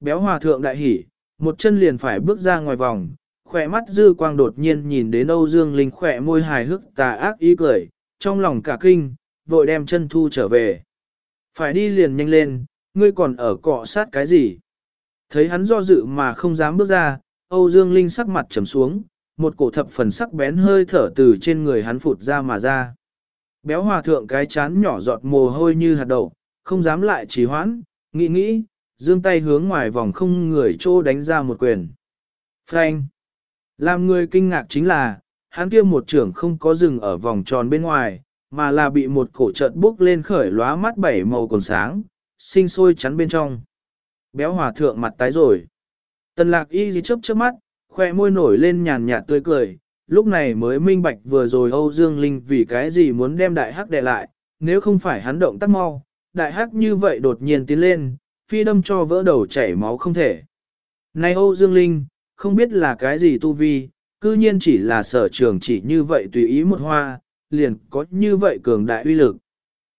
Béo hòa thượng đại hỉ, một chân liền phải bước ra ngoài vòng, khỏe mắt dư quang đột nhiên nhìn đến Âu Dương Linh khỏe môi hài hước tà ác ý cười, trong lòng cả kinh, vội đem chân thu trở về. Phải đi liền nhanh lên, ngươi còn ở cọ sát cái gì? Thấy hắn do dự mà không dám bước ra, Âu Dương Linh sắc mặt trầm xuống, một cổ thập phần sắc bén hơi thở từ trên người hắn phụt ra mà ra. Béo hòa thượng cái chán nhỏ giọt mồ hôi như hạt đậu, không dám lại trì hoãn, nghĩ nghĩ, dương tay hướng ngoài vòng không người chỗ đánh ra một quyền. Frank! Làm người kinh ngạc chính là, hắn kia một trưởng không có dừng ở vòng tròn bên ngoài, mà là bị một cổ trận bốc lên khởi lóa mắt bảy màu còn sáng, sinh sôi chắn bên trong. Béo hòa thượng mặt tái rồi. Tần lạc y gì chớp chớp mắt, khoe môi nổi lên nhàn nhạt tươi cười, lúc này mới minh bạch vừa rồi Âu Dương Linh vì cái gì muốn đem đại hắc đè lại, nếu không phải hắn động tác mau, đại hắc như vậy đột nhiên tiến lên, phi đâm cho vỡ đầu chảy máu không thể. Này Âu Dương Linh, không biết là cái gì tu vi, cư nhiên chỉ là sở trường chỉ như vậy tùy ý một hoa, liền có như vậy cường đại uy lực.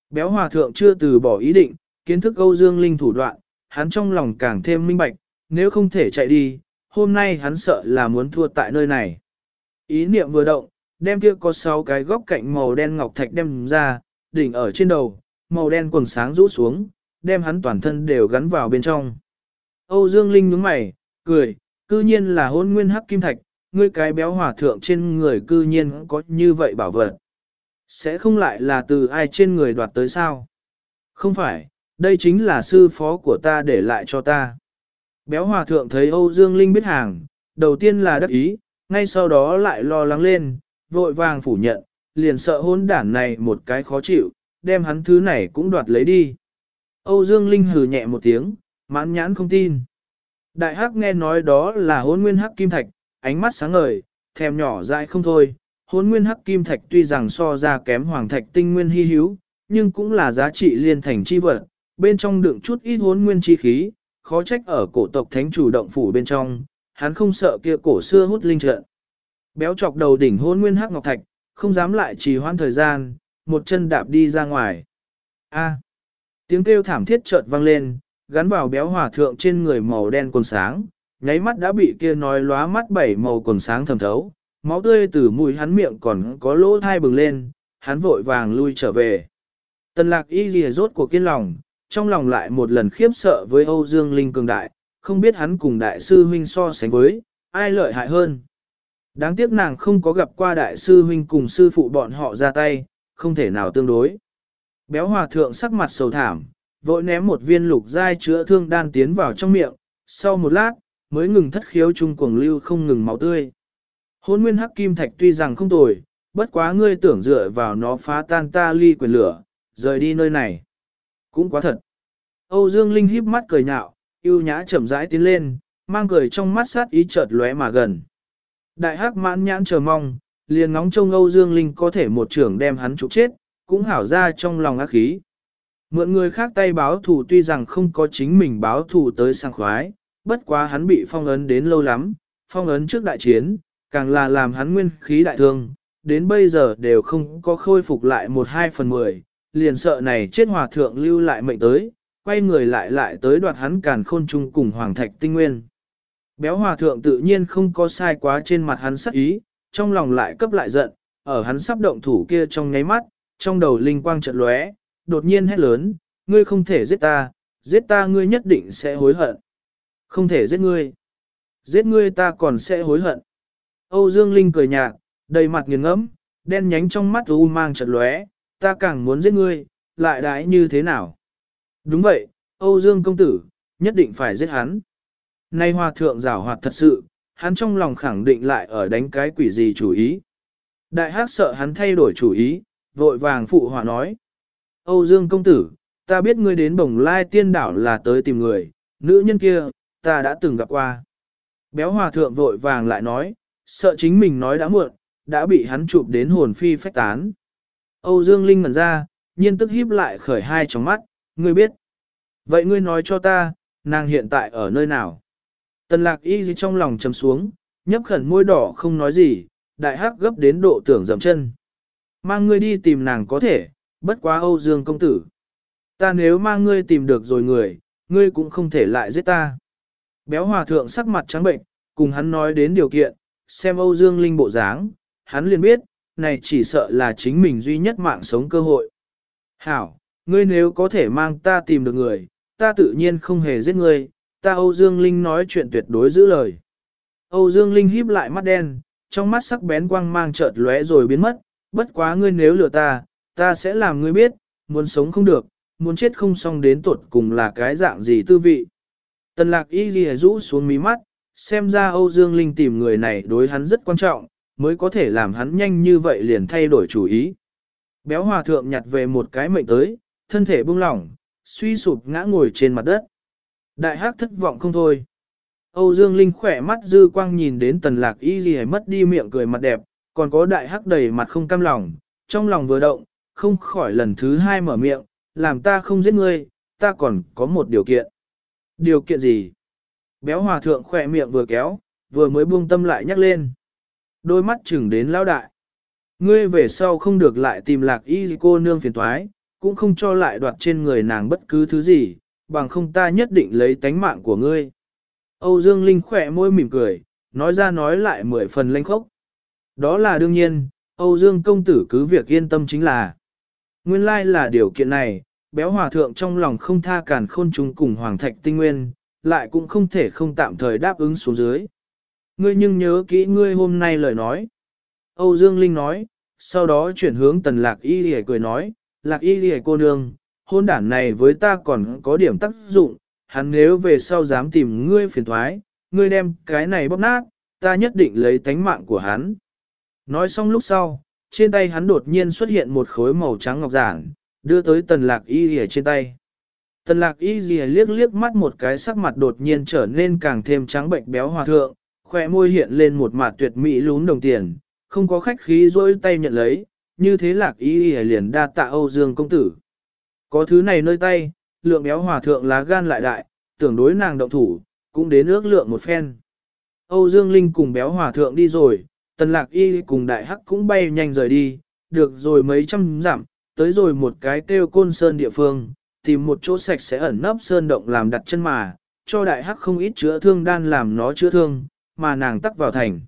Béo hòa thượng chưa từ bỏ ý định, kiến thức Âu Dương Linh thủ đoạn, hắn trong lòng càng thêm minh bạch, nếu không thể chạy đi, hôm nay hắn sợ là muốn thua tại nơi này. Ý niệm vừa động, đem kia có 6 cái góc cạnh màu đen ngọc thạch đem ra, đỉnh ở trên đầu, màu đen quần sáng rũ xuống, đem hắn toàn thân đều gắn vào bên trong. Âu Dương Linh nhướng mày, cười, cư nhiên là hôn nguyên hắc kim thạch, ngươi cái béo hỏa thượng trên người cư nhiên có như vậy bảo vật. Sẽ không lại là từ ai trên người đoạt tới sao? Không phải, đây chính là sư phó của ta để lại cho ta. Béo hòa thượng thấy Âu Dương Linh biết hàng, đầu tiên là đắc ý, ngay sau đó lại lo lắng lên, vội vàng phủ nhận, liền sợ hôn đản này một cái khó chịu, đem hắn thứ này cũng đoạt lấy đi. Âu Dương Linh hừ nhẹ một tiếng, mãn nhãn không tin. Đại hắc nghe nói đó là hôn nguyên hắc kim thạch, ánh mắt sáng ngời, thèm nhỏ dại không thôi. Hôn nguyên hắc kim thạch tuy rằng so ra kém hoàng thạch tinh nguyên hy hữu, nhưng cũng là giá trị liên thành chi vật, bên trong đựng chút ít hôn nguyên chi khí, khó trách ở cổ tộc thánh chủ động phủ bên trong, hắn không sợ kia cổ xưa hút linh trận. Béo chọc đầu đỉnh hôn nguyên hắc ngọc thạch, không dám lại trì hoãn thời gian, một chân đạp đi ra ngoài. A tiếng kêu thảm thiết chợt vang lên, gắn vào béo hòa thượng trên người màu đen quần sáng, nháy mắt đã bị kia nói lóa mắt bảy màu quần sáng thầm thấu, máu tươi từ mũi hắn miệng còn có lỗ thai bừng lên, hắn vội vàng lui trở về. Tần lạc y lìa rốt của kiên lòng, trong lòng lại một lần khiếp sợ với Âu Dương Linh cường đại, không biết hắn cùng đại sư huynh so sánh với, ai lợi hại hơn. Đáng tiếc nàng không có gặp qua đại sư huynh cùng sư phụ bọn họ ra tay, không thể nào tương đối. Béo hòa thượng sắc mặt sầu thảm, vội ném một viên lục dai chữa thương đan tiến vào trong miệng, sau một lát, mới ngừng thất khiếu trung cuồng lưu không ngừng máu tươi. Hôn nguyên hắc kim thạch tuy rằng không tồi, bất quá ngươi tưởng dựa vào nó phá tan ta ly quyền lửa, rời đi nơi này. Cũng quá thật. Âu Dương Linh híp mắt cười nhạo, yêu nhã chậm rãi tiến lên, mang cười trong mắt sát ý chợt lóe mà gần. Đại hắc mãn nhãn chờ mong, liền ngóng trông Âu Dương Linh có thể một trưởng đem hắn trục chết, cũng hảo ra trong lòng ác khí. Mượn người khác tay báo thù tuy rằng không có chính mình báo thù tới sang khoái, bất quá hắn bị phong ấn đến lâu lắm, phong ấn trước đại chiến, càng là làm hắn nguyên khí đại thương, đến bây giờ đều không có khôi phục lại một hai phần mười, liền sợ này chết hòa thượng lưu lại mệnh tới, quay người lại lại tới đoạt hắn càn khôn chung cùng hoàng thạch tinh nguyên. Béo hòa thượng tự nhiên không có sai quá trên mặt hắn sắc ý, trong lòng lại cấp lại giận, ở hắn sắp động thủ kia trong nháy mắt, trong đầu linh quang chợt lóe, đột nhiên hét lớn, ngươi không thể giết ta, giết ta ngươi nhất định sẽ hối hận. Không thể giết ngươi. Giết ngươi ta còn sẽ hối hận. Âu Dương Linh cười nhạt, đầy mặt nghiền ngẫm, đen nhánh trong mắt u mang chợt lóe, ta càng muốn giết ngươi, lại đãi như thế nào? Đúng vậy, Âu Dương công tử, nhất định phải giết hắn. Nay hòa thượng giảo hoạt thật sự, hắn trong lòng khẳng định lại ở đánh cái quỷ gì chủ ý. Đại hắc sợ hắn thay đổi chủ ý, vội vàng phụ hòa nói. Âu Dương công tử, ta biết ngươi đến bồng lai tiên đảo là tới tìm người, nữ nhân kia, ta đã từng gặp qua. Béo hòa thượng vội vàng lại nói, sợ chính mình nói đã muộn, đã bị hắn chụp đến hồn phi phách tán. Âu Dương Linh ngẩn ra, nhiên tức híp lại khởi hai tròng mắt, ngươi biết. Vậy ngươi nói cho ta, nàng hiện tại ở nơi nào? Tần lạc y trong lòng chấm xuống, nhấp khẩn môi đỏ không nói gì, đại hắc gấp đến độ tưởng dầm chân. Mang ngươi đi tìm nàng có thể, bất quá Âu Dương công tử. Ta nếu mang ngươi tìm được rồi người, ngươi cũng không thể lại giết ta. Béo hòa thượng sắc mặt trắng bệnh, cùng hắn nói đến điều kiện, xem Âu Dương Linh bộ dáng, hắn liền biết, này chỉ sợ là chính mình duy nhất mạng sống cơ hội. Hảo, ngươi nếu có thể mang ta tìm được người, ta tự nhiên không hề giết ngươi, ta Âu Dương Linh nói chuyện tuyệt đối giữ lời. Âu Dương Linh híp lại mắt đen, trong mắt sắc bén quang mang chợt lóe rồi biến mất, bất quá ngươi nếu lừa ta, ta sẽ làm ngươi biết, muốn sống không được, muốn chết không xong đến tuột cùng là cái dạng gì tư vị. Tần lạc y ghi rũ xuống mí mắt, xem ra Âu Dương Linh tìm người này đối hắn rất quan trọng, mới có thể làm hắn nhanh như vậy liền thay đổi chủ ý. Béo hòa thượng nhặt về một cái mệnh tới, thân thể bung lỏng, suy sụp ngã ngồi trên mặt đất. Đại hắc thất vọng không thôi. Âu Dương Linh khỏe mắt dư quang nhìn đến tần lạc y ghi mất đi miệng cười mặt đẹp, còn có đại hắc đầy mặt không cam lòng, trong lòng vừa động, không khỏi lần thứ hai mở miệng, làm ta không giết ngươi, ta còn có một điều kiện. Điều kiện gì? Béo hòa thượng khỏe miệng vừa kéo, vừa mới buông tâm lại nhắc lên. Đôi mắt chừng đến lão đại. Ngươi về sau không được lại tìm lạc y cô nương phiền thoái, cũng không cho lại đoạt trên người nàng bất cứ thứ gì, bằng không ta nhất định lấy tánh mạng của ngươi. Âu Dương Linh khỏe môi mỉm cười, nói ra nói lại mười phần lanh khốc. Đó là đương nhiên, Âu Dương công tử cứ việc yên tâm chính là. Nguyên lai là điều kiện này, béo hòa thượng trong lòng không tha cản khôn chúng cùng hoàng thạch tinh nguyên, lại cũng không thể không tạm thời đáp ứng xuống dưới. Ngươi nhưng nhớ kỹ ngươi hôm nay lời nói. Âu Dương Linh nói, sau đó chuyển hướng tần lạc y lì cười nói, lạc y lì cô nương, hôn đản này với ta còn có điểm tác dụng, hắn nếu về sau dám tìm ngươi phiền thoái, ngươi đem cái này bóp nát, ta nhất định lấy tánh mạng của hắn. Nói xong lúc sau, trên tay hắn đột nhiên xuất hiện một khối màu trắng ngọc giản, đưa tới tần lạc y lìa trên tay. Tần lạc y lìa liếc liếc mắt một cái sắc mặt đột nhiên trở nên càng thêm trắng bệnh béo hòa thượng, khỏe môi hiện lên một mặt tuyệt mỹ lún đồng tiền, không có khách khí dối tay nhận lấy, như thế lạc y lìa liền đa tạ Âu Dương công tử. Có thứ này nơi tay, lượng béo hòa thượng lá gan lại đại, tưởng đối nàng động thủ, cũng đến ước lượng một phen. Âu Dương Linh cùng béo hòa thượng đi rồi, tần lạc y cùng đại hắc cũng bay nhanh rời đi, được rồi mấy trăm giảm, tới rồi một cái kêu côn sơn địa phương, tìm một chỗ sạch sẽ ẩn nấp sơn động làm đặt chân mà, cho đại hắc không ít chữa thương đan làm nó chữa thương, mà nàng tắc vào thành.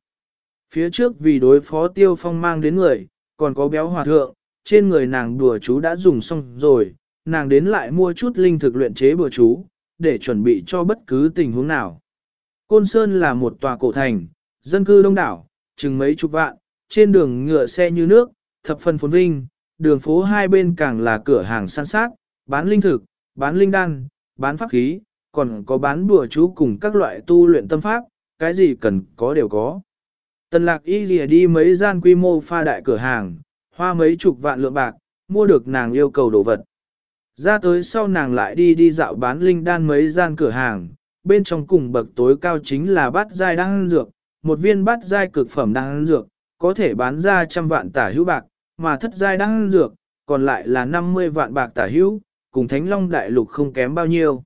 Phía trước vì đối phó tiêu phong mang đến người, còn có béo hòa thượng, trên người nàng đùa chú đã dùng xong rồi, nàng đến lại mua chút linh thực luyện chế bừa chú, để chuẩn bị cho bất cứ tình huống nào. Côn Sơn là một tòa cổ thành, dân cư đông đảo, chừng mấy chục vạn, trên đường ngựa xe như nước, thập phần phồn vinh, đường phố hai bên càng là cửa hàng săn sát, bán linh thực, bán linh đan, bán pháp khí, còn có bán bùa chú cùng các loại tu luyện tâm pháp, cái gì cần có đều có. Tần lạc y lìa đi mấy gian quy mô pha đại cửa hàng, hoa mấy chục vạn lượng bạc, mua được nàng yêu cầu đồ vật. Ra tới sau nàng lại đi đi dạo bán linh đan mấy gian cửa hàng, bên trong cùng bậc tối cao chính là bát giai đan dược, một viên bát giai cực phẩm đan dược, có thể bán ra trăm vạn tả hữu bạc, mà thất giai đan dược, còn lại là 50 vạn bạc tả hữu, cùng thánh long đại lục không kém bao nhiêu.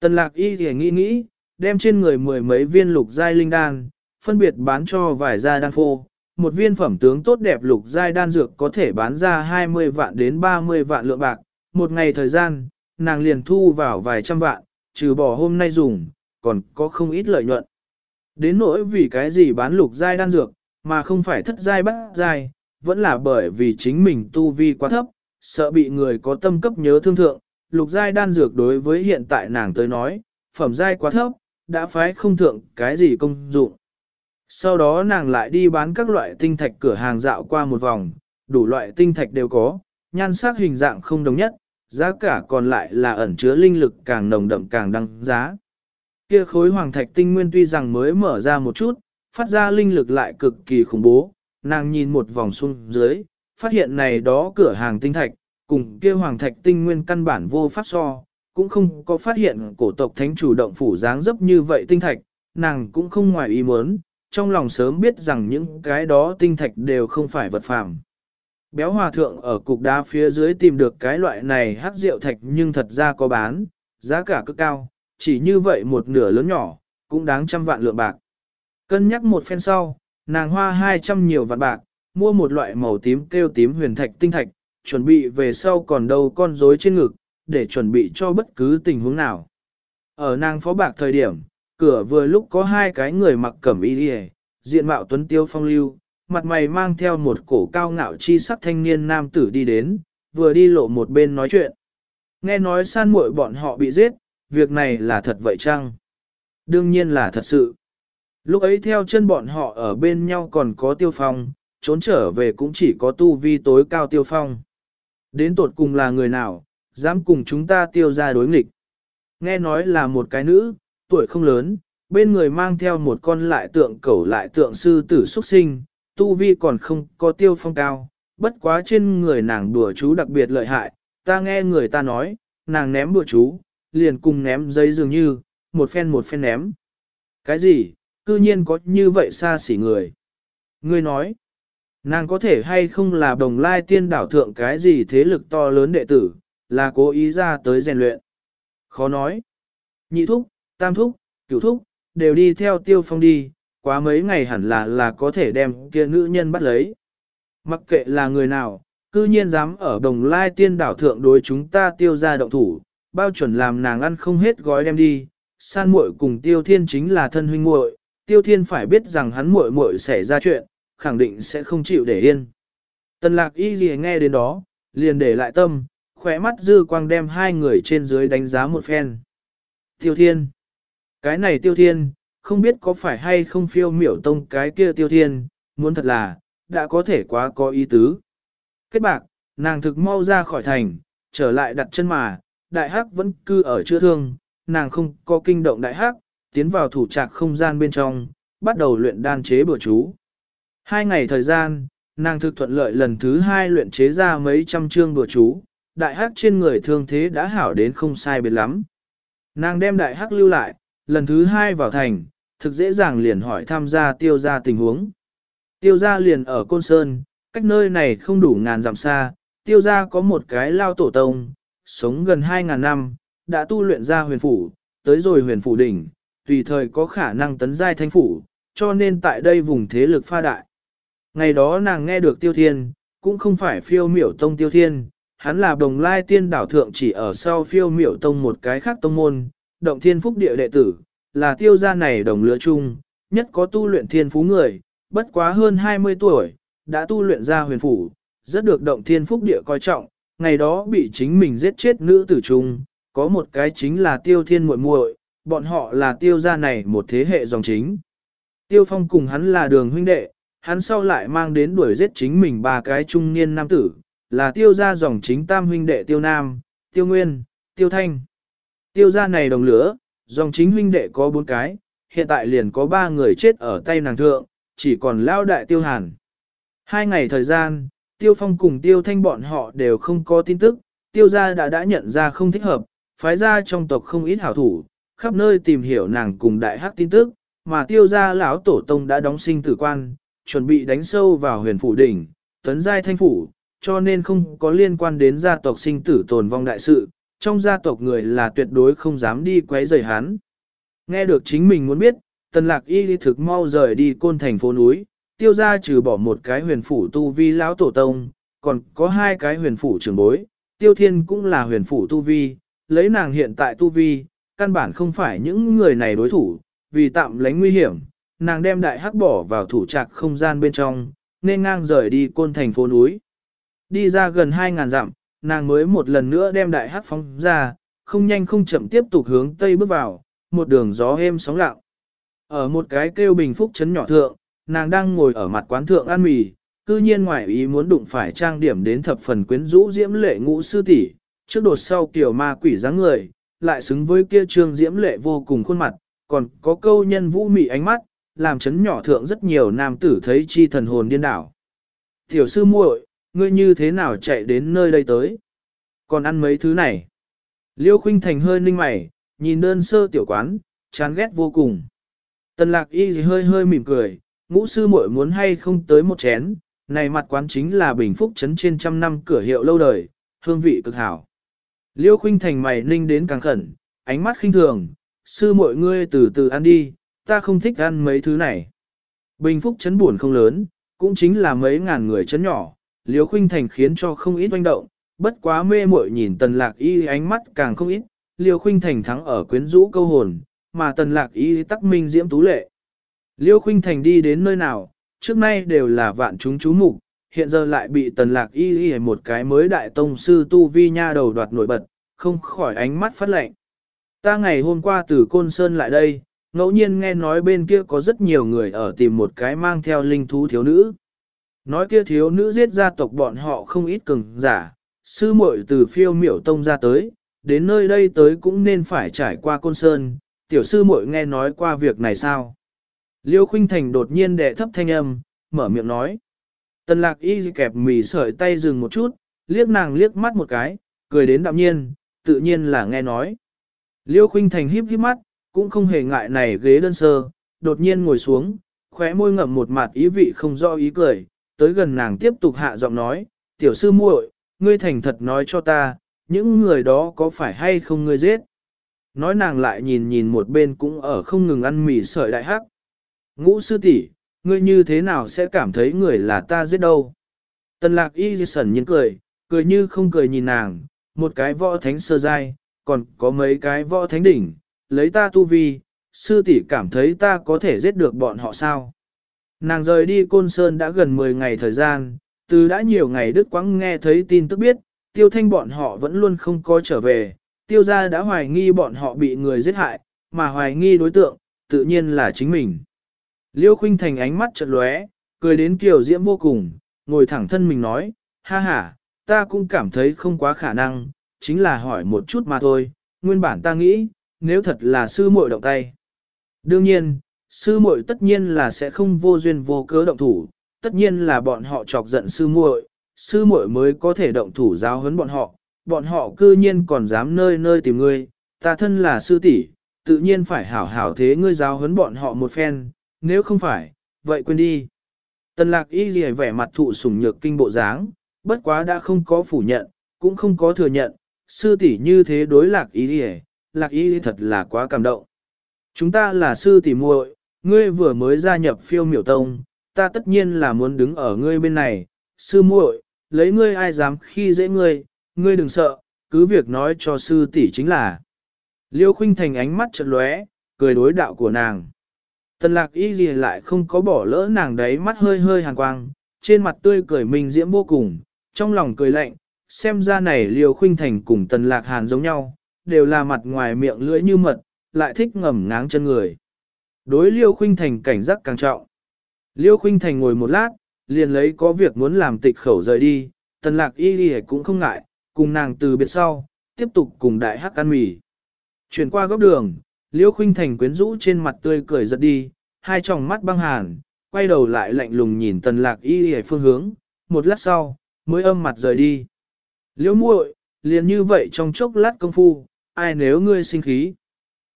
Tần lạc y thì nghĩ nghĩ, đem trên người mười mấy viên lục giai linh đan, phân biệt bán cho vài gia đan phô. Một viên phẩm tướng tốt đẹp lục giai đan dược có thể bán ra 20 vạn đến 30 vạn lượng bạc, một ngày thời gian, nàng liền thu vào vài trăm vạn, trừ bỏ hôm nay dùng, còn có không ít lợi nhuận. Đến nỗi vì cái gì bán lục giai đan dược, mà không phải thất giai bát giai, vẫn là bởi vì chính mình tu vi quá thấp, sợ bị người có tâm cấp nhớ thương thượng, lục giai đan dược đối với hiện tại nàng tới nói, phẩm giai quá thấp, đã phái không thượng cái gì công dụng. Sau đó nàng lại đi bán các loại tinh thạch cửa hàng dạo qua một vòng, đủ loại tinh thạch đều có, nhan sắc hình dạng không đồng nhất, giá cả còn lại là ẩn chứa linh lực càng nồng đậm càng đăng giá. Kia khối hoàng thạch tinh nguyên tuy rằng mới mở ra một chút, phát ra linh lực lại cực kỳ khủng bố, nàng nhìn một vòng xuống dưới, phát hiện này đó cửa hàng tinh thạch, cùng kia hoàng thạch tinh nguyên căn bản vô pháp so, cũng không có phát hiện cổ tộc thánh chủ động phủ dáng dấp như vậy tinh thạch, nàng cũng không ngoài ý muốn, trong lòng sớm biết rằng những cái đó tinh thạch đều không phải vật phàm. Béo hòa thượng ở cục đá phía dưới tìm được cái loại này hắc rượu thạch nhưng thật ra có bán, giá cả cực cao, chỉ như vậy một nửa lớn nhỏ, cũng đáng trăm vạn lượng bạc. Cân nhắc một phen sau, nàng hoa 200 nhiều vạn bạc, mua một loại màu tím kêu tím huyền thạch tinh thạch, chuẩn bị về sau còn đâu con rối trên ngực, để chuẩn bị cho bất cứ tình huống nào. Ở nàng phó bạc thời điểm, Cửa vừa lúc có hai cái người mặc cẩm y đi diện mạo tuấn tiêu phong lưu, mặt mày mang theo một cổ cao ngạo chi sắc thanh niên nam tử đi đến, vừa đi lộ một bên nói chuyện. Nghe nói san muội bọn họ bị giết, việc này là thật vậy chăng? Đương nhiên là thật sự. Lúc ấy theo chân bọn họ ở bên nhau còn có tiêu phong, trốn trở về cũng chỉ có tu vi tối cao tiêu phong. Đến tột cùng là người nào, dám cùng chúng ta tiêu ra đối nghịch. Nghe nói là một cái nữ, tuổi không lớn, bên người mang theo một con lại tượng cẩu lại tượng sư tử xuất sinh, tu vi còn không có tiêu phong cao, bất quá trên người nàng đùa chú đặc biệt lợi hại, ta nghe người ta nói, nàng ném đùa chú, liền cùng ném giấy dường như, một phen một phen ném. Cái gì, cư nhiên có như vậy xa xỉ người. Ngươi nói, nàng có thể hay không là đồng lai tiên đảo thượng cái gì thế lực to lớn đệ tử, là cố ý ra tới rèn luyện. Khó nói. Nhị thúc, tam thúc, cửu thúc, đều đi theo tiêu phong đi, quá mấy ngày hẳn là là có thể đem kia nữ nhân bắt lấy. Mặc kệ là người nào, cư nhiên dám ở đồng lai tiên đảo thượng đối chúng ta tiêu ra động thủ, bao chuẩn làm nàng ăn không hết gói đem đi, san muội cùng tiêu thiên chính là thân huynh muội, tiêu thiên phải biết rằng hắn muội muội sẽ ra chuyện, khẳng định sẽ không chịu để yên. Tần lạc y gì nghe đến đó, liền để lại tâm, khỏe mắt dư quang đem hai người trên dưới đánh giá một phen. Tiêu thiên. Cái này tiêu thiên, không biết có phải hay không phiêu miểu tông cái kia tiêu thiên, muốn thật là, đã có thể quá có ý tứ. Kết bạc, nàng thực mau ra khỏi thành, trở lại đặt chân mà, đại hắc vẫn cư ở chữa thương, nàng không có kinh động đại hắc, tiến vào thủ trạc không gian bên trong, bắt đầu luyện đan chế bữa chú. Hai ngày thời gian, nàng thực thuận lợi lần thứ hai luyện chế ra mấy trăm chương bữa chú, đại hắc trên người thương thế đã hảo đến không sai biệt lắm. Nàng đem đại hắc lưu lại, lần thứ hai vào thành, thực dễ dàng liền hỏi tham gia tiêu gia tình huống. Tiêu gia liền ở Côn Sơn, cách nơi này không đủ ngàn dặm xa, tiêu gia có một cái lao tổ tông, sống gần 2.000 năm, đã tu luyện ra huyền phủ, tới rồi huyền phủ đỉnh, tùy thời có khả năng tấn giai thanh phủ, cho nên tại đây vùng thế lực pha đại. Ngày đó nàng nghe được tiêu thiên, cũng không phải phiêu miểu tông tiêu thiên, hắn là đồng lai tiên đảo thượng chỉ ở sau phiêu miểu tông một cái khác tông môn, động thiên phúc địa đệ tử, là tiêu gia này đồng lứa chung, nhất có tu luyện thiên phú người, bất quá hơn 20 tuổi, đã tu luyện ra huyền phủ, rất được động thiên phúc địa coi trọng, ngày đó bị chính mình giết chết nữ tử trung, có một cái chính là tiêu thiên muội muội, bọn họ là tiêu gia này một thế hệ dòng chính. Tiêu phong cùng hắn là đường huynh đệ, hắn sau lại mang đến đuổi giết chính mình ba cái trung niên nam tử, là tiêu gia dòng chính tam huynh đệ tiêu nam, tiêu nguyên, tiêu thanh. Tiêu gia này đồng lửa, dòng chính huynh đệ có bốn cái, hiện tại liền có ba người chết ở tay nàng thượng, chỉ còn lao đại tiêu hàn. Hai ngày thời gian, tiêu phong cùng tiêu thanh bọn họ đều không có tin tức, tiêu gia đã đã nhận ra không thích hợp, phái ra trong tộc không ít hảo thủ, khắp nơi tìm hiểu nàng cùng đại hắc tin tức, mà tiêu gia lão tổ tông đã đóng sinh tử quan, chuẩn bị đánh sâu vào huyền phủ đỉnh, tấn giai thanh phủ, cho nên không có liên quan đến gia tộc sinh tử tồn vong đại sự, trong gia tộc người là tuyệt đối không dám đi quấy rầy hắn. Nghe được chính mình muốn biết, tần lạc y thực mau rời đi côn thành phố núi, tiêu gia trừ bỏ một cái huyền phủ tu vi lão tổ tông, còn có hai cái huyền phủ trưởng bối, tiêu thiên cũng là huyền phủ tu vi, lấy nàng hiện tại tu vi, căn bản không phải những người này đối thủ, vì tạm lánh nguy hiểm, nàng đem đại hắc bỏ vào thủ trạc không gian bên trong, nên ngang rời đi côn thành phố núi. Đi ra gần 2.000 dặm, nàng mới một lần nữa đem đại hắc phóng ra, không nhanh không chậm tiếp tục hướng tây bước vào, một đường gió êm sóng lặng. Ở một cái kêu bình phúc chấn nhỏ thượng, nàng đang ngồi ở mặt quán thượng ăn mì, cư nhiên ngoại ý muốn đụng phải trang điểm đến thập phần quyến rũ diễm lệ ngũ sư tỷ, trước đột sau kiểu ma quỷ dáng người, lại xứng với kia trương diễm lệ vô cùng khuôn mặt, còn có câu nhân vũ mị ánh mắt, làm chấn nhỏ thượng rất nhiều nam tử thấy chi thần hồn điên đảo. Tiểu sư muội, ngươi như thế nào chạy đến nơi đây tới? Còn ăn mấy thứ này? Liêu khinh thành hơi ninh mày, nhìn đơn sơ tiểu quán, chán ghét vô cùng. Tần lạc y hơi hơi mỉm cười, ngũ sư muội muốn hay không tới một chén, này mặt quán chính là bình phúc Trấn trên trăm năm cửa hiệu lâu đời, hương vị cực hảo. Liêu khuynh thành mày ninh đến càng khẩn, ánh mắt khinh thường, sư muội ngươi từ từ ăn đi, ta không thích ăn mấy thứ này. Bình phúc Trấn buồn không lớn, cũng chính là mấy ngàn người trấn nhỏ, liêu khuynh thành khiến cho không ít oanh động, bất quá mê muội nhìn tần lạc y ánh mắt càng không ít, liêu khuynh thành thắng ở quyến rũ câu hồn, mà tần lạc y tắc minh diễm tú lệ. Liêu khuynh thành đi đến nơi nào, trước nay đều là vạn chúng chú mục hiện giờ lại bị tần lạc y y một cái mới đại tông sư tu vi nha đầu đoạt nổi bật, không khỏi ánh mắt phát lệnh. Ta ngày hôm qua từ Côn Sơn lại đây, ngẫu nhiên nghe nói bên kia có rất nhiều người ở tìm một cái mang theo linh thú thiếu nữ. Nói kia thiếu nữ giết gia tộc bọn họ không ít cường giả, sư muội từ phiêu miểu tông ra tới, đến nơi đây tới cũng nên phải trải qua Côn Sơn, tiểu sư muội nghe nói qua việc này sao? Liêu Khuynh Thành đột nhiên đệ thấp thanh âm, mở miệng nói. Tần lạc y kẹp mì sợi tay dừng một chút, liếc nàng liếc mắt một cái, cười đến đạm nhiên, tự nhiên là nghe nói. Liêu khuynh thành híp híp mắt, cũng không hề ngại này ghế đơn sơ, đột nhiên ngồi xuống, khóe môi ngậm một mặt ý vị không rõ ý cười, tới gần nàng tiếp tục hạ giọng nói, tiểu sư muội, ngươi thành thật nói cho ta, những người đó có phải hay không ngươi giết? Nói nàng lại nhìn nhìn một bên cũng ở không ngừng ăn mì sợi đại hắc. Ngũ sư tỷ, ngươi như thế nào sẽ cảm thấy người là ta giết đâu? Tần lạc y sẩn nhiên cười, cười như không cười nhìn nàng, một cái võ thánh sơ giai, còn có mấy cái võ thánh đỉnh, lấy ta tu vi, sư tỷ cảm thấy ta có thể giết được bọn họ sao? Nàng rời đi Côn Sơn đã gần 10 ngày thời gian, từ đã nhiều ngày Đức Quang nghe thấy tin tức biết, tiêu thanh bọn họ vẫn luôn không có trở về, tiêu gia đã hoài nghi bọn họ bị người giết hại, mà hoài nghi đối tượng, tự nhiên là chính mình. Liêu khuynh thành ánh mắt chợt lóe, cười đến kiểu diễm vô cùng, ngồi thẳng thân mình nói, ha ha, ta cũng cảm thấy không quá khả năng, chính là hỏi một chút mà thôi, nguyên bản ta nghĩ, nếu thật là sư muội động tay. Đương nhiên, sư muội tất nhiên là sẽ không vô duyên vô cớ động thủ, tất nhiên là bọn họ chọc giận sư muội, sư muội mới có thể động thủ giáo huấn bọn họ, bọn họ cư nhiên còn dám nơi nơi tìm ngươi, ta thân là sư tỷ, tự nhiên phải hảo hảo thế ngươi giáo huấn bọn họ một phen, nếu không phải, vậy quên đi. Tần lạc y gì vẻ mặt thụ sủng nhược kinh bộ dáng, bất quá đã không có phủ nhận, cũng không có thừa nhận, sư tỷ như thế đối lạc y gì, lạc y thật là quá cảm động. Chúng ta là sư tỷ muội, ngươi vừa mới gia nhập phiêu miểu tông, ta tất nhiên là muốn đứng ở ngươi bên này, sư muội, lấy ngươi ai dám khi dễ ngươi, ngươi đừng sợ, cứ việc nói cho sư tỷ chính là. Liêu khuynh thành ánh mắt chợt lóe, cười đối đạo của nàng. Tần lạc y gì lại không có bỏ lỡ nàng đấy mắt hơi hơi hàn quang, trên mặt tươi cười mình diễm vô cùng, trong lòng cười lạnh, xem ra này liều khuynh thành cùng tần lạc hàn giống nhau, đều là mặt ngoài miệng lưỡi như mật, lại thích ngầm ngáng chân người. Đối liêu khuynh thành cảnh giác càng trọng. Liêu khuynh thành ngồi một lát, liền lấy có việc muốn làm tịch khẩu rời đi, tần lạc y gì cũng không ngại, cùng nàng từ biệt sau, tiếp tục cùng đại hắc ăn mì. Chuyển qua góc đường, Liêu Khuynh Thành quyến rũ trên mặt tươi cười giật đi, hai tròng mắt băng hàn, quay đầu lại lạnh lùng nhìn tần lạc y y phương hướng, một lát sau, mới âm mặt rời đi. Liêu muội, liền như vậy trong chốc lát công phu, ai nếu ngươi sinh khí.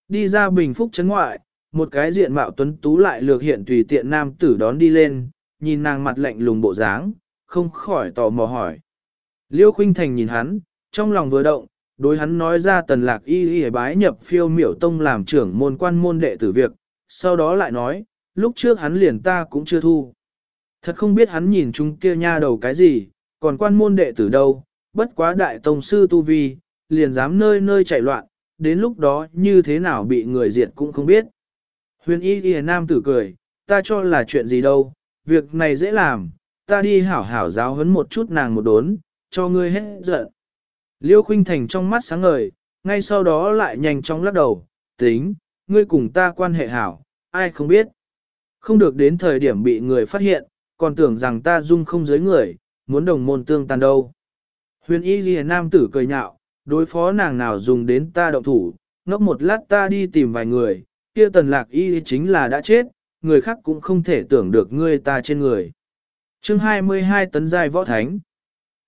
Đi ra bình phúc Trấn ngoại, một cái diện mạo tuấn tú lại lược hiện tùy tiện nam tử đón đi lên, nhìn nàng mặt lạnh lùng bộ dáng, không khỏi tò mò hỏi. Liêu Khuynh Thành nhìn hắn, trong lòng vừa động, đối hắn nói ra tần lạc y y bái nhập phiêu miểu tông làm trưởng môn quan môn đệ tử việc, sau đó lại nói, lúc trước hắn liền ta cũng chưa thu. Thật không biết hắn nhìn chúng kia nha đầu cái gì, còn quan môn đệ tử đâu, bất quá đại tông sư tu vi, liền dám nơi nơi chạy loạn, đến lúc đó như thế nào bị người diệt cũng không biết. Huyền y y nam tử cười, ta cho là chuyện gì đâu, việc này dễ làm, ta đi hảo hảo giáo huấn một chút nàng một đốn, cho ngươi hết giận. Liêu Khuynh Thành trong mắt sáng ngời, ngay sau đó lại nhanh chóng lắc đầu, tính, ngươi cùng ta quan hệ hảo, ai không biết. Không được đến thời điểm bị người phát hiện, còn tưởng rằng ta dung không giới người, muốn đồng môn tương tàn đâu. Huyền y ghi nam tử cười nhạo, đối phó nàng nào dùng đến ta động thủ, ngốc một lát ta đi tìm vài người, kia tần lạc y chính là đã chết, người khác cũng không thể tưởng được ngươi ta trên người. chương 22 tấn giai võ thánh.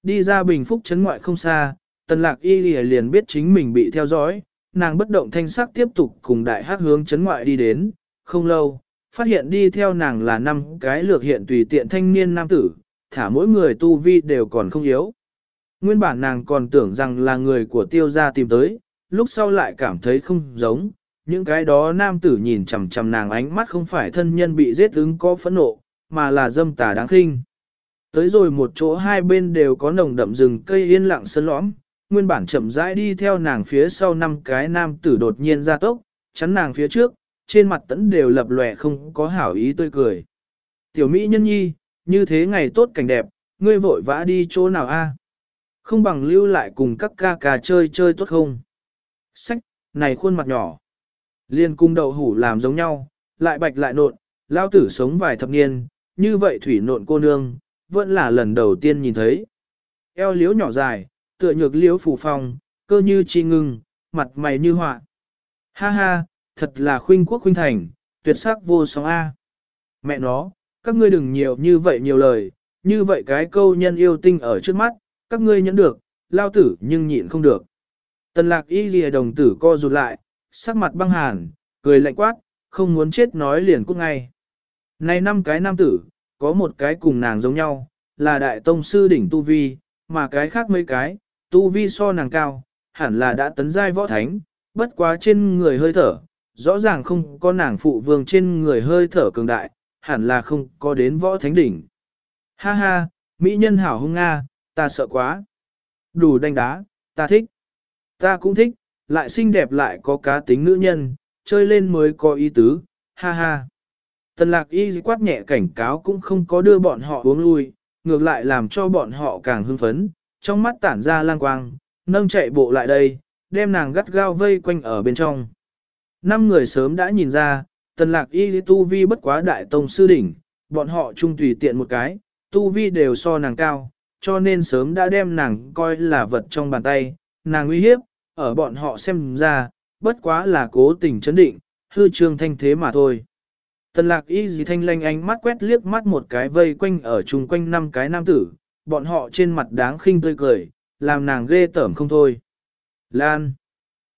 Đi ra bình phúc chấn ngoại không xa, tần lạc y liền biết chính mình bị theo dõi, nàng bất động thanh sắc tiếp tục cùng đại hát hướng chấn ngoại đi đến, không lâu, phát hiện đi theo nàng là năm cái lược hiện tùy tiện thanh niên nam tử, thả mỗi người tu vi đều còn không yếu. Nguyên bản nàng còn tưởng rằng là người của tiêu gia tìm tới, lúc sau lại cảm thấy không giống, những cái đó nam tử nhìn chằm chằm nàng ánh mắt không phải thân nhân bị giết ứng có phẫn nộ, mà là dâm tà đáng khinh. Tới rồi một chỗ hai bên đều có nồng đậm rừng cây yên lặng sơn lõm, nguyên bản chậm rãi đi theo nàng phía sau năm cái nam tử đột nhiên ra tốc, chắn nàng phía trước, trên mặt tẫn đều lập lòe không có hảo ý tươi cười. Tiểu Mỹ nhân nhi, như thế ngày tốt cảnh đẹp, ngươi vội vã đi chỗ nào a? Không bằng lưu lại cùng các ca ca chơi chơi tốt không? Sách, này khuôn mặt nhỏ. Liên cung đậu hủ làm giống nhau, lại bạch lại nộn, lao tử sống vài thập niên, như vậy thủy nộn cô nương, vẫn là lần đầu tiên nhìn thấy. Eo liếu nhỏ dài, tựa nhược liễu phủ phong, cơ như chi ngưng, mặt mày như họa. Ha ha, thật là khuynh quốc khuynh thành, tuyệt sắc vô song A. Mẹ nó, các ngươi đừng nhiều như vậy nhiều lời, như vậy cái câu nhân yêu tinh ở trước mắt, các ngươi nhẫn được, lao tử nhưng nhịn không được. Tần lạc y lìa đồng tử co rụt lại, sắc mặt băng hàn, cười lạnh quát, không muốn chết nói liền cút ngay. Này năm cái nam tử, có một cái cùng nàng giống nhau, là đại tông sư đỉnh Tu Vi, mà cái khác mấy cái, Tu Vi so nàng cao, hẳn là đã tấn giai võ thánh, bất quá trên người hơi thở, rõ ràng không có nàng phụ vương trên người hơi thở cường đại, hẳn là không có đến võ thánh đỉnh. Ha ha, mỹ nhân hảo hung Nga, ta sợ quá. Đủ đánh đá, ta thích. Ta cũng thích, lại xinh đẹp lại có cá tính nữ nhân, chơi lên mới có ý tứ, ha ha. Tần lạc y quát nhẹ cảnh cáo cũng không có đưa bọn họ uống lui, ngược lại làm cho bọn họ càng hưng phấn, trong mắt tản ra lang quang, nâng chạy bộ lại đây, đem nàng gắt gao vây quanh ở bên trong. Năm người sớm đã nhìn ra, tần lạc y tu vi bất quá đại tông sư đỉnh, bọn họ chung tùy tiện một cái, tu vi đều so nàng cao, cho nên sớm đã đem nàng coi là vật trong bàn tay, nàng uy hiếp, ở bọn họ xem ra, bất quá là cố tình chấn định, hư trương thanh thế mà thôi. Tần lạc y dì thanh lanh ánh mắt quét liếc mắt một cái vây quanh ở chung quanh năm cái nam tử, bọn họ trên mặt đáng khinh tươi cười, làm nàng ghê tởm không thôi. Lan!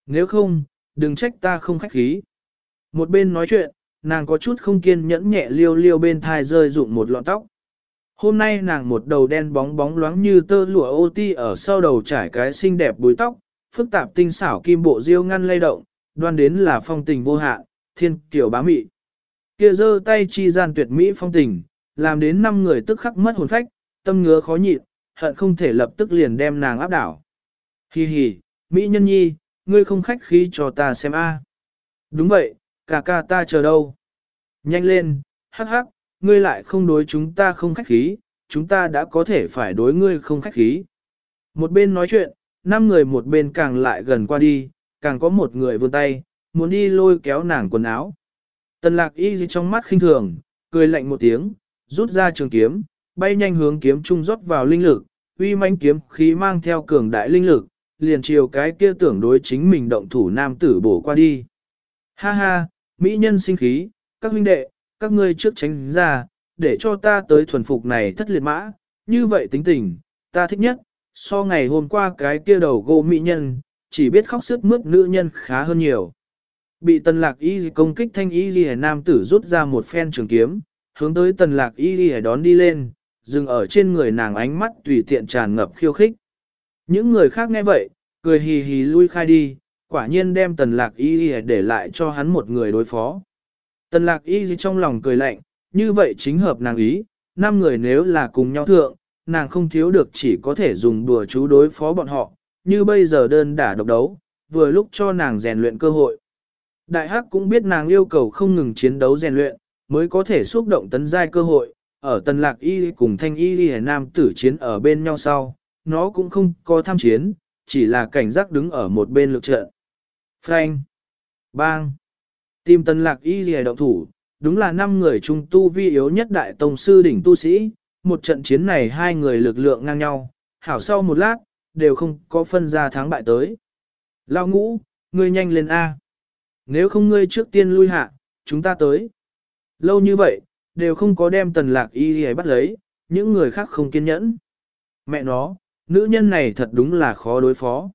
Nếu không, đừng trách ta không khách khí. Một bên nói chuyện, nàng có chút không kiên nhẫn nhẹ liêu liêu bên thai rơi rụng một lọn tóc. Hôm nay nàng một đầu đen bóng bóng loáng như tơ lụa ô ti ở sau đầu trải cái xinh đẹp búi tóc, phức tạp tinh xảo kim bộ diêu ngăn lay động, đoan đến là phong tình vô hạn, thiên kiểu bá mị. Kia giơ tay chi gian tuyệt mỹ phong tình, làm đến năm người tức khắc mất hồn phách, tâm ngứa khó nhịn, hận không thể lập tức liền đem nàng áp đảo. Hi hi, mỹ nhân nhi, ngươi không khách khí cho ta xem a. Đúng vậy, cả ca ta chờ đâu. Nhanh lên, hắc hắc, ngươi lại không đối chúng ta không khách khí, chúng ta đã có thể phải đối ngươi không khách khí. Một bên nói chuyện, năm người một bên càng lại gần qua đi, càng có một người vươn tay, muốn đi lôi kéo nàng quần áo. Tần lạc y trong mắt khinh thường, cười lạnh một tiếng, rút ra trường kiếm, bay nhanh hướng kiếm trung rót vào linh lực, uy mãnh kiếm khí mang theo cường đại linh lực, liền chiều cái kia tưởng đối chính mình động thủ nam tử bổ qua đi. Ha ha, mỹ nhân sinh khí, các huynh đệ, các ngươi trước tránh ra, để cho ta tới thuần phục này thất liệt mã, như vậy tính tình, ta thích nhất, so ngày hôm qua cái kia đầu gỗ mỹ nhân, chỉ biết khóc sướt mướt nữ nhân khá hơn nhiều. Bị tần lạc y công kích thanh y ghi nam tử rút ra một phen trường kiếm, hướng tới tần lạc y ghi đón đi lên, dừng ở trên người nàng ánh mắt tùy tiện tràn ngập khiêu khích. Những người khác nghe vậy, cười hì hì lui khai đi, quả nhiên đem tần lạc y để lại cho hắn một người đối phó. Tần lạc y trong lòng cười lạnh, như vậy chính hợp nàng ý, năm người nếu là cùng nhau thượng, nàng không thiếu được chỉ có thể dùng đùa chú đối phó bọn họ, như bây giờ đơn đả độc đấu, vừa lúc cho nàng rèn luyện cơ hội. Đại Hắc cũng biết nàng yêu cầu không ngừng chiến đấu rèn luyện, mới có thể xúc động tấn giai cơ hội, ở tần lạc y cùng thanh y y nam tử chiến ở bên nhau sau, nó cũng không có tham chiến, chỉ là cảnh giác đứng ở một bên lực trận. Frank! Bang! Tìm tần lạc y y động thủ, đúng là năm người trung tu vi yếu nhất đại tông sư đỉnh tu sĩ, một trận chiến này hai người lực lượng ngang nhau, hảo sau một lát, đều không có phân ra thắng bại tới. Lao ngũ, ngươi nhanh lên A. Nếu không ngươi trước tiên lui hạ, chúng ta tới. Lâu như vậy, đều không có đem tần lạc y y bắt lấy, những người khác không kiên nhẫn. Mẹ nó, nữ nhân này thật đúng là khó đối phó.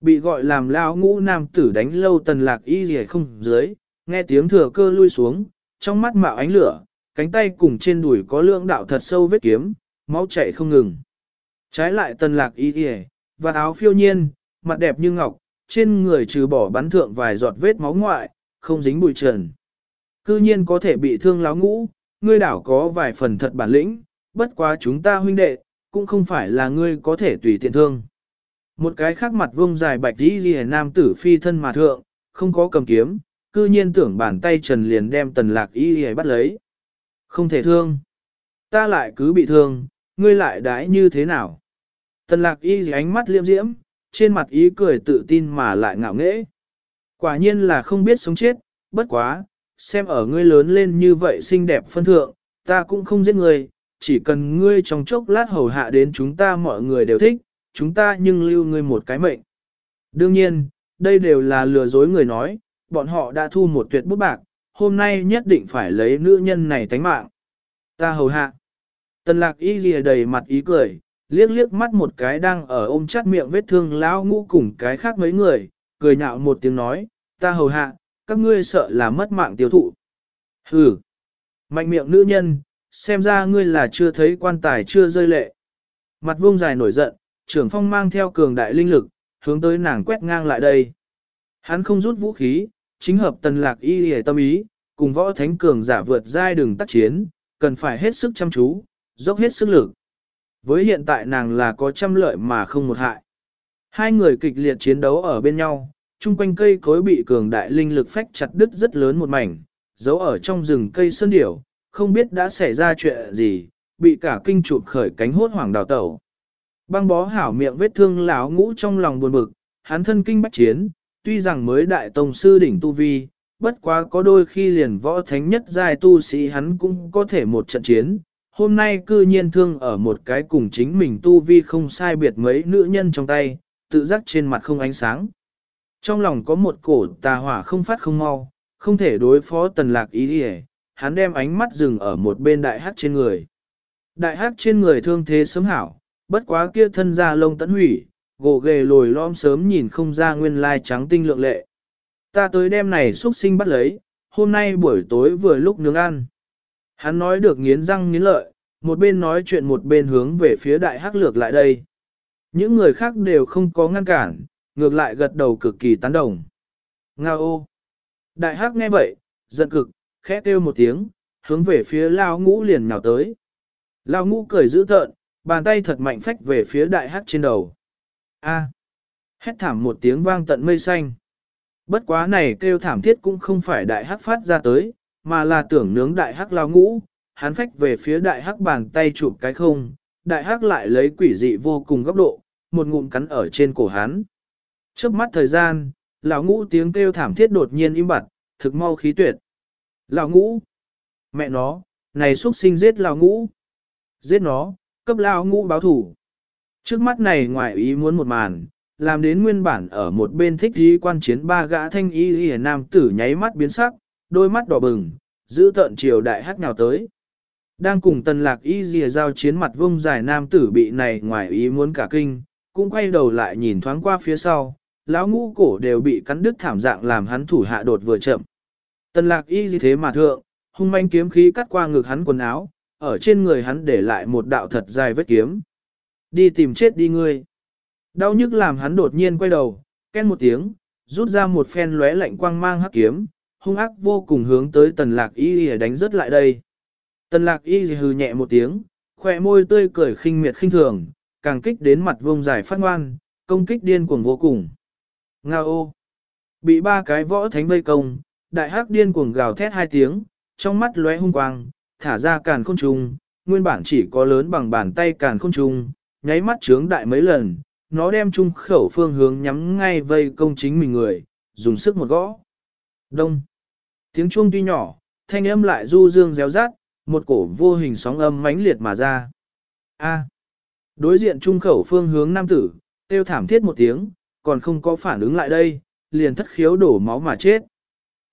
Bị gọi làm lao ngũ nam tử đánh lâu tần lạc y y không dưới, nghe tiếng thừa cơ lui xuống, trong mắt mạo ánh lửa, cánh tay cùng trên đùi có lượng đạo thật sâu vết kiếm, máu chảy không ngừng. Trái lại tần lạc y y, và áo phiêu nhiên, mặt đẹp như ngọc, trên người trừ bỏ bắn thượng vài giọt vết máu ngoại, không dính bụi trần. Cư nhiên có thể bị thương láo ngũ, ngươi đảo có vài phần thật bản lĩnh, bất quá chúng ta huynh đệ, cũng không phải là ngươi có thể tùy tiện thương. Một cái khác mặt vông dài bạch đi ghi nam tử phi thân mà thượng, không có cầm kiếm, cư nhiên tưởng bàn tay trần liền đem tần lạc y y bắt lấy. Không thể thương. Ta lại cứ bị thương, ngươi lại đái như thế nào? Tần lạc y ánh mắt liêm diễm, trên mặt ý cười tự tin mà lại ngạo nghễ. Quả nhiên là không biết sống chết, bất quá, xem ở ngươi lớn lên như vậy xinh đẹp phân thượng, ta cũng không giết ngươi, chỉ cần ngươi trong chốc lát hầu hạ đến chúng ta mọi người đều thích, chúng ta nhưng lưu ngươi một cái mệnh. Đương nhiên, đây đều là lừa dối người nói, bọn họ đã thu một tuyệt bút bạc, hôm nay nhất định phải lấy nữ nhân này tánh mạng. Ta hầu hạ. Tần lạc y ghi đầy mặt ý cười, liếc liếc mắt một cái đang ở ôm chắt miệng vết thương lão ngũ cùng cái khác mấy người, cười nhạo một tiếng nói, ta hầu hạ, các ngươi sợ là mất mạng tiêu thụ. Hừ, mạnh miệng nữ nhân, xem ra ngươi là chưa thấy quan tài chưa rơi lệ. Mặt vuông dài nổi giận, trưởng phong mang theo cường đại linh lực, hướng tới nàng quét ngang lại đây. Hắn không rút vũ khí, chính hợp tần lạc y hề tâm ý, cùng võ thánh cường giả vượt giai đường tác chiến, cần phải hết sức chăm chú, dốc hết sức lực. Với hiện tại nàng là có trăm lợi mà không một hại. Hai người kịch liệt chiến đấu ở bên nhau, chung quanh cây cối bị cường đại linh lực phách chặt đứt rất lớn một mảnh, giấu ở trong rừng cây sơn điểu, không biết đã xảy ra chuyện gì, bị cả kinh chụp khởi cánh hốt hoảng đào tẩu. Băng bó hảo miệng vết thương lão ngũ trong lòng buồn bực, hắn thân kinh bách chiến, tuy rằng mới đại tông sư đỉnh tu vi, bất quá có đôi khi liền võ thánh nhất giai tu sĩ hắn cũng có thể một trận chiến. Hôm nay cư nhiên thương ở một cái cùng chính mình tu vi không sai biệt mấy nữ nhân trong tay, tự giác trên mặt không ánh sáng. Trong lòng có một cổ tà hỏa không phát không mau, không thể đối phó tần lạc ý đi hắn đem ánh mắt dừng ở một bên đại hắc trên người. Đại hắc trên người thương thế sớm hảo, bất quá kia thân da lông tẫn hủy, gồ ghề lồi lõm sớm nhìn không ra nguyên lai trắng tinh lượng lệ. Ta tới đêm này xuất sinh bắt lấy, hôm nay buổi tối vừa lúc nướng ăn. Hắn nói được nghiến răng nghiến lợi, một bên nói chuyện một bên hướng về phía đại hắc lược lại đây. Những người khác đều không có ngăn cản, ngược lại gật đầu cực kỳ tán đồng. Nga ô! Đại hắc nghe vậy, giận cực, khẽ kêu một tiếng, hướng về phía lao ngũ liền nhào tới. Lao ngũ cười dữ tợn, bàn tay thật mạnh phách về phía đại hắc trên đầu. A! Hét thảm một tiếng vang tận mây xanh. Bất quá này kêu thảm thiết cũng không phải đại hắc phát ra tới, mà là tưởng nướng đại hắc lao ngũ, hắn phách về phía đại hắc bàn tay chụp cái không, đại hắc lại lấy quỷ dị vô cùng góc độ, một ngụm cắn ở trên cổ hắn. Trước mắt thời gian, lão ngũ tiếng kêu thảm thiết đột nhiên im bặt, thực mau khí tuyệt. Lão ngũ! Mẹ nó, này xuất sinh giết lão ngũ! Giết nó, cấp lão ngũ báo thủ. Trước mắt này ngoài ý muốn một màn, làm đến nguyên bản ở một bên thích dí quan chiến ba gã thanh y hề nam tử nháy mắt biến sắc, đôi mắt đỏ bừng, giữ tận chiều đại hát nhào tới. Đang cùng tần lạc y dìa giao chiến mặt vông dài nam tử bị này ngoài ý muốn cả kinh, cũng quay đầu lại nhìn thoáng qua phía sau, lão ngũ cổ đều bị cắn đứt thảm dạng làm hắn thủ hạ đột vừa chậm. Tần lạc y gì thế mà thượng, hung manh kiếm khí cắt qua ngực hắn quần áo, ở trên người hắn để lại một đạo thật dài vết kiếm. Đi tìm chết đi ngươi. Đau nhức làm hắn đột nhiên quay đầu, ken một tiếng, rút ra một phen lóe lạnh quang mang hắc kiếm, hung ác vô cùng hướng tới tần lạc y đánh rớt lại đây. Tần lạc y hừ nhẹ một tiếng, khỏe môi tươi cười khinh miệt khinh thường, càng kích đến mặt vông dài phát ngoan, công kích điên cuồng vô cùng. Nga ô! Bị ba cái võ thánh vây công, đại hắc điên cuồng gào thét hai tiếng, trong mắt lóe hung quang, thả ra càn khôn trùng, nguyên bản chỉ có lớn bằng bàn tay càn khôn trùng, nháy mắt trướng đại mấy lần, nó đem trung khẩu phương hướng nhắm ngay vây công chính mình người, dùng sức một gõ. Đông! Tiếng chuông tuy nhỏ, thanh âm lại du dương réo rát, một cổ vô hình sóng âm mãnh liệt mà ra. A. Đối diện trung khẩu phương hướng nam tử, tiêu thảm thiết một tiếng, còn không có phản ứng lại đây, liền thất khiếu đổ máu mà chết.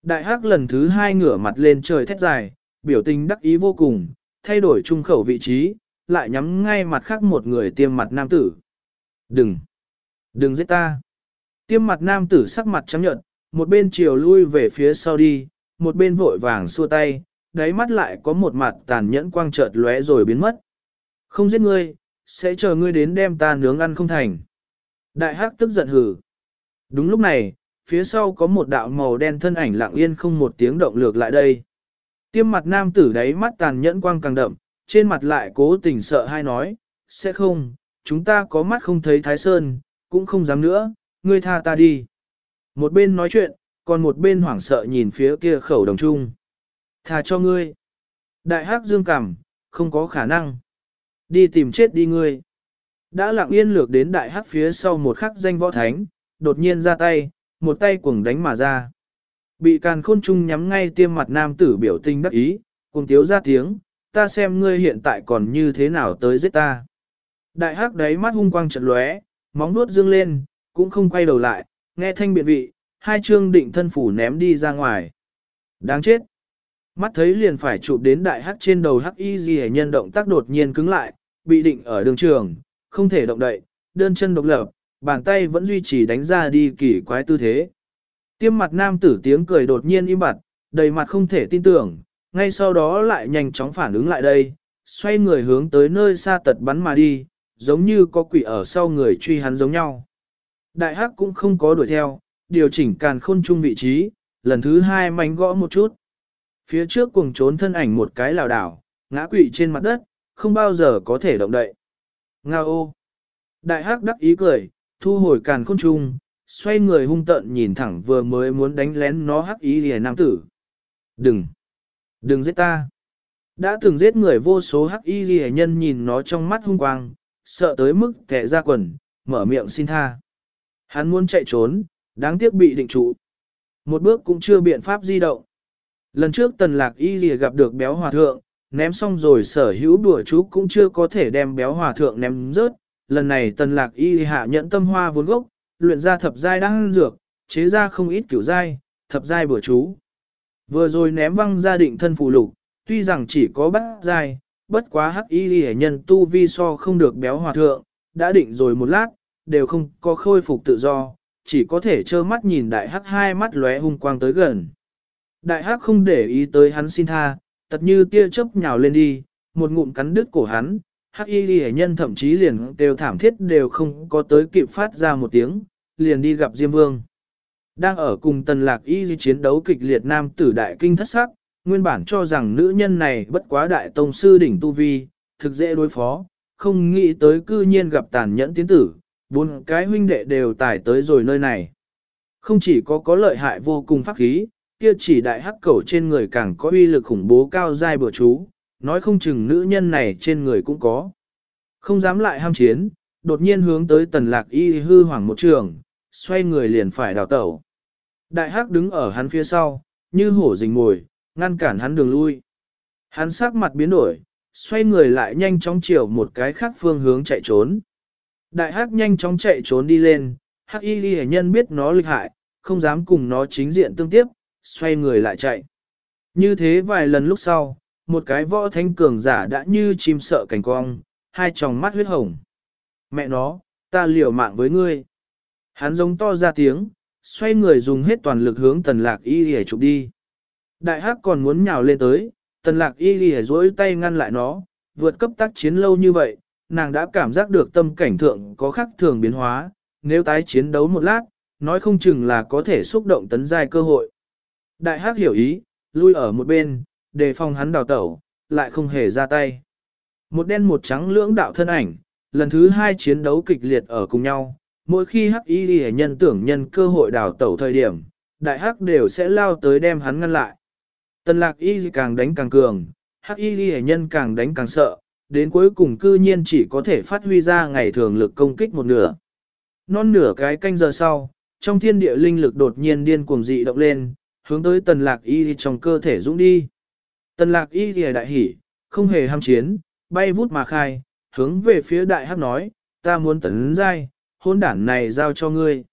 Đại hắc lần thứ hai ngửa mặt lên trời thét dài, biểu tình đắc ý vô cùng, thay đổi trung khẩu vị trí, lại nhắm ngay mặt khác một người tiêm mặt nam tử. Đừng! Đừng giết ta! Tiêm mặt nam tử sắc mặt trắng nhợt, một bên chiều lui về phía sau đi, một bên vội vàng xua tay, đáy mắt lại có một mặt tàn nhẫn quang chợt lóe rồi biến mất. Không giết ngươi, sẽ chờ ngươi đến đem ta nướng ăn không thành. Đại hắc tức giận hừ. Đúng lúc này, phía sau có một đạo màu đen thân ảnh lặng yên không một tiếng động lược lại đây. Tiêm mặt nam tử đáy mắt tàn nhẫn quang càng đậm, trên mặt lại cố tình sợ hai nói, sẽ không, chúng ta có mắt không thấy thái sơn, cũng không dám nữa, ngươi tha ta đi. Một bên nói chuyện, còn một bên hoảng sợ nhìn phía kia khẩu đồng trung. Tha cho ngươi. Đại hắc dương cảm, không có khả năng. Đi tìm chết đi ngươi. Đã lặng yên lược đến đại hắc phía sau một khắc danh võ thánh, đột nhiên ra tay, một tay cuồng đánh mà ra. Bị càn khôn trung nhắm ngay tiêm mặt nam tử biểu tình đắc ý, cùng tiếu ra tiếng, ta xem ngươi hiện tại còn như thế nào tới giết ta. Đại hắc đáy mắt hung quang chợt lóe, móng nuốt dương lên, cũng không quay đầu lại, nghe thanh biện vị, hai chương định thân phủ ném đi ra ngoài. Đáng chết. Mắt thấy liền phải chụp đến đại hắc trên đầu hắc y gì nhân động tác đột nhiên cứng lại, bị định ở đường trường, không thể động đậy, đơn chân độc lập, bàn tay vẫn duy trì đánh ra đi kỳ quái tư thế. Tiêm mặt nam tử tiếng cười đột nhiên im bặt, đầy mặt không thể tin tưởng, ngay sau đó lại nhanh chóng phản ứng lại đây, xoay người hướng tới nơi xa tật bắn mà đi, giống như có quỷ ở sau người truy hắn giống nhau. Đại hắc cũng không có đuổi theo, điều chỉnh càn khôn chung vị trí, lần thứ hai mánh gõ một chút. Phía trước cuồng trốn thân ảnh một cái lảo đảo, ngã quỵ trên mặt đất, không bao giờ có thể động đậy. Nga ô! Đại hắc đắc ý cười, thu hồi càn khôn trung, xoay người hung tợn nhìn thẳng vừa mới muốn đánh lén nó hắc ý lìa nam tử. Đừng! Đừng giết ta! Đã từng giết người vô số hắc y ghi nhân nhìn nó trong mắt hung quang, sợ tới mức kẻ ra quần, mở miệng xin tha. Hắn muốn chạy trốn, đáng tiếc bị định trụ. Một bước cũng chưa biện pháp di động. Lần trước tần lạc y lìa gặp được béo hòa thượng, ném xong rồi sở hữu đùa chú cũng chưa có thể đem béo hòa thượng ném rớt. Lần này tần lạc y hạ nhận tâm hoa vốn gốc, luyện ra thập giai đang dược, chế ra không ít kiểu giai, thập giai bữa chú. Vừa rồi ném văng gia định thân phù lục, tuy rằng chỉ có bát giai, bất quá hắc y hạ nhân tu vi so không được béo hòa thượng, đã định rồi một lát, đều không có khôi phục tự do, chỉ có thể trơ mắt nhìn đại hắc hai mắt lóe hung quang tới gần. Đại hắc không để ý tới hắn xin tha, tật như tia chớp nhào lên đi, một ngụm cắn đứt cổ hắn, hắc y ghi nhân thậm chí liền đều thảm thiết đều không có tới kịp phát ra một tiếng, liền đi gặp Diêm Vương. Đang ở cùng tần lạc y Di chiến đấu kịch liệt nam tử đại kinh thất sắc, nguyên bản cho rằng nữ nhân này bất quá đại tông sư đỉnh tu vi, thực dễ đối phó, không nghĩ tới cư nhiên gặp tàn nhẫn tiến tử, bốn cái huynh đệ đều tải tới rồi nơi này. Không chỉ có có lợi hại vô cùng pháp khí, kia chỉ đại hắc cẩu trên người càng có uy lực khủng bố cao dai bừa chú, nói không chừng nữ nhân này trên người cũng có. Không dám lại ham chiến, đột nhiên hướng tới tần lạc y hư hoảng một trường, xoay người liền phải đào tẩu. Đại hắc đứng ở hắn phía sau, như hổ rình ngồi, ngăn cản hắn đường lui. Hắn sắc mặt biến đổi, xoay người lại nhanh chóng chiều một cái khác phương hướng chạy trốn. Đại hắc nhanh chóng chạy trốn đi lên, hắc y ghi nhân biết nó lịch hại, không dám cùng nó chính diện tương tiếp, xoay người lại chạy. Như thế vài lần lúc sau, một cái võ thanh cường giả đã như chim sợ cảnh cong, hai tròng mắt huyết hồng. Mẹ nó, ta liều mạng với ngươi. Hắn giống to ra tiếng, xoay người dùng hết toàn lực hướng tần lạc y để chụp đi. Đại hắc còn muốn nhào lên tới, tần lạc y lìa dối tay ngăn lại nó, vượt cấp tác chiến lâu như vậy, nàng đã cảm giác được tâm cảnh thượng có khắc thường biến hóa, nếu tái chiến đấu một lát, nói không chừng là có thể xúc động tấn giai cơ hội. Đại hắc hiểu ý, lui ở một bên, đề phòng hắn đào tẩu, lại không hề ra tay. Một đen một trắng lưỡng đạo thân ảnh, lần thứ hai chiến đấu kịch liệt ở cùng nhau, mỗi khi hắc y ghi nhân tưởng nhân cơ hội đào tẩu thời điểm, đại hắc đều sẽ lao tới đem hắn ngăn lại. Tần lạc y càng đánh càng cường, hắc y ghi nhân càng đánh càng sợ, đến cuối cùng cư nhiên chỉ có thể phát huy ra ngày thường lực công kích một nửa. Non nửa cái canh giờ sau, trong thiên địa linh lực đột nhiên điên cuồng dị động lên, hướng tới tần lạc y trong cơ thể dũng đi. Tần lạc y thì đại hỉ, không hề ham chiến, bay vút mà khai, hướng về phía đại hắc nói, ta muốn tấn giai, hôn đản này giao cho ngươi.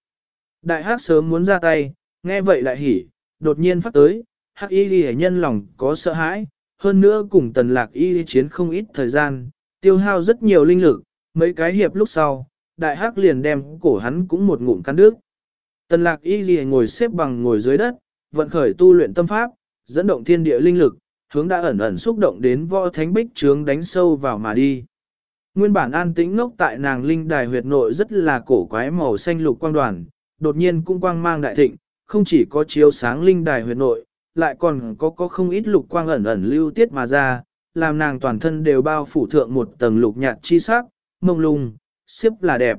Đại hắc sớm muốn ra tay, nghe vậy đại hỉ, đột nhiên phát tới, hắc y ghi nhân lòng có sợ hãi, hơn nữa cùng tần lạc y chiến không ít thời gian, tiêu hao rất nhiều linh lực, mấy cái hiệp lúc sau, đại hắc liền đem cổ hắn cũng một ngụm cắn nước. Tần lạc y ghi ngồi xếp bằng ngồi dưới đất, vận khởi tu luyện tâm pháp, dẫn động thiên địa linh lực, hướng đã ẩn ẩn xúc động đến võ thánh bích trướng đánh sâu vào mà đi. Nguyên bản an tĩnh ngốc tại nàng linh đài huyệt nội rất là cổ quái màu xanh lục quang đoàn, đột nhiên cũng quang mang đại thịnh, không chỉ có chiếu sáng linh đài huyệt nội, lại còn có có không ít lục quang ẩn ẩn lưu tiết mà ra, làm nàng toàn thân đều bao phủ thượng một tầng lục nhạt chi sắc, mông lung, xếp là đẹp.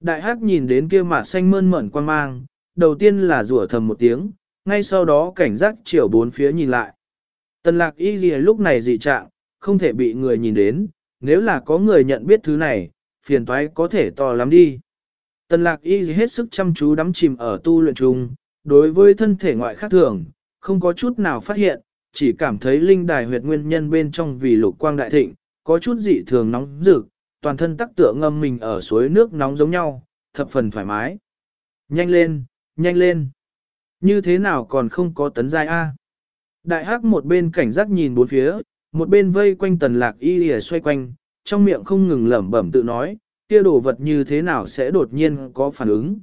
Đại hắc nhìn đến kia mà xanh mơn mởn quang mang, đầu tiên là rủa thầm một tiếng, ngay sau đó cảnh giác chiều bốn phía nhìn lại. Tần lạc y gì lúc này dị trạng, không thể bị người nhìn đến, nếu là có người nhận biết thứ này, phiền toái có thể to lắm đi. Tần lạc y hết sức chăm chú đắm chìm ở tu luyện chung, đối với thân thể ngoại khác thường, không có chút nào phát hiện, chỉ cảm thấy linh đài huyệt nguyên nhân bên trong vì lục quang đại thịnh, có chút dị thường nóng rực, toàn thân tắc tựa ngâm mình ở suối nước nóng giống nhau, thập phần thoải mái. Nhanh lên, nhanh lên. Như thế nào còn không có tấn giai A? Đại hắc một bên cảnh giác nhìn bốn phía, một bên vây quanh tần lạc y lìa xoay quanh, trong miệng không ngừng lẩm bẩm tự nói, kia đồ vật như thế nào sẽ đột nhiên có phản ứng.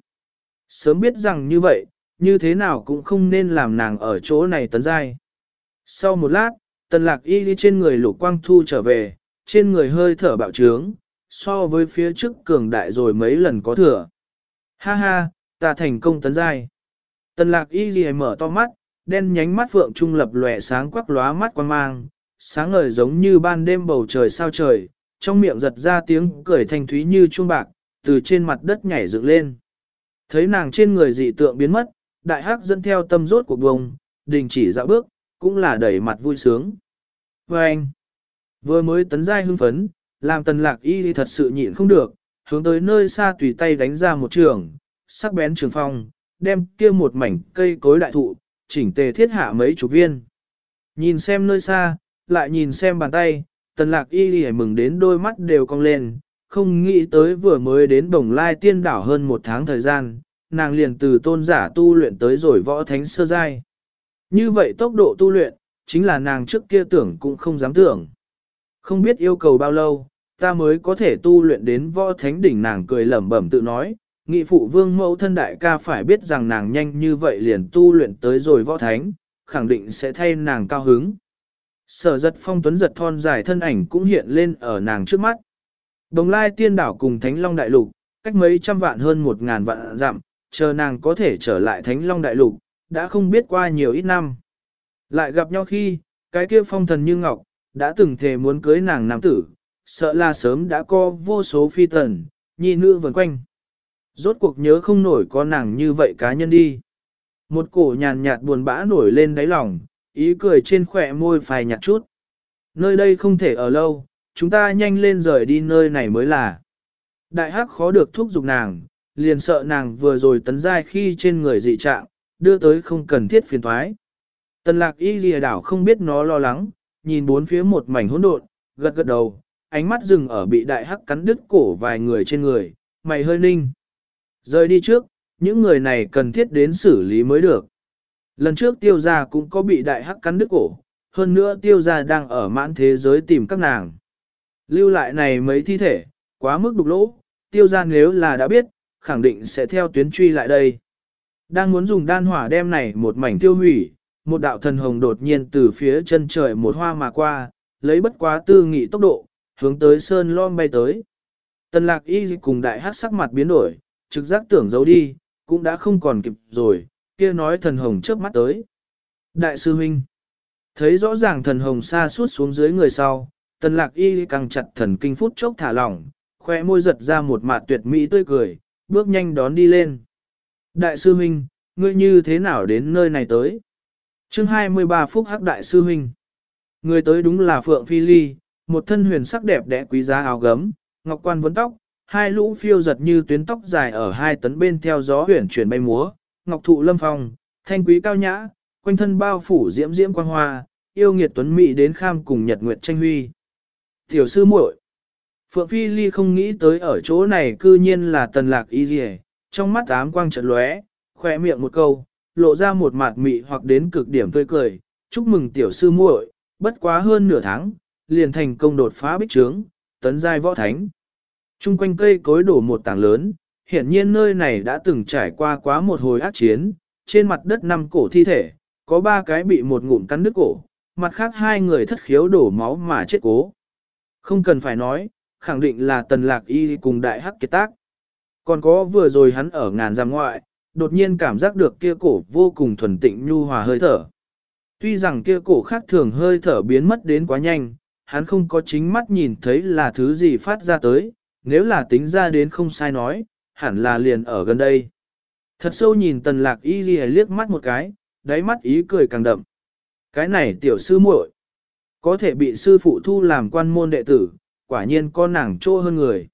Sớm biết rằng như vậy, như thế nào cũng không nên làm nàng ở chỗ này tấn giai. Sau một lát, tần lạc y đi trên người lục quang thu trở về, trên người hơi thở bạo trướng, so với phía trước cường đại rồi mấy lần có thừa. Ha ha, ta thành công tấn giai. Tần lạc y ghi mở to mắt, đen nhánh mắt phượng trung lập lòe sáng quắc lóa mắt quan mang, sáng ngời giống như ban đêm bầu trời sao trời, trong miệng giật ra tiếng cười thanh thúy như chuông bạc, từ trên mặt đất nhảy dựng lên. Thấy nàng trên người dị tượng biến mất, đại hắc dẫn theo tâm rốt của bông, đình chỉ dạo bước, cũng là đẩy mặt vui sướng. Và anh, vừa mới tấn giai hưng phấn, làm tần lạc y thì thật sự nhịn không được, hướng tới nơi xa tùy tay đánh ra một trường, sắc bén trường phong, đem kia một mảnh cây cối đại thụ, chỉnh tề thiết hạ mấy chục viên. Nhìn xem nơi xa, lại nhìn xem bàn tay, tần lạc y lì mừng đến đôi mắt đều cong lên, không nghĩ tới vừa mới đến bồng lai tiên đảo hơn một tháng thời gian, nàng liền từ tôn giả tu luyện tới rồi võ thánh sơ giai. Như vậy tốc độ tu luyện, chính là nàng trước kia tưởng cũng không dám tưởng. Không biết yêu cầu bao lâu, ta mới có thể tu luyện đến võ thánh đỉnh nàng cười lẩm bẩm tự nói, nghị phụ vương mẫu thân đại ca phải biết rằng nàng nhanh như vậy liền tu luyện tới rồi võ thánh, khẳng định sẽ thay nàng cao hứng. Sở giật phong tuấn giật thon dài thân ảnh cũng hiện lên ở nàng trước mắt. Đồng lai tiên đảo cùng Thánh Long Đại Lục, cách mấy trăm vạn hơn một ngàn vạn dặm, chờ nàng có thể trở lại Thánh Long Đại Lục, đã không biết qua nhiều ít năm. Lại gặp nhau khi, cái kia phong thần như ngọc, đã từng thề muốn cưới nàng nam tử, sợ là sớm đã có vô số phi tần, nhi nữ vần quanh. Rốt cuộc nhớ không nổi có nàng như vậy cá nhân đi. Một cổ nhàn nhạt buồn bã nổi lên đáy lòng, ý cười trên khỏe môi phai nhạt chút. Nơi đây không thể ở lâu, chúng ta nhanh lên rời đi nơi này mới là. Đại hắc khó được thúc giục nàng, liền sợ nàng vừa rồi tấn giai khi trên người dị trạng, đưa tới không cần thiết phiền thoái. Tần lạc y lìa đảo không biết nó lo lắng, nhìn bốn phía một mảnh hỗn độn, gật gật đầu, ánh mắt dừng ở bị đại hắc cắn đứt cổ vài người trên người, mày hơi ninh. Rời đi trước, những người này cần thiết đến xử lý mới được. Lần trước tiêu gia cũng có bị đại hắc cắn đứt cổ, hơn nữa tiêu gia đang ở mãn thế giới tìm các nàng. Lưu lại này mấy thi thể, quá mức đục lỗ, tiêu gia nếu là đã biết, khẳng định sẽ theo tuyến truy lại đây. Đang muốn dùng đan hỏa đem này một mảnh tiêu hủy, một đạo thần hồng đột nhiên từ phía chân trời một hoa mà qua, lấy bất quá tư nghị tốc độ, hướng tới sơn lom bay tới. Tần lạc y cùng đại hát sắc mặt biến đổi, trực giác tưởng giấu đi, cũng đã không còn kịp rồi, kia nói thần hồng trước mắt tới. Đại sư huynh, thấy rõ ràng thần hồng xa suốt xuống dưới người sau, tần lạc y càng chặt thần kinh phút chốc thả lỏng, khoe môi giật ra một mạt tuyệt mỹ tươi cười, bước nhanh đón đi lên. Đại sư huynh, ngươi như thế nào đến nơi này tới? chương 23 phút hắc đại sư huynh. Người tới đúng là Phượng Phi Ly, một thân huyền sắc đẹp đẽ quý giá áo gấm, ngọc quan vấn tóc, hai lũ phiêu giật như tuyến tóc dài ở hai tấn bên theo gió huyển chuyển bay múa, ngọc thụ lâm phong, thanh quý cao nhã, quanh thân bao phủ diễm diễm quang hoa, yêu nghiệt tuấn mỹ đến kham cùng nhật nguyệt tranh huy. Tiểu sư muội Phượng Phi Ly không nghĩ tới ở chỗ này cư nhiên là tần lạc y dì trong mắt ám quang trận lóe, khỏe miệng một câu, lộ ra một mặt mị hoặc đến cực điểm tươi cười, chúc mừng tiểu sư muội, bất quá hơn nửa tháng, liền thành công đột phá bích trướng, tấn giai võ thánh. Trung quanh cây cối đổ một tảng lớn, hiển nhiên nơi này đã từng trải qua quá một hồi ác chiến, trên mặt đất năm cổ thi thể, có ba cái bị một ngụm cắn đứt cổ, mặt khác hai người thất khiếu đổ máu mà chết cố. Không cần phải nói, khẳng định là tần lạc y cùng đại hắc kiệt tác. Còn có vừa rồi hắn ở ngàn giam ngoại, đột nhiên cảm giác được kia cổ vô cùng thuần tịnh nhu hòa hơi thở. Tuy rằng kia cổ khác thường hơi thở biến mất đến quá nhanh, hắn không có chính mắt nhìn thấy là thứ gì phát ra tới, nếu là tính ra đến không sai nói, hẳn là liền ở gần đây. Thật sâu nhìn tần lạc y ghi liếc mắt một cái, đáy mắt ý cười càng đậm. Cái này tiểu sư muội có thể bị sư phụ thu làm quan môn đệ tử, quả nhiên con nàng trô hơn người.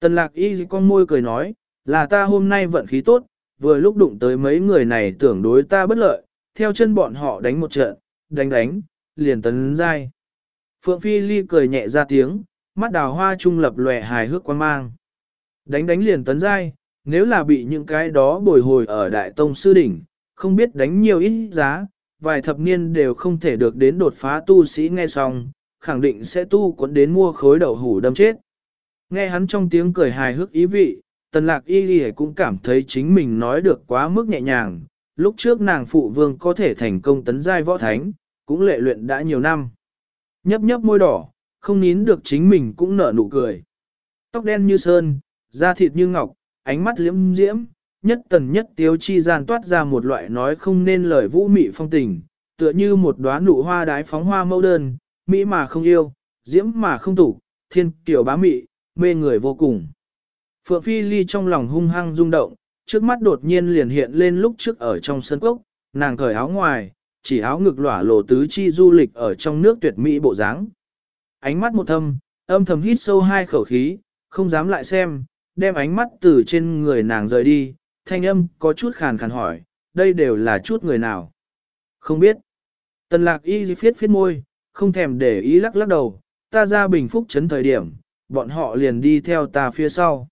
Tần lạc y con môi cười nói, là ta hôm nay vận khí tốt, vừa lúc đụng tới mấy người này tưởng đối ta bất lợi, theo chân bọn họ đánh một trận, đánh đánh, liền tấn dai. Phượng Phi Ly cười nhẹ ra tiếng, mắt đào hoa trung lập lòe hài hước quan mang. Đánh đánh liền tấn dai, nếu là bị những cái đó bồi hồi ở Đại Tông Sư Đỉnh, không biết đánh nhiều ít giá, vài thập niên đều không thể được đến đột phá tu sĩ nghe xong, khẳng định sẽ tu quấn đến mua khối đậu hủ đâm chết. Nghe hắn trong tiếng cười hài hước ý vị, tần lạc y ghi cũng cảm thấy chính mình nói được quá mức nhẹ nhàng, lúc trước nàng phụ vương có thể thành công tấn giai võ thánh, cũng lệ luyện đã nhiều năm. Nhấp nhấp môi đỏ, không nín được chính mình cũng nở nụ cười. Tóc đen như sơn, da thịt như ngọc, ánh mắt liễm diễm, nhất tần nhất tiếu chi gian toát ra một loại nói không nên lời vũ mị phong tình, tựa như một đóa nụ hoa đái phóng hoa mẫu đơn, mỹ mà không yêu, diễm mà không tủ, thiên tiểu bá mị, mê người vô cùng. Phượng Phi Ly trong lòng hung hăng rung động, trước mắt đột nhiên liền hiện lên lúc trước ở trong sân cốc, nàng cởi áo ngoài, chỉ áo ngực lỏa lộ tứ chi du lịch ở trong nước tuyệt mỹ bộ dáng. Ánh mắt một thâm, âm thầm hít sâu hai khẩu khí, không dám lại xem, đem ánh mắt từ trên người nàng rời đi, thanh âm có chút khàn khàn hỏi, đây đều là chút người nào? Không biết. Tần lạc y phiết phiết môi, không thèm để ý lắc lắc đầu, ta ra bình phúc chấn thời điểm, bọn họ liền đi theo ta phía sau.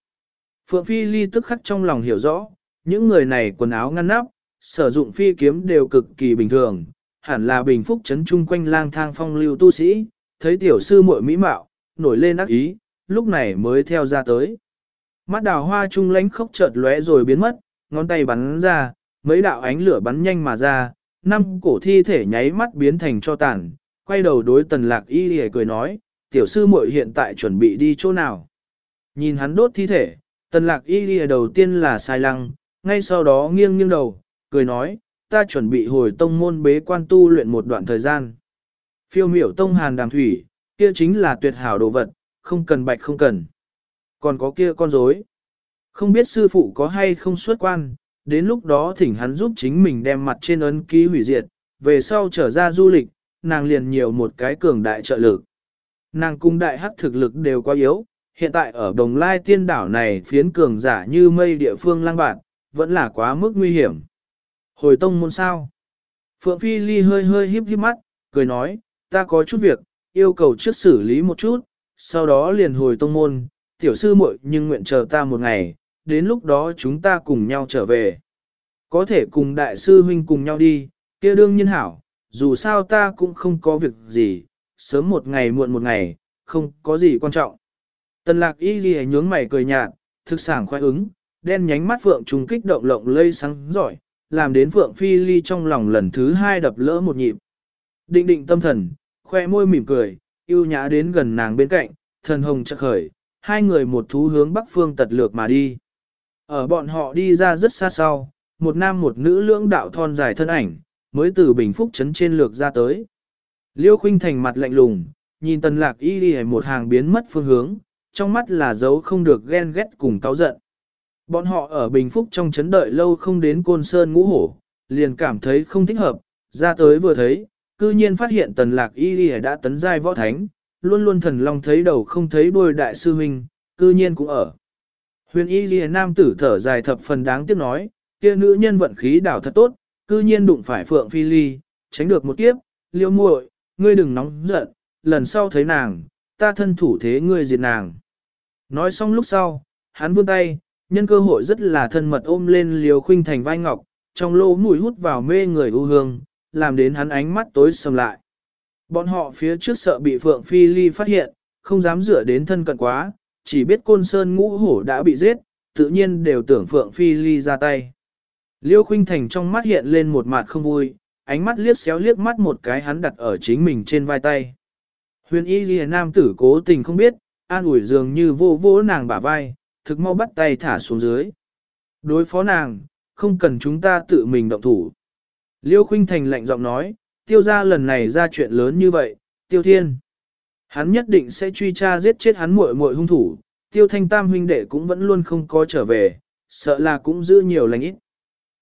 Phượng Phi Ly tức khắc trong lòng hiểu rõ, những người này quần áo ngăn nắp, sử dụng phi kiếm đều cực kỳ bình thường, hẳn là bình phúc chấn chung quanh lang thang phong lưu tu sĩ, thấy tiểu sư muội mỹ mạo, nổi lên ác ý, lúc này mới theo ra tới. Mắt đào hoa trung lánh khốc chợt lóe rồi biến mất, ngón tay bắn ra, mấy đạo ánh lửa bắn nhanh mà ra, năm cổ thi thể nháy mắt biến thành cho tàn, quay đầu đối tần lạc y hề cười nói, tiểu sư muội hiện tại chuẩn bị đi chỗ nào. Nhìn hắn đốt thi thể, tần lạc y hề đầu tiên là sai lăng, ngay sau đó nghiêng nghiêng đầu, cười nói, ta chuẩn bị hồi tông môn bế quan tu luyện một đoạn thời gian. Phiêu miểu tông hàn đàm thủy, kia chính là tuyệt hảo đồ vật, không cần bạch không cần. Còn có kia con rối, không biết sư phụ có hay không xuất quan, đến lúc đó thỉnh hắn giúp chính mình đem mặt trên ấn ký hủy diệt, về sau trở ra du lịch, nàng liền nhiều một cái cường đại trợ lực. Nàng cung đại hắc thực lực đều quá yếu, hiện tại ở đồng lai tiên đảo này phiến cường giả như mây địa phương lang bạn, vẫn là quá mức nguy hiểm. Hồi tông môn sao? Phượng Phi Ly hơi hơi híp híp mắt, cười nói, ta có chút việc, yêu cầu trước xử lý một chút, sau đó liền hồi tông môn, tiểu sư muội nhưng nguyện chờ ta một ngày, đến lúc đó chúng ta cùng nhau trở về. Có thể cùng đại sư huynh cùng nhau đi, kia đương nhiên hảo, dù sao ta cũng không có việc gì, sớm một ngày muộn một ngày, không có gì quan trọng. Tần lạc y ghi nhướng mày cười nhạt, thực sản khoái ứng, đen nhánh mắt phượng trùng kích động lộng lây sáng giỏi, làm đến phượng phi ly trong lòng lần thứ hai đập lỡ một nhịp. Định định tâm thần, khoe môi mỉm cười, yêu nhã đến gần nàng bên cạnh, thần hồng chợt khởi, hai người một thú hướng bắc phương tật lược mà đi. Ở bọn họ đi ra rất xa sau, một nam một nữ lưỡng đạo thon dài thân ảnh, mới từ bình phúc trấn trên lược ra tới. Liêu khuynh thành mặt lạnh lùng, nhìn tần lạc y đi một hàng biến mất phương hướng, trong mắt là dấu không được ghen ghét cùng cáo giận. Bọn họ ở Bình Phúc trong chấn đợi lâu không đến Côn Sơn ngũ hổ, liền cảm thấy không thích hợp, ra tới vừa thấy, cư nhiên phát hiện tần lạc y đi đã tấn giai võ thánh, luôn luôn thần long thấy đầu không thấy đuôi đại sư huynh, cư nhiên cũng ở. Huyền y ghi nam tử thở dài thập phần đáng tiếc nói, kia nữ nhân vận khí đảo thật tốt, cư nhiên đụng phải phượng phi ly, tránh được một kiếp, liêu muội, ngươi đừng nóng giận, lần sau thấy nàng, ta thân thủ thế ngươi diệt nàng. Nói xong lúc sau, hắn vươn tay, nhân cơ hội rất là thân mật ôm lên liều khuynh thành vai ngọc, trong lỗ mũi hút vào mê người ưu hương, làm đến hắn ánh mắt tối sầm lại. Bọn họ phía trước sợ bị Phượng Phi Ly phát hiện, không dám dựa đến thân cận quá, chỉ biết côn sơn ngũ hổ đã bị giết, tự nhiên đều tưởng Phượng Phi Ly ra tay. Liêu Khuynh Thành trong mắt hiện lên một mặt không vui, ánh mắt liếc xéo liếc mắt một cái hắn đặt ở chính mình trên vai tay. Huyền y ghi nam tử cố tình không biết, an ủi dường như vô vô nàng bả vai, thực mau bắt tay thả xuống dưới. Đối phó nàng, không cần chúng ta tự mình động thủ. Liêu Khuynh Thành lạnh giọng nói, tiêu ra lần này ra chuyện lớn như vậy, tiêu thiên. Hắn nhất định sẽ truy tra giết chết hắn muội muội hung thủ, tiêu thanh tam huynh đệ cũng vẫn luôn không có trở về, sợ là cũng giữ nhiều lành ít.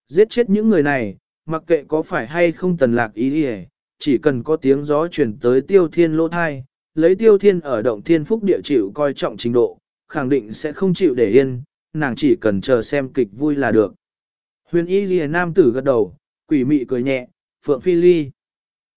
Giết chết những người này, mặc kệ có phải hay không tần lạc ý đi chỉ cần có tiếng gió chuyển tới tiêu thiên lô thai, lấy tiêu thiên ở động thiên phúc địa chịu coi trọng trình độ, khẳng định sẽ không chịu để yên, nàng chỉ cần chờ xem kịch vui là được. Huyền y ghi nam tử gật đầu, quỷ mị cười nhẹ, phượng phi ly.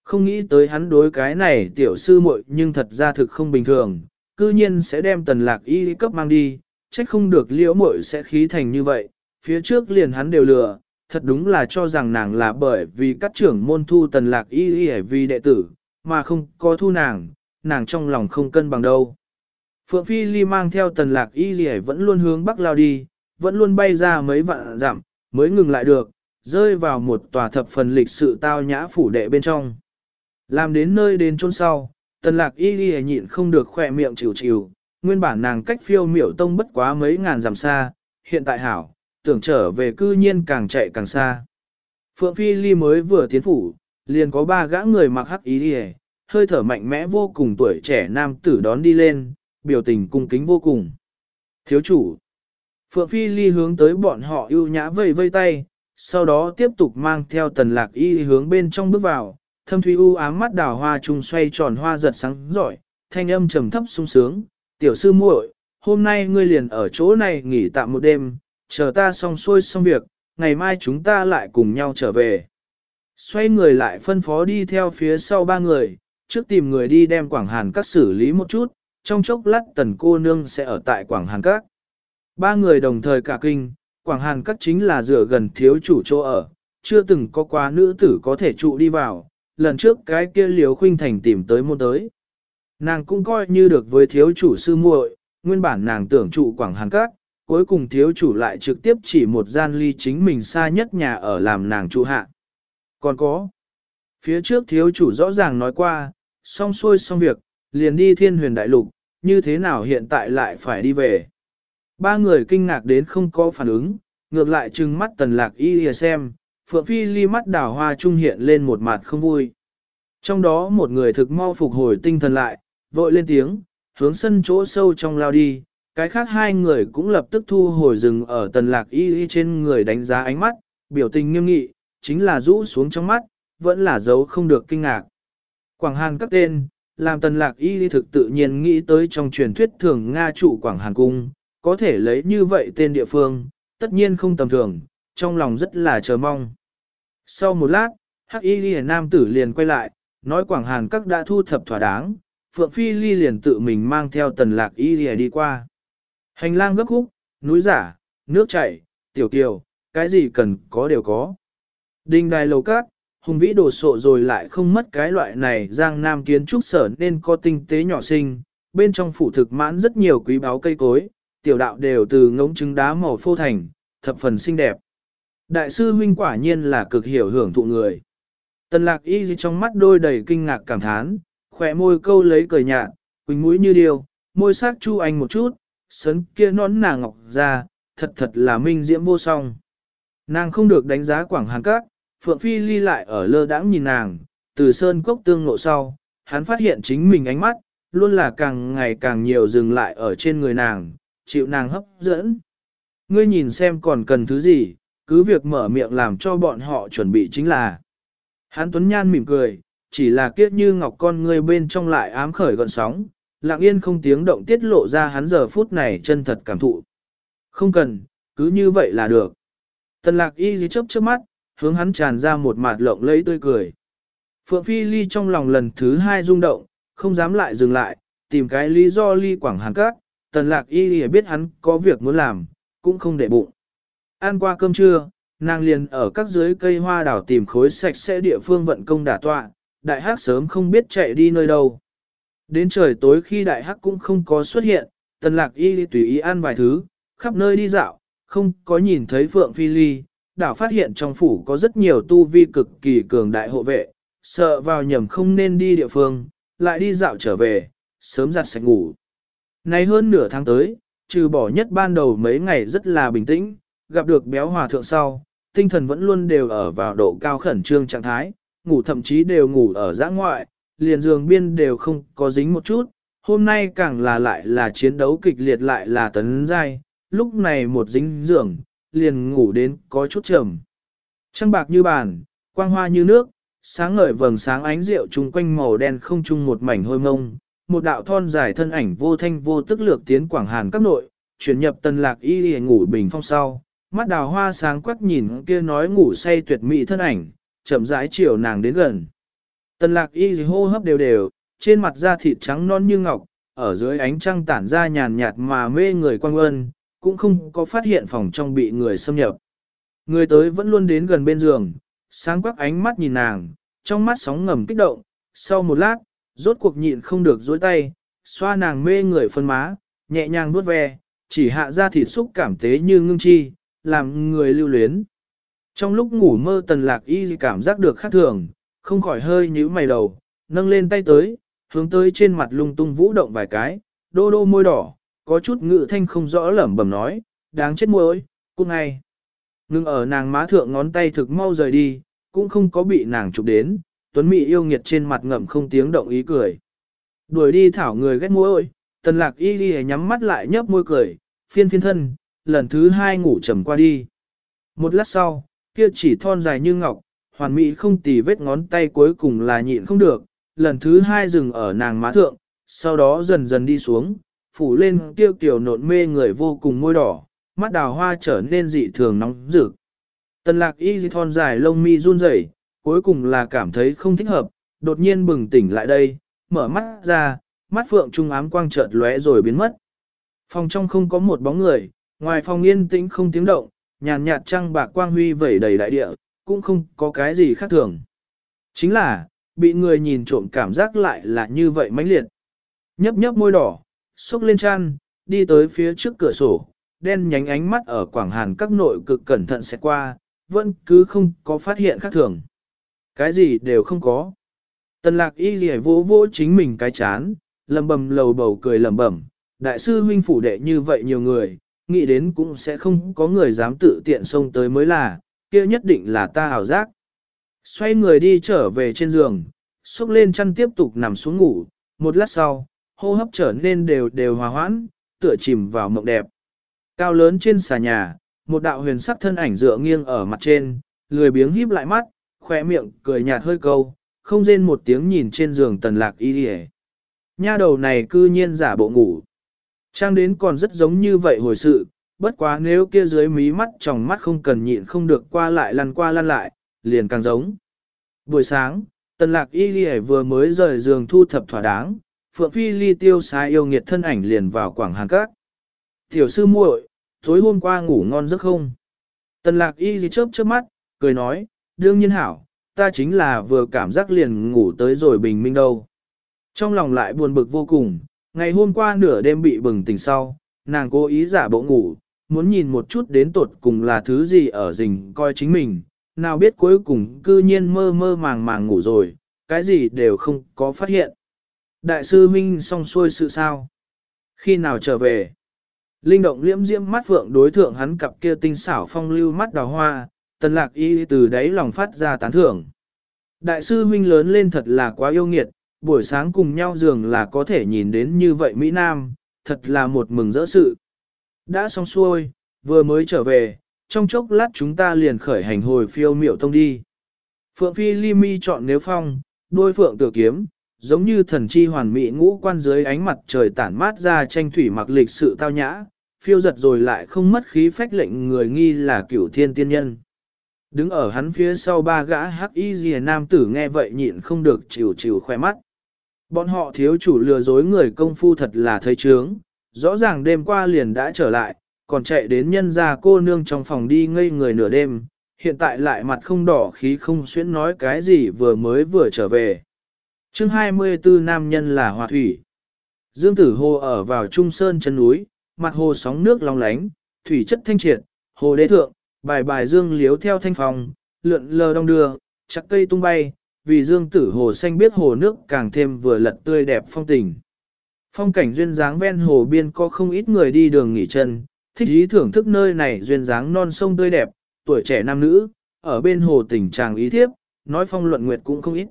Không nghĩ tới hắn đối cái này tiểu sư muội nhưng thật ra thực không bình thường, cư nhiên sẽ đem tần lạc y cấp mang đi, trách không được liễu muội sẽ khí thành như vậy, phía trước liền hắn đều lừa, thật đúng là cho rằng nàng là bởi vì các trưởng môn thu tần lạc y y vì đệ tử, mà không có thu nàng, nàng trong lòng không cân bằng đâu. Phượng Phi Ly mang theo tần lạc y y vẫn luôn hướng bắc lao đi, vẫn luôn bay ra mấy vạn dặm, mới ngừng lại được, rơi vào một tòa thập phần lịch sự tao nhã phủ đệ bên trong. Làm đến nơi đến chôn sau, tần lạc y ghi nhịn không được khỏe miệng chịu chịu, nguyên bản nàng cách phiêu miểu tông bất quá mấy ngàn dặm xa, hiện tại hảo, tưởng trở về cư nhiên càng chạy càng xa. Phượng Phi Ly mới vừa tiến phủ, liền có ba gã người mặc hắc ý đi hơi thở mạnh mẽ vô cùng tuổi trẻ nam tử đón đi lên, biểu tình cung kính vô cùng. Thiếu chủ, Phượng Phi Ly hướng tới bọn họ ưu nhã vây vây tay, sau đó tiếp tục mang theo tần lạc y hướng bên trong bước vào, thâm thủy u ám mắt đào hoa trung xoay tròn hoa giật sáng giỏi, thanh âm trầm thấp sung sướng, tiểu sư muội, hôm nay ngươi liền ở chỗ này nghỉ tạm một đêm, chờ ta xong xuôi xong việc, ngày mai chúng ta lại cùng nhau trở về. Xoay người lại phân phó đi theo phía sau ba người, trước tìm người đi đem Quảng Hàn Các xử lý một chút, trong chốc lát tần cô nương sẽ ở tại Quảng Hàn Các. Ba người đồng thời cả kinh, Quảng Hàn Các chính là dựa gần thiếu chủ chỗ ở, chưa từng có quá nữ tử có thể trụ đi vào, lần trước cái kia liều khuynh thành tìm tới môn tới. Nàng cũng coi như được với thiếu chủ sư muội, nguyên bản nàng tưởng trụ Quảng Hàn Các, cuối cùng thiếu chủ lại trực tiếp chỉ một gian ly chính mình xa nhất nhà ở làm nàng trụ hạ. Còn có, phía trước thiếu chủ rõ ràng nói qua, xong xuôi xong việc, liền đi thiên huyền đại lục, như thế nào hiện tại lại phải đi về. Ba người kinh ngạc đến không có phản ứng, ngược lại trừng mắt tần lạc y lìa xem, phượng phi ly mắt đảo hoa trung hiện lên một mặt không vui. Trong đó một người thực mau phục hồi tinh thần lại, vội lên tiếng, hướng sân chỗ sâu trong lao đi, cái khác hai người cũng lập tức thu hồi rừng ở tần lạc y y trên người đánh giá ánh mắt, biểu tình nghiêm nghị, chính là rũ xuống trong mắt, vẫn là dấu không được kinh ngạc. Quảng Hàn các tên, làm tần lạc y y thực tự nhiên nghĩ tới trong truyền thuyết thường Nga trụ Quảng Hàn Cung, có thể lấy như vậy tên địa phương, tất nhiên không tầm thường, trong lòng rất là chờ mong. Sau một lát, Hắc Y Liễu nam tử liền quay lại, nói Quảng Hàn các đã thu thập thỏa đáng, Phượng Phi Ly liền tự mình mang theo tần lạc Y Liễu đi qua. Hành lang gấp khúc, núi giả, nước chảy, tiểu kiều, cái gì cần có đều có. Đinh đài lầu cát, hùng vĩ đồ sộ rồi lại không mất cái loại này giang nam kiến trúc sở nên có tinh tế nhỏ sinh, bên trong phủ thực mãn rất nhiều quý báu cây cối, tiểu đạo đều từ ngỗng trứng đá màu phô thành, thập phần xinh đẹp. Đại sư huynh quả nhiên là cực hiểu hưởng thụ người. Tần lạc y trong mắt đôi đầy kinh ngạc cảm thán, khỏe môi câu lấy cười nhạt, quỳnh mũi như điều, môi sắc chu anh một chút, sấn kia nón nàng ngọc ra, thật thật là minh diễm vô song. Nàng không được đánh giá quảng hàng các, Phượng Phi ly lại ở lơ đãng nhìn nàng, từ sơn cốc tương ngộ sau, hắn phát hiện chính mình ánh mắt, luôn là càng ngày càng nhiều dừng lại ở trên người nàng, chịu nàng hấp dẫn. Ngươi nhìn xem còn cần thứ gì, cứ việc mở miệng làm cho bọn họ chuẩn bị chính là. Hán Tuấn Nhan mỉm cười, chỉ là kiết như ngọc con ngươi bên trong lại ám khởi gọn sóng, lặng yên không tiếng động tiết lộ ra hắn giờ phút này chân thật cảm thụ. Không cần, cứ như vậy là được. Tần lạc y dí chớp trước mắt, hướng hắn tràn ra một mặt lộng lấy tươi cười. Phượng Phi Ly trong lòng lần thứ hai rung động, không dám lại dừng lại, tìm cái lý do ly quảng hàn các, tần lạc y dí biết hắn có việc muốn làm, cũng không để bụng. Ăn qua cơm trưa, nàng liền ở các dưới cây hoa đảo tìm khối sạch sẽ địa phương vận công đả tọa, đại hắc sớm không biết chạy đi nơi đâu. Đến trời tối khi đại hắc cũng không có xuất hiện, tần lạc y tùy ý ăn vài thứ, khắp nơi đi dạo, không có nhìn thấy Phượng Phi Ly, đảo phát hiện trong phủ có rất nhiều tu vi cực kỳ cường đại hộ vệ, sợ vào nhầm không nên đi địa phương, lại đi dạo trở về, sớm giặt sạch ngủ. Nay hơn nửa tháng tới, trừ bỏ nhất ban đầu mấy ngày rất là bình tĩnh, gặp được béo hòa thượng sau, tinh thần vẫn luôn đều ở vào độ cao khẩn trương trạng thái, ngủ thậm chí đều ngủ ở giã ngoại, liền giường biên đều không có dính một chút, hôm nay càng là lại là chiến đấu kịch liệt lại là tấn dai, lúc này một dính giường, liền ngủ đến có chút trầm. Trăng bạc như bàn, quang hoa như nước, sáng ngời vầng sáng ánh rượu chung quanh màu đen không chung một mảnh hôi mông, một đạo thon dài thân ảnh vô thanh vô tức lược tiến quảng hàn các nội, chuyển nhập tần lạc y y ngủ bình phong sau, mắt đào hoa sáng quắc nhìn kia nói ngủ say tuyệt mỹ thân ảnh, chậm rãi chiều nàng đến gần. Tần lạc y hô hấp đều đều, trên mặt da thịt trắng non như ngọc, ở dưới ánh trăng tản ra nhàn nhạt mà mê người quang ơn, cũng không có phát hiện phòng trong bị người xâm nhập. Người tới vẫn luôn đến gần bên giường, sáng quắc ánh mắt nhìn nàng, trong mắt sóng ngầm kích động, sau một lát, rốt cuộc nhịn không được dối tay, xoa nàng mê người phân má, nhẹ nhàng vuốt ve, chỉ hạ ra thịt xúc cảm tế như ngưng chi, làm người lưu luyến. Trong lúc ngủ mơ tần lạc y cảm giác được khác thường, không khỏi hơi nhíu mày đầu, nâng lên tay tới, hướng tới trên mặt lung tung vũ động vài cái, đô đô môi đỏ, có chút ngự thanh không rõ lẩm bẩm nói, đáng chết môi, cung ngay. Ngưng ở nàng má thượng ngón tay thực mau rời đi, cũng không có bị nàng chụp đến, tuấn mị yêu nghiệt trên mặt ngậm không tiếng động ý cười. Đuổi đi thảo người ghét môi, tần lạc y đi nhắm mắt lại nhấp môi cười, phiên phiên thân, lần thứ hai ngủ trầm qua đi. Một lát sau, kia chỉ thon dài như ngọc, hoàn mỹ không tì vết ngón tay cuối cùng là nhịn không được, lần thứ hai dừng ở nàng má thượng, sau đó dần dần đi xuống, phủ lên tiêu kiểu nộn mê người vô cùng môi đỏ, mắt đào hoa trở nên dị thường nóng rực. Tần lạc y thon dài lông mi run rẩy, cuối cùng là cảm thấy không thích hợp, đột nhiên bừng tỉnh lại đây, mở mắt ra, mắt phượng trung ám quang chợt lóe rồi biến mất. Phòng trong không có một bóng người, ngoài phòng yên tĩnh không tiếng động, nhàn nhạt trăng bạc quang huy vẩy đầy đại địa, cũng không có cái gì khác thường. Chính là, bị người nhìn trộm cảm giác lại là như vậy mãnh liệt. Nhấp nhấp môi đỏ, xúc lên chăn, đi tới phía trước cửa sổ, đen nhánh ánh mắt ở quảng hàn các nội cực cẩn thận sẽ qua, vẫn cứ không có phát hiện khác thường. Cái gì đều không có. Tần lạc y gì vỗ vỗ chính mình cái chán, lầm bầm lầu bầu cười lầm bẩm đại sư huynh phủ đệ như vậy nhiều người, nghĩ đến cũng sẽ không có người dám tự tiện xông tới mới là, kia nhất định là ta hào giác. Xoay người đi trở về trên giường, xúc lên chăn tiếp tục nằm xuống ngủ, một lát sau, hô hấp trở nên đều đều hòa hoãn, tựa chìm vào mộng đẹp. Cao lớn trên xà nhà, một đạo huyền sắc thân ảnh dựa nghiêng ở mặt trên, lười biếng híp lại mắt, khỏe miệng cười nhạt hơi câu, không rên một tiếng nhìn trên giường tần lạc y đi Nha đầu này cư nhiên giả bộ ngủ. Trang đến còn rất giống như vậy hồi sự, bất quá nếu kia dưới mí mắt trong mắt không cần nhịn không được qua lại lăn qua lăn lại, liền càng giống. Buổi sáng, tần lạc y đi vừa mới rời giường thu thập thỏa đáng, Phượng Phi ly tiêu xá yêu nghiệt thân ảnh liền vào quảng hàn các. Tiểu sư muội, tối hôm qua ngủ ngon giấc không? Tần lạc y gì chớp chớp mắt, cười nói, đương nhiên hảo, ta chính là vừa cảm giác liền ngủ tới rồi bình minh đâu. Trong lòng lại buồn bực vô cùng, ngày hôm qua nửa đêm bị bừng tỉnh sau, nàng cố ý giả bộ ngủ, muốn nhìn một chút đến tột cùng là thứ gì ở rình coi chính mình, nào biết cuối cùng cư nhiên mơ mơ màng màng ngủ rồi, cái gì đều không có phát hiện. Đại sư Minh xong xuôi sự sao? Khi nào trở về? Linh động liễm diễm mắt phượng đối thượng hắn cặp kia tinh xảo phong lưu mắt đào hoa, tần lạc y từ đáy lòng phát ra tán thưởng. Đại sư huynh lớn lên thật là quá yêu nghiệt, buổi sáng cùng nhau giường là có thể nhìn đến như vậy Mỹ Nam, thật là một mừng rỡ sự. Đã xong xuôi, vừa mới trở về, trong chốc lát chúng ta liền khởi hành hồi phiêu miểu tông đi. Phượng Phi li Mi chọn nếu phong, đôi phượng tử kiếm, giống như thần chi hoàn mỹ ngũ quan dưới ánh mặt trời tản mát ra tranh thủy mặc lịch sự tao nhã, phiêu giật rồi lại không mất khí phách lệnh người nghi là cửu thiên tiên nhân. Đứng ở hắn phía sau ba gã hắc y rìa nam tử nghe vậy nhịn không được chịu chịu khoe mắt. Bọn họ thiếu chủ lừa dối người công phu thật là thấy trướng, rõ ràng đêm qua liền đã trở lại, còn chạy đến nhân gia cô nương trong phòng đi ngây người nửa đêm, hiện tại lại mặt không đỏ khí không xuyến nói cái gì vừa mới vừa trở về. chương 24 nam nhân là hòa thủy. Dương tử hồ ở vào trung sơn chân núi, mặt hồ sóng nước long lánh, thủy chất thanh triệt, hồ đế thượng, bài bài dương liếu theo thanh phòng, lượn lờ đong đưa, chắc cây tung bay, vì dương tử hồ xanh biết hồ nước càng thêm vừa lật tươi đẹp phong tình. Phong cảnh duyên dáng ven hồ biên có không ít người đi đường nghỉ chân, thích ý thưởng thức nơi này duyên dáng non sông tươi đẹp, tuổi trẻ nam nữ, ở bên hồ tình chàng ý thiếp, nói phong luận nguyệt cũng không ít.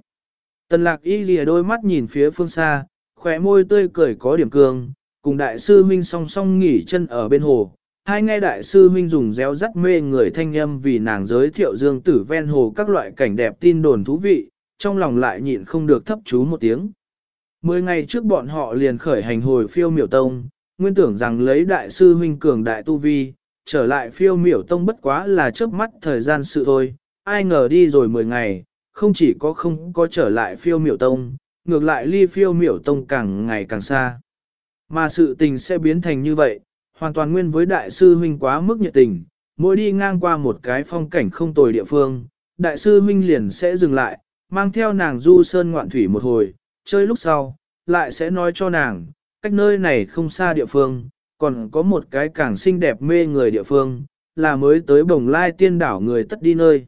Tần lạc y lìa đôi mắt nhìn phía phương xa, khỏe môi tươi cười có điểm cường, cùng đại sư huynh song song nghỉ chân ở bên hồ, hai nghe đại sư huynh dùng réo rắt mê người thanh âm vì nàng giới thiệu dương tử ven hồ các loại cảnh đẹp tin đồn thú vị, trong lòng lại nhịn không được thấp chú một tiếng. Mười ngày trước bọn họ liền khởi hành hồi phiêu miểu tông, nguyên tưởng rằng lấy đại sư huynh cường đại tu vi, trở lại phiêu miểu tông bất quá là chớp mắt thời gian sự thôi, ai ngờ đi rồi mười ngày, không chỉ có không có trở lại phiêu miểu tông, ngược lại ly phiêu miểu tông càng ngày càng xa. Mà sự tình sẽ biến thành như vậy, hoàn toàn nguyên với đại sư huynh quá mức nhiệt tình, mỗi đi ngang qua một cái phong cảnh không tồi địa phương, đại sư huynh liền sẽ dừng lại, mang theo nàng du sơn ngoạn thủy một hồi, chơi lúc sau, lại sẽ nói cho nàng, cách nơi này không xa địa phương, còn có một cái càng xinh đẹp mê người địa phương, là mới tới bồng lai tiên đảo người tất đi nơi.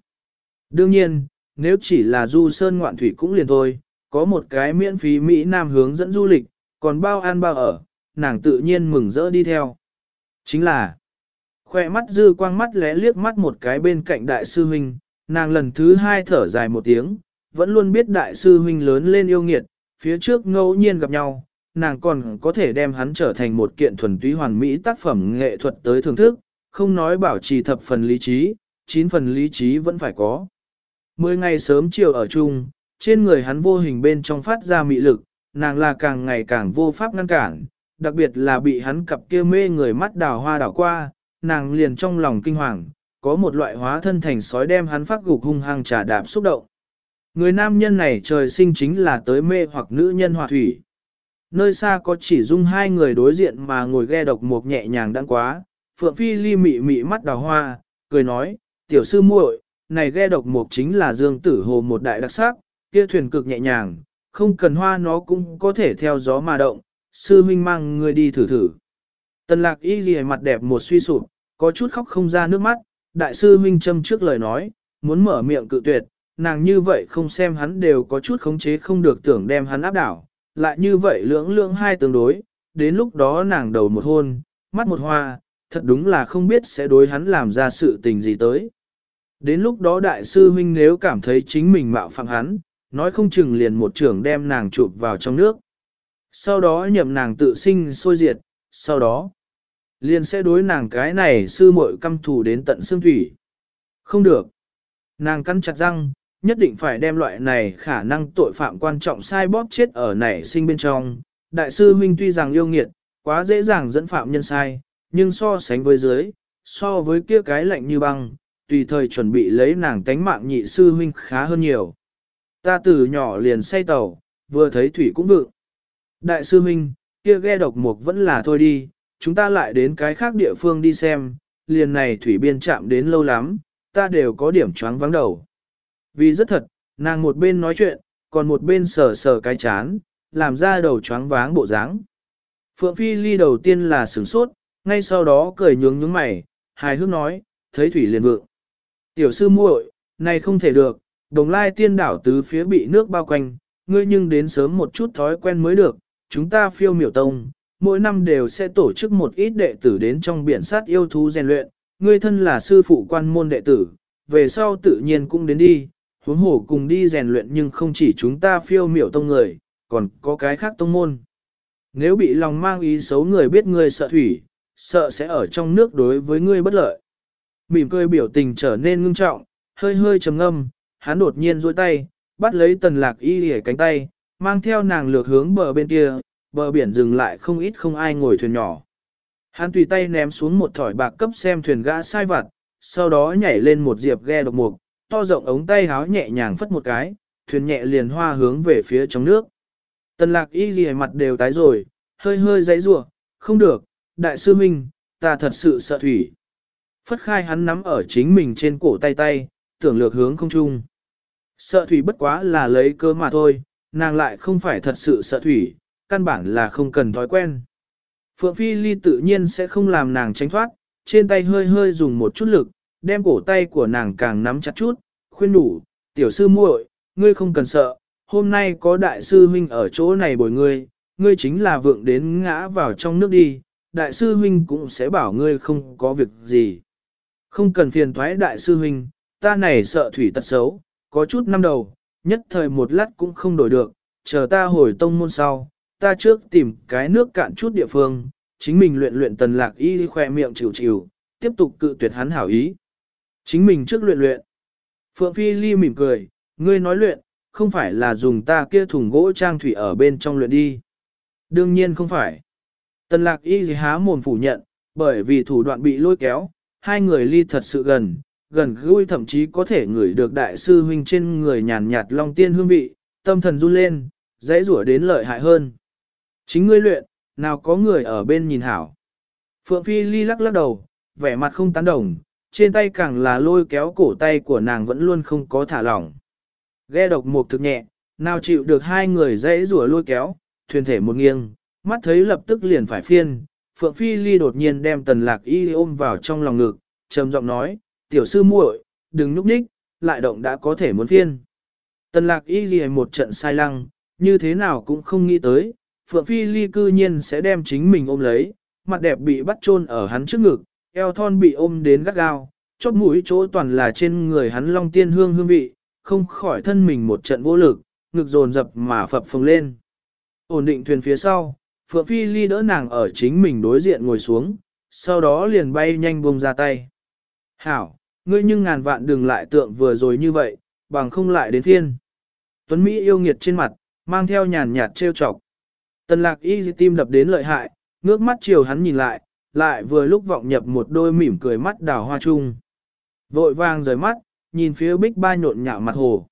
Đương nhiên, nếu chỉ là du sơn ngoạn thủy cũng liền thôi, có một cái miễn phí Mỹ Nam hướng dẫn du lịch, còn bao ăn bao ở, nàng tự nhiên mừng rỡ đi theo. Chính là, khoe mắt dư quang mắt lẽ liếc mắt một cái bên cạnh đại sư huynh, nàng lần thứ hai thở dài một tiếng, vẫn luôn biết đại sư huynh lớn lên yêu nghiệt, phía trước ngẫu nhiên gặp nhau, nàng còn có thể đem hắn trở thành một kiện thuần túy hoàn mỹ tác phẩm nghệ thuật tới thưởng thức, không nói bảo trì thập phần lý trí, chín phần lý trí vẫn phải có. Mười ngày sớm chiều ở chung, trên người hắn vô hình bên trong phát ra mị lực, nàng là càng ngày càng vô pháp ngăn cản, đặc biệt là bị hắn cặp kia mê người mắt đào hoa đảo qua, nàng liền trong lòng kinh hoàng, có một loại hóa thân thành sói đem hắn phát gục hung hăng trà đạp xúc động. Người nam nhân này trời sinh chính là tới mê hoặc nữ nhân hòa thủy. Nơi xa có chỉ dung hai người đối diện mà ngồi ghe độc một nhẹ nhàng đang quá, Phượng Phi ly mị mị mắt đào hoa, cười nói, tiểu sư muội, này ghe độc mục chính là dương tử hồ một đại đặc sắc, kia thuyền cực nhẹ nhàng, không cần hoa nó cũng có thể theo gió mà động, sư minh mang người đi thử thử. Tần lạc y ghi mặt đẹp một suy sụp, có chút khóc không ra nước mắt, đại sư minh châm trước lời nói, muốn mở miệng cự tuyệt, nàng như vậy không xem hắn đều có chút khống chế không được tưởng đem hắn áp đảo, lại như vậy lưỡng lưỡng hai tương đối, đến lúc đó nàng đầu một hôn, mắt một hoa, thật đúng là không biết sẽ đối hắn làm ra sự tình gì tới. Đến lúc đó đại sư huynh nếu cảm thấy chính mình mạo phạm hắn, nói không chừng liền một trưởng đem nàng chụp vào trong nước. Sau đó nhậm nàng tự sinh sôi diệt, sau đó liền sẽ đối nàng cái này sư muội căm thù đến tận xương thủy. Không được. Nàng cắn chặt răng, nhất định phải đem loại này khả năng tội phạm quan trọng sai bóp chết ở nảy sinh bên trong. Đại sư huynh tuy rằng yêu nghiệt, quá dễ dàng dẫn phạm nhân sai, nhưng so sánh với dưới, so với kia cái lạnh như băng, tùy thời chuẩn bị lấy nàng tánh mạng nhị sư huynh khá hơn nhiều. Ta từ nhỏ liền say tàu, vừa thấy thủy cũng vượng. Đại sư huynh, kia ghe độc mục vẫn là thôi đi, chúng ta lại đến cái khác địa phương đi xem, liền này thủy biên chạm đến lâu lắm, ta đều có điểm choáng vắng đầu. Vì rất thật, nàng một bên nói chuyện, còn một bên sờ sờ cái chán, làm ra đầu choáng váng bộ dáng. Phượng Phi Ly đầu tiên là sửng sốt, ngay sau đó cười nhướng nhướng mày, hài hước nói, thấy thủy liền vượng. Tiểu sư muội, này không thể được, đồng lai tiên đảo tứ phía bị nước bao quanh, ngươi nhưng đến sớm một chút thói quen mới được, chúng ta phiêu miểu tông, mỗi năm đều sẽ tổ chức một ít đệ tử đến trong biển sát yêu thú rèn luyện, ngươi thân là sư phụ quan môn đệ tử, về sau tự nhiên cũng đến đi, huống hồ cùng đi rèn luyện nhưng không chỉ chúng ta phiêu miểu tông người, còn có cái khác tông môn. Nếu bị lòng mang ý xấu người biết ngươi sợ thủy, sợ sẽ ở trong nước đối với ngươi bất lợi. Mỉm cười biểu tình trở nên ngưng trọng, hơi hơi trầm ngâm, hắn đột nhiên duỗi tay, bắt lấy tần lạc y lìa cánh tay, mang theo nàng lược hướng bờ bên kia, bờ biển dừng lại không ít không ai ngồi thuyền nhỏ. Hắn tùy tay ném xuống một thỏi bạc cấp xem thuyền gã sai vặt, sau đó nhảy lên một diệp ghe độc mục, to rộng ống tay háo nhẹ nhàng phất một cái, thuyền nhẹ liền hoa hướng về phía trong nước. Tần lạc y ghi mặt đều tái rồi, hơi hơi giấy rủa không được, đại sư minh, ta thật sự sợ thủy. Phất khai hắn nắm ở chính mình trên cổ tay tay, tưởng lược hướng không chung. Sợ thủy bất quá là lấy cơ mà thôi, nàng lại không phải thật sự sợ thủy, căn bản là không cần thói quen. Phượng Phi Ly tự nhiên sẽ không làm nàng tránh thoát, trên tay hơi hơi dùng một chút lực, đem cổ tay của nàng càng nắm chặt chút, khuyên đủ, tiểu sư muội, ngươi không cần sợ, hôm nay có đại sư huynh ở chỗ này bồi ngươi, ngươi chính là vượng đến ngã vào trong nước đi, đại sư huynh cũng sẽ bảo ngươi không có việc gì. Không cần phiền thoái đại sư huynh, ta này sợ thủy tật xấu, có chút năm đầu, nhất thời một lát cũng không đổi được, chờ ta hồi tông môn sau, ta trước tìm cái nước cạn chút địa phương, chính mình luyện luyện tần lạc y khoe miệng chịu chịu, tiếp tục cự tuyệt hắn hảo ý. Chính mình trước luyện luyện. Phượng Phi Ly mỉm cười, ngươi nói luyện, không phải là dùng ta kia thùng gỗ trang thủy ở bên trong luyện đi. Đương nhiên không phải. Tần lạc y há mồm phủ nhận, bởi vì thủ đoạn bị lôi kéo, hai người ly thật sự gần, gần gũi thậm chí có thể ngửi được đại sư huynh trên người nhàn nhạt long tiên hương vị, tâm thần run lên, dãy rủa đến lợi hại hơn. Chính ngươi luyện, nào có người ở bên nhìn hảo. Phượng Phi ly lắc lắc đầu, vẻ mặt không tán đồng, trên tay càng là lôi kéo cổ tay của nàng vẫn luôn không có thả lỏng. Ghe độc mục thực nhẹ, nào chịu được hai người dãy rủa lôi kéo, thuyền thể một nghiêng, mắt thấy lập tức liền phải phiên. Phượng Phi ly đột nhiên đem tần lạc y ôm vào trong lòng ngực, trầm giọng nói, tiểu sư muội, đừng nhúc nhích, lại động đã có thể muốn phiên. Tần lạc y ghi một trận sai lăng, như thế nào cũng không nghĩ tới, Phượng Phi ly cư nhiên sẽ đem chính mình ôm lấy, mặt đẹp bị bắt chôn ở hắn trước ngực, eo thon bị ôm đến gắt gao, chóp mũi chỗ toàn là trên người hắn long tiên hương hương vị, không khỏi thân mình một trận vô lực, ngực dồn dập mà phập phồng lên. Ổn định thuyền phía sau, Phượng Phi ly đỡ nàng ở chính mình đối diện ngồi xuống, sau đó liền bay nhanh buông ra tay. Hảo, ngươi nhưng ngàn vạn đừng lại tượng vừa rồi như vậy, bằng không lại đến thiên. Tuấn Mỹ yêu nghiệt trên mặt, mang theo nhàn nhạt trêu chọc. Tần lạc y tim đập đến lợi hại, ngước mắt chiều hắn nhìn lại, lại vừa lúc vọng nhập một đôi mỉm cười mắt đào hoa chung. Vội vàng rời mắt, nhìn phía bích ba nhộn nhạo mặt hồ.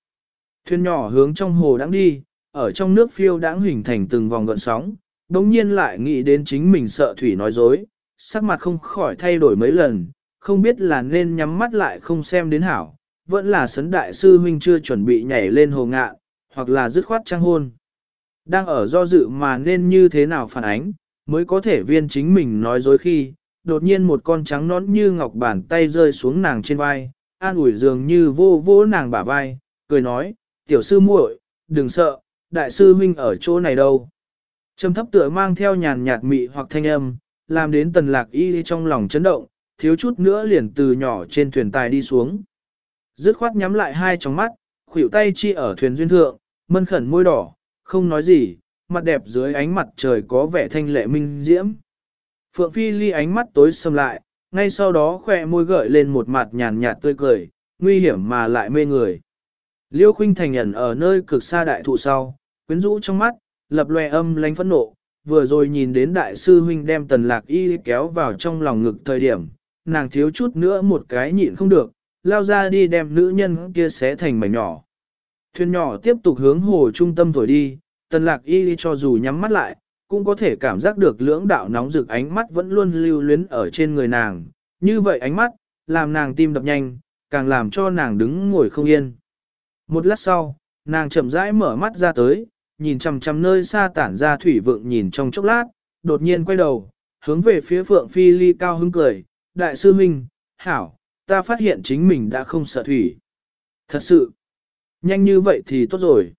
Thuyền nhỏ hướng trong hồ đang đi, ở trong nước phiêu đãng hình thành từng vòng gợn sóng, đồng nhiên lại nghĩ đến chính mình sợ thủy nói dối, sắc mặt không khỏi thay đổi mấy lần, không biết là nên nhắm mắt lại không xem đến hảo, vẫn là sấn đại sư huynh chưa chuẩn bị nhảy lên hồ ngạ, hoặc là dứt khoát trang hôn. Đang ở do dự mà nên như thế nào phản ánh, mới có thể viên chính mình nói dối khi, đột nhiên một con trắng nón như ngọc bàn tay rơi xuống nàng trên vai, an ủi dường như vô vô nàng bả vai, cười nói, tiểu sư muội, đừng sợ, đại sư huynh ở chỗ này đâu. Trầm thấp tựa mang theo nhàn nhạt mị hoặc thanh âm, làm đến tần lạc y trong lòng chấn động, thiếu chút nữa liền từ nhỏ trên thuyền tài đi xuống. Dứt khoát nhắm lại hai tròng mắt, khuỷu tay chi ở thuyền duyên thượng, mân khẩn môi đỏ, không nói gì, mặt đẹp dưới ánh mặt trời có vẻ thanh lệ minh diễm. Phượng Phi ly ánh mắt tối sầm lại, ngay sau đó khoe môi gợi lên một mặt nhàn nhạt tươi cười, nguy hiểm mà lại mê người. Liêu khuynh thành nhận ở nơi cực xa đại thụ sau, quyến rũ trong mắt, lập loè âm lánh phẫn nộ, vừa rồi nhìn đến đại sư huynh đem tần lạc y kéo vào trong lòng ngực thời điểm, nàng thiếu chút nữa một cái nhịn không được, lao ra đi đem nữ nhân kia xé thành mảnh nhỏ. Thuyền nhỏ tiếp tục hướng hồ trung tâm thổi đi, tần lạc y cho dù nhắm mắt lại, cũng có thể cảm giác được lưỡng đạo nóng rực ánh mắt vẫn luôn lưu luyến ở trên người nàng. Như vậy ánh mắt, làm nàng tim đập nhanh, càng làm cho nàng đứng ngồi không yên. Một lát sau, nàng chậm rãi mở mắt ra tới, nhìn chằm chằm nơi xa tản ra thủy vượng nhìn trong chốc lát, đột nhiên quay đầu, hướng về phía Phượng Phi Ly cao hứng cười, đại sư huynh, hảo, ta phát hiện chính mình đã không sợ thủy. Thật sự, nhanh như vậy thì tốt rồi.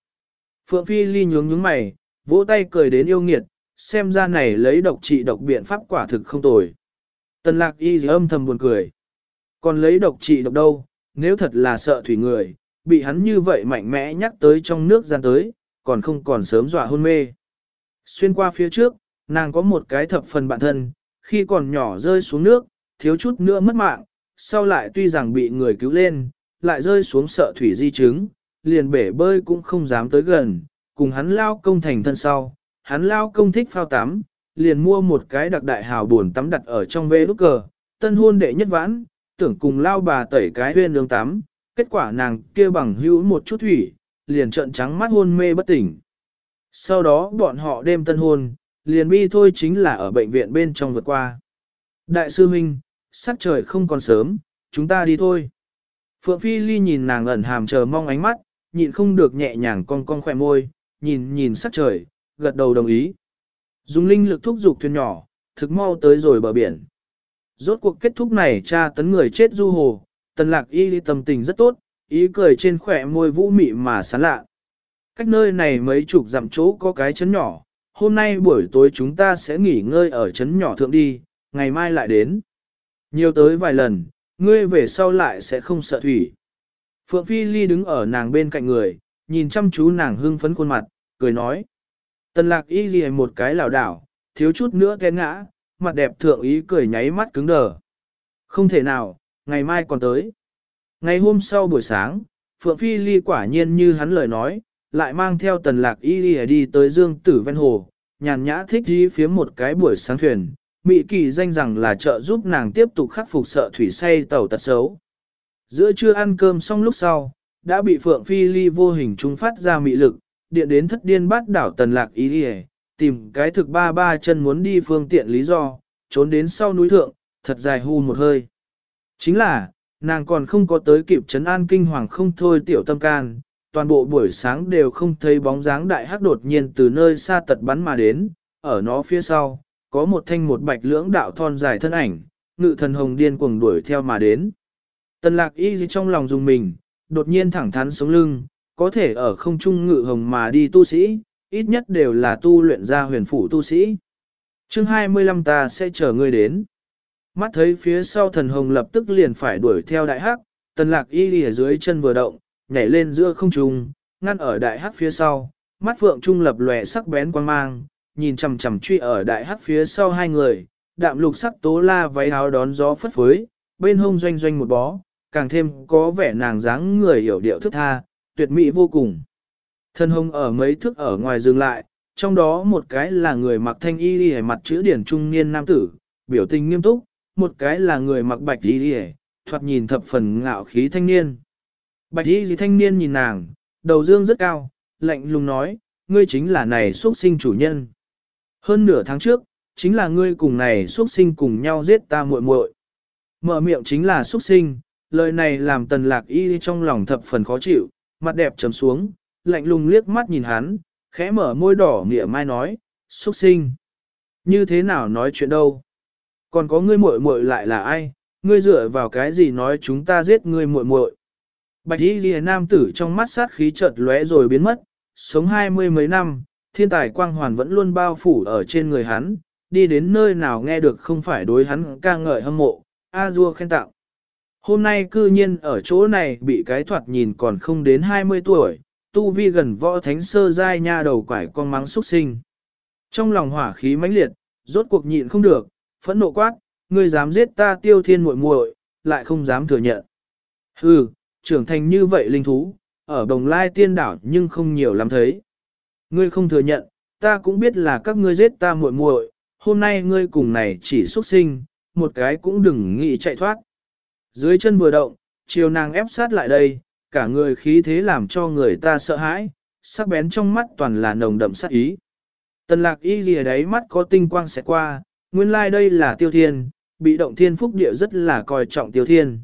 Phượng Phi Ly nhướng nhướng mày, vỗ tay cười đến yêu nghiệt, xem ra này lấy độc trị độc biện pháp quả thực không tồi. Tần lạc y âm thầm buồn cười. Còn lấy độc trị độc đâu, nếu thật là sợ thủy người, bị hắn như vậy mạnh mẽ nhắc tới trong nước gian tới, còn không còn sớm dọa hôn mê. Xuyên qua phía trước, nàng có một cái thập phần bản thân, khi còn nhỏ rơi xuống nước, thiếu chút nữa mất mạng, sau lại tuy rằng bị người cứu lên, lại rơi xuống sợ thủy di chứng, liền bể bơi cũng không dám tới gần, cùng hắn lao công thành thân sau, hắn lao công thích phao tắm, liền mua một cái đặc đại hào buồn tắm đặt ở trong vê lúc cờ, tân hôn đệ nhất vãn, tưởng cùng lao bà tẩy cái huyên đường tắm, kết quả nàng kia bằng hữu một chút thủy, liền trợn trắng mắt hôn mê bất tỉnh. Sau đó bọn họ đêm tân hôn, liền bi thôi chính là ở bệnh viện bên trong vượt qua. Đại sư minh sắc trời không còn sớm, chúng ta đi thôi. Phượng Phi Ly nhìn nàng ẩn hàm chờ mong ánh mắt, nhịn không được nhẹ nhàng con con khỏe môi, nhìn nhìn sắc trời, gật đầu đồng ý. Dùng linh lực thúc giục thuyền nhỏ, thực mau tới rồi bờ biển. Rốt cuộc kết thúc này cha tấn người chết du hồ, tần lạc y tâm tình rất tốt, ý cười trên khỏe môi vũ mị mà sán lạ. Cách nơi này mấy chục dặm chỗ có cái chấn nhỏ, hôm nay buổi tối chúng ta sẽ nghỉ ngơi ở chấn nhỏ thượng đi, ngày mai lại đến. Nhiều tới vài lần, ngươi về sau lại sẽ không sợ thủy. Phượng Phi Ly đứng ở nàng bên cạnh người, nhìn chăm chú nàng hưng phấn khuôn mặt, cười nói. Tần lạc y ghi một cái lảo đảo, thiếu chút nữa té ngã, mặt đẹp thượng ý cười nháy mắt cứng đờ. Không thể nào, ngày mai còn tới. Ngày hôm sau buổi sáng, Phượng Phi Ly quả nhiên như hắn lời nói, lại mang theo tần lạc y đi, đi tới dương tử ven hồ, nhàn nhã thích đi phía một cái buổi sáng thuyền, Mị kỳ danh rằng là trợ giúp nàng tiếp tục khắc phục sợ thủy say tàu tật xấu. Giữa trưa ăn cơm xong lúc sau, đã bị Phượng Phi Ly vô hình trung phát ra mị lực, điện đến thất điên bát đảo tần lạc ý đi tìm cái thực ba ba chân muốn đi phương tiện lý do, trốn đến sau núi thượng, thật dài hù một hơi. Chính là, nàng còn không có tới kịp trấn an kinh hoàng không thôi tiểu tâm can, toàn bộ buổi sáng đều không thấy bóng dáng đại hắc đột nhiên từ nơi xa tật bắn mà đến, ở nó phía sau, có một thanh một bạch lưỡng đạo thon dài thân ảnh, ngự thần hồng điên cuồng đuổi theo mà đến. Tần lạc y trong lòng dùng mình, đột nhiên thẳng thắn sống lưng, có thể ở không trung ngự hồng mà đi tu sĩ, ít nhất đều là tu luyện ra huyền phủ tu sĩ. chương 25 ta sẽ chờ ngươi đến. Mắt thấy phía sau thần hồng lập tức liền phải đuổi theo đại hắc, tần lạc y ở dưới chân vừa động, nhảy lên giữa không trung, ngăn ở đại hắc phía sau, mắt phượng trung lập lòe sắc bén quang mang, nhìn chằm chằm truy ở đại hắc phía sau hai người, đạm lục sắc tố la váy áo đón gió phất phới, bên hông doanh doanh một bó, càng thêm có vẻ nàng dáng người hiểu điệu thức tha, tuyệt mỹ vô cùng. Thân hông ở mấy thước ở ngoài dừng lại, trong đó một cái là người mặc thanh y đi mặt chữ điển trung niên nam tử, biểu tình nghiêm túc, một cái là người mặc bạch y đi thoạt nhìn thập phần ngạo khí thanh niên. Bạch y gì thanh niên nhìn nàng, đầu dương rất cao, lạnh lùng nói, ngươi chính là này xuất sinh chủ nhân. Hơn nửa tháng trước, chính là ngươi cùng này xuất sinh cùng nhau giết ta muội muội. Mở miệng chính là xuất sinh, lời này làm tần lạc y trong lòng thập phần khó chịu, mặt đẹp trầm xuống, lạnh lùng liếc mắt nhìn hắn, khẽ mở môi đỏ nghĩa mai nói, xuất sinh. Như thế nào nói chuyện đâu? Còn có ngươi muội muội lại là ai? Ngươi dựa vào cái gì nói chúng ta giết ngươi muội muội? Bạch y ghi nam tử trong mắt sát khí chợt lóe rồi biến mất, sống hai mươi mấy năm, thiên tài quang hoàn vẫn luôn bao phủ ở trên người hắn, đi đến nơi nào nghe được không phải đối hắn ca ngợi hâm mộ, a dua khen tặng. Hôm nay cư nhiên ở chỗ này bị cái thoạt nhìn còn không đến 20 tuổi, tu vi gần võ thánh sơ giai nha đầu quải con mắng xuất sinh. Trong lòng hỏa khí mãnh liệt, rốt cuộc nhịn không được, phẫn nộ quát, ngươi dám giết ta tiêu thiên muội muội, lại không dám thừa nhận. Hừ, trưởng thành như vậy linh thú, ở đồng lai tiên đảo nhưng không nhiều lắm thấy. Ngươi không thừa nhận, ta cũng biết là các ngươi giết ta muội muội, hôm nay ngươi cùng này chỉ xuất sinh, một cái cũng đừng nghĩ chạy thoát. Dưới chân vừa động, chiều nàng ép sát lại đây, cả người khí thế làm cho người ta sợ hãi, sắc bén trong mắt toàn là nồng đậm sát ý. Tần lạc y gì đấy mắt có tinh quang sẽ qua, nguyên lai like đây là tiêu thiên, bị động thiên phúc địa rất là coi trọng tiêu thiên.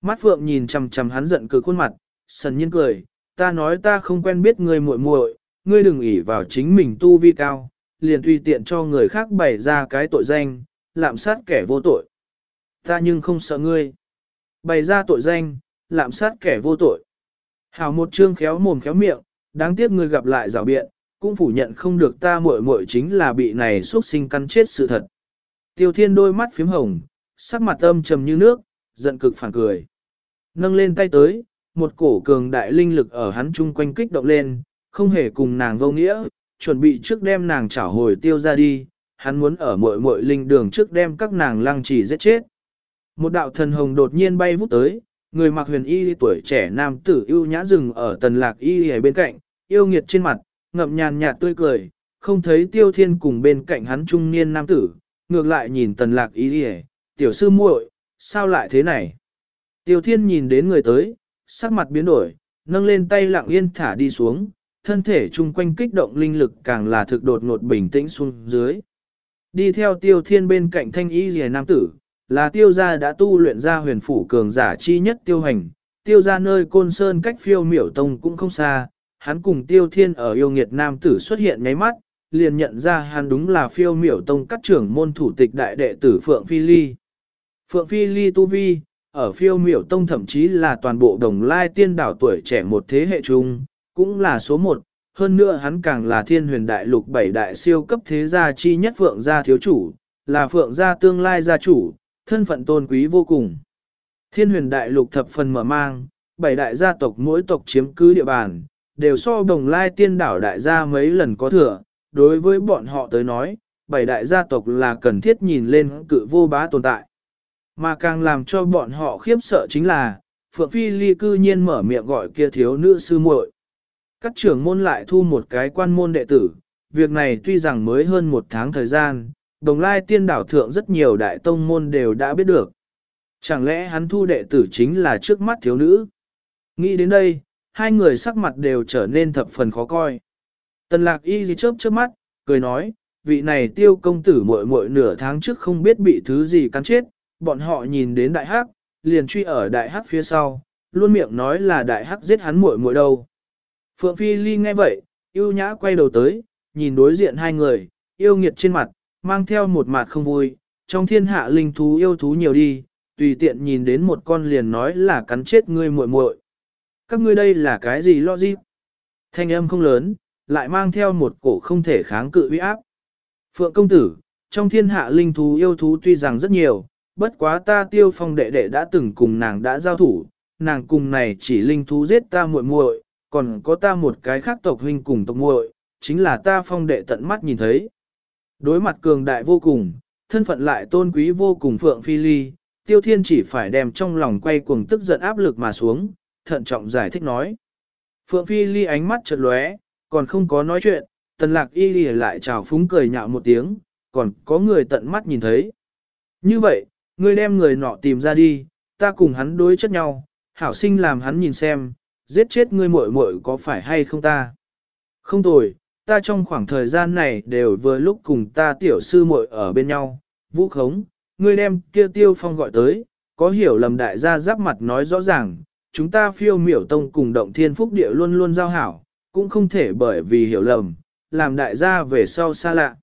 Mắt phượng nhìn chầm chầm hắn giận cực khuôn mặt, sần nhiên cười, ta nói ta không quen biết người muội muội, ngươi đừng ỷ vào chính mình tu vi cao, liền tùy tiện cho người khác bày ra cái tội danh, lạm sát kẻ vô tội. Ta nhưng không sợ ngươi. Bày ra tội danh, lạm sát kẻ vô tội. Hảo một chương khéo mồm khéo miệng, đáng tiếc ngươi gặp lại rào biện, cũng phủ nhận không được ta muội muội chính là bị này xuất sinh căn chết sự thật. Tiêu thiên đôi mắt phím hồng, sắc mặt âm trầm như nước, giận cực phản cười. Nâng lên tay tới, một cổ cường đại linh lực ở hắn chung quanh kích động lên, không hề cùng nàng vô nghĩa, chuẩn bị trước đem nàng trả hồi tiêu ra đi, hắn muốn ở muội muội linh đường trước đem các nàng lăng trì giết chết. Một đạo thần hồng đột nhiên bay vút tới, người mặc huyền y tuổi trẻ nam tử ưu nhã rừng ở tần lạc y ở bên cạnh, yêu nghiệt trên mặt, ngậm nhàn nhạt tươi cười, không thấy tiêu thiên cùng bên cạnh hắn trung niên nam tử, ngược lại nhìn tần lạc y tiểu sư muội, sao lại thế này? Tiêu thiên nhìn đến người tới, sắc mặt biến đổi, nâng lên tay lặng yên thả đi xuống, thân thể chung quanh kích động linh lực càng là thực đột ngột bình tĩnh xuống dưới. Đi theo tiêu thiên bên cạnh thanh y rìa nam tử, là tiêu gia đã tu luyện ra huyền phủ cường giả chi nhất tiêu hành, tiêu gia nơi côn sơn cách phiêu miểu tông cũng không xa, hắn cùng tiêu thiên ở yêu nghiệt nam tử xuất hiện nháy mắt, liền nhận ra hắn đúng là phiêu miểu tông các trưởng môn thủ tịch đại đệ tử Phượng Phi Ly. Phượng Phi Ly tu vi, ở phiêu miểu tông thậm chí là toàn bộ đồng lai tiên đảo tuổi trẻ một thế hệ chung, cũng là số một, hơn nữa hắn càng là thiên huyền đại lục bảy đại siêu cấp thế gia chi nhất Phượng gia thiếu chủ, là Phượng gia tương lai gia chủ, thân phận tôn quý vô cùng. Thiên huyền đại lục thập phần mở mang, bảy đại gia tộc mỗi tộc chiếm cứ địa bàn, đều so đồng lai tiên đảo đại gia mấy lần có thừa, đối với bọn họ tới nói, bảy đại gia tộc là cần thiết nhìn lên cự vô bá tồn tại. Mà càng làm cho bọn họ khiếp sợ chính là, Phượng Phi Ly cư nhiên mở miệng gọi kia thiếu nữ sư muội. Các trưởng môn lại thu một cái quan môn đệ tử, việc này tuy rằng mới hơn một tháng thời gian, đồng lai tiên đảo thượng rất nhiều đại tông môn đều đã biết được. Chẳng lẽ hắn thu đệ tử chính là trước mắt thiếu nữ? Nghĩ đến đây, hai người sắc mặt đều trở nên thập phần khó coi. Tần lạc y gì chớp chớp mắt, cười nói, vị này tiêu công tử muội muội nửa tháng trước không biết bị thứ gì cắn chết, bọn họ nhìn đến đại hắc, liền truy ở đại hắc phía sau, luôn miệng nói là đại hắc giết hắn muội muội đâu. Phượng Phi Ly nghe vậy, yêu nhã quay đầu tới, nhìn đối diện hai người, yêu nghiệt trên mặt, mang theo một mặt không vui, trong thiên hạ linh thú yêu thú nhiều đi, tùy tiện nhìn đến một con liền nói là cắn chết ngươi muội muội. Các ngươi đây là cái gì lo gì? Thanh âm không lớn, lại mang theo một cổ không thể kháng cự uy áp. Phượng công tử, trong thiên hạ linh thú yêu thú tuy rằng rất nhiều, bất quá ta tiêu phong đệ đệ đã từng cùng nàng đã giao thủ, nàng cùng này chỉ linh thú giết ta muội muội, còn có ta một cái khác tộc huynh cùng tộc muội, chính là ta phong đệ tận mắt nhìn thấy. Đối mặt cường đại vô cùng, thân phận lại tôn quý vô cùng Phượng Phi Ly, Tiêu Thiên chỉ phải đem trong lòng quay cuồng tức giận áp lực mà xuống, thận trọng giải thích nói. Phượng Phi Ly ánh mắt chợt lóe, còn không có nói chuyện, tần lạc y lì lại chào phúng cười nhạo một tiếng, còn có người tận mắt nhìn thấy. Như vậy, ngươi đem người nọ tìm ra đi, ta cùng hắn đối chất nhau, hảo sinh làm hắn nhìn xem, giết chết ngươi muội muội có phải hay không ta. Không tồi, ta trong khoảng thời gian này đều vừa lúc cùng ta tiểu sư muội ở bên nhau, vũ khống, ngươi đem kia tiêu phong gọi tới, có hiểu lầm đại gia giáp mặt nói rõ ràng, chúng ta phiêu miểu tông cùng động thiên phúc địa luôn luôn giao hảo, cũng không thể bởi vì hiểu lầm, làm đại gia về sau xa lạ.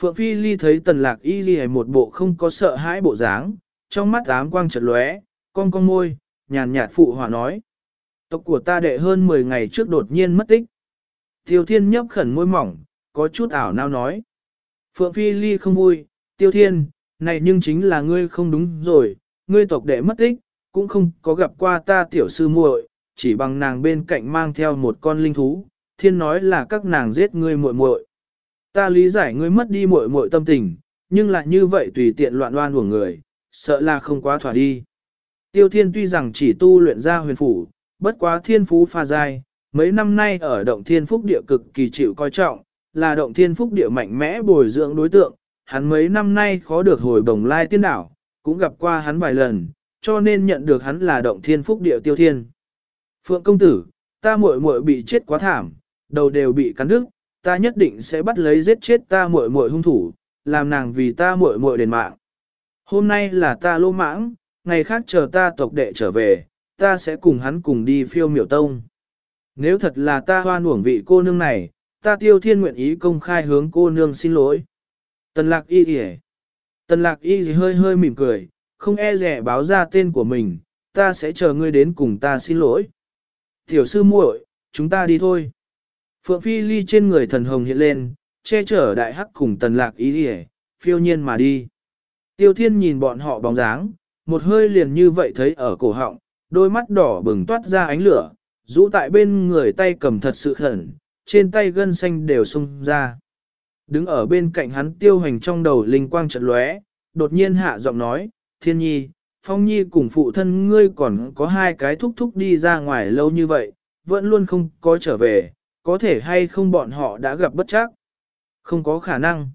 Phượng Phi Ly thấy tần lạc y ghi một bộ không có sợ hãi bộ dáng, trong mắt ám quang chật lóe, con con môi, nhàn nhạt phụ hòa nói. Tộc của ta đệ hơn 10 ngày trước đột nhiên mất tích. Tiêu Thiên nhấp khẩn môi mỏng, có chút ảo nao nói. Phượng Phi Ly không vui, Tiêu Thiên, này nhưng chính là ngươi không đúng rồi, ngươi tộc đệ mất tích, cũng không có gặp qua ta tiểu sư muội, chỉ bằng nàng bên cạnh mang theo một con linh thú, thiên nói là các nàng giết ngươi muội muội. Ta lý giải ngươi mất đi muội muội tâm tình, nhưng lại như vậy tùy tiện loạn loan của người, sợ là không quá thỏa đi. Tiêu thiên tuy rằng chỉ tu luyện ra huyền phủ, bất quá thiên phú pha dai, mấy năm nay ở động thiên phúc địa cực kỳ chịu coi trọng, là động thiên phúc địa mạnh mẽ bồi dưỡng đối tượng, hắn mấy năm nay khó được hồi bồng lai tiên đảo, cũng gặp qua hắn vài lần, cho nên nhận được hắn là động thiên phúc địa tiêu thiên. Phượng công tử, ta muội muội bị chết quá thảm, đầu đều bị cắn đứt, ta nhất định sẽ bắt lấy giết chết ta muội muội hung thủ, làm nàng vì ta muội muội đền mạng. Hôm nay là ta lô mãng, ngày khác chờ ta tộc đệ trở về, ta sẽ cùng hắn cùng đi phiêu miểu tông. Nếu thật là ta hoan uổng vị cô nương này, ta tiêu thiên nguyện ý công khai hướng cô nương xin lỗi. Tần lạc y kìa. Tần lạc y hơi hơi mỉm cười, không e rẻ báo ra tên của mình, ta sẽ chờ ngươi đến cùng ta xin lỗi. Tiểu sư muội, chúng ta đi thôi. Phượng Phi Ly trên người thần hồng hiện lên, che chở đại hắc cùng tần lạc y đi phiêu nhiên mà đi. Tiêu thiên nhìn bọn họ bóng dáng, một hơi liền như vậy thấy ở cổ họng, đôi mắt đỏ bừng toát ra ánh lửa, rũ tại bên người tay cầm thật sự khẩn, trên tay gân xanh đều sung ra. Đứng ở bên cạnh hắn tiêu hành trong đầu linh quang trận lóe, đột nhiên hạ giọng nói, thiên nhi, phong nhi cùng phụ thân ngươi còn có hai cái thúc thúc đi ra ngoài lâu như vậy, vẫn luôn không có trở về, có thể hay không bọn họ đã gặp bất chắc. Không có khả năng.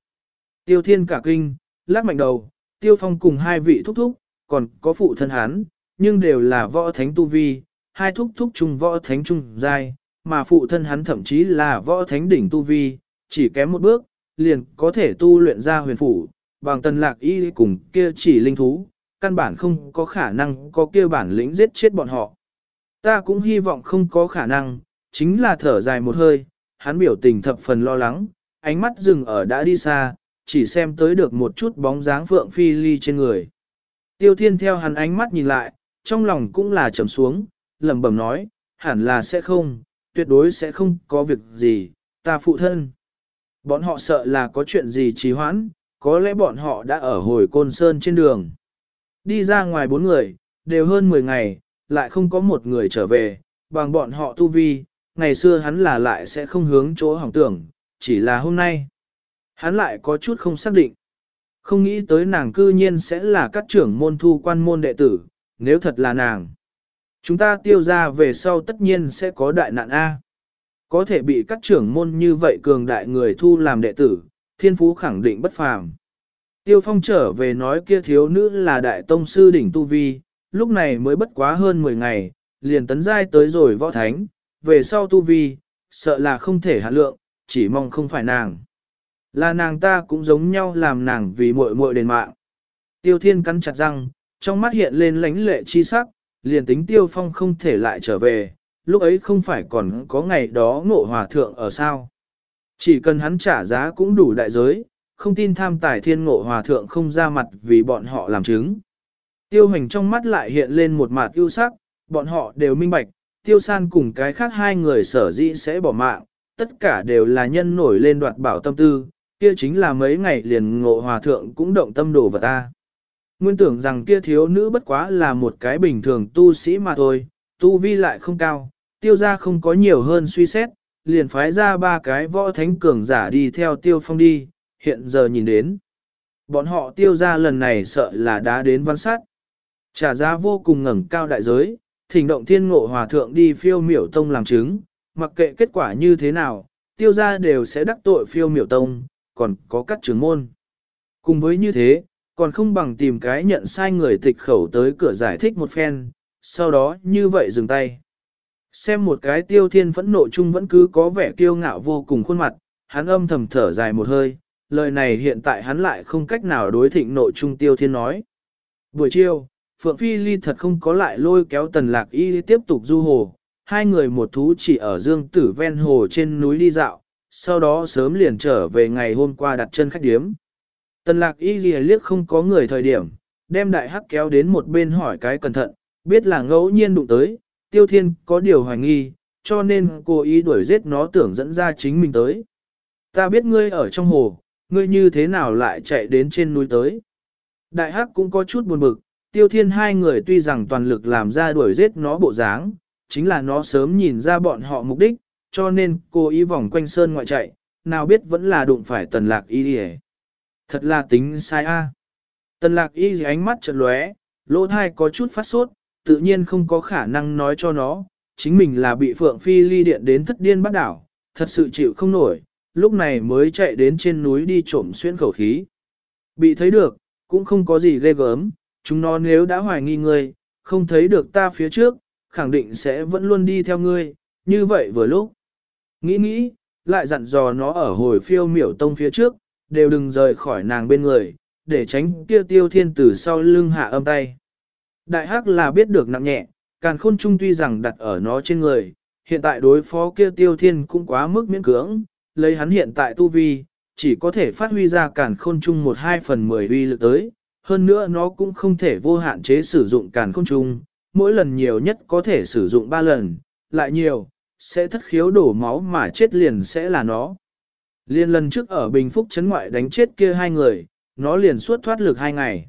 Tiêu thiên cả kinh, lắc mạnh đầu, tiêu phong cùng hai vị thúc thúc, còn có phụ thân hắn, nhưng đều là võ thánh tu vi, hai thúc thúc chung võ thánh trung giai, mà phụ thân hắn thậm chí là võ thánh đỉnh tu vi, chỉ kém một bước, liền có thể tu luyện ra huyền phủ, bằng tần lạc y cùng kia chỉ linh thú, căn bản không có khả năng có kia bản lĩnh giết chết bọn họ. Ta cũng hy vọng không có khả năng, chính là thở dài một hơi, hắn biểu tình thập phần lo lắng, ánh mắt dừng ở đã đi xa, chỉ xem tới được một chút bóng dáng phượng phi ly trên người. Tiêu thiên theo hắn ánh mắt nhìn lại, trong lòng cũng là trầm xuống, lẩm bẩm nói, hẳn là sẽ không, tuyệt đối sẽ không có việc gì, ta phụ thân. Bọn họ sợ là có chuyện gì trì hoãn, có lẽ bọn họ đã ở hồi côn sơn trên đường. Đi ra ngoài bốn người, đều hơn 10 ngày, lại không có một người trở về, bằng bọn họ tu vi, ngày xưa hắn là lại sẽ không hướng chỗ hỏng tưởng, chỉ là hôm nay. Hắn lại có chút không xác định. Không nghĩ tới nàng cư nhiên sẽ là các trưởng môn thu quan môn đệ tử, nếu thật là nàng. Chúng ta tiêu ra về sau tất nhiên sẽ có đại nạn A. Có thể bị các trưởng môn như vậy cường đại người thu làm đệ tử, thiên phú khẳng định bất phàm. Tiêu phong trở về nói kia thiếu nữ là đại tông sư đỉnh tu vi, lúc này mới bất quá hơn 10 ngày, liền tấn giai tới rồi võ thánh, về sau tu vi, sợ là không thể hạ lượng, chỉ mong không phải nàng. Là nàng ta cũng giống nhau làm nàng vì muội muội đền mạng. Tiêu thiên cắn chặt răng, trong mắt hiện lên lánh lệ chi sắc, liền tính tiêu phong không thể lại trở về, lúc ấy không phải còn có ngày đó ngộ hòa thượng ở sao. Chỉ cần hắn trả giá cũng đủ đại giới, không tin tham tài thiên ngộ hòa thượng không ra mặt vì bọn họ làm chứng. Tiêu hành trong mắt lại hiện lên một mặt ưu sắc, bọn họ đều minh bạch, tiêu san cùng cái khác hai người sở dĩ sẽ bỏ mạng, tất cả đều là nhân nổi lên đoạt bảo tâm tư, kia chính là mấy ngày liền ngộ hòa thượng cũng động tâm đổ vào ta. Nguyên tưởng rằng kia thiếu nữ bất quá là một cái bình thường tu sĩ mà thôi, tu vi lại không cao, tiêu ra không có nhiều hơn suy xét, liền phái ra ba cái võ thánh cường giả đi theo tiêu phong đi, hiện giờ nhìn đến. Bọn họ tiêu ra lần này sợ là đã đến văn sát. Trả giá vô cùng ngẩng cao đại giới, thỉnh động thiên ngộ hòa thượng đi phiêu miểu tông làm chứng, mặc kệ kết quả như thế nào, tiêu ra đều sẽ đắc tội phiêu miểu tông, còn có các trưởng môn. Cùng với như thế, còn không bằng tìm cái nhận sai người tịch khẩu tới cửa giải thích một phen, sau đó như vậy dừng tay. Xem một cái tiêu thiên phẫn nộ chung vẫn cứ có vẻ kiêu ngạo vô cùng khuôn mặt, hắn âm thầm thở dài một hơi, lời này hiện tại hắn lại không cách nào đối thịnh nộ trung tiêu thiên nói. Buổi chiều, Phượng Phi Ly thật không có lại lôi kéo tần lạc y tiếp tục du hồ, hai người một thú chỉ ở dương tử ven hồ trên núi đi dạo, sau đó sớm liền trở về ngày hôm qua đặt chân khách điếm. Tần lạc y ghi liếc không có người thời điểm, đem đại hắc kéo đến một bên hỏi cái cẩn thận, biết là ngẫu nhiên đụng tới, tiêu thiên có điều hoài nghi, cho nên cô ý đuổi giết nó tưởng dẫn ra chính mình tới. Ta biết ngươi ở trong hồ, ngươi như thế nào lại chạy đến trên núi tới. Đại hắc cũng có chút buồn bực, tiêu thiên hai người tuy rằng toàn lực làm ra đuổi giết nó bộ dáng, chính là nó sớm nhìn ra bọn họ mục đích, cho nên cô ý vòng quanh sơn ngoại chạy, nào biết vẫn là đụng phải tần lạc y đi Thật là tính sai a. Tần lạc y ánh mắt chợt lóe, lỗ thai có chút phát sốt, tự nhiên không có khả năng nói cho nó, chính mình là bị Phượng Phi ly điện đến thất điên bắt đảo, thật sự chịu không nổi, lúc này mới chạy đến trên núi đi trộm xuyên khẩu khí. Bị thấy được, cũng không có gì ghê gớm, chúng nó nếu đã hoài nghi ngươi, không thấy được ta phía trước, khẳng định sẽ vẫn luôn đi theo ngươi, như vậy vừa lúc. Nghĩ nghĩ, lại dặn dò nó ở hồi phiêu miểu tông phía trước, đều đừng rời khỏi nàng bên người, để tránh kia tiêu thiên tử sau lưng hạ âm tay. Đại hắc là biết được nặng nhẹ, càn khôn trung tuy rằng đặt ở nó trên người, hiện tại đối phó kia tiêu thiên cũng quá mức miễn cưỡng, lấy hắn hiện tại tu vi, chỉ có thể phát huy ra càn khôn trung một hai phần mười uy lực tới, hơn nữa nó cũng không thể vô hạn chế sử dụng càn khôn trung, mỗi lần nhiều nhất có thể sử dụng ba lần, lại nhiều, sẽ thất khiếu đổ máu mà chết liền sẽ là nó. Liên lần trước ở Bình Phúc Trấn ngoại đánh chết kia hai người, nó liền suốt thoát lực hai ngày.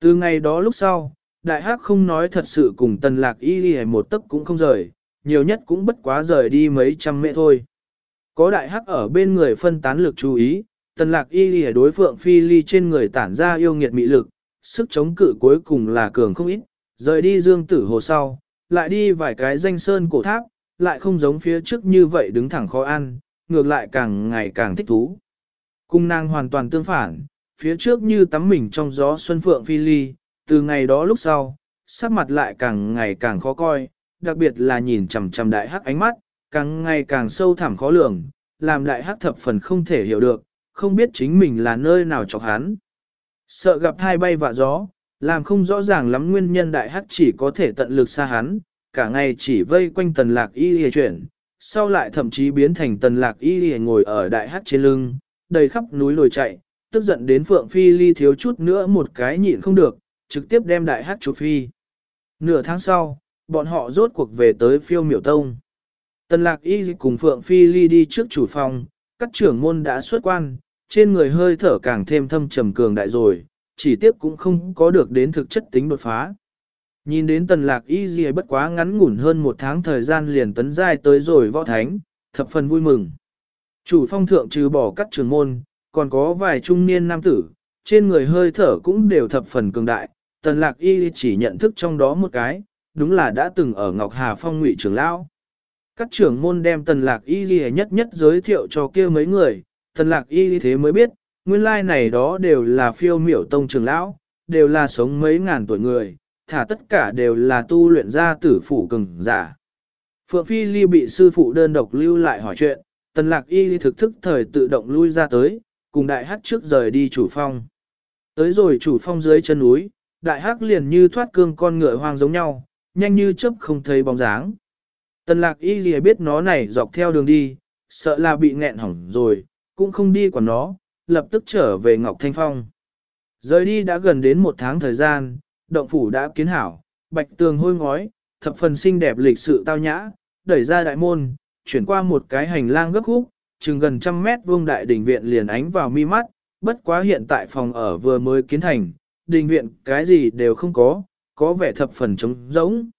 Từ ngày đó lúc sau, đại hắc không nói thật sự cùng tần lạc y đi một tấc cũng không rời, nhiều nhất cũng bất quá rời đi mấy trăm mẹ thôi. Có đại hắc ở bên người phân tán lực chú ý, tần lạc y đi đối phượng phi ly trên người tản ra yêu nghiệt mị lực, sức chống cự cuối cùng là cường không ít, rời đi dương tử hồ sau, lại đi vài cái danh sơn cổ tháp, lại không giống phía trước như vậy đứng thẳng khó ăn, ngược lại càng ngày càng thích thú. Cung nàng hoàn toàn tương phản, phía trước như tắm mình trong gió xuân phượng phi ly, từ ngày đó lúc sau, sắc mặt lại càng ngày càng khó coi, đặc biệt là nhìn chằm chằm đại hắc ánh mắt, càng ngày càng sâu thẳm khó lường, làm đại hắc thập phần không thể hiểu được, không biết chính mình là nơi nào chọc hắn. Sợ gặp hai bay vạ gió, làm không rõ ràng lắm nguyên nhân đại hắc chỉ có thể tận lực xa hắn, cả ngày chỉ vây quanh tần lạc y hề chuyển, sau lại thậm chí biến thành tần lạc y ngồi ở đại hắc trên lưng, đầy khắp núi lồi chạy, tức giận đến Phượng Phi Ly thiếu chút nữa một cái nhịn không được, trực tiếp đem đại hắc chụp phi. Nửa tháng sau, bọn họ rốt cuộc về tới phiêu miểu tông. Tần lạc y cùng Phượng Phi Ly đi trước chủ phòng, các trưởng môn đã xuất quan, trên người hơi thở càng thêm thâm trầm cường đại rồi, chỉ tiếp cũng không có được đến thực chất tính đột phá. Nhìn đến tần lạc y gì bất quá ngắn ngủn hơn một tháng thời gian liền tấn giai tới rồi võ thánh, thập phần vui mừng. Chủ phong thượng trừ bỏ các trường môn, còn có vài trung niên nam tử, trên người hơi thở cũng đều thập phần cường đại, tần lạc y chỉ nhận thức trong đó một cái, đúng là đã từng ở Ngọc Hà Phong ngụy trưởng lão. Các trưởng môn đem tần lạc y ghi nhất nhất giới thiệu cho kia mấy người, tần lạc y thế mới biết, nguyên lai này đó đều là phiêu miểu tông trưởng lão, đều là sống mấy ngàn tuổi người, thả tất cả đều là tu luyện ra tử phủ cường giả. Phượng Phi Ly bị sư phụ đơn độc lưu lại hỏi chuyện, tần lạc y thực thức thời tự động lui ra tới, cùng đại hắc trước rời đi chủ phong. Tới rồi chủ phong dưới chân núi, đại hắc liền như thoát cương con ngựa hoang giống nhau, nhanh như chớp không thấy bóng dáng. Tần lạc y gì biết nó này dọc theo đường đi, sợ là bị nghẹn hỏng rồi, cũng không đi quản nó, lập tức trở về Ngọc Thanh Phong. Rời đi đã gần đến một tháng thời gian, động phủ đã kiến hảo, bạch tường hôi ngói, thập phần xinh đẹp lịch sự tao nhã, đẩy ra đại môn, chuyển qua một cái hành lang gấp khúc, chừng gần trăm mét vuông đại đình viện liền ánh vào mi mắt, bất quá hiện tại phòng ở vừa mới kiến thành, đình viện cái gì đều không có, có vẻ thập phần trống rỗng.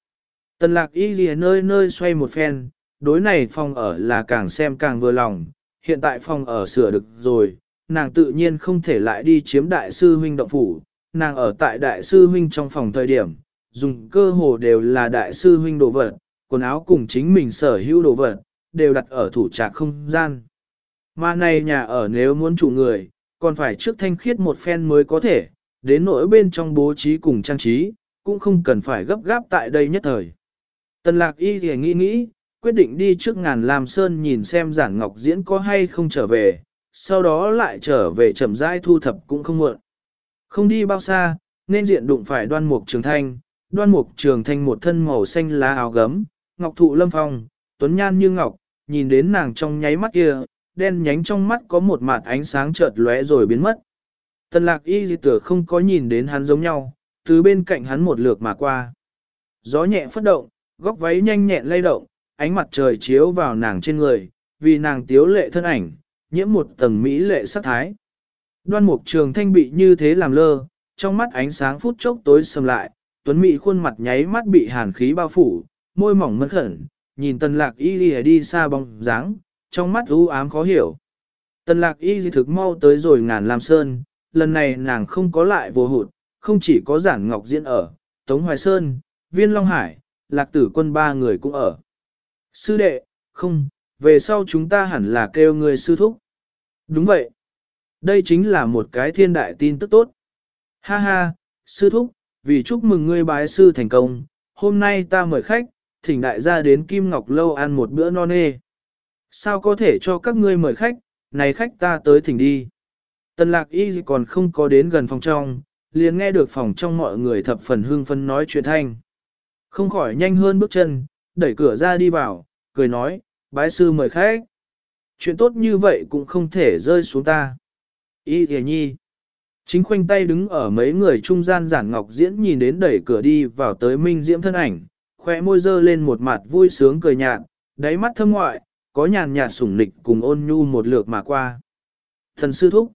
Tần lạc y lìa nơi nơi xoay một phen, đối này phòng ở là càng xem càng vừa lòng, hiện tại phòng ở sửa được rồi, nàng tự nhiên không thể lại đi chiếm đại sư huynh động phủ, nàng ở tại đại sư huynh trong phòng thời điểm, dùng cơ hồ đều là đại sư huynh đồ vật, quần áo cùng chính mình sở hữu đồ vật, đều đặt ở thủ trạc không gian. Mà này nhà ở nếu muốn chủ người, còn phải trước thanh khiết một phen mới có thể, đến nỗi bên trong bố trí cùng trang trí, cũng không cần phải gấp gáp tại đây nhất thời. Tần lạc y thì nghĩ nghĩ, quyết định đi trước ngàn làm sơn nhìn xem giản ngọc diễn có hay không trở về, sau đó lại trở về chậm rãi thu thập cũng không muộn. Không đi bao xa, nên diện đụng phải đoan mục trường thanh, đoan mục trường thanh một thân màu xanh lá áo gấm, ngọc thụ lâm phong, tuấn nhan như ngọc, nhìn đến nàng trong nháy mắt kia, đen nhánh trong mắt có một mạt ánh sáng chợt lóe rồi biến mất. Tần lạc y dị tử không có nhìn đến hắn giống nhau, từ bên cạnh hắn một lượt mà qua. Gió nhẹ phất động, góc váy nhanh nhẹn lay động, ánh mặt trời chiếu vào nàng trên người, vì nàng tiếu lệ thân ảnh, nhiễm một tầng mỹ lệ sắc thái. Đoan mục trường thanh bị như thế làm lơ, trong mắt ánh sáng phút chốc tối sầm lại, tuấn mỹ khuôn mặt nháy mắt bị hàn khí bao phủ, môi mỏng mất khẩn, nhìn tần lạc y đi, đi xa bóng dáng, trong mắt u ám khó hiểu. Tần lạc y di thực mau tới rồi ngàn làm sơn, lần này nàng không có lại vô hụt, không chỉ có giản ngọc diễn ở, Tống Hoài Sơn, Viên Long Hải, Lạc Tử Quân ba người cũng ở. Sư đệ, không, về sau chúng ta hẳn là kêu người sư thúc. Đúng vậy. Đây chính là một cái thiên đại tin tức tốt. Ha ha, sư thúc, vì chúc mừng ngươi bái sư thành công, hôm nay ta mời khách, thỉnh đại gia đến Kim Ngọc Lâu ăn một bữa non nê. Sao có thể cho các ngươi mời khách, này khách ta tới thỉnh đi. Tần lạc y còn không có đến gần phòng trong, liền nghe được phòng trong mọi người thập phần hương phân nói chuyện thanh. Không khỏi nhanh hơn bước chân, đẩy cửa ra đi vào, cười nói, bái sư mời khách. Chuyện tốt như vậy cũng không thể rơi xuống ta. Y thề nhi. Chính khoanh tay đứng ở mấy người trung gian giản ngọc diễn nhìn đến đẩy cửa đi vào tới minh diễm thân ảnh, khỏe môi dơ lên một mặt vui sướng cười nhạt, đáy mắt thâm ngoại, có nhàn nhạt sủng nịch cùng ôn nhu một lượt mà qua. Thần sư thúc.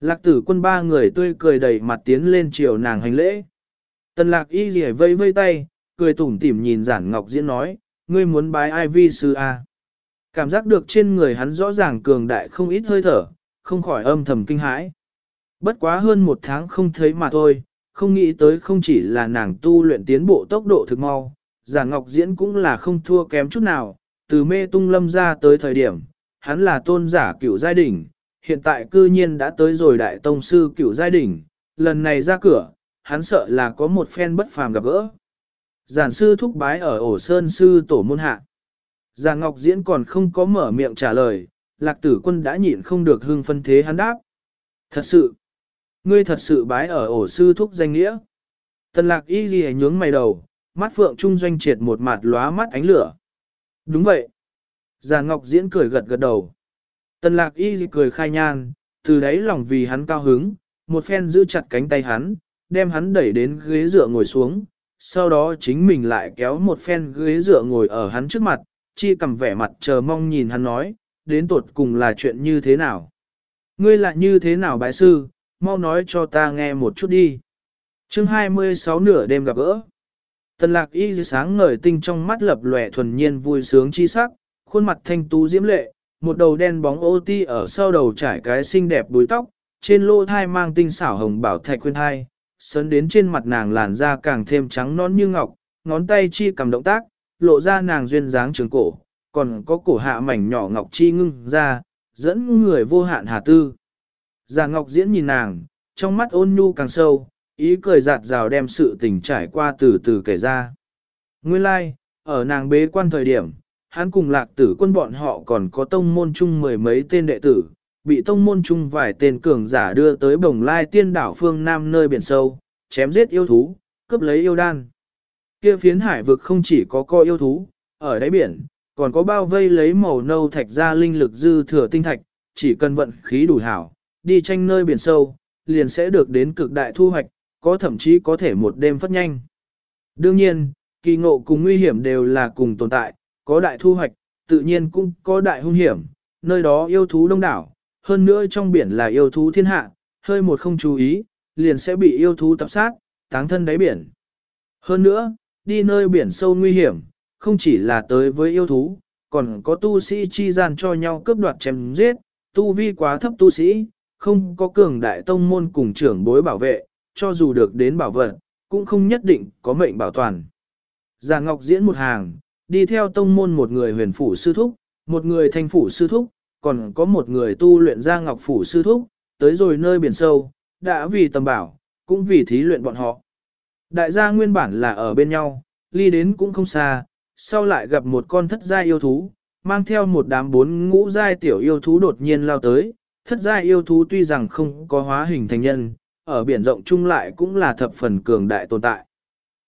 Lạc tử quân ba người tươi cười đầy mặt tiến lên chiều nàng hành lễ. Tần lạc y rỉa vây vây tay, cười tủm tỉm nhìn giản ngọc diễn nói, ngươi muốn bái ai vi sư a? Cảm giác được trên người hắn rõ ràng cường đại không ít hơi thở, không khỏi âm thầm kinh hãi. Bất quá hơn một tháng không thấy mà thôi, không nghĩ tới không chỉ là nàng tu luyện tiến bộ tốc độ thực mau, giả ngọc diễn cũng là không thua kém chút nào, từ mê tung lâm ra tới thời điểm, hắn là tôn giả cửu giai đỉnh, hiện tại cư nhiên đã tới rồi đại tông sư cửu giai đỉnh, lần này ra cửa, hắn sợ là có một phen bất phàm gặp gỡ. Giản sư thúc bái ở ổ sơn sư tổ môn hạ. giản Ngọc Diễn còn không có mở miệng trả lời, lạc tử quân đã nhịn không được hưng phân thế hắn đáp. Thật sự, ngươi thật sự bái ở ổ sư thúc danh nghĩa. Tần lạc y ghi nhướng mày đầu, mắt phượng trung doanh triệt một mặt lóa mắt ánh lửa. Đúng vậy. Già Ngọc Diễn cười gật gật đầu. Tần lạc y cười khai nhan, từ đấy lòng vì hắn cao hứng, một phen giữ chặt cánh tay hắn, đem hắn đẩy đến ghế dựa ngồi xuống, sau đó chính mình lại kéo một phen ghế dựa ngồi ở hắn trước mặt, chi cầm vẻ mặt chờ mong nhìn hắn nói, đến tột cùng là chuyện như thế nào. Ngươi lại như thế nào bái sư, mau nói cho ta nghe một chút đi. chương 26 nửa đêm gặp gỡ. Tần lạc y sáng ngời tinh trong mắt lập lòe thuần nhiên vui sướng chi sắc, khuôn mặt thanh tú diễm lệ, một đầu đen bóng ô ti ở sau đầu trải cái xinh đẹp đuôi tóc, trên lô thai mang tinh xảo hồng bảo thạch khuyên thai, sấn đến trên mặt nàng làn da càng thêm trắng non như ngọc, ngón tay chi cầm động tác, lộ ra nàng duyên dáng trường cổ, còn có cổ hạ mảnh nhỏ ngọc chi ngưng ra, dẫn người vô hạn hà tư. Già ngọc diễn nhìn nàng, trong mắt ôn nhu càng sâu, ý cười giạt rào đem sự tình trải qua từ từ kể ra. Nguyên lai, like, ở nàng bế quan thời điểm, hắn cùng lạc tử quân bọn họ còn có tông môn chung mười mấy tên đệ tử, bị tông môn chung vài tên cường giả đưa tới bồng lai tiên đảo phương Nam nơi biển sâu, chém giết yêu thú, cướp lấy yêu đan. Kia phiến hải vực không chỉ có co yêu thú, ở đáy biển, còn có bao vây lấy màu nâu thạch ra linh lực dư thừa tinh thạch, chỉ cần vận khí đủ hảo, đi tranh nơi biển sâu, liền sẽ được đến cực đại thu hoạch, có thậm chí có thể một đêm phát nhanh. Đương nhiên, kỳ ngộ cùng nguy hiểm đều là cùng tồn tại, có đại thu hoạch, tự nhiên cũng có đại hung hiểm, nơi đó yêu thú đông đảo, hơn nữa trong biển là yêu thú thiên hạ, hơi một không chú ý, liền sẽ bị yêu thú tập sát, táng thân đáy biển. Hơn nữa, đi nơi biển sâu nguy hiểm, không chỉ là tới với yêu thú, còn có tu sĩ chi gian cho nhau cướp đoạt chém giết, tu vi quá thấp tu sĩ, không có cường đại tông môn cùng trưởng bối bảo vệ, cho dù được đến bảo vật, cũng không nhất định có mệnh bảo toàn. Già Ngọc diễn một hàng, đi theo tông môn một người huyền phủ sư thúc, một người thanh phủ sư thúc, còn có một người tu luyện ra ngọc phủ sư thúc, tới rồi nơi biển sâu, đã vì tầm bảo, cũng vì thí luyện bọn họ. Đại gia nguyên bản là ở bên nhau, ly đến cũng không xa, sau lại gặp một con thất giai yêu thú, mang theo một đám bốn ngũ giai tiểu yêu thú đột nhiên lao tới, thất giai yêu thú tuy rằng không có hóa hình thành nhân, ở biển rộng chung lại cũng là thập phần cường đại tồn tại.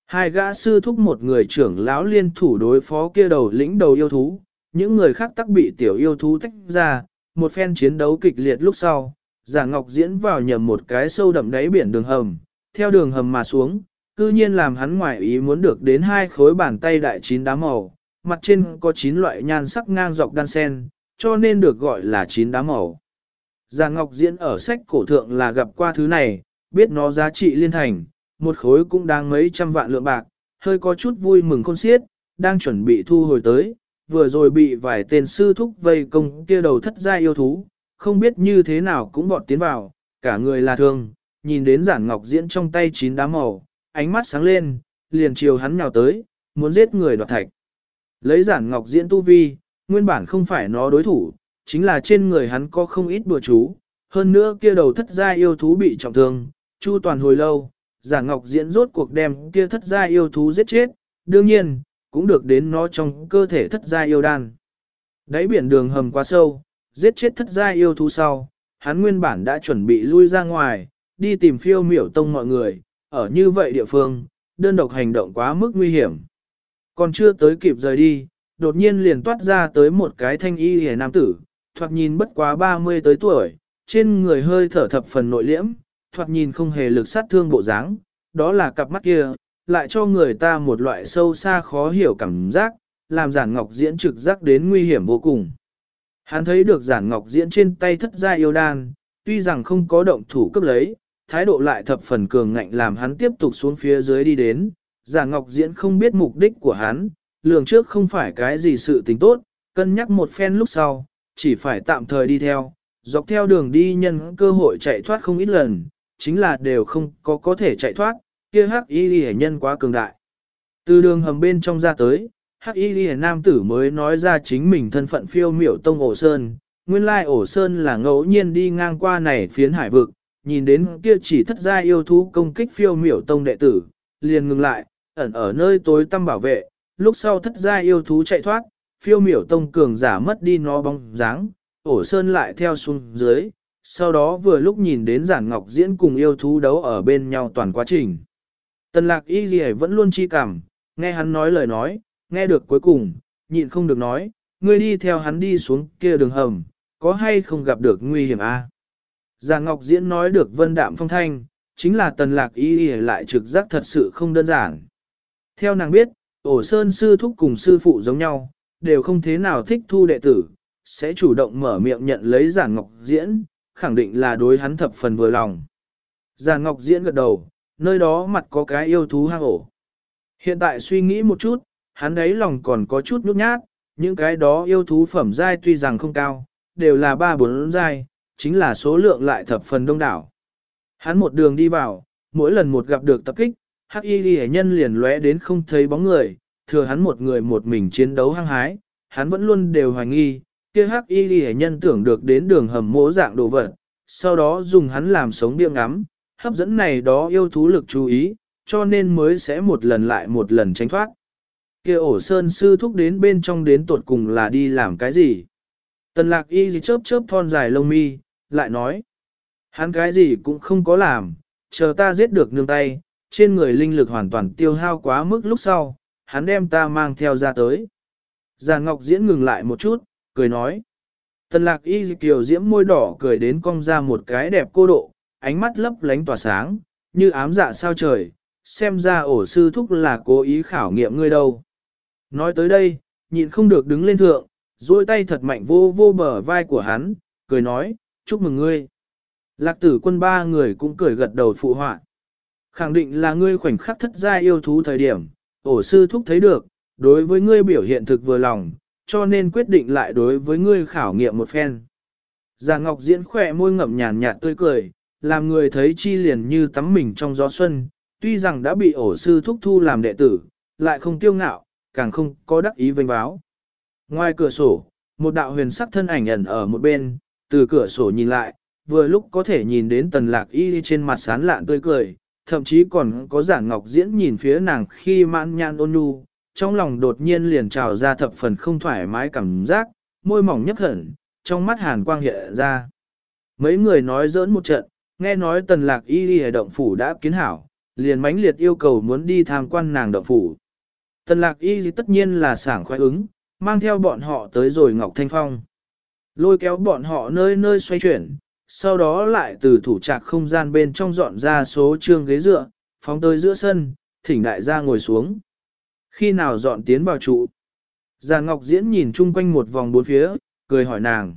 Hai gã sư thúc một người trưởng lão liên thủ đối phó kia đầu lĩnh đầu yêu thú, những người khác tắc bị tiểu yêu thú tách ra, một phen chiến đấu kịch liệt lúc sau, giả ngọc diễn vào nhầm một cái sâu đậm đáy biển đường hầm, theo đường hầm mà xuống, cư nhiên làm hắn ngoại ý muốn được đến hai khối bàn tay đại chín đá màu, mặt trên có chín loại nhan sắc ngang dọc đan sen, cho nên được gọi là chín đá màu. Già Ngọc Diễn ở sách cổ thượng là gặp qua thứ này, biết nó giá trị liên thành, một khối cũng đang mấy trăm vạn lượng bạc, hơi có chút vui mừng khôn xiết, đang chuẩn bị thu hồi tới, vừa rồi bị vài tên sư thúc vây công kia đầu thất gia yêu thú, không biết như thế nào cũng vọt tiến vào, cả người là thương, nhìn đến giản ngọc diễn trong tay chín đá màu, ánh mắt sáng lên, liền chiều hắn nhào tới, muốn giết người đoạt thạch. Lấy giản ngọc diễn tu vi, nguyên bản không phải nó đối thủ, chính là trên người hắn có không ít bừa chú, hơn nữa kia đầu thất gia yêu thú bị trọng thương, chu toàn hồi lâu, Giản ngọc diễn rốt cuộc đem kia thất gia yêu thú giết chết, đương nhiên, cũng được đến nó trong cơ thể thất gia yêu đan. Đáy biển đường hầm quá sâu, giết chết thất gia yêu thú sau, hắn nguyên bản đã chuẩn bị lui ra ngoài, đi tìm phiêu miểu tông mọi người, ở như vậy địa phương, đơn độc hành động quá mức nguy hiểm. Còn chưa tới kịp rời đi, đột nhiên liền toát ra tới một cái thanh y hề nam tử, thoạt nhìn bất quá 30 tới tuổi, trên người hơi thở thập phần nội liễm, thoạt nhìn không hề lực sát thương bộ dáng, đó là cặp mắt kia, lại cho người ta một loại sâu xa khó hiểu cảm giác, làm giản ngọc diễn trực giác đến nguy hiểm vô cùng. Hắn thấy được giản ngọc diễn trên tay thất gia yêu đan, tuy rằng không có động thủ cấp lấy, thái độ lại thập phần cường ngạnh làm hắn tiếp tục xuống phía dưới đi đến. Giả ngọc diễn không biết mục đích của hắn, lường trước không phải cái gì sự tình tốt, cân nhắc một phen lúc sau, chỉ phải tạm thời đi theo, dọc theo đường đi nhân cơ hội chạy thoát không ít lần, chính là đều không có có thể chạy thoát, kia hắc y ghi nhân quá cường đại. Từ đường hầm bên trong ra tới, hắc y ghi nam tử mới nói ra chính mình thân phận phiêu miểu tông ổ sơn, nguyên lai ổ sơn là ngẫu nhiên đi ngang qua này phiến hải vực, nhìn đến kia chỉ thất gia yêu thú công kích phiêu miểu tông đệ tử, liền ngừng lại, ẩn ở nơi tối tăm bảo vệ, lúc sau thất gia yêu thú chạy thoát, phiêu miểu tông cường giả mất đi nó bóng dáng, ổ sơn lại theo xuống dưới, sau đó vừa lúc nhìn đến giản ngọc diễn cùng yêu thú đấu ở bên nhau toàn quá trình. Tần lạc y gì vẫn luôn chi cảm, nghe hắn nói lời nói, nghe được cuối cùng, nhịn không được nói, ngươi đi theo hắn đi xuống kia đường hầm, có hay không gặp được nguy hiểm a? À? Già Ngọc Diễn nói được vân đạm phong thanh, chính là tần lạc y y lại trực giác thật sự không đơn giản. Theo nàng biết, ổ sơn sư thúc cùng sư phụ giống nhau, đều không thế nào thích thu đệ tử, sẽ chủ động mở miệng nhận lấy giản ngọc diễn, khẳng định là đối hắn thập phần vừa lòng. Giản ngọc diễn gật đầu, nơi đó mặt có cái yêu thú hang ổ. Hiện tại suy nghĩ một chút, hắn ấy lòng còn có chút nhút nhát, những cái đó yêu thú phẩm giai tuy rằng không cao, đều là ba bốn giai, chính là số lượng lại thập phần đông đảo. Hắn một đường đi vào, mỗi lần một gặp được tập kích, hắc y ghi nhân liền lóe đến không thấy bóng người, thừa hắn một người một mình chiến đấu hăng hái, hắn vẫn luôn đều hoài nghi, kia hắc y ghi nhân tưởng được đến đường hầm mỗ dạng đồ vật, sau đó dùng hắn làm sống điệu ngắm, hấp dẫn này đó yêu thú lực chú ý, cho nên mới sẽ một lần lại một lần tránh thoát. kia ổ sơn sư thúc đến bên trong đến tuột cùng là đi làm cái gì? Tần lạc y gì chớp chớp thon dài lông mi, lại nói. Hắn cái gì cũng không có làm, chờ ta giết được nương tay, trên người linh lực hoàn toàn tiêu hao quá mức lúc sau, hắn đem ta mang theo ra tới. Già Ngọc Diễn ngừng lại một chút, cười nói. Tần lạc y kiều diễm môi đỏ cười đến cong ra một cái đẹp cô độ, ánh mắt lấp lánh tỏa sáng, như ám dạ sao trời, xem ra ổ sư thúc là cố ý khảo nghiệm ngươi đâu. Nói tới đây, nhịn không được đứng lên thượng, duỗi tay thật mạnh vô vô bờ vai của hắn, cười nói, chúc mừng ngươi. Lạc tử quân ba người cũng cười gật đầu phụ họa. Khẳng định là ngươi khoảnh khắc thất gia yêu thú thời điểm, ổ sư thúc thấy được, đối với ngươi biểu hiện thực vừa lòng, cho nên quyết định lại đối với ngươi khảo nghiệm một phen. Già Ngọc Diễn khỏe môi ngậm nhàn nhạt tươi cười, làm người thấy chi liền như tắm mình trong gió xuân, tuy rằng đã bị ổ sư thúc thu làm đệ tử, lại không tiêu ngạo, càng không có đắc ý vênh báo. Ngoài cửa sổ, một đạo huyền sắc thân ảnh ẩn ở một bên, từ cửa sổ nhìn lại, vừa lúc có thể nhìn đến tần lạc y trên mặt sán lạn tươi cười, thậm chí còn có giả ngọc diễn nhìn phía nàng khi mãn nhan ôn nhu, trong lòng đột nhiên liền trào ra thập phần không thoải mái cảm giác, môi mỏng nhấp hẳn, trong mắt hàn quang hiện ra. Mấy người nói giỡn một trận, nghe nói tần lạc y đi động phủ đã kiến hảo, liền mãnh liệt yêu cầu muốn đi tham quan nàng động phủ. Tần lạc y tất nhiên là sảng khoái ứng, mang theo bọn họ tới rồi Ngọc Thanh Phong. Lôi kéo bọn họ nơi nơi xoay chuyển, sau đó lại từ thủ trạc không gian bên trong dọn ra số trương ghế dựa, phóng tới giữa sân, thỉnh đại gia ngồi xuống. Khi nào dọn tiến vào trụ? già Ngọc Diễn nhìn chung quanh một vòng bốn phía, cười hỏi nàng.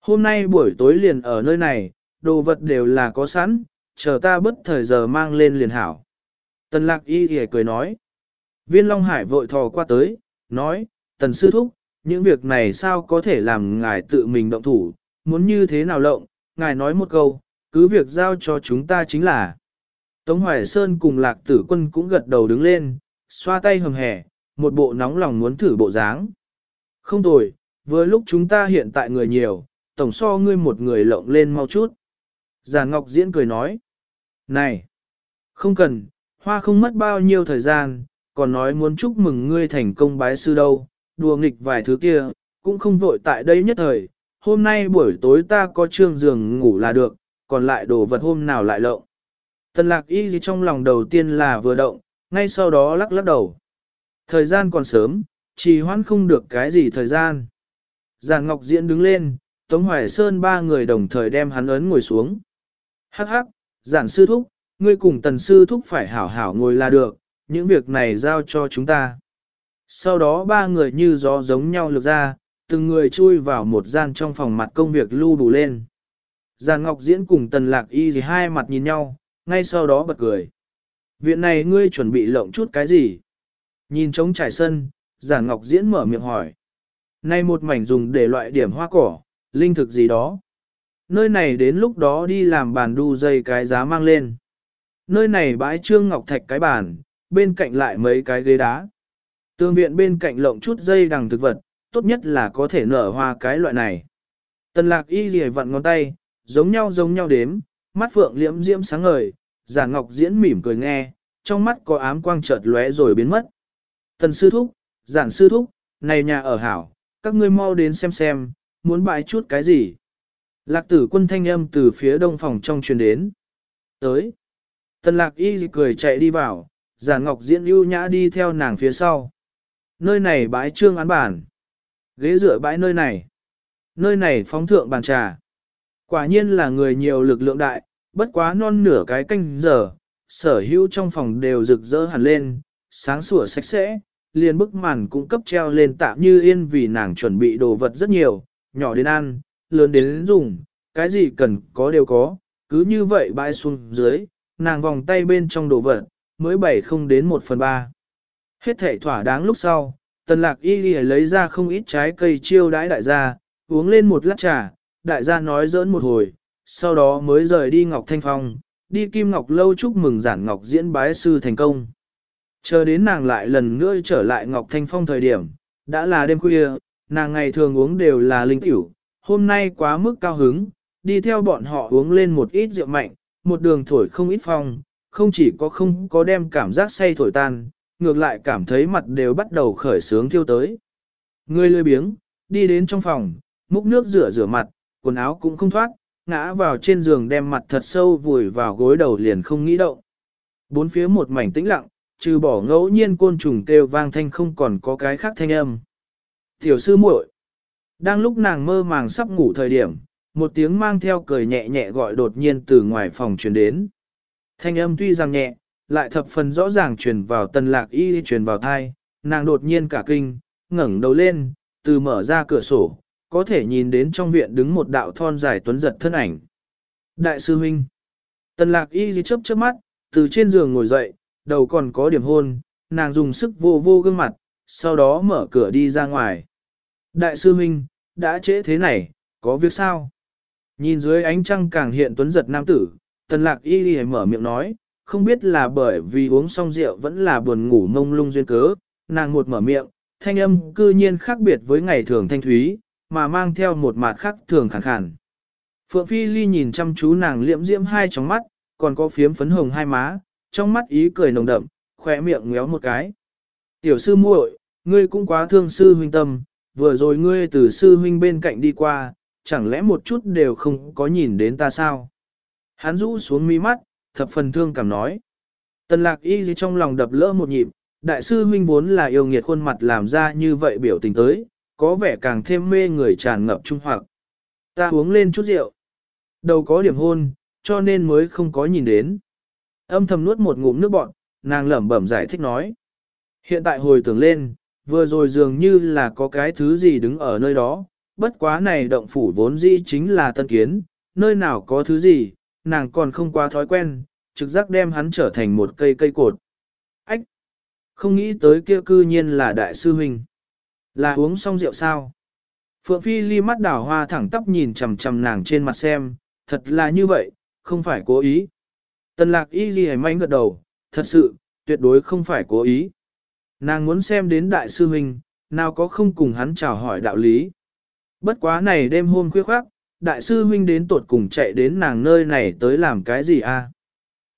Hôm nay buổi tối liền ở nơi này, đồ vật đều là có sẵn, chờ ta bất thời giờ mang lên liền hảo. Tần lạc y thì cười nói. Viên Long Hải vội thò qua tới, nói, tần sư thúc, những việc này sao có thể làm ngài tự mình động thủ, muốn như thế nào lộng, ngài nói một câu, cứ việc giao cho chúng ta chính là. Tống Hoài Sơn cùng lạc tử quân cũng gật đầu đứng lên, xoa tay hầm hẻ, một bộ nóng lòng muốn thử bộ dáng. Không tồi, với lúc chúng ta hiện tại người nhiều, tổng so ngươi một người lộng lên mau chút. Già Ngọc Diễn cười nói, này, không cần, hoa không mất bao nhiêu thời gian, còn nói muốn chúc mừng ngươi thành công bái sư đâu, đùa nghịch vài thứ kia, cũng không vội tại đây nhất thời, hôm nay buổi tối ta có trương giường ngủ là được, còn lại đồ vật hôm nào lại lộng. Tần lạc y gì trong lòng đầu tiên là vừa động, ngay sau đó lắc lắc đầu. Thời gian còn sớm, trì hoãn không được cái gì thời gian. Giàn Ngọc Diễn đứng lên, Tống Hoài Sơn ba người đồng thời đem hắn ấn ngồi xuống. Hắc hắc, giản sư thúc, ngươi cùng tần sư thúc phải hảo hảo ngồi là được, những việc này giao cho chúng ta. Sau đó ba người như gió giống nhau lược ra, từng người chui vào một gian trong phòng mặt công việc lưu đủ lên. Giàn Ngọc Diễn cùng Tần Lạc Y thì hai mặt nhìn nhau, ngay sau đó bật cười. Viện này ngươi chuẩn bị lộng chút cái gì? Nhìn trống trải sân, Giàn Ngọc Diễn mở miệng hỏi. Nay một mảnh dùng để loại điểm hoa cỏ, linh thực gì đó. Nơi này đến lúc đó đi làm bàn đu dây cái giá mang lên. Nơi này bãi trương ngọc thạch cái bàn, bên cạnh lại mấy cái ghế đá. Tương viện bên cạnh lộng chút dây đằng thực vật, tốt nhất là có thể nở hoa cái loại này. Tần lạc y rìa vặn ngón tay, giống nhau giống nhau đếm, mắt phượng liễm diễm sáng ngời, giả ngọc diễn mỉm cười nghe, trong mắt có ám quang chợt lóe rồi biến mất. Tần sư thúc, giản sư thúc, này nhà ở hảo, các ngươi mau đến xem xem, muốn bãi chút cái gì. Lạc tử quân thanh âm từ phía đông phòng trong truyền đến. Tới. Tần lạc y cười chạy đi vào, giả ngọc diễn ưu nhã đi theo nàng phía sau. Nơi này bãi trương án bản. Ghế dựa bãi nơi này. Nơi này phóng thượng bàn trà. Quả nhiên là người nhiều lực lượng đại, bất quá non nửa cái canh giờ, sở hữu trong phòng đều rực rỡ hẳn lên, sáng sủa sạch sẽ, liền bức màn cũng cấp treo lên tạm như yên vì nàng chuẩn bị đồ vật rất nhiều, nhỏ đến ăn, lớn đến dùng, cái gì cần có đều có, cứ như vậy bãi xuống dưới, nàng vòng tay bên trong đồ vật, mới bảy không đến một phần ba. Hết thể thỏa đáng lúc sau, Tần lạc y ghi lấy ra không ít trái cây chiêu đãi đại gia, uống lên một lát trà, đại gia nói giỡn một hồi, sau đó mới rời đi Ngọc Thanh Phong, đi Kim Ngọc Lâu chúc mừng giản Ngọc diễn bái sư thành công. Chờ đến nàng lại lần nữa trở lại Ngọc Thanh Phong thời điểm, đã là đêm khuya, nàng ngày thường uống đều là linh tiểu, hôm nay quá mức cao hứng, đi theo bọn họ uống lên một ít rượu mạnh, một đường thổi không ít phong, không chỉ có không có đem cảm giác say thổi tan, ngược lại cảm thấy mặt đều bắt đầu khởi sướng thiêu tới. Người lười biếng, đi đến trong phòng, múc nước rửa rửa mặt, quần áo cũng không thoát, ngã vào trên giường đem mặt thật sâu vùi vào gối đầu liền không nghĩ động. Bốn phía một mảnh tĩnh lặng, trừ bỏ ngẫu nhiên côn trùng kêu vang thanh không còn có cái khác thanh âm. Tiểu sư muội, đang lúc nàng mơ màng sắp ngủ thời điểm, một tiếng mang theo cười nhẹ nhẹ gọi đột nhiên từ ngoài phòng truyền đến. Thanh âm tuy rằng nhẹ, lại thập phần rõ ràng truyền vào tần lạc y truyền vào thai, nàng đột nhiên cả kinh, ngẩng đầu lên, từ mở ra cửa sổ, có thể nhìn đến trong viện đứng một đạo thon dài tuấn giật thân ảnh. Đại sư huynh, tần lạc y chớp chớp mắt, từ trên giường ngồi dậy, đầu còn có điểm hôn, nàng dùng sức vô vô gương mặt, sau đó mở cửa đi ra ngoài. Đại sư huynh, đã trễ thế này, có việc sao? Nhìn dưới ánh trăng càng hiện tuấn giật nam tử, tần lạc y đi mở miệng nói, không biết là bởi vì uống xong rượu vẫn là buồn ngủ mông lung duyên cớ, nàng một mở miệng, thanh âm cư nhiên khác biệt với ngày thường thanh thúy, mà mang theo một mặt khác thường khẳng khẳng. Phượng Phi Ly nhìn chăm chú nàng liễm diễm hai trong mắt, còn có phiếm phấn hồng hai má, trong mắt ý cười nồng đậm, khỏe miệng ngéo một cái. Tiểu sư muội, ngươi cũng quá thương sư huynh tâm, vừa rồi ngươi từ sư huynh bên cạnh đi qua, chẳng lẽ một chút đều không có nhìn đến ta sao? Hắn rũ xuống mi mắt, thập phần thương cảm nói. Tần lạc y gì trong lòng đập lỡ một nhịp, đại sư huynh vốn là yêu nghiệt khuôn mặt làm ra như vậy biểu tình tới, có vẻ càng thêm mê người tràn ngập trung hoặc. Ta uống lên chút rượu. Đầu có điểm hôn, cho nên mới không có nhìn đến. Âm thầm nuốt một ngụm nước bọn, nàng lẩm bẩm giải thích nói. Hiện tại hồi tưởng lên, vừa rồi dường như là có cái thứ gì đứng ở nơi đó, bất quá này động phủ vốn dĩ chính là tân kiến, nơi nào có thứ gì, nàng còn không quá thói quen, trực giác đem hắn trở thành một cây cây cột. Ách! Không nghĩ tới kia cư nhiên là đại sư huynh. Là uống xong rượu sao? Phượng Phi ly mắt đảo hoa thẳng tóc nhìn chầm chầm nàng trên mặt xem, thật là như vậy, không phải cố ý. Tần lạc y ghi manh gật đầu, thật sự, tuyệt đối không phải cố ý. Nàng muốn xem đến đại sư huynh, nào có không cùng hắn chào hỏi đạo lý. Bất quá này đêm hôm khuya khoác, đại sư huynh đến tuột cùng chạy đến nàng nơi này tới làm cái gì a?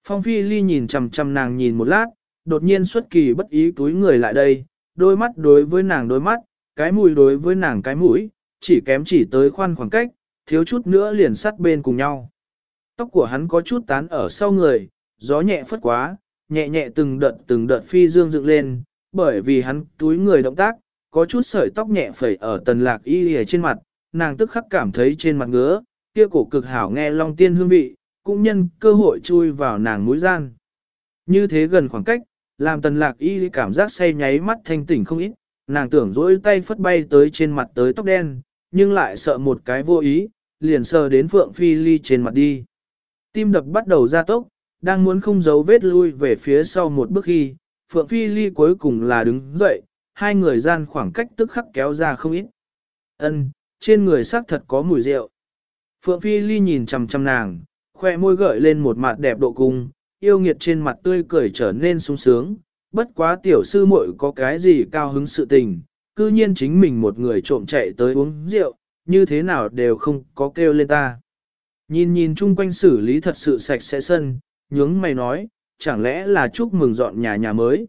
Phong Phi Ly nhìn chằm chằm nàng nhìn một lát, đột nhiên xuất kỳ bất ý túi người lại đây, đôi mắt đối với nàng đôi mắt, cái mũi đối với nàng cái mũi, chỉ kém chỉ tới khoan khoảng cách, thiếu chút nữa liền sát bên cùng nhau. Tóc của hắn có chút tán ở sau người, gió nhẹ phất quá, nhẹ nhẹ từng đợt từng đợt phi dương dựng lên, bởi vì hắn túi người động tác, có chút sợi tóc nhẹ phẩy ở tần lạc y ở trên mặt, nàng tức khắc cảm thấy trên mặt ngứa, kia cổ cực hảo nghe long tiên hương vị, cũng nhân cơ hội chui vào nàng mũi gian. Như thế gần khoảng cách, làm tần lạc y cảm giác say nháy mắt thanh tỉnh không ít, nàng tưởng dỗi tay phất bay tới trên mặt tới tóc đen, nhưng lại sợ một cái vô ý, liền sờ đến phượng phi ly trên mặt đi. Tim đập bắt đầu ra tốc, đang muốn không giấu vết lui về phía sau một bước khi, phượng phi ly cuối cùng là đứng dậy, hai người gian khoảng cách tức khắc kéo ra không ít. Ân, trên người xác thật có mùi rượu. Phượng Phi Ly nhìn chằm chằm nàng, khoe môi gợi lên một mặt đẹp độ cung, yêu nghiệt trên mặt tươi cười trở nên sung sướng, bất quá tiểu sư muội có cái gì cao hứng sự tình, cư nhiên chính mình một người trộm chạy tới uống rượu, như thế nào đều không có kêu lên ta. Nhìn nhìn chung quanh xử lý thật sự sạch sẽ sân, nhướng mày nói, chẳng lẽ là chúc mừng dọn nhà nhà mới.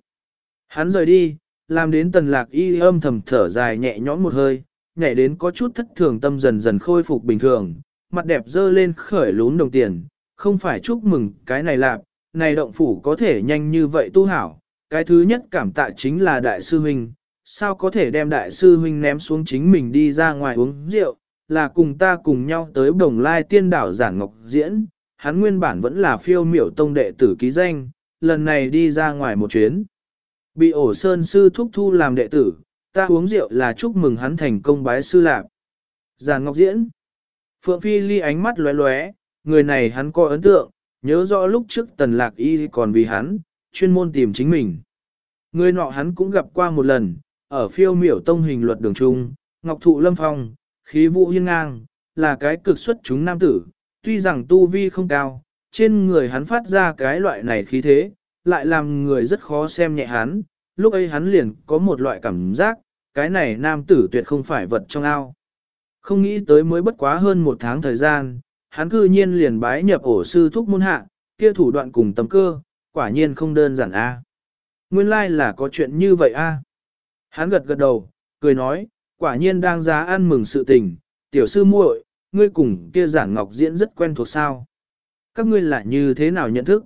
Hắn rời đi, làm đến tần lạc y âm thầm thở dài nhẹ nhõm một hơi, nhảy đến có chút thất thường tâm dần dần khôi phục bình thường, mặt đẹp dơ lên khởi lún đồng tiền, không phải chúc mừng cái này lạp, này động phủ có thể nhanh như vậy tu hảo, cái thứ nhất cảm tạ chính là đại sư huynh, sao có thể đem đại sư huynh ném xuống chính mình đi ra ngoài uống rượu, là cùng ta cùng nhau tới đồng lai tiên đảo giản ngọc diễn, hắn nguyên bản vẫn là phiêu miểu tông đệ tử ký danh, lần này đi ra ngoài một chuyến. Bị ổ sơn sư thúc thu làm đệ tử, ta uống rượu là chúc mừng hắn thành công bái sư lạc. Giàn Ngọc Diễn. Phượng Phi ly ánh mắt lóe lóe, người này hắn có ấn tượng, nhớ rõ lúc trước tần lạc y còn vì hắn, chuyên môn tìm chính mình. Người nọ hắn cũng gặp qua một lần, ở phiêu miểu tông hình luật đường trung, ngọc thụ lâm phong, khí vũ hiên ngang, là cái cực xuất chúng nam tử, tuy rằng tu vi không cao, trên người hắn phát ra cái loại này khí thế, lại làm người rất khó xem nhẹ hắn, lúc ấy hắn liền có một loại cảm giác, cái này nam tử tuyệt không phải vật trong ao. Không nghĩ tới mới bất quá hơn một tháng thời gian, hắn cư nhiên liền bái nhập ổ sư thúc môn hạ, kia thủ đoạn cùng tầm cơ, quả nhiên không đơn giản a. Nguyên lai like là có chuyện như vậy a. Hắn gật gật đầu, cười nói, quả nhiên đang giá ăn mừng sự tình, tiểu sư muội, ngươi cùng kia giản ngọc diễn rất quen thuộc sao. Các ngươi lại như thế nào nhận thức?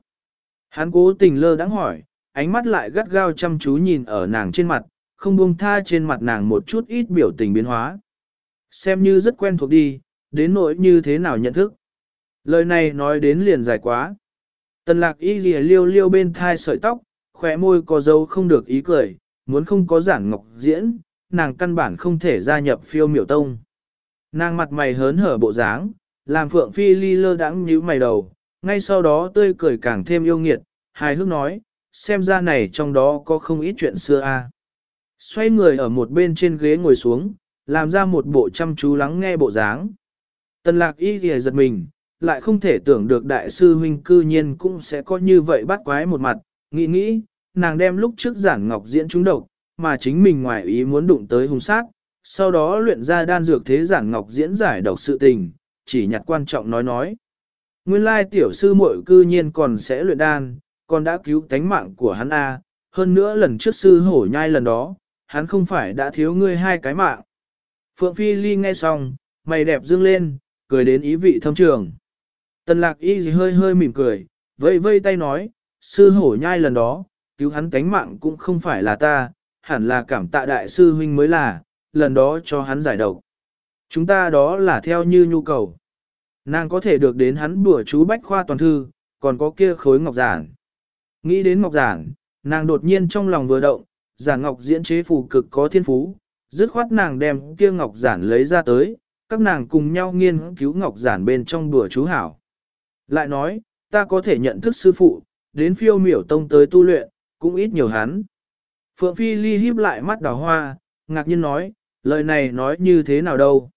Hắn cố tình lơ đãng hỏi, ánh mắt lại gắt gao chăm chú nhìn ở nàng trên mặt, không buông tha trên mặt nàng một chút ít biểu tình biến hóa. Xem như rất quen thuộc đi, đến nỗi như thế nào nhận thức. Lời này nói đến liền dài quá. Tần lạc y ghi liêu liêu bên thai sợi tóc, khỏe môi có dấu không được ý cười, muốn không có giản ngọc diễn, nàng căn bản không thể gia nhập phiêu miểu tông. Nàng mặt mày hớn hở bộ dáng, làm phượng phi ly lơ đãng nhíu mày đầu, ngay sau đó tươi cười càng thêm yêu nghiệt, hài hước nói, xem ra này trong đó có không ít chuyện xưa a. Xoay người ở một bên trên ghế ngồi xuống, làm ra một bộ chăm chú lắng nghe bộ dáng. Tần lạc y thì giật mình, lại không thể tưởng được đại sư huynh cư nhiên cũng sẽ có như vậy bắt quái một mặt, nghĩ nghĩ, nàng đem lúc trước giản ngọc diễn trúng độc, mà chính mình ngoài ý muốn đụng tới hung sát, sau đó luyện ra đan dược thế giản ngọc diễn giải độc sự tình, chỉ nhặt quan trọng nói nói. Nguyên lai tiểu sư muội cư nhiên còn sẽ luyện đan, còn đã cứu tánh mạng của hắn A, hơn nữa lần trước sư hổ nhai lần đó, hắn không phải đã thiếu ngươi hai cái mạng. Phượng Phi Ly nghe xong, mày đẹp dương lên, cười đến ý vị thâm trường. Tần lạc y gì hơi hơi mỉm cười, vây vây tay nói, sư hổ nhai lần đó, cứu hắn tánh mạng cũng không phải là ta, hẳn là cảm tạ đại sư huynh mới là, lần đó cho hắn giải độc. Chúng ta đó là theo như nhu cầu. Nàng có thể được đến hắn bùa chú bách khoa toàn thư, còn có kia khối ngọc giản. Nghĩ đến ngọc giản, nàng đột nhiên trong lòng vừa động, giản ngọc diễn chế phù cực có thiên phú, dứt khoát nàng đem kia ngọc giản lấy ra tới, các nàng cùng nhau nghiên cứu ngọc giản bên trong bùa chú hảo. Lại nói, ta có thể nhận thức sư phụ, đến phiêu miểu tông tới tu luyện, cũng ít nhiều hắn. Phượng Phi Ly híp lại mắt đào hoa, ngạc nhiên nói, lời này nói như thế nào đâu.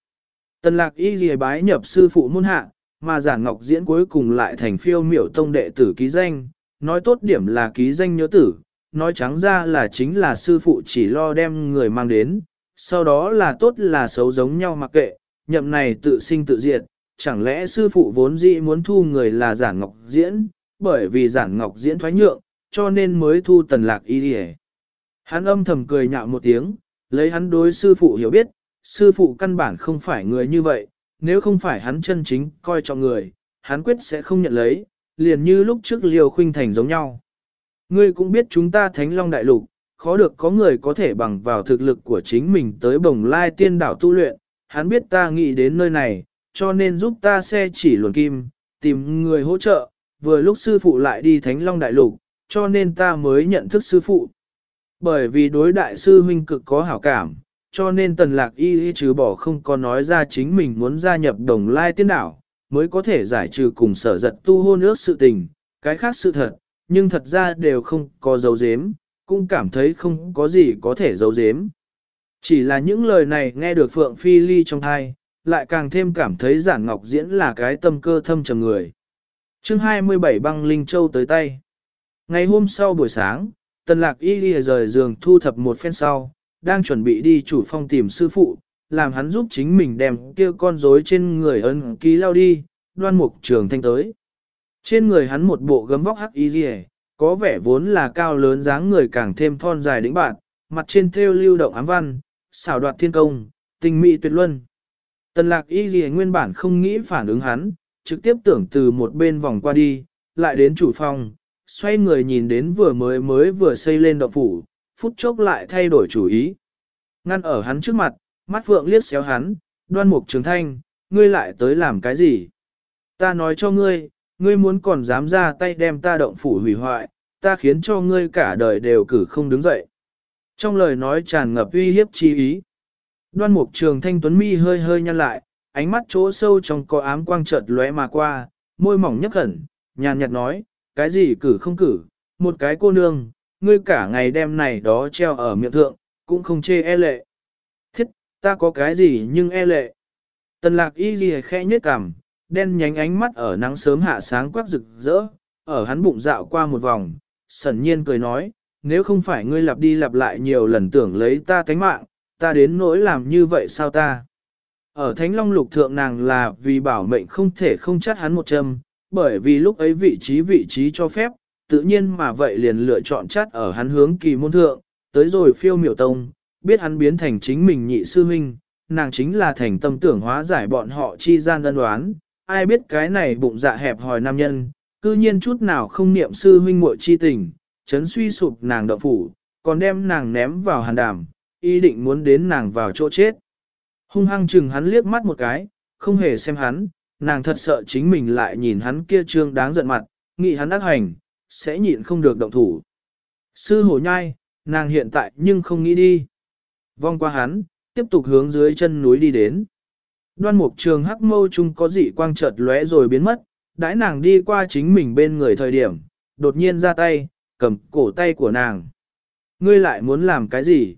Tần lạc y ghi bái nhập sư phụ môn hạ, mà giản ngọc diễn cuối cùng lại thành phiêu miểu tông đệ tử ký danh, nói tốt điểm là ký danh nhớ tử, nói trắng ra là chính là sư phụ chỉ lo đem người mang đến, sau đó là tốt là xấu giống nhau mặc kệ, nhậm này tự sinh tự diệt, chẳng lẽ sư phụ vốn dĩ muốn thu người là giản ngọc diễn, bởi vì giản ngọc diễn thoái nhượng, cho nên mới thu tần lạc y đi Hắn âm thầm cười nhạo một tiếng, lấy hắn đối sư phụ hiểu biết, sư phụ căn bản không phải người như vậy, nếu không phải hắn chân chính coi trọng người, hắn quyết sẽ không nhận lấy, liền như lúc trước liều khuynh thành giống nhau. Ngươi cũng biết chúng ta thánh long đại lục, khó được có người có thể bằng vào thực lực của chính mình tới bồng lai tiên đảo tu luyện, hắn biết ta nghĩ đến nơi này, cho nên giúp ta xe chỉ luồn kim, tìm người hỗ trợ, vừa lúc sư phụ lại đi thánh long đại lục, cho nên ta mới nhận thức sư phụ. Bởi vì đối đại sư huynh cực có hảo cảm, cho nên tần lạc y y trừ bỏ không có nói ra chính mình muốn gia nhập đồng lai tiên đảo, mới có thể giải trừ cùng sở giật tu hôn ước sự tình, cái khác sự thật, nhưng thật ra đều không có dấu dếm, cũng cảm thấy không có gì có thể giấu giếm, Chỉ là những lời này nghe được Phượng Phi Ly trong thai, lại càng thêm cảm thấy giản ngọc diễn là cái tâm cơ thâm trầm người. chương 27 băng Linh Châu tới tay. Ngày hôm sau buổi sáng, tần lạc y ly rời giường thu thập một phen sau, đang chuẩn bị đi chủ phong tìm sư phụ, làm hắn giúp chính mình đem kia con rối trên người ân ký lao đi, đoan mục trường thanh tới. Trên người hắn một bộ gấm vóc hắc y ly có vẻ vốn là cao lớn dáng người càng thêm thon dài đĩnh bạn, mặt trên thêu lưu động ám văn, xảo đoạt thiên công, tình mỹ tuyệt luân. Tần lạc y gì nguyên bản không nghĩ phản ứng hắn, trực tiếp tưởng từ một bên vòng qua đi, lại đến chủ phòng, xoay người nhìn đến vừa mới mới vừa xây lên động phủ, phút chốc lại thay đổi chủ ý. Ngăn ở hắn trước mặt, mắt phượng liếc xéo hắn, đoan mục trường thanh, ngươi lại tới làm cái gì? Ta nói cho ngươi, ngươi muốn còn dám ra tay đem ta động phủ hủy hoại, ta khiến cho ngươi cả đời đều cử không đứng dậy. Trong lời nói tràn ngập uy hiếp chi ý. Đoan mục trường thanh tuấn mi hơi hơi nhăn lại, ánh mắt chỗ sâu trong có ám quang chợt lóe mà qua, môi mỏng nhấp khẩn, nhàn nhạt nói, cái gì cử không cử, một cái cô nương, ngươi cả ngày đem này đó treo ở miệng thượng, cũng không chê e lệ. Thiết, ta có cái gì nhưng e lệ. Tần lạc y ghi khẽ nhếch cằm, đen nhánh ánh mắt ở nắng sớm hạ sáng quắc rực rỡ, ở hắn bụng dạo qua một vòng, sẩn nhiên cười nói, nếu không phải ngươi lặp đi lặp lại nhiều lần tưởng lấy ta tánh mạng, ta đến nỗi làm như vậy sao ta? Ở Thánh Long Lục Thượng nàng là vì bảo mệnh không thể không chắc hắn một châm, bởi vì lúc ấy vị trí vị trí cho phép, tự nhiên mà vậy liền lựa chọn chắt ở hắn hướng kỳ môn thượng, tới rồi phiêu miểu tông, biết hắn biến thành chính mình nhị sư huynh, nàng chính là thành tâm tưởng hóa giải bọn họ chi gian đơn đoán, ai biết cái này bụng dạ hẹp hòi nam nhân, cư nhiên chút nào không niệm sư huynh muội chi tình, chấn suy sụp nàng đậu phủ, còn đem nàng ném vào hàn đàm, ý định muốn đến nàng vào chỗ chết. Hung hăng chừng hắn liếc mắt một cái, không hề xem hắn, nàng thật sợ chính mình lại nhìn hắn kia trương đáng giận mặt, nghĩ hắn ác hành, sẽ nhịn không được động thủ. Sư hổ nhai, nàng hiện tại nhưng không nghĩ đi. vong qua hắn, tiếp tục hướng dưới chân núi đi đến. Đoan mục trường hắc mâu chung có dị quang chợt lóe rồi biến mất, đãi nàng đi qua chính mình bên người thời điểm, đột nhiên ra tay, cầm cổ tay của nàng. Ngươi lại muốn làm cái gì?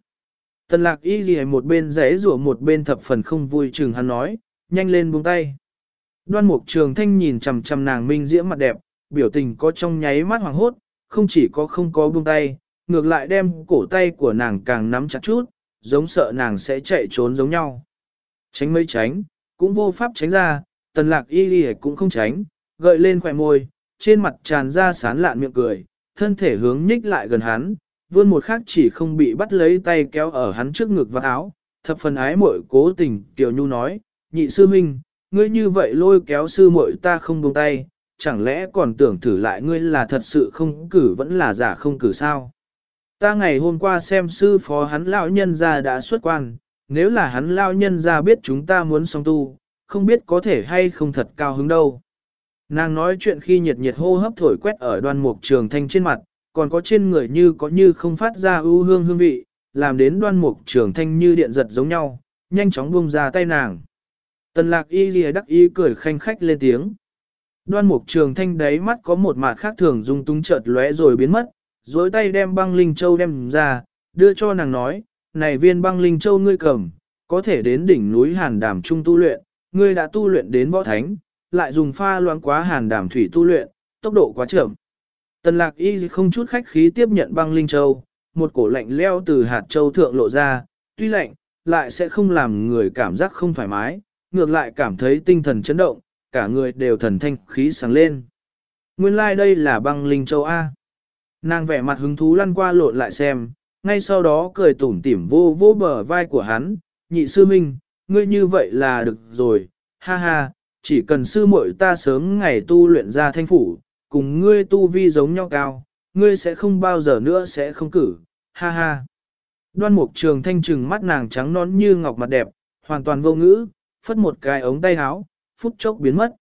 Tần lạc y gì một bên rẽ rủa một bên thập phần không vui chừng hắn nói, nhanh lên buông tay. Đoan mục trường thanh nhìn chằm chằm nàng minh diễm mặt đẹp, biểu tình có trong nháy mắt hoàng hốt, không chỉ có không có buông tay, ngược lại đem cổ tay của nàng càng nắm chặt chút, giống sợ nàng sẽ chạy trốn giống nhau. Tránh mấy tránh, cũng vô pháp tránh ra, tần lạc y gì cũng không tránh, gợi lên khỏe môi, trên mặt tràn ra sán lạn miệng cười, thân thể hướng nhích lại gần hắn, vươn một khắc chỉ không bị bắt lấy tay kéo ở hắn trước ngực và áo, thập phần ái muội cố tình, Tiểu Nhu nói, nhị sư minh, ngươi như vậy lôi kéo sư muội ta không buông tay, chẳng lẽ còn tưởng thử lại ngươi là thật sự không cử vẫn là giả không cử sao? Ta ngày hôm qua xem sư phó hắn lão nhân gia đã xuất quan, nếu là hắn lao nhân ra biết chúng ta muốn song tu, không biết có thể hay không thật cao hứng đâu. Nàng nói chuyện khi nhiệt nhiệt hô hấp thổi quét ở đoan mục trường thanh trên mặt, còn có trên người như có như không phát ra ưu hương hương vị, làm đến đoan mục trường thanh như điện giật giống nhau, nhanh chóng buông ra tay nàng. Tần lạc y lìa đắc y cười khanh khách lên tiếng. Đoan mục trường thanh đáy mắt có một mặt khác thường dung tung chợt lóe rồi biến mất, dối tay đem băng linh châu đem ra, đưa cho nàng nói, này viên băng linh châu ngươi cầm, có thể đến đỉnh núi hàn đàm trung tu luyện, ngươi đã tu luyện đến võ thánh, lại dùng pha loãng quá hàn đàm thủy tu luyện, tốc độ quá chậm. Tần lạc y không chút khách khí tiếp nhận băng linh châu, một cổ lạnh leo từ hạt châu thượng lộ ra, tuy lạnh, lại sẽ không làm người cảm giác không thoải mái, ngược lại cảm thấy tinh thần chấn động, cả người đều thần thanh khí sáng lên. Nguyên lai like đây là băng linh châu A. Nàng vẻ mặt hứng thú lăn qua lộn lại xem, ngay sau đó cười tủm tỉm vô vô bờ vai của hắn, nhị sư minh, ngươi như vậy là được rồi, ha ha, chỉ cần sư muội ta sớm ngày tu luyện ra thanh phủ, cùng ngươi tu vi giống nhau cao, ngươi sẽ không bao giờ nữa sẽ không cử, ha ha. Đoan mục trường thanh trừng mắt nàng trắng nón như ngọc mặt đẹp, hoàn toàn vô ngữ, phất một cái ống tay áo, phút chốc biến mất.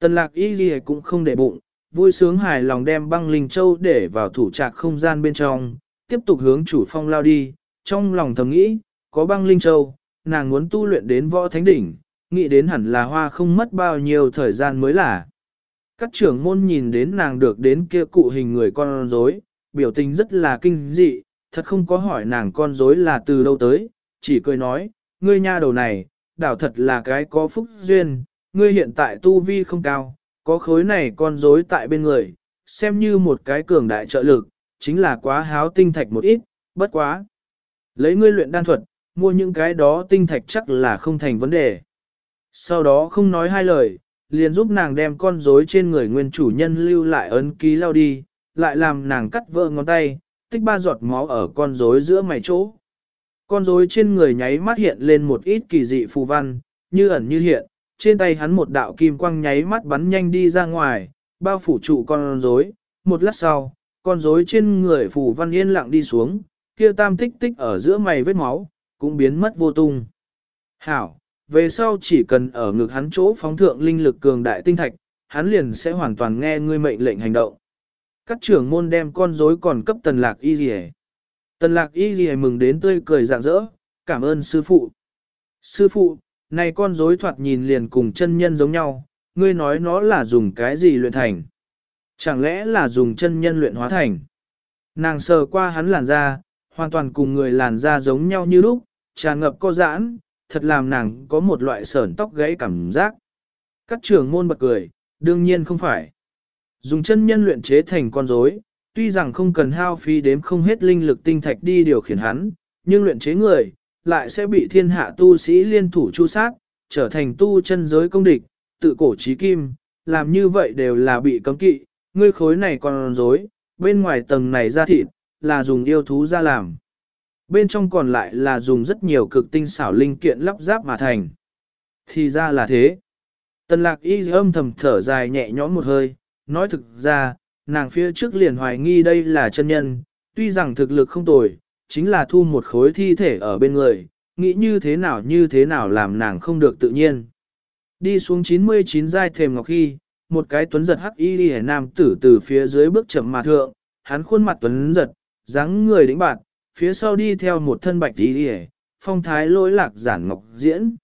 Tần lạc y ghi cũng không để bụng, vui sướng hài lòng đem băng linh châu để vào thủ trạc không gian bên trong, tiếp tục hướng chủ phong lao đi, trong lòng thầm nghĩ, có băng linh châu, nàng muốn tu luyện đến võ thánh đỉnh, nghĩ đến hẳn là hoa không mất bao nhiêu thời gian mới là. Các trưởng môn nhìn đến nàng được đến kia cụ hình người con rối, biểu tình rất là kinh dị, thật không có hỏi nàng con rối là từ đâu tới, chỉ cười nói, ngươi nha đầu này, đảo thật là cái có phúc duyên, ngươi hiện tại tu vi không cao, có khối này con rối tại bên người, xem như một cái cường đại trợ lực, chính là quá háo tinh thạch một ít, bất quá. Lấy ngươi luyện đan thuật, mua những cái đó tinh thạch chắc là không thành vấn đề. Sau đó không nói hai lời, liền giúp nàng đem con rối trên người nguyên chủ nhân lưu lại ấn ký lao đi, lại làm nàng cắt vỡ ngón tay, tích ba giọt máu ở con rối giữa mày chỗ. Con rối trên người nháy mắt hiện lên một ít kỳ dị phù văn, như ẩn như hiện, trên tay hắn một đạo kim quang nháy mắt bắn nhanh đi ra ngoài, bao phủ trụ con rối. Một lát sau, con rối trên người phù văn yên lặng đi xuống, kia tam tích tích ở giữa mày vết máu, cũng biến mất vô tung. Hảo, về sau chỉ cần ở ngực hắn chỗ phóng thượng linh lực cường đại tinh thạch, hắn liền sẽ hoàn toàn nghe ngươi mệnh lệnh hành động. Các trưởng môn đem con rối còn cấp tần lạc y gì Tần lạc y gì mừng đến tươi cười rạng rỡ, cảm ơn sư phụ. Sư phụ, này con rối thoạt nhìn liền cùng chân nhân giống nhau, ngươi nói nó là dùng cái gì luyện thành? Chẳng lẽ là dùng chân nhân luyện hóa thành? Nàng sờ qua hắn làn da, hoàn toàn cùng người làn da giống nhau như lúc, tràn ngập co giãn, thật làm nàng có một loại sởn tóc gãy cảm giác. Các trưởng môn bật cười, đương nhiên không phải. Dùng chân nhân luyện chế thành con rối, tuy rằng không cần hao phí đếm không hết linh lực tinh thạch đi điều khiển hắn, nhưng luyện chế người, lại sẽ bị thiên hạ tu sĩ liên thủ chu sát, trở thành tu chân giới công địch, tự cổ trí kim, làm như vậy đều là bị cấm kỵ, ngươi khối này còn dối, bên ngoài tầng này ra thịt, là dùng yêu thú ra làm. Bên trong còn lại là dùng rất nhiều cực tinh xảo linh kiện lắp ráp mà thành. Thì ra là thế. Tần lạc y âm thầm thở dài nhẹ nhõm một hơi, nói thực ra, nàng phía trước liền hoài nghi đây là chân nhân, tuy rằng thực lực không tồi, chính là thu một khối thi thể ở bên người, nghĩ như thế nào như thế nào làm nàng không được tự nhiên. Đi xuống 99 giai thềm ngọc khi, một cái tuấn giật hắc y hề nam tử từ phía dưới bước chậm mà thượng, hắn khuôn mặt tuấn giật, dáng người đĩnh bạt, phía sau đi theo một thân bạch y hề, phong thái lỗi lạc giản ngọc diễn.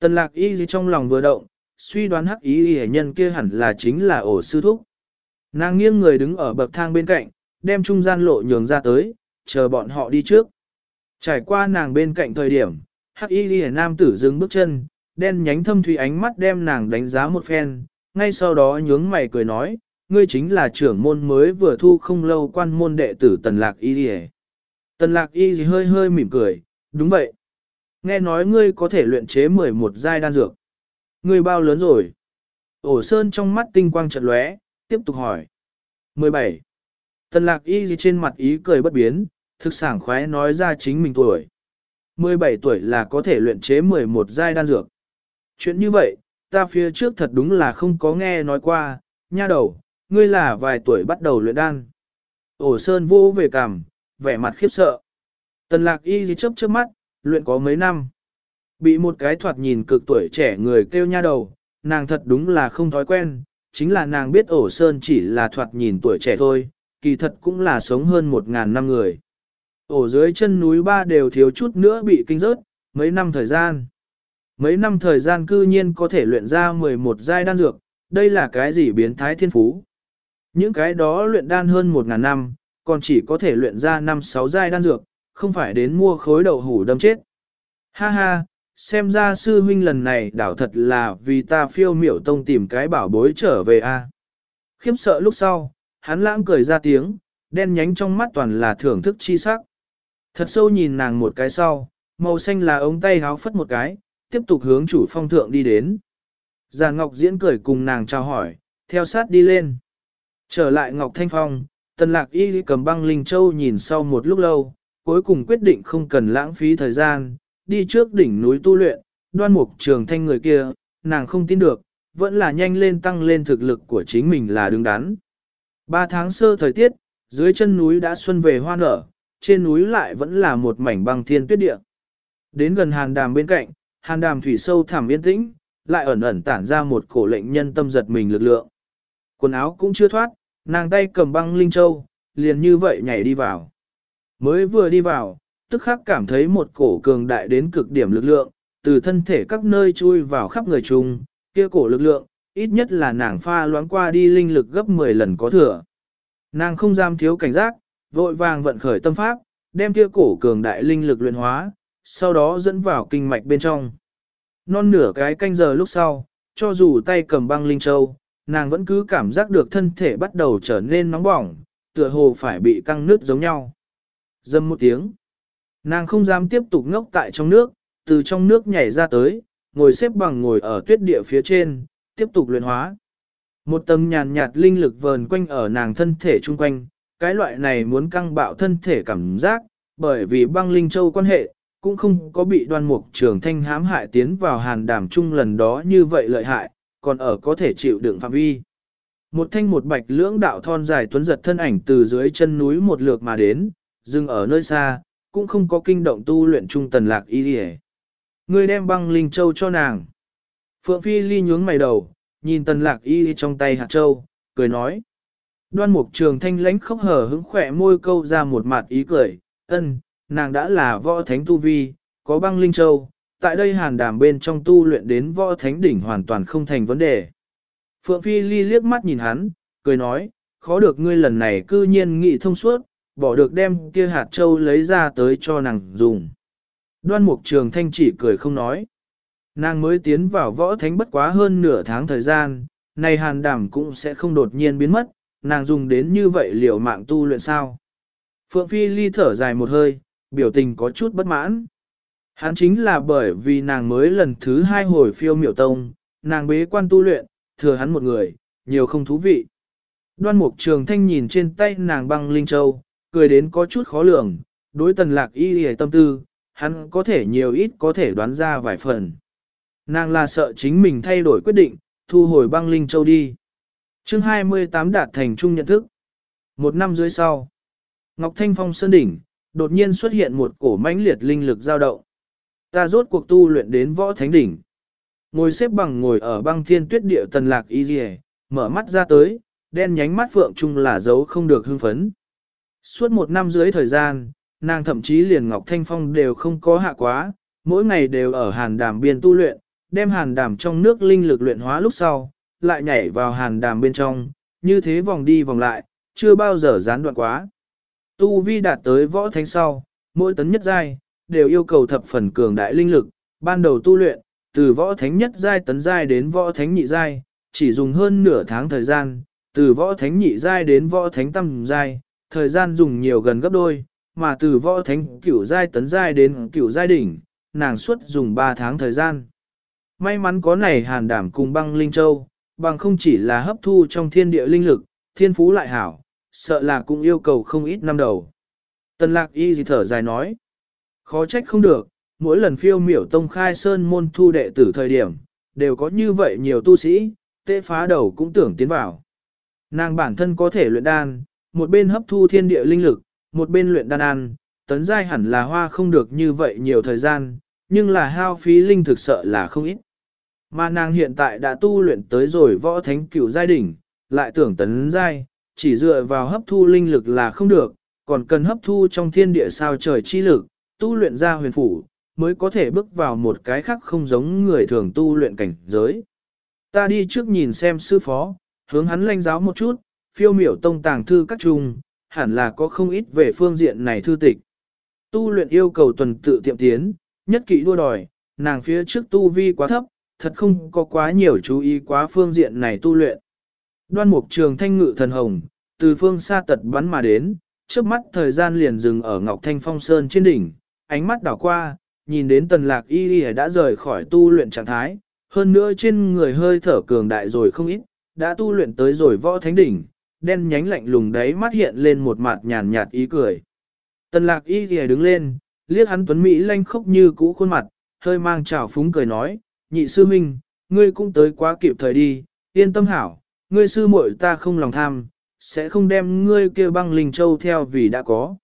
Tần lạc y trong lòng vừa động, suy đoán hắc y hề nhân kia hẳn là chính là ổ sư thúc. Nàng nghiêng người đứng ở bậc thang bên cạnh, đem trung gian lộ nhường ra tới, chờ bọn họ đi trước. Trải qua nàng bên cạnh thời điểm, hắc y lìa nam tử dừng bước chân, đen nhánh thâm thủy ánh mắt đem nàng đánh giá một phen, ngay sau đó nhướng mày cười nói, ngươi chính là trưởng môn mới vừa thu không lâu quan môn đệ tử tần lạc y Dì Tần lạc y Dì hơi hơi mỉm cười, đúng vậy. Nghe nói ngươi có thể luyện chế 11 giai đan dược. Ngươi bao lớn rồi? Ổ sơn trong mắt tinh quang chợt lóe, tiếp tục hỏi. 17. Tần lạc y Dì trên mặt ý cười bất biến, thực sảng khoái nói ra chính mình tuổi. 17 tuổi là có thể luyện chế 11 giai đan dược. Chuyện như vậy, ta phía trước thật đúng là không có nghe nói qua, nha đầu, ngươi là vài tuổi bắt đầu luyện đan. Ổ sơn vô về cảm, vẻ mặt khiếp sợ. Tần lạc y gì chớp trước mắt, luyện có mấy năm. Bị một cái thoạt nhìn cực tuổi trẻ người kêu nha đầu, nàng thật đúng là không thói quen, chính là nàng biết ổ sơn chỉ là thoạt nhìn tuổi trẻ thôi, kỳ thật cũng là sống hơn một ngàn năm người. Ổ dưới chân núi ba đều thiếu chút nữa bị kinh rớt, mấy năm thời gian. Mấy năm thời gian cư nhiên có thể luyện ra 11 giai đan dược, đây là cái gì biến thái thiên phú. Những cái đó luyện đan hơn một ngàn năm, còn chỉ có thể luyện ra 5-6 giai đan dược, không phải đến mua khối đậu hủ đâm chết. Ha ha, xem ra sư huynh lần này đảo thật là vì ta phiêu miểu tông tìm cái bảo bối trở về a. Khiếp sợ lúc sau, hắn lãng cười ra tiếng, đen nhánh trong mắt toàn là thưởng thức chi sắc. Thật sâu nhìn nàng một cái sau, màu xanh là ống tay háo phất một cái, tiếp tục hướng chủ phong thượng đi đến. Giàn Ngọc Diễn cười cùng nàng chào hỏi, theo sát đi lên. Trở lại Ngọc Thanh Phong, Tần Lạc Y cầm băng Linh Châu nhìn sau một lúc lâu, cuối cùng quyết định không cần lãng phí thời gian, đi trước đỉnh núi tu luyện, đoan mục trường thanh người kia, nàng không tin được, vẫn là nhanh lên tăng lên thực lực của chính mình là đứng đắn. Ba tháng sơ thời tiết, dưới chân núi đã xuân về hoa nở, trên núi lại vẫn là một mảnh băng thiên tuyết địa. Đến gần hàn đàm bên cạnh, hàn đàm thủy sâu thẳm yên tĩnh, lại ẩn ẩn tản ra một cổ lệnh nhân tâm giật mình lực lượng. Quần áo cũng chưa thoát, nàng tay cầm băng linh châu, liền như vậy nhảy đi vào. Mới vừa đi vào, tức khắc cảm thấy một cổ cường đại đến cực điểm lực lượng, từ thân thể các nơi chui vào khắp người chung, kia cổ lực lượng, ít nhất là nàng pha loãng qua đi linh lực gấp 10 lần có thừa. Nàng không dám thiếu cảnh giác, vội vàng vận khởi tâm pháp, đem kia cổ cường đại linh lực luyện hóa, sau đó dẫn vào kinh mạch bên trong. Non nửa cái canh giờ lúc sau, cho dù tay cầm băng linh châu, nàng vẫn cứ cảm giác được thân thể bắt đầu trở nên nóng bỏng, tựa hồ phải bị căng nứt giống nhau. Dâm một tiếng. Nàng không dám tiếp tục ngốc tại trong nước, từ trong nước nhảy ra tới, ngồi xếp bằng ngồi ở tuyết địa phía trên, tiếp tục luyện hóa. Một tầng nhàn nhạt linh lực vờn quanh ở nàng thân thể chung quanh, cái loại này muốn căng bạo thân thể cảm giác, bởi vì băng linh châu quan hệ, cũng không có bị đoan mục trường thanh hãm hại tiến vào hàn đàm chung lần đó như vậy lợi hại, còn ở có thể chịu đựng phạm vi. Một thanh một bạch lưỡng đạo thon dài tuấn giật thân ảnh từ dưới chân núi một lượt mà đến, dừng ở nơi xa, cũng không có kinh động tu luyện trung tần lạc y đi Người đem băng linh châu cho nàng. Phượng Phi ly nhướng mày đầu, nhìn tần lạc y trong tay hạt châu, cười nói. Đoan mục trường thanh lãnh khóc hở hứng khỏe môi câu ra một mặt ý cười, ân, nàng đã là võ thánh tu vi, có băng linh châu, tại đây hàn đàm bên trong tu luyện đến võ thánh đỉnh hoàn toàn không thành vấn đề. Phượng Phi ly liếc mắt nhìn hắn, cười nói, khó được ngươi lần này cư nhiên nghị thông suốt, bỏ được đem kia hạt châu lấy ra tới cho nàng dùng. Đoan mục trường thanh chỉ cười không nói. Nàng mới tiến vào võ thánh bất quá hơn nửa tháng thời gian, này hàn đảm cũng sẽ không đột nhiên biến mất, nàng dùng đến như vậy liệu mạng tu luyện sao. Phượng Phi ly thở dài một hơi, biểu tình có chút bất mãn. Hắn chính là bởi vì nàng mới lần thứ hai hồi phiêu miểu tông, nàng bế quan tu luyện, thừa hắn một người, nhiều không thú vị. Đoan mục trường thanh nhìn trên tay nàng băng linh châu, cười đến có chút khó lường, đối tần lạc y hề tâm tư, hắn có thể nhiều ít có thể đoán ra vài phần. Nàng là sợ chính mình thay đổi quyết định, thu hồi băng linh châu đi. chương 28 đạt thành trung nhận thức. Một năm dưới sau, Ngọc Thanh Phong Sơn Đỉnh, đột nhiên xuất hiện một cổ mãnh liệt linh lực dao động. Ta rốt cuộc tu luyện đến võ thánh đỉnh. Ngồi xếp bằng ngồi ở băng thiên tuyết địa tần lạc y dì mở mắt ra tới, đen nhánh mắt phượng chung là dấu không được hưng phấn. Suốt một năm dưới thời gian, nàng thậm chí liền Ngọc Thanh Phong đều không có hạ quá, mỗi ngày đều ở hàn đàm biên tu luyện, đem hàn đàm trong nước linh lực luyện hóa lúc sau, lại nhảy vào hàn đàm bên trong, như thế vòng đi vòng lại, chưa bao giờ gián đoạn quá. Tu vi đạt tới võ thánh sau, mỗi tấn nhất giai, đều yêu cầu thập phần cường đại linh lực, ban đầu tu luyện, từ võ thánh nhất giai tấn giai đến võ thánh nhị giai, chỉ dùng hơn nửa tháng thời gian, từ võ thánh nhị giai đến võ thánh tam giai, thời gian dùng nhiều gần gấp đôi, mà từ võ thánh cửu giai tấn giai đến cửu giai đỉnh, nàng suốt dùng 3 tháng thời gian. May mắn có này hàn đảm cùng băng linh châu, bằng không chỉ là hấp thu trong thiên địa linh lực, thiên phú lại hảo, sợ là cũng yêu cầu không ít năm đầu. Tần lạc y gì thở dài nói, khó trách không được, mỗi lần phiêu miểu tông khai sơn môn thu đệ tử thời điểm, đều có như vậy nhiều tu sĩ, tê phá đầu cũng tưởng tiến vào. Nàng bản thân có thể luyện đan, một bên hấp thu thiên địa linh lực, một bên luyện đan ăn, tấn giai hẳn là hoa không được như vậy nhiều thời gian, nhưng là hao phí linh thực sợ là không ít. Mà nàng hiện tại đã tu luyện tới rồi võ thánh cửu giai đỉnh, lại tưởng tấn giai, chỉ dựa vào hấp thu linh lực là không được, còn cần hấp thu trong thiên địa sao trời chi lực, tu luyện ra huyền phủ, mới có thể bước vào một cái khác không giống người thường tu luyện cảnh giới. Ta đi trước nhìn xem sư phó, hướng hắn lanh giáo một chút, phiêu miểu tông tàng thư các trung, hẳn là có không ít về phương diện này thư tịch. Tu luyện yêu cầu tuần tự tiệm tiến, nhất kỵ đua đòi, nàng phía trước tu vi quá thấp, thật không có quá nhiều chú ý quá phương diện này tu luyện. Đoan mục trường thanh ngự thần hồng, từ phương xa tật bắn mà đến, trước mắt thời gian liền dừng ở Ngọc Thanh Phong Sơn trên đỉnh, ánh mắt đảo qua, nhìn đến tần lạc y y đã rời khỏi tu luyện trạng thái, hơn nữa trên người hơi thở cường đại rồi không ít, đã tu luyện tới rồi võ thánh đỉnh, đen nhánh lạnh lùng đấy mắt hiện lên một mặt nhàn nhạt ý cười. Tần lạc y y đứng lên, liếc hắn tuấn Mỹ lanh khốc như cũ khuôn mặt, hơi mang trào phúng cười nói, nhị sư minh, ngươi cũng tới quá kịp thời đi, yên tâm hảo, ngươi sư muội ta không lòng tham, sẽ không đem ngươi kia băng linh châu theo vì đã có.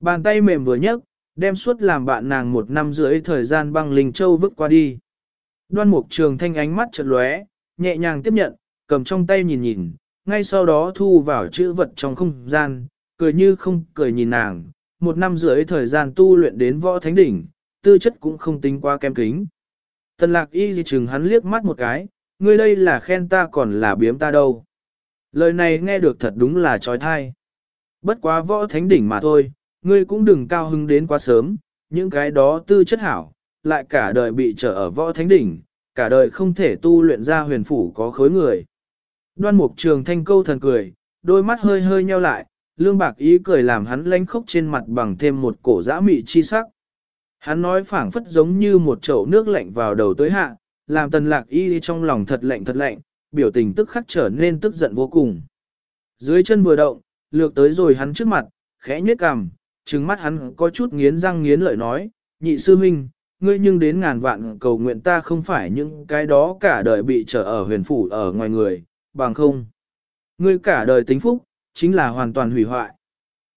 Bàn tay mềm vừa nhấc, đem suốt làm bạn nàng một năm rưỡi thời gian băng linh châu vứt qua đi. Đoan mục trường thanh ánh mắt chợt lóe, nhẹ nhàng tiếp nhận, cầm trong tay nhìn nhìn, ngay sau đó thu vào chữ vật trong không gian, cười như không cười nhìn nàng, một năm rưỡi thời gian tu luyện đến võ thánh đỉnh, tư chất cũng không tính quá kém kính. Tần lạc y di chừng hắn liếc mắt một cái, ngươi đây là khen ta còn là biếm ta đâu. Lời này nghe được thật đúng là trói thai. Bất quá võ thánh đỉnh mà thôi, ngươi cũng đừng cao hứng đến quá sớm, những cái đó tư chất hảo, lại cả đời bị trở ở võ thánh đỉnh, cả đời không thể tu luyện ra huyền phủ có khối người. Đoan mục trường thanh câu thần cười, đôi mắt hơi hơi nheo lại, lương bạc ý cười làm hắn lánh khốc trên mặt bằng thêm một cổ dã mị chi sắc. Hắn nói phảng phất giống như một chậu nước lạnh vào đầu tới hạ, làm tần lạc y trong lòng thật lạnh thật lạnh, biểu tình tức khắc trở nên tức giận vô cùng. Dưới chân vừa động, lược tới rồi hắn trước mặt, khẽ nhếch cằm, trừng mắt hắn có chút nghiến răng nghiến lợi nói, nhị sư huynh, ngươi nhưng đến ngàn vạn cầu nguyện ta không phải những cái đó cả đời bị trở ở huyền phủ ở ngoài người, bằng không. Ngươi cả đời tính phúc, chính là hoàn toàn hủy hoại.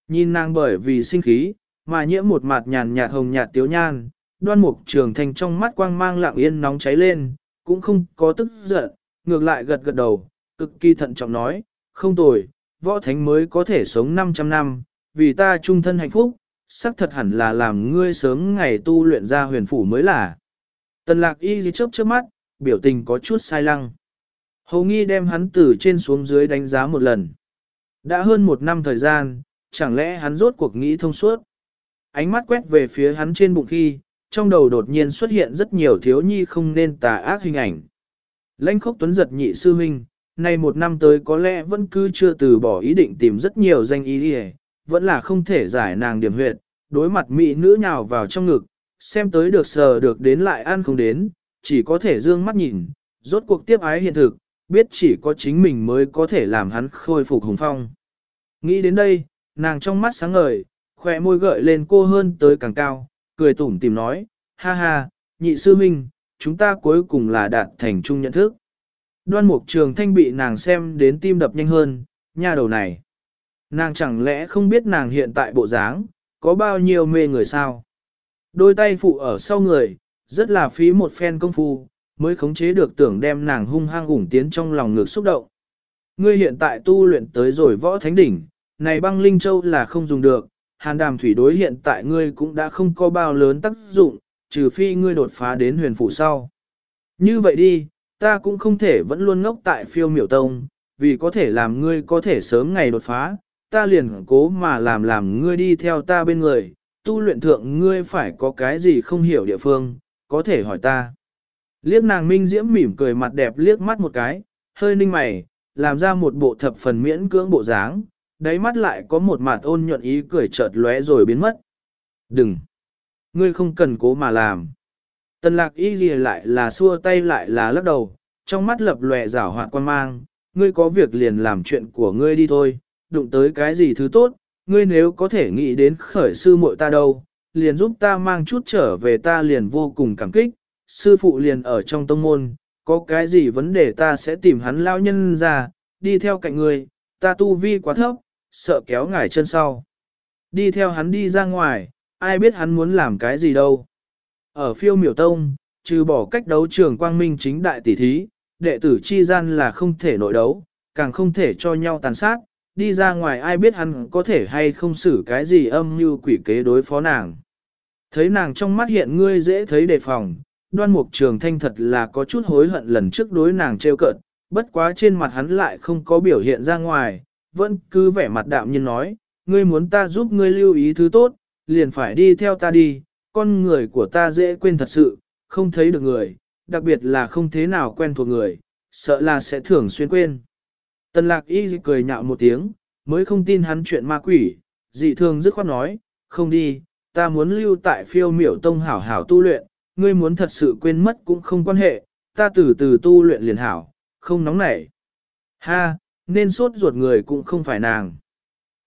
Nhìn nàng bởi vì sinh khí, mà nhiễm một mặt nhàn nhạt hồng nhạt tiếu nhan, đoan mục trường thành trong mắt quang mang lặng yên nóng cháy lên, cũng không có tức giận, ngược lại gật gật đầu, cực kỳ thận trọng nói, không tồi, võ thánh mới có thể sống 500 năm, vì ta trung thân hạnh phúc, xác thật hẳn là làm ngươi sớm ngày tu luyện ra huyền phủ mới là. Tần lạc y gì chớp chớp mắt, biểu tình có chút sai lăng. Hầu nghi đem hắn từ trên xuống dưới đánh giá một lần. Đã hơn một năm thời gian, chẳng lẽ hắn rốt cuộc nghĩ thông suốt. Ánh mắt quét về phía hắn trên bụng khi, trong đầu đột nhiên xuất hiện rất nhiều thiếu nhi không nên tà ác hình ảnh. Lãnh khốc tuấn giật nhị sư huynh, nay một năm tới có lẽ vẫn cứ chưa từ bỏ ý định tìm rất nhiều danh ý đi vẫn là không thể giải nàng điểm huyệt, đối mặt mỹ nữ nhào vào trong ngực, xem tới được sờ được đến lại ăn không đến, chỉ có thể dương mắt nhìn, rốt cuộc tiếp ái hiện thực, biết chỉ có chính mình mới có thể làm hắn khôi phục hùng phong. Nghĩ đến đây, nàng trong mắt sáng ngời, khỏe môi gợi lên cô hơn tới càng cao, cười tủm tìm nói, ha ha, nhị sư huynh, chúng ta cuối cùng là đạt thành chung nhận thức. Đoan mục trường thanh bị nàng xem đến tim đập nhanh hơn, nha đầu này. Nàng chẳng lẽ không biết nàng hiện tại bộ dáng, có bao nhiêu mê người sao? Đôi tay phụ ở sau người, rất là phí một phen công phu, mới khống chế được tưởng đem nàng hung hăng ủng tiến trong lòng ngược xúc động. Ngươi hiện tại tu luyện tới rồi võ thánh đỉnh, này băng linh châu là không dùng được, hàn đàm thủy đối hiện tại ngươi cũng đã không có bao lớn tác dụng, trừ phi ngươi đột phá đến huyền phủ sau. Như vậy đi, ta cũng không thể vẫn luôn ngốc tại phiêu miểu tông, vì có thể làm ngươi có thể sớm ngày đột phá, ta liền cố mà làm làm ngươi đi theo ta bên người, tu luyện thượng ngươi phải có cái gì không hiểu địa phương, có thể hỏi ta. Liếc nàng minh diễm mỉm cười mặt đẹp liếc mắt một cái, hơi ninh mày, làm ra một bộ thập phần miễn cưỡng bộ dáng, đáy mắt lại có một mặt ôn nhuận ý cười chợt lóe rồi biến mất. Đừng! Ngươi không cần cố mà làm. Tần lạc y gì lại là xua tay lại là lắc đầu, trong mắt lập lòe rảo hoạt quan mang, ngươi có việc liền làm chuyện của ngươi đi thôi, đụng tới cái gì thứ tốt, ngươi nếu có thể nghĩ đến khởi sư muội ta đâu, liền giúp ta mang chút trở về ta liền vô cùng cảm kích, sư phụ liền ở trong tông môn, có cái gì vấn đề ta sẽ tìm hắn lao nhân ra, đi theo cạnh ngươi, ta tu vi quá thấp, sợ kéo ngải chân sau. Đi theo hắn đi ra ngoài, ai biết hắn muốn làm cái gì đâu. Ở phiêu miểu tông, trừ bỏ cách đấu trường quang minh chính đại tỷ thí, đệ tử chi gian là không thể nội đấu, càng không thể cho nhau tàn sát, đi ra ngoài ai biết hắn có thể hay không xử cái gì âm như quỷ kế đối phó nàng. Thấy nàng trong mắt hiện ngươi dễ thấy đề phòng, đoan mục trường thanh thật là có chút hối hận lần trước đối nàng trêu cợt, bất quá trên mặt hắn lại không có biểu hiện ra ngoài, vẫn cứ vẻ mặt đạm nhiên nói, ngươi muốn ta giúp ngươi lưu ý thứ tốt, liền phải đi theo ta đi, con người của ta dễ quên thật sự, không thấy được người, đặc biệt là không thế nào quen thuộc người, sợ là sẽ thường xuyên quên. Tần lạc y cười nhạo một tiếng, mới không tin hắn chuyện ma quỷ, dị thường dứt khoát nói, không đi, ta muốn lưu tại phiêu miểu tông hảo hảo tu luyện, ngươi muốn thật sự quên mất cũng không quan hệ, ta từ từ tu luyện liền hảo, không nóng nảy. Ha, nên sốt ruột người cũng không phải nàng.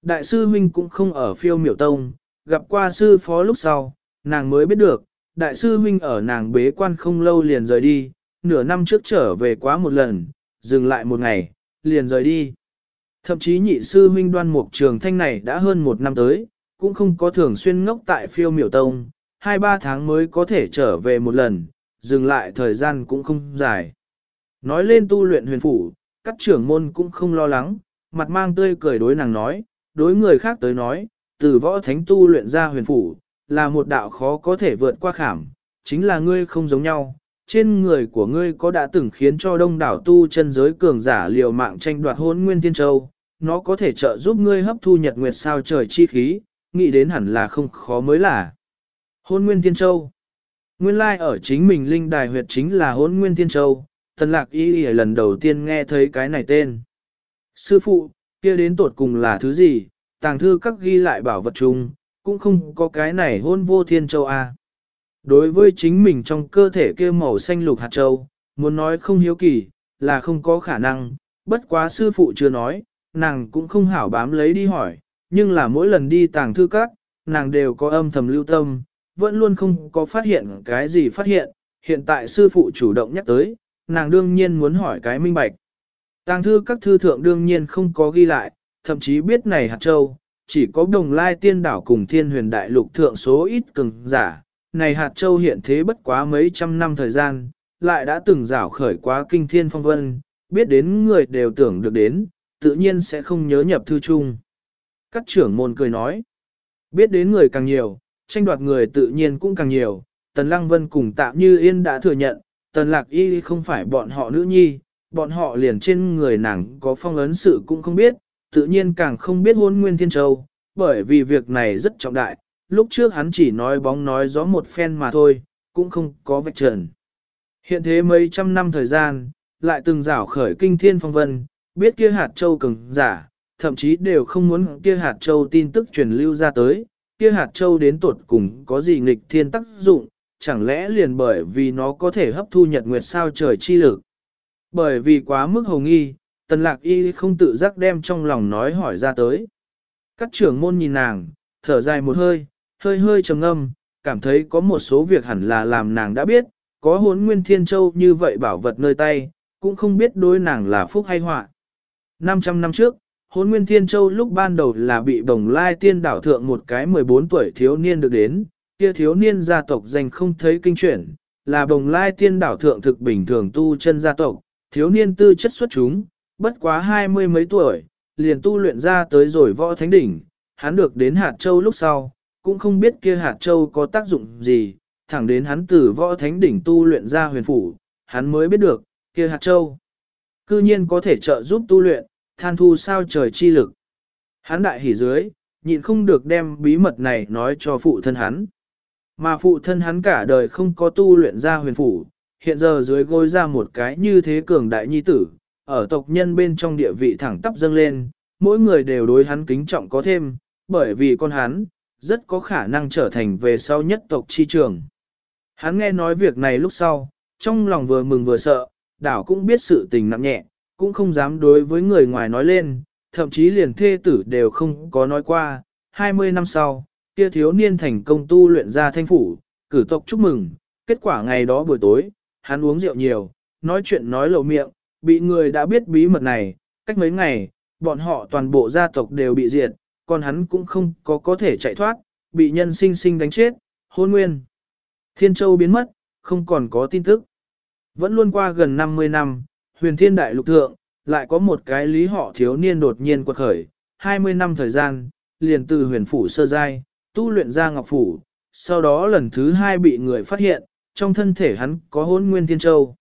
Đại sư huynh cũng không ở phiêu miểu tông, gặp qua sư phó lúc sau, nàng mới biết được, đại sư huynh ở nàng bế quan không lâu liền rời đi, nửa năm trước trở về quá một lần, dừng lại một ngày, liền rời đi. Thậm chí nhị sư huynh đoan mục trường thanh này đã hơn một năm tới, cũng không có thường xuyên ngốc tại phiêu miểu tông, hai ba tháng mới có thể trở về một lần, dừng lại thời gian cũng không dài. Nói lên tu luyện huyền phủ, các trưởng môn cũng không lo lắng, mặt mang tươi cười đối nàng nói, đối người khác tới nói, từ võ thánh tu luyện ra huyền phủ, là một đạo khó có thể vượt qua khảm, chính là ngươi không giống nhau. Trên người của ngươi có đã từng khiến cho đông đảo tu chân giới cường giả liều mạng tranh đoạt hôn nguyên thiên châu, nó có thể trợ giúp ngươi hấp thu nhật nguyệt sao trời chi khí, nghĩ đến hẳn là không khó mới là. Hôn nguyên thiên châu Nguyên lai ở chính mình linh đài huyệt chính là hôn nguyên thiên châu, tần lạc y y lần đầu tiên nghe thấy cái này tên. Sư phụ, kia đến tột cùng là thứ gì, tàng thư các ghi lại bảo vật chung, cũng không có cái này hôn vô thiên châu A. Đối với chính mình trong cơ thể kia màu xanh lục hạt châu, muốn nói không hiếu kỳ, là không có khả năng, bất quá sư phụ chưa nói, nàng cũng không hảo bám lấy đi hỏi, nhưng là mỗi lần đi tàng thư các, nàng đều có âm thầm lưu tâm, vẫn luôn không có phát hiện cái gì phát hiện, hiện tại sư phụ chủ động nhắc tới, nàng đương nhiên muốn hỏi cái minh bạch. Tàng thư các thư thượng đương nhiên không có ghi lại, thậm chí biết này hạt châu, chỉ có đồng lai tiên đảo cùng thiên huyền đại lục thượng số ít cường giả. Này hạt châu hiện thế bất quá mấy trăm năm thời gian, lại đã từng rảo khởi quá kinh thiên phong vân, biết đến người đều tưởng được đến, tự nhiên sẽ không nhớ nhập thư chung. Các trưởng môn cười nói, biết đến người càng nhiều, tranh đoạt người tự nhiên cũng càng nhiều, Tần Lăng Vân cùng tạm Như Yên đã thừa nhận, Tần Lạc Y không phải bọn họ nữ nhi, bọn họ liền trên người nàng có phong ấn sự cũng không biết, tự nhiên càng không biết hôn nguyên thiên châu, bởi vì việc này rất trọng đại, lúc trước hắn chỉ nói bóng nói gió một phen mà thôi, cũng không có vạch trần. Hiện thế mấy trăm năm thời gian, lại từng rảo khởi kinh thiên phong vân, biết kia hạt châu cường giả, thậm chí đều không muốn kia hạt châu tin tức truyền lưu ra tới, kia hạt châu đến tuột cùng có gì nghịch thiên tác dụng, chẳng lẽ liền bởi vì nó có thể hấp thu nhật nguyệt sao trời chi lực. Bởi vì quá mức hồng nghi, tần lạc y không tự giác đem trong lòng nói hỏi ra tới. Các trưởng môn nhìn nàng, thở dài một hơi, hơi hơi trầm ngâm, cảm thấy có một số việc hẳn là làm nàng đã biết, có hốn nguyên thiên châu như vậy bảo vật nơi tay, cũng không biết đối nàng là phúc hay họa. 500 năm trước, hốn nguyên thiên châu lúc ban đầu là bị bồng lai tiên đảo thượng một cái 14 tuổi thiếu niên được đến, kia thiếu niên gia tộc danh không thấy kinh chuyển, là bồng lai tiên đảo thượng thực bình thường tu chân gia tộc, thiếu niên tư chất xuất chúng, bất quá hai mươi mấy tuổi, liền tu luyện ra tới rồi võ thánh đỉnh, hắn được đến hạt châu lúc sau, cũng không biết kia hạt châu có tác dụng gì, thẳng đến hắn từ võ thánh đỉnh tu luyện ra huyền phủ, hắn mới biết được, kia hạt châu. Cư nhiên có thể trợ giúp tu luyện, than thu sao trời chi lực. Hắn đại hỉ dưới, nhịn không được đem bí mật này nói cho phụ thân hắn. Mà phụ thân hắn cả đời không có tu luyện ra huyền phủ, hiện giờ dưới gối ra một cái như thế cường đại nhi tử, ở tộc nhân bên trong địa vị thẳng tắp dâng lên, mỗi người đều đối hắn kính trọng có thêm, bởi vì con hắn, rất có khả năng trở thành về sau nhất tộc chi trường. Hắn nghe nói việc này lúc sau, trong lòng vừa mừng vừa sợ, đảo cũng biết sự tình nặng nhẹ, cũng không dám đối với người ngoài nói lên, thậm chí liền thê tử đều không có nói qua. 20 năm sau, kia thiếu niên thành công tu luyện ra thanh phủ, cử tộc chúc mừng, kết quả ngày đó buổi tối, hắn uống rượu nhiều, nói chuyện nói lầu miệng, bị người đã biết bí mật này, cách mấy ngày, bọn họ toàn bộ gia tộc đều bị diệt, còn hắn cũng không có có thể chạy thoát, bị nhân sinh sinh đánh chết, hôn nguyên. Thiên Châu biến mất, không còn có tin tức. Vẫn luôn qua gần 50 năm, huyền thiên đại lục thượng, lại có một cái lý họ thiếu niên đột nhiên quật khởi, 20 năm thời gian, liền từ huyền phủ sơ giai, tu luyện ra ngọc phủ, sau đó lần thứ hai bị người phát hiện, trong thân thể hắn có hôn nguyên thiên châu.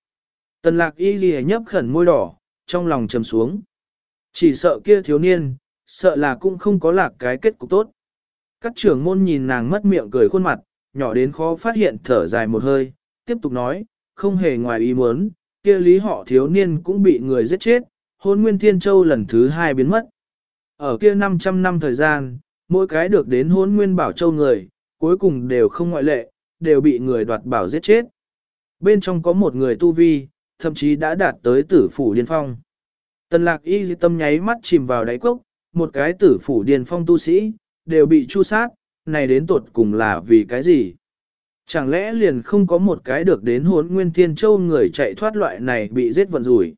Tần lạc y ghi nhấp khẩn môi đỏ, trong lòng trầm xuống. Chỉ sợ kia thiếu niên, sợ là cũng không có lạc cái kết cục tốt. Các trưởng môn nhìn nàng mất miệng cười khuôn mặt, nhỏ đến khó phát hiện thở dài một hơi, tiếp tục nói, không hề ngoài ý muốn, kia lý họ thiếu niên cũng bị người giết chết, hôn nguyên thiên châu lần thứ hai biến mất. Ở kia 500 năm thời gian, mỗi cái được đến hôn nguyên bảo châu người, cuối cùng đều không ngoại lệ, đều bị người đoạt bảo giết chết. Bên trong có một người tu vi, thậm chí đã đạt tới tử phủ điên phong. Tần lạc y tâm nháy mắt chìm vào đáy cốc, một cái tử phủ điên phong tu sĩ, đều bị chu sát, này đến tột cùng là vì cái gì? Chẳng lẽ liền không có một cái được đến hốn nguyên thiên châu người chạy thoát loại này bị giết vận rủi?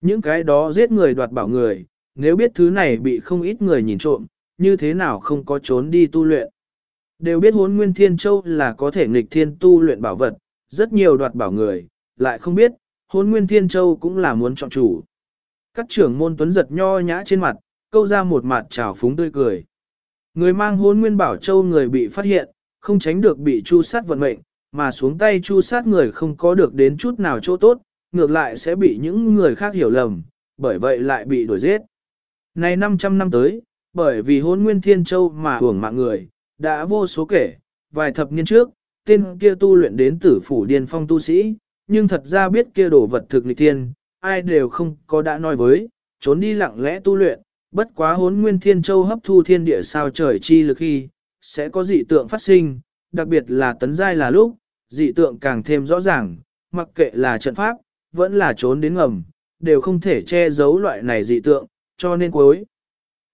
Những cái đó giết người đoạt bảo người, nếu biết thứ này bị không ít người nhìn trộm, như thế nào không có trốn đi tu luyện? Đều biết hốn nguyên thiên châu là có thể nghịch thiên tu luyện bảo vật, rất nhiều đoạt bảo người, lại không biết, hốn nguyên thiên châu cũng là muốn chọn chủ. Các trưởng môn tuấn giật nho nhã trên mặt, câu ra một mặt trào phúng tươi cười. Người mang hốn nguyên bảo châu người bị phát hiện, không tránh được bị chu sát vận mệnh, mà xuống tay chu sát người không có được đến chút nào chỗ tốt, ngược lại sẽ bị những người khác hiểu lầm, bởi vậy lại bị đuổi giết. Này 500 năm tới, bởi vì hôn nguyên thiên châu mà hưởng mạng người, đã vô số kể, vài thập niên trước, tên kia tu luyện đến tử phủ điên phong tu sĩ, nhưng thật ra biết kia đổ vật thực lịch thiên, ai đều không có đã nói với, trốn đi lặng lẽ tu luyện, bất quá hốn nguyên thiên châu hấp thu thiên địa sao trời chi lực khi, sẽ có dị tượng phát sinh, đặc biệt là tấn giai là lúc, dị tượng càng thêm rõ ràng, mặc kệ là trận pháp, vẫn là trốn đến ngầm, đều không thể che giấu loại này dị tượng, cho nên cuối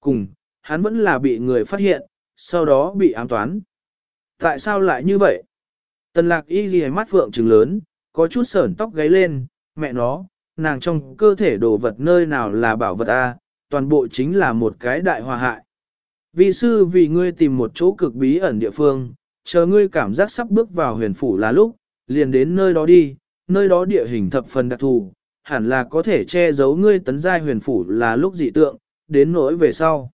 cùng, hắn vẫn là bị người phát hiện, sau đó bị ám toán. Tại sao lại như vậy? Tần lạc y ghi mắt phượng trừng lớn, có chút sởn tóc gáy lên, mẹ nó, nàng trong cơ thể đồ vật nơi nào là bảo vật A, toàn bộ chính là một cái đại hòa hại. Vì sư vì ngươi tìm một chỗ cực bí ẩn địa phương, chờ ngươi cảm giác sắp bước vào huyền phủ là lúc, liền đến nơi đó đi, nơi đó địa hình thập phần đặc thù, hẳn là có thể che giấu ngươi tấn giai huyền phủ là lúc dị tượng, đến nỗi về sau.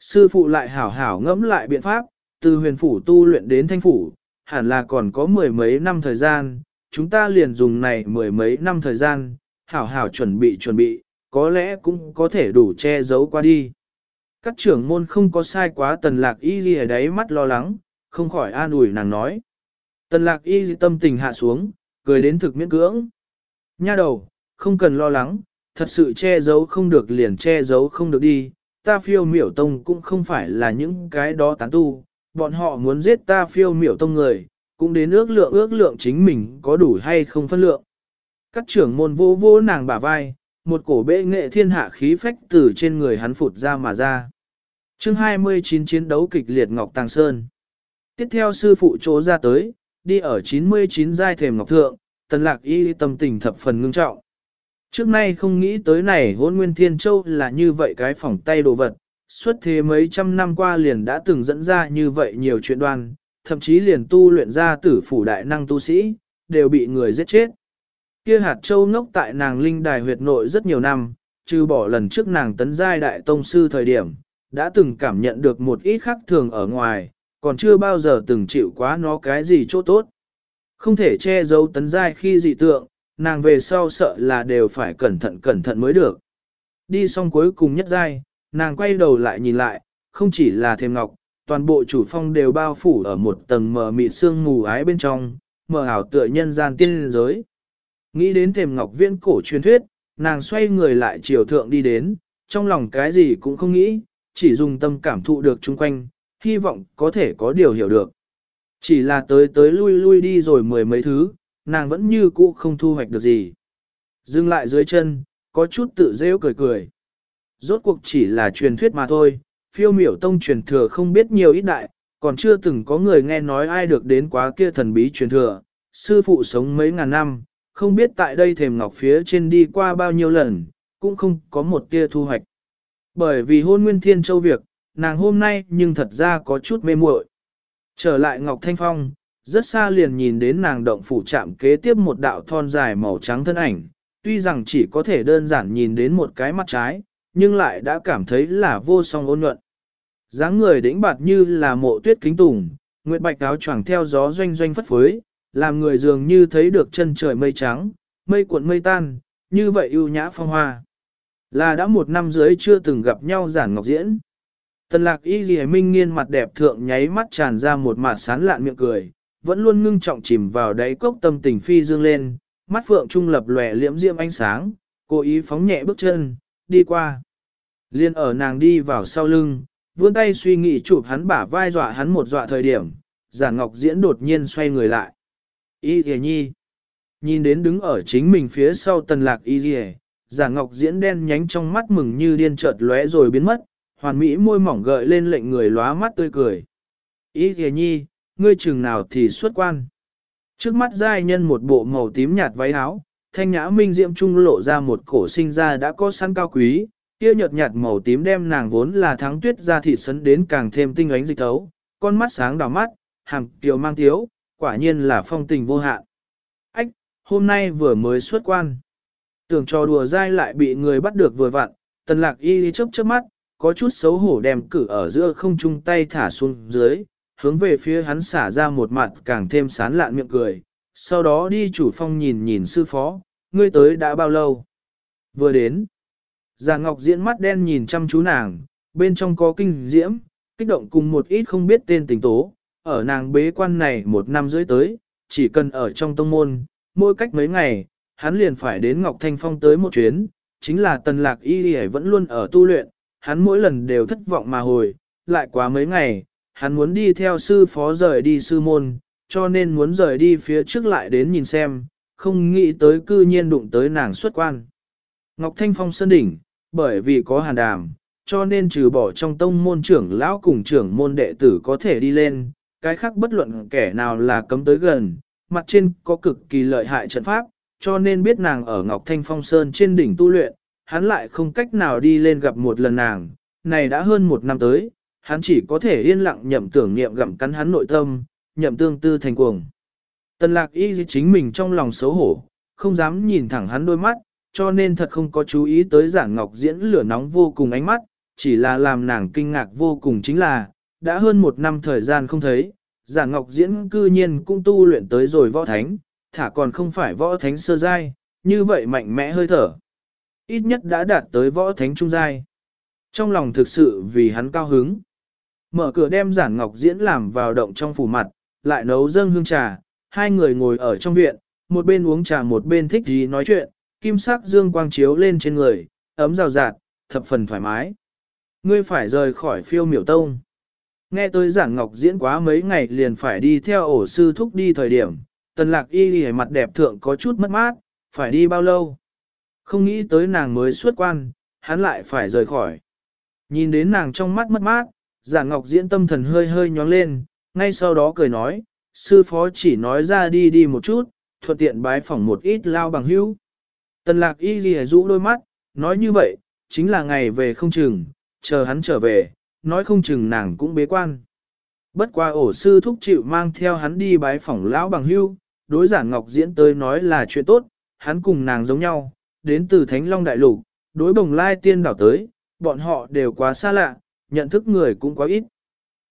Sư phụ lại hảo hảo ngẫm lại biện pháp, từ huyền phủ tu luyện đến thanh phủ, hẳn là còn có mười mấy năm thời gian, chúng ta liền dùng này mười mấy năm thời gian, hảo hảo chuẩn bị chuẩn bị, có lẽ cũng có thể đủ che giấu qua đi. Các trưởng môn không có sai quá tần lạc y gì ở đấy mắt lo lắng, không khỏi an ủi nàng nói. Tần lạc y tâm tình hạ xuống, cười đến thực miễn cưỡng. Nha đầu, không cần lo lắng, thật sự che giấu không được liền che giấu không được đi, ta phiêu miểu tông cũng không phải là những cái đó tán tu, bọn họ muốn giết ta phiêu miểu tông người, cũng đến ước lượng ước lượng chính mình có đủ hay không phân lượng. Các trưởng môn vô vô nàng bả vai, một cổ bệ nghệ thiên hạ khí phách từ trên người hắn phụt ra mà ra. chương 29 chiến đấu kịch liệt Ngọc Tàng Sơn. Tiếp theo sư phụ chỗ ra tới, đi ở 99 giai thềm Ngọc Thượng, tần lạc y tâm tình thập phần ngưng trọng. Trước nay không nghĩ tới này hôn nguyên thiên châu là như vậy cái phỏng tay đồ vật, xuất thế mấy trăm năm qua liền đã từng dẫn ra như vậy nhiều chuyện đoan, thậm chí liền tu luyện ra tử phủ đại năng tu sĩ, đều bị người giết chết. Kia hạt châu ngốc tại nàng linh đài huyệt nội rất nhiều năm, trừ bỏ lần trước nàng tấn giai đại tông sư thời điểm, đã từng cảm nhận được một ít khác thường ở ngoài, còn chưa bao giờ từng chịu quá nó cái gì chỗ tốt. Không thể che giấu tấn giai khi dị tượng, nàng về sau sợ là đều phải cẩn thận cẩn thận mới được. Đi xong cuối cùng nhất giai, nàng quay đầu lại nhìn lại, không chỉ là thêm ngọc, toàn bộ chủ phong đều bao phủ ở một tầng mờ mịt sương mù ái bên trong, mờ ảo tựa nhân gian tiên giới. Nghĩ đến thềm ngọc viễn cổ truyền thuyết, nàng xoay người lại chiều thượng đi đến, trong lòng cái gì cũng không nghĩ, chỉ dùng tâm cảm thụ được chung quanh, hy vọng có thể có điều hiểu được. Chỉ là tới tới lui lui đi rồi mười mấy thứ, nàng vẫn như cũ không thu hoạch được gì. Dừng lại dưới chân, có chút tự rêu cười cười. Rốt cuộc chỉ là truyền thuyết mà thôi, phiêu miểu tông truyền thừa không biết nhiều ít đại, còn chưa từng có người nghe nói ai được đến quá kia thần bí truyền thừa. Sư phụ sống mấy ngàn năm, không biết tại đây thềm ngọc phía trên đi qua bao nhiêu lần, cũng không có một tia thu hoạch. Bởi vì hôn nguyên thiên châu việc, nàng hôm nay nhưng thật ra có chút mê muội. Trở lại Ngọc Thanh Phong, rất xa liền nhìn đến nàng động phủ chạm kế tiếp một đạo thon dài màu trắng thân ảnh, tuy rằng chỉ có thể đơn giản nhìn đến một cái mắt trái, nhưng lại đã cảm thấy là vô song ôn nhuận. dáng người đĩnh bạt như là mộ tuyết kính tùng, nguyệt bạch áo choàng theo gió doanh doanh phất phới, làm người dường như thấy được chân trời mây trắng, mây cuộn mây tan, như vậy ưu nhã phong hoa. Là đã một năm dưới chưa từng gặp nhau giản ngọc diễn. Tần lạc y ghi minh nghiên mặt đẹp thượng nháy mắt tràn ra một mặt sán lạn miệng cười, vẫn luôn ngưng trọng chìm vào đáy cốc tâm tình phi dương lên, mắt phượng trung lập lòe liễm diễm ánh sáng, cố ý phóng nhẹ bước chân, đi qua. Liên ở nàng đi vào sau lưng, vươn tay suy nghĩ chụp hắn bả vai dọa hắn một dọa thời điểm, giả ngọc diễn đột nhiên xoay người lại. Y thề nhi. Nhìn đến đứng ở chính mình phía sau tần lạc y thề, giả ngọc diễn đen nhánh trong mắt mừng như điên chợt lóe rồi biến mất, hoàn mỹ môi mỏng gợi lên lệnh người lóa mắt tươi cười. Y thề nhi, ngươi chừng nào thì xuất quan. Trước mắt giai nhân một bộ màu tím nhạt váy áo, thanh nhã minh diệm trung lộ ra một cổ sinh ra đã có sẵn cao quý, kia nhợt nhạt màu tím đem nàng vốn là thắng tuyết ra thịt sấn đến càng thêm tinh ánh dịch thấu, con mắt sáng đỏ mắt, hàng kiều mang thiếu, quả nhiên là phong tình vô hạn. Ách, hôm nay vừa mới xuất quan. Tưởng trò đùa dai lại bị người bắt được vừa vặn, tần lạc y chớp chớp mắt, có chút xấu hổ đem cử ở giữa không trung tay thả xuống dưới, hướng về phía hắn xả ra một mặt càng thêm sán lạn miệng cười, sau đó đi chủ phong nhìn nhìn sư phó, ngươi tới đã bao lâu? Vừa đến, Già Ngọc diễn mắt đen nhìn chăm chú nàng, bên trong có kinh diễm, kích động cùng một ít không biết tên tình tố, ở nàng bế quan này một năm rưỡi tới, chỉ cần ở trong tông môn, mỗi cách mấy ngày, hắn liền phải đến Ngọc Thanh Phong tới một chuyến, chính là tần lạc y đi vẫn luôn ở tu luyện, hắn mỗi lần đều thất vọng mà hồi, lại quá mấy ngày, hắn muốn đi theo sư phó rời đi sư môn, cho nên muốn rời đi phía trước lại đến nhìn xem, không nghĩ tới cư nhiên đụng tới nàng xuất quan. Ngọc Thanh Phong sơn đỉnh, bởi vì có hàn đàm, cho nên trừ bỏ trong tông môn trưởng lão cùng trưởng môn đệ tử có thể đi lên, cái khác bất luận kẻ nào là cấm tới gần, mặt trên có cực kỳ lợi hại trận pháp, cho nên biết nàng ở Ngọc Thanh Phong Sơn trên đỉnh tu luyện, hắn lại không cách nào đi lên gặp một lần nàng, này đã hơn một năm tới, hắn chỉ có thể yên lặng nhậm tưởng niệm gặm cắn hắn nội tâm, nhậm tương tư thành cuồng. Tần lạc y chính mình trong lòng xấu hổ, không dám nhìn thẳng hắn đôi mắt, cho nên thật không có chú ý tới giản ngọc diễn lửa nóng vô cùng ánh mắt, chỉ là làm nàng kinh ngạc vô cùng chính là, đã hơn một năm thời gian không thấy, giản ngọc diễn cư nhiên cũng tu luyện tới rồi võ thánh, thả còn không phải võ thánh sơ giai, như vậy mạnh mẽ hơi thở. Ít nhất đã đạt tới võ thánh trung giai. Trong lòng thực sự vì hắn cao hứng. Mở cửa đem giản ngọc diễn làm vào động trong phủ mặt, lại nấu dâng hương trà, hai người ngồi ở trong viện, một bên uống trà một bên thích gì nói chuyện, kim sắc dương quang chiếu lên trên người, ấm rào rạt, thập phần thoải mái. Ngươi phải rời khỏi phiêu miểu tông. Nghe tôi giản ngọc diễn quá mấy ngày liền phải đi theo ổ sư thúc đi thời điểm, tần lạc y ghi mặt đẹp thượng có chút mất mát, phải đi bao lâu. Không nghĩ tới nàng mới xuất quan, hắn lại phải rời khỏi. Nhìn đến nàng trong mắt mất mát, giả ngọc diễn tâm thần hơi hơi nhóng lên, ngay sau đó cười nói, sư phó chỉ nói ra đi đi một chút, thuận tiện bái phỏng một ít lao bằng hữu. Tần lạc y ghi rũ đôi mắt, nói như vậy, chính là ngày về không chừng, chờ hắn trở về, nói không chừng nàng cũng bế quan. Bất qua ổ sư thúc chịu mang theo hắn đi bái phỏng lão bằng hưu, đối giản ngọc diễn tới nói là chuyện tốt, hắn cùng nàng giống nhau, đến từ Thánh Long Đại Lục, đối bồng lai tiên đảo tới, bọn họ đều quá xa lạ, nhận thức người cũng quá ít.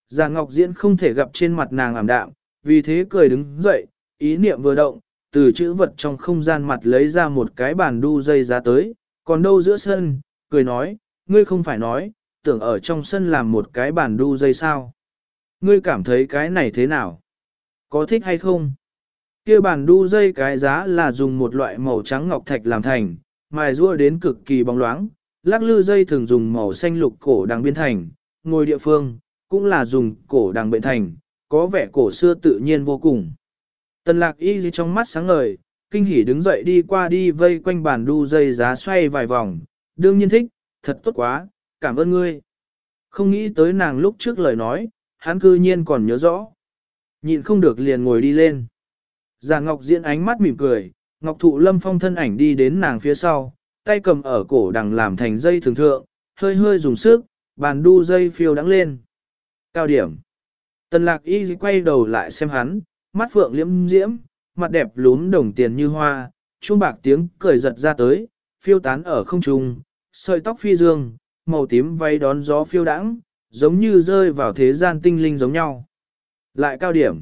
Già ngọc diễn không thể gặp trên mặt nàng ảm đạm, vì thế cười đứng dậy, ý niệm vừa động, từ chữ vật trong không gian mặt lấy ra một cái bàn đu dây ra tới, còn đâu giữa sân, cười nói, ngươi không phải nói, tưởng ở trong sân làm một cái bàn đu dây sao. Ngươi cảm thấy cái này thế nào? Có thích hay không? kia bàn đu dây cái giá là dùng một loại màu trắng ngọc thạch làm thành, mài rua đến cực kỳ bóng loáng, lắc lư dây thường dùng màu xanh lục cổ đằng biên thành, ngồi địa phương, cũng là dùng cổ đằng bệnh thành, có vẻ cổ xưa tự nhiên vô cùng. Tần lạc y trong mắt sáng ngời, kinh hỉ đứng dậy đi qua đi vây quanh bàn đu dây giá xoay vài vòng, đương nhiên thích, thật tốt quá, cảm ơn ngươi. Không nghĩ tới nàng lúc trước lời nói, hắn cư nhiên còn nhớ rõ. Nhịn không được liền ngồi đi lên. Già Ngọc Diễn ánh mắt mỉm cười, Ngọc Thụ Lâm Phong thân ảnh đi đến nàng phía sau, tay cầm ở cổ đằng làm thành dây thường thượng, hơi hơi dùng sức, bàn đu dây phiêu đắng lên. Cao điểm. Tần lạc y quay đầu lại xem hắn, mắt phượng liễm diễm, mặt đẹp lún đồng tiền như hoa, chuông bạc tiếng cười giật ra tới, phiêu tán ở không trung, sợi tóc phi dương, màu tím váy đón gió phiêu đãng, giống như rơi vào thế gian tinh linh giống nhau. Lại cao điểm.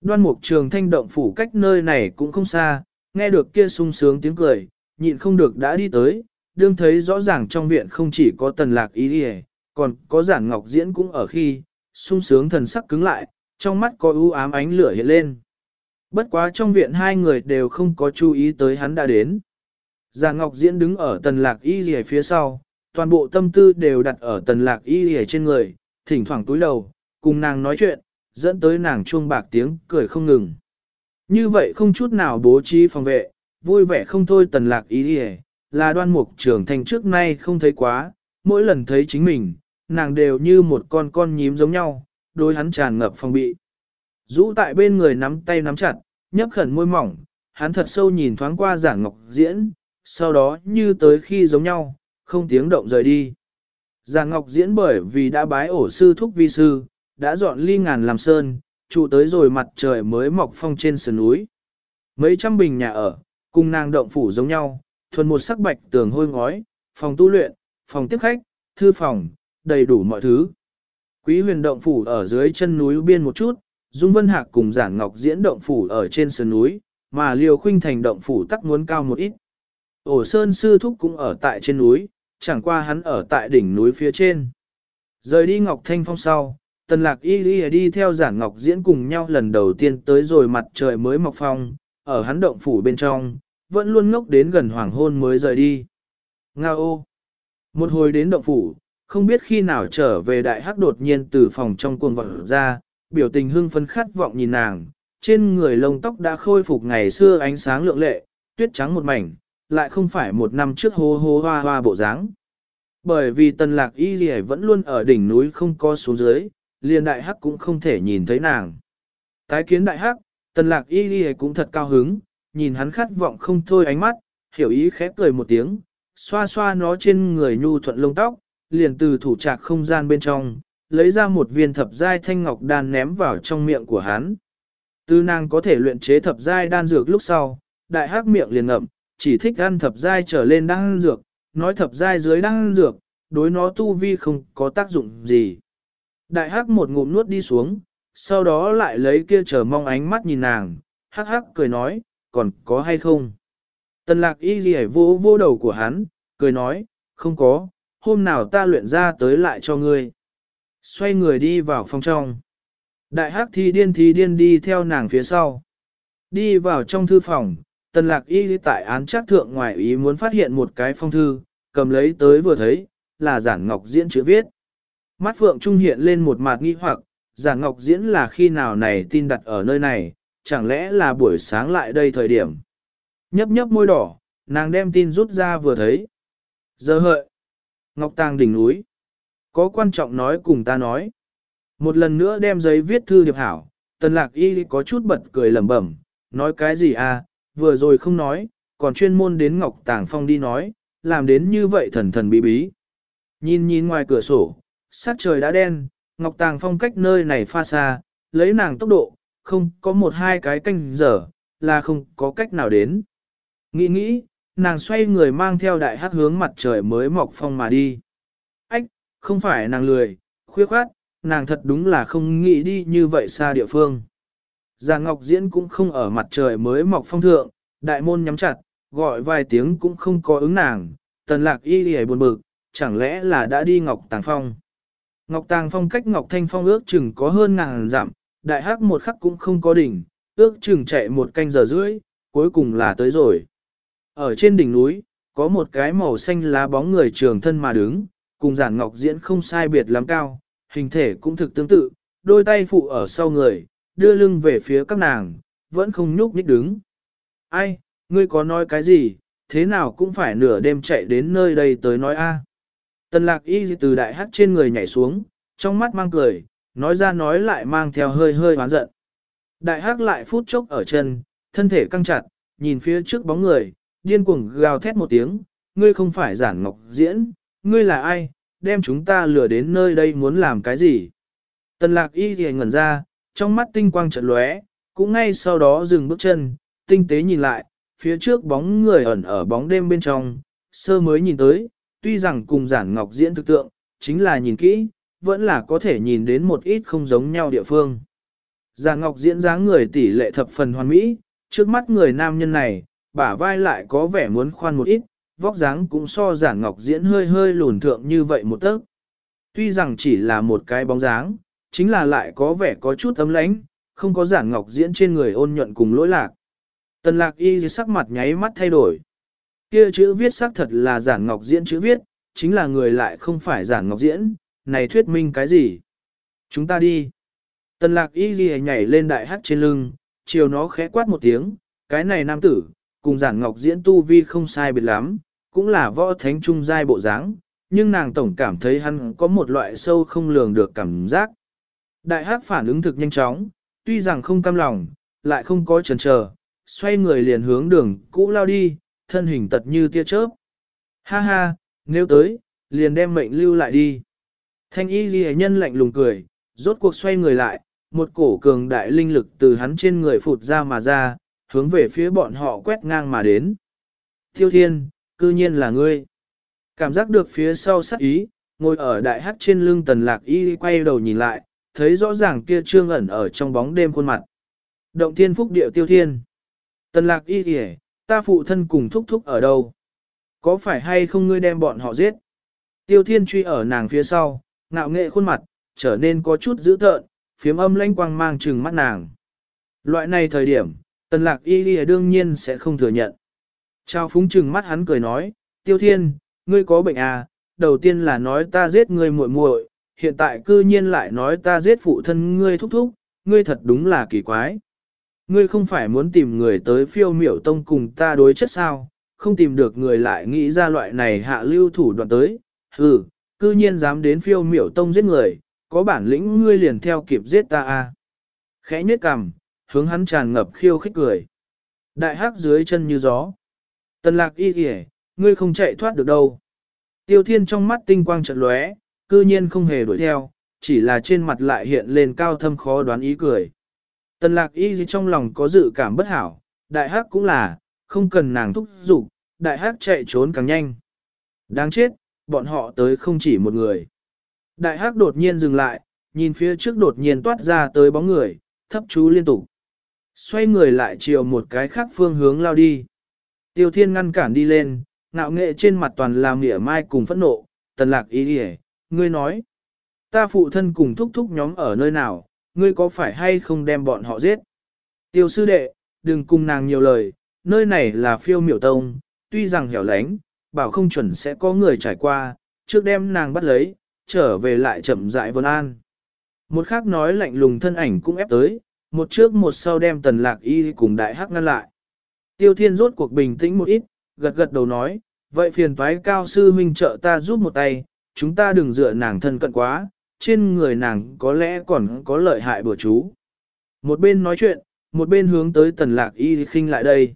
Đoan mục trường thanh động phủ cách nơi này cũng không xa, nghe được kia sung sướng tiếng cười, nhịn không được đã đi tới, đương thấy rõ ràng trong viện không chỉ có tần lạc ý đi còn có giản ngọc diễn cũng ở khi, sung sướng thần sắc cứng lại, trong mắt có ưu ám ánh lửa hiện lên. Bất quá trong viện hai người đều không có chú ý tới hắn đã đến. Giản ngọc diễn đứng ở tần lạc y rìa phía sau, toàn bộ tâm tư đều đặt ở tần lạc y rìa trên người, thỉnh thoảng túi đầu, cùng nàng nói chuyện, dẫn tới nàng chuông bạc tiếng cười không ngừng. Như vậy không chút nào bố trí phòng vệ, vui vẻ không thôi tần lạc ý đi là đoan mục trưởng thành trước nay không thấy quá, mỗi lần thấy chính mình, nàng đều như một con con nhím giống nhau, đôi hắn tràn ngập phòng bị. Rũ tại bên người nắm tay nắm chặt, nhấp khẩn môi mỏng, hắn thật sâu nhìn thoáng qua giản ngọc diễn, sau đó như tới khi giống nhau, không tiếng động rời đi. Giản ngọc diễn bởi vì đã bái ổ sư thúc vi sư, đã dọn ly ngàn làm sơn, trụ tới rồi mặt trời mới mọc phong trên sườn núi. Mấy trăm bình nhà ở, cùng nàng động phủ giống nhau, thuần một sắc bạch tường hôi ngói, phòng tu luyện, phòng tiếp khách, thư phòng, đầy đủ mọi thứ. Quý huyền động phủ ở dưới chân núi biên một chút, Dung Vân Hạc cùng Giản Ngọc diễn động phủ ở trên sườn núi, mà Liều Khuynh thành động phủ tắc muốn cao một ít. Ổ Sơn Sư Thúc cũng ở tại trên núi, chẳng qua hắn ở tại đỉnh núi phía trên. Rời đi Ngọc Thanh Phong sau, Tần lạc y Y đi theo giản ngọc diễn cùng nhau lần đầu tiên tới rồi mặt trời mới mọc phong, ở hắn động phủ bên trong, vẫn luôn ngốc đến gần hoàng hôn mới rời đi. Nga ô! Một hồi đến động phủ, không biết khi nào trở về đại hắc đột nhiên từ phòng trong cuồng vọng ra, biểu tình hưng phấn khát vọng nhìn nàng, trên người lông tóc đã khôi phục ngày xưa ánh sáng lượng lệ, tuyết trắng một mảnh, lại không phải một năm trước hô hô hoa hoa bộ dáng. Bởi vì tần lạc y gì vẫn luôn ở đỉnh núi không có xuống dưới, liền đại hắc cũng không thể nhìn thấy nàng. Tái kiến đại hắc, tần lạc y đi cũng thật cao hứng, nhìn hắn khát vọng không thôi ánh mắt, hiểu ý khép cười một tiếng, xoa xoa nó trên người nhu thuận lông tóc, liền từ thủ trạc không gian bên trong, lấy ra một viên thập giai thanh ngọc đan ném vào trong miệng của hắn. Tư nàng có thể luyện chế thập giai đan dược lúc sau, đại hắc miệng liền ngậm, chỉ thích ăn thập giai trở lên đan dược, nói thập giai dưới đan dược, đối nó tu vi không có tác dụng gì. Đại hắc một ngụm nuốt đi xuống, sau đó lại lấy kia chờ mong ánh mắt nhìn nàng, hắc hắc cười nói, còn có hay không? Tần lạc y ghi vô vô đầu của hắn, cười nói, không có, hôm nào ta luyện ra tới lại cho ngươi. Xoay người đi vào phòng trong. Đại hắc thi điên thi điên đi theo nàng phía sau. Đi vào trong thư phòng, tần lạc y tại án trác thượng ngoài ý muốn phát hiện một cái phong thư, cầm lấy tới vừa thấy, là giản ngọc diễn chữ viết. Mắt phượng trung hiện lên một mặt nghi hoặc, giản ngọc diễn là khi nào này tin đặt ở nơi này, chẳng lẽ là buổi sáng lại đây thời điểm. Nhấp nhấp môi đỏ, nàng đem tin rút ra vừa thấy. Giờ hợi, Ngọc Tàng đỉnh núi. Có quan trọng nói cùng ta nói. Một lần nữa đem giấy viết thư điệp hảo, tần lạc y có chút bật cười lẩm bẩm, nói cái gì à, vừa rồi không nói, còn chuyên môn đến Ngọc Tàng Phong đi nói, làm đến như vậy thần thần bí bí. Nhìn nhìn ngoài cửa sổ, sát trời đã đen, Ngọc Tàng Phong cách nơi này pha xa, lấy nàng tốc độ, không có một hai cái canh giờ, là không có cách nào đến. Nghĩ nghĩ, nàng xoay người mang theo đại hát hướng mặt trời mới mọc phong mà đi. Ách, không phải nàng lười, khuya khoát, nàng thật đúng là không nghĩ đi như vậy xa địa phương. Già Ngọc Diễn cũng không ở mặt trời mới mọc phong thượng, đại môn nhắm chặt, gọi vài tiếng cũng không có ứng nàng, tần lạc y hề buồn bực, chẳng lẽ là đã đi Ngọc Tàng Phong. Ngọc Tàng Phong cách Ngọc Thanh Phong ước chừng có hơn ngàn dặm, đại hắc một khắc cũng không có đỉnh, ước chừng chạy một canh giờ rưỡi, cuối cùng là tới rồi. Ở trên đỉnh núi, có một cái màu xanh lá bóng người trường thân mà đứng, cùng giản ngọc diễn không sai biệt lắm cao, hình thể cũng thực tương tự, đôi tay phụ ở sau người, đưa lưng về phía các nàng, vẫn không nhúc nhích đứng. Ai, ngươi có nói cái gì, thế nào cũng phải nửa đêm chạy đến nơi đây tới nói a. Tần lạc y từ đại hắc trên người nhảy xuống, trong mắt mang cười, nói ra nói lại mang theo hơi hơi oán giận. Đại hắc lại phút chốc ở chân, thân thể căng chặt, nhìn phía trước bóng người, điên cuồng gào thét một tiếng, ngươi không phải giản ngọc diễn, ngươi là ai, đem chúng ta lừa đến nơi đây muốn làm cái gì. Tần lạc y thì ngẩn ra, trong mắt tinh quang trận lóe, cũng ngay sau đó dừng bước chân, tinh tế nhìn lại, phía trước bóng người ẩn ở bóng đêm bên trong, sơ mới nhìn tới, tuy rằng cùng giản ngọc diễn thực tượng, chính là nhìn kỹ, vẫn là có thể nhìn đến một ít không giống nhau địa phương. Già ngọc diễn dáng người tỷ lệ thập phần hoàn mỹ, trước mắt người nam nhân này, bả vai lại có vẻ muốn khoan một ít, vóc dáng cũng so giản ngọc diễn hơi hơi lùn thượng như vậy một tấc. Tuy rằng chỉ là một cái bóng dáng, chính là lại có vẻ có chút ấm lãnh, không có giản ngọc diễn trên người ôn nhuận cùng lỗi lạc. Tần lạc y sắc mặt nháy mắt thay đổi. Kia chữ viết xác thật là giản ngọc diễn chữ viết, chính là người lại không phải giản ngọc diễn, này thuyết minh cái gì? Chúng ta đi. Tần lạc y ghi nhảy lên đại hát trên lưng, chiều nó khẽ quát một tiếng, cái này nam tử, cùng giản ngọc diễn tu vi không sai biệt lắm, cũng là võ thánh trung giai bộ dáng, nhưng nàng tổng cảm thấy hắn có một loại sâu không lường được cảm giác. Đại hắc phản ứng thực nhanh chóng, tuy rằng không cam lòng, lại không có chần chờ, xoay người liền hướng đường cũ lao đi, thân hình tật như tia chớp. Ha ha, nếu tới, liền đem mệnh lưu lại đi. Thanh y ghi nhân lạnh lùng cười, rốt cuộc xoay người lại, một cổ cường đại linh lực từ hắn trên người phụt ra mà ra, hướng về phía bọn họ quét ngang mà đến. Tiêu thiên, cư nhiên là ngươi. Cảm giác được phía sau sắc ý, ngồi ở đại hắc trên lưng tần lạc y quay đầu nhìn lại, thấy rõ ràng kia trương ẩn ở trong bóng đêm khuôn mặt. Động thiên phúc điệu tiêu thiên. Tần lạc y kìa, ta phụ thân cùng thúc thúc ở đâu? Có phải hay không ngươi đem bọn họ giết? Tiêu thiên truy ở nàng phía sau, ngạo nghệ khuôn mặt, trở nên có chút dữ tợn, phiếm âm lanh quang mang trừng mắt nàng. Loại này thời điểm, tần lạc y ghi đương nhiên sẽ không thừa nhận. Trao phúng trừng mắt hắn cười nói, tiêu thiên, ngươi có bệnh à, đầu tiên là nói ta giết ngươi muội muội, hiện tại cư nhiên lại nói ta giết phụ thân ngươi thúc thúc, ngươi thật đúng là kỳ quái. Ngươi không phải muốn tìm người tới phiêu miểu tông cùng ta đối chất sao, không tìm được người lại nghĩ ra loại này hạ lưu thủ đoạn tới, hừ, cư nhiên dám đến phiêu miểu tông giết người, có bản lĩnh ngươi liền theo kịp giết ta a. Khẽ nhếch cằm, hướng hắn tràn ngập khiêu khích cười. Đại hắc dưới chân như gió. Tần lạc y kìa, ngươi không chạy thoát được đâu. Tiêu thiên trong mắt tinh quang trận lóe, cư nhiên không hề đuổi theo, chỉ là trên mặt lại hiện lên cao thâm khó đoán ý cười. Tần lạc y trong lòng có dự cảm bất hảo, đại hắc cũng là, không cần nàng thúc giục, đại hắc chạy trốn càng nhanh. Đáng chết, bọn họ tới không chỉ một người. Đại hắc đột nhiên dừng lại, nhìn phía trước đột nhiên toát ra tới bóng người, thấp chú liên tục. Xoay người lại chiều một cái khác phương hướng lao đi. Tiêu thiên ngăn cản đi lên, ngạo nghệ trên mặt toàn là mỉa mai cùng phẫn nộ, tần lạc ý hề, ngươi nói. Ta phụ thân cùng thúc thúc nhóm ở nơi nào, ngươi có phải hay không đem bọn họ giết? Tiêu sư đệ, đừng cùng nàng nhiều lời, nơi này là phiêu miểu tông, tuy rằng hẻo lánh, bảo không chuẩn sẽ có người trải qua, trước đem nàng bắt lấy, trở về lại chậm rãi vân an. Một khác nói lạnh lùng thân ảnh cũng ép tới, một trước một sau đem tần lạc y cùng đại hắc ngăn lại. Tiêu thiên rốt cuộc bình tĩnh một ít, gật gật đầu nói, vậy phiền toái cao sư huynh trợ ta giúp một tay, chúng ta đừng dựa nàng thân cận quá, trên người nàng có lẽ còn có lợi hại bữa chú. Một bên nói chuyện, một bên hướng tới tần lạc y khinh lại đây.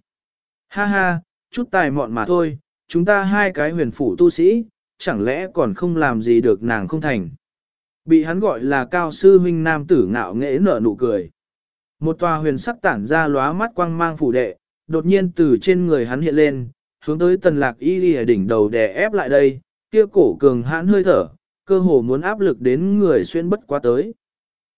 Ha ha, chút tài mọn mà thôi, chúng ta hai cái huyền phủ tu sĩ, chẳng lẽ còn không làm gì được nàng không thành. Bị hắn gọi là cao sư huynh nam tử ngạo nghễ nở nụ cười. Một tòa huyền sắc tản ra lóa mắt quang mang phủ đệ, đột nhiên từ trên người hắn hiện lên, hướng tới tần lạc y đi đỉnh đầu đè ép lại đây, kia cổ cường hãn hơi thở, cơ hồ muốn áp lực đến người xuyên bất quá tới.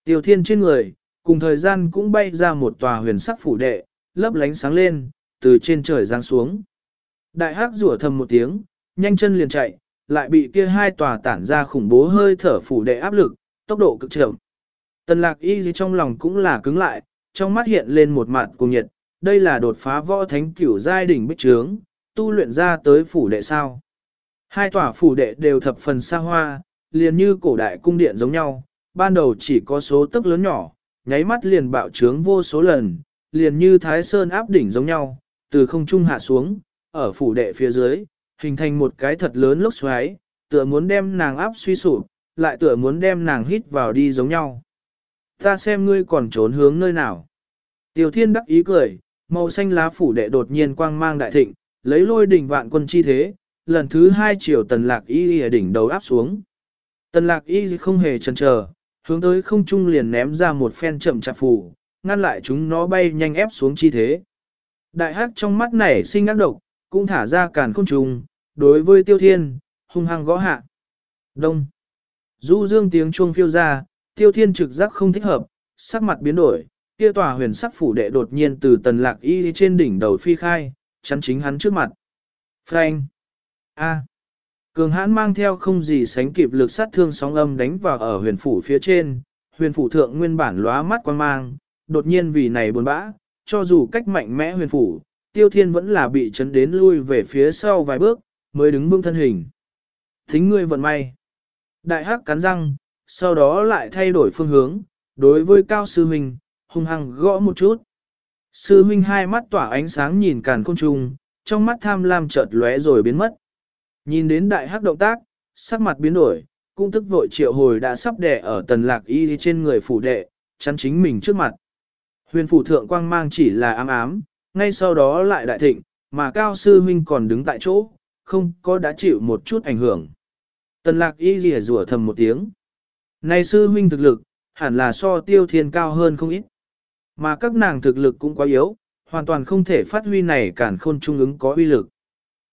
Tiêu thiên trên người, cùng thời gian cũng bay ra một tòa huyền sắc phủ đệ, lấp lánh sáng lên, từ trên trời giáng xuống. Đại hắc rủa thầm một tiếng, nhanh chân liền chạy, lại bị kia hai tòa tản ra khủng bố hơi thở phủ đệ áp lực, tốc độ cực chậm. Tần lạc y gì trong lòng cũng là cứng lại, trong mắt hiện lên một mặt cùng nhiệt, đây là đột phá võ thánh cửu giai đỉnh bích trướng, tu luyện ra tới phủ đệ sao. Hai tòa phủ đệ đều thập phần xa hoa, liền như cổ đại cung điện giống nhau, ban đầu chỉ có số tức lớn nhỏ, nháy mắt liền bạo trướng vô số lần, liền như thái sơn áp đỉnh giống nhau, từ không trung hạ xuống, ở phủ đệ phía dưới, hình thành một cái thật lớn lốc xoáy, tựa muốn đem nàng áp suy sụp, lại tựa muốn đem nàng hít vào đi giống nhau. Ta xem ngươi còn trốn hướng nơi nào. Tiểu thiên đắc ý cười, màu xanh lá phủ đệ đột nhiên quang mang đại thịnh, lấy lôi đỉnh vạn quân chi thế, lần thứ hai chiều tần lạc y ở đỉnh đầu áp xuống. Tần lạc y không hề chần chờ, hướng tới không trung liền ném ra một phen chậm chạp phủ, ngăn lại chúng nó bay nhanh ép xuống chi thế. Đại hắc trong mắt nảy sinh ác độc, cũng thả ra càn khôn trùng, đối với tiêu thiên, hung hăng gõ hạ. Đông. Du dương tiếng chuông phiêu ra, tiêu thiên trực giác không thích hợp, sắc mặt biến đổi, kia tòa huyền sắc phủ đệ đột nhiên từ tần lạc y trên đỉnh đầu phi khai, chắn chính hắn trước mặt. Frank. A. Cường hãn mang theo không gì sánh kịp lực sát thương sóng âm đánh vào ở huyền phủ phía trên, huyền phủ thượng nguyên bản lóa mắt quan mang, đột nhiên vì này buồn bã, cho dù cách mạnh mẽ huyền phủ, tiêu thiên vẫn là bị chấn đến lui về phía sau vài bước, mới đứng vững thân hình. Thính ngươi vận may. Đại hắc cắn răng, sau đó lại thay đổi phương hướng, đối với cao sư huynh, hung hăng gõ một chút. Sư huynh hai mắt tỏa ánh sáng nhìn càn côn trùng, trong mắt tham lam chợt lóe rồi biến mất. Nhìn đến đại hắc động tác, sắc mặt biến đổi, cũng tức vội triệu hồi đã sắp đẻ ở tần lạc y trên người phủ đệ, chắn chính mình trước mặt. Huyền phủ thượng quang mang chỉ là ám ám, ngay sau đó lại đại thịnh, mà cao sư huynh còn đứng tại chỗ, không có đã chịu một chút ảnh hưởng. Tần lạc y lìa rủa thầm một tiếng. Này sư huynh thực lực, hẳn là so tiêu thiên cao hơn không ít. Mà các nàng thực lực cũng quá yếu, hoàn toàn không thể phát huy này cản khôn trung ứng có uy lực.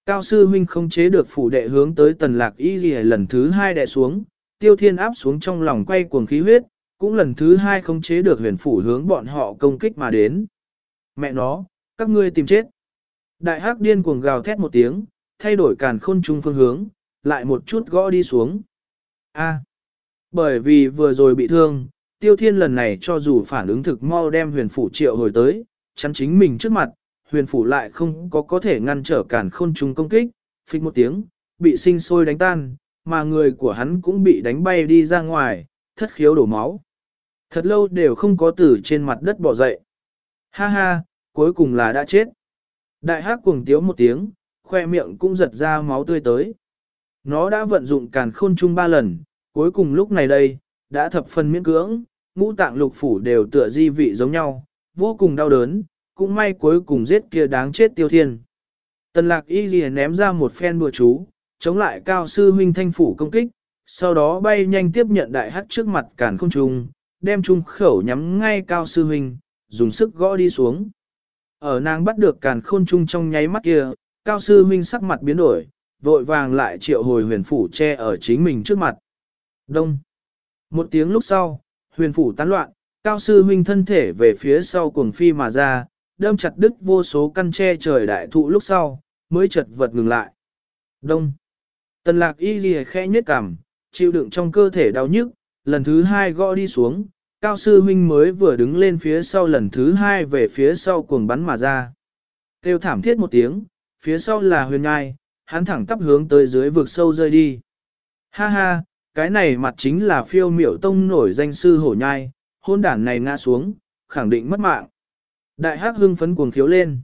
Cao sư huynh không chế được phủ đệ hướng tới tần lạc y lìa lần thứ hai đệ xuống, tiêu thiên áp xuống trong lòng quay cuồng khí huyết, cũng lần thứ hai không chế được huyền phủ hướng bọn họ công kích mà đến. Mẹ nó, các ngươi tìm chết. Đại hắc điên cuồng gào thét một tiếng, thay đổi càn khôn trung phương hướng, lại một chút gõ đi xuống. A. À, bởi vì vừa rồi bị thương, tiêu thiên lần này cho dù phản ứng thực mau đem huyền phủ triệu hồi tới, chắn chính mình trước mặt, huyền phủ lại không có có thể ngăn trở càn khôn trung công kích, phích một tiếng, bị sinh sôi đánh tan, mà người của hắn cũng bị đánh bay đi ra ngoài, thất khiếu đổ máu. Thật lâu đều không có tử trên mặt đất bỏ dậy. Ha ha, cuối cùng là đã chết. Đại hắc cuồng tiếu một tiếng, khoe miệng cũng giật ra máu tươi tới. Nó đã vận dụng càn khôn chung ba lần, cuối cùng lúc này đây, đã thập phần miễn cưỡng, ngũ tạng lục phủ đều tựa di vị giống nhau, vô cùng đau đớn, cũng may cuối cùng giết kia đáng chết tiêu thiên. Tần lạc y ghi ném ra một phen bùa chú, chống lại cao sư huynh thanh phủ công kích, sau đó bay nhanh tiếp nhận đại hắc trước mặt càn khôn trung, đem trung khẩu nhắm ngay cao sư huynh, dùng sức gõ đi xuống. Ở nàng bắt được càn khôn chung trong nháy mắt kia, cao sư huynh sắc mặt biến đổi, vội vàng lại triệu hồi huyền phủ che ở chính mình trước mặt. Đông. Một tiếng lúc sau, huyền phủ tán loạn, cao sư huynh thân thể về phía sau cuồng phi mà ra, đâm chặt đứt vô số căn che trời đại thụ lúc sau, mới chật vật ngừng lại. Đông. Tần lạc y ghi khẽ nhất cảm, chịu đựng trong cơ thể đau nhức, lần thứ hai gõ đi xuống, cao sư huynh mới vừa đứng lên phía sau lần thứ hai về phía sau cuồng bắn mà ra. Kêu thảm thiết một tiếng, phía sau là huyền ngai, hắn thẳng tắp hướng tới dưới vực sâu rơi đi. Ha ha, cái này mặt chính là phiêu miểu tông nổi danh sư hổ nhai, hôn đản này ngã xuống, khẳng định mất mạng. Đại hắc hưng phấn cuồng khiếu lên.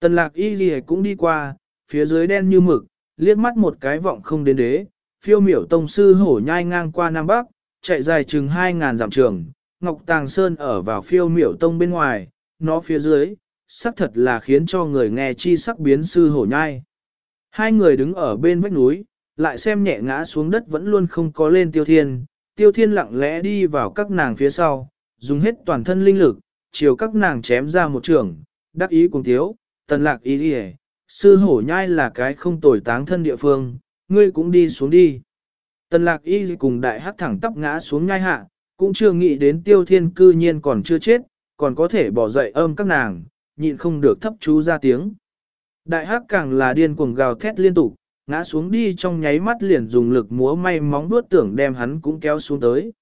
Tần lạc y gì cũng đi qua, phía dưới đen như mực, liếc mắt một cái vọng không đến đế, phiêu miểu tông sư hổ nhai ngang qua Nam Bắc, chạy dài chừng 2.000 dặm trường, Ngọc Tàng Sơn ở vào phiêu miểu tông bên ngoài, nó phía dưới, sắc thật là khiến cho người nghe chi sắc biến sư hổ nhai. Hai người đứng ở bên vách núi, lại xem nhẹ ngã xuống đất vẫn luôn không có lên tiêu thiên, tiêu thiên lặng lẽ đi vào các nàng phía sau, dùng hết toàn thân linh lực, chiều các nàng chém ra một trường, đắc ý cùng thiếu, tần lạc ý đi sư hổ nhai là cái không tồi táng thân địa phương, ngươi cũng đi xuống đi. Tần lạc y cùng đại hát thẳng tóc ngã xuống nhai hạ, cũng chưa nghĩ đến tiêu thiên cư nhiên còn chưa chết, còn có thể bỏ dậy âm các nàng, nhịn không được thấp chú ra tiếng. Đại hắc càng là điên cuồng gào thét liên tục, ngã xuống đi trong nháy mắt liền dùng lực múa may móng đuốt tưởng đem hắn cũng kéo xuống tới.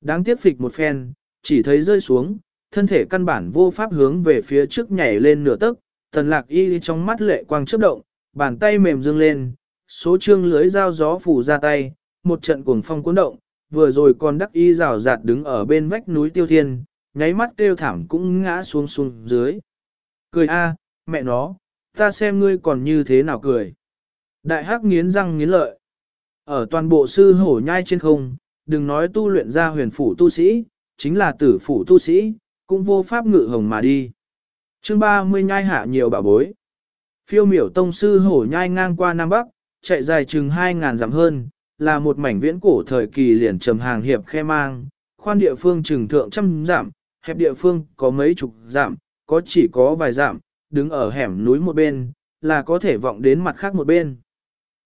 Đáng tiếc phịch một phen, chỉ thấy rơi xuống, thân thể căn bản vô pháp hướng về phía trước nhảy lên nửa tấc, tần lạc y trong mắt lệ quang chớp động, bàn tay mềm dương lên, số trương lưới dao gió phủ ra tay, một trận cuồng phong cuốn động, vừa rồi còn đắc y rào rạt đứng ở bên vách núi tiêu thiên, nháy mắt kêu thảm cũng ngã xuống xuống dưới. Cười a, mẹ nó, ta xem ngươi còn như thế nào cười. Đại hắc nghiến răng nghiến lợi. Ở toàn bộ sư hổ nhai trên không, đừng nói tu luyện ra huyền phủ tu sĩ, chính là tử phủ tu sĩ, cũng vô pháp ngự hồng mà đi. chương 30 nhai hạ nhiều bảo bối. Phiêu miểu tông sư hổ nhai ngang qua Nam Bắc, chạy dài chừng 2.000 dặm hơn, là một mảnh viễn cổ thời kỳ liền trầm hàng hiệp khe mang, khoan địa phương trừng thượng trăm giảm hẹp địa phương có mấy chục giảm có chỉ có vài giảm đứng ở hẻm núi một bên, là có thể vọng đến mặt khác một bên.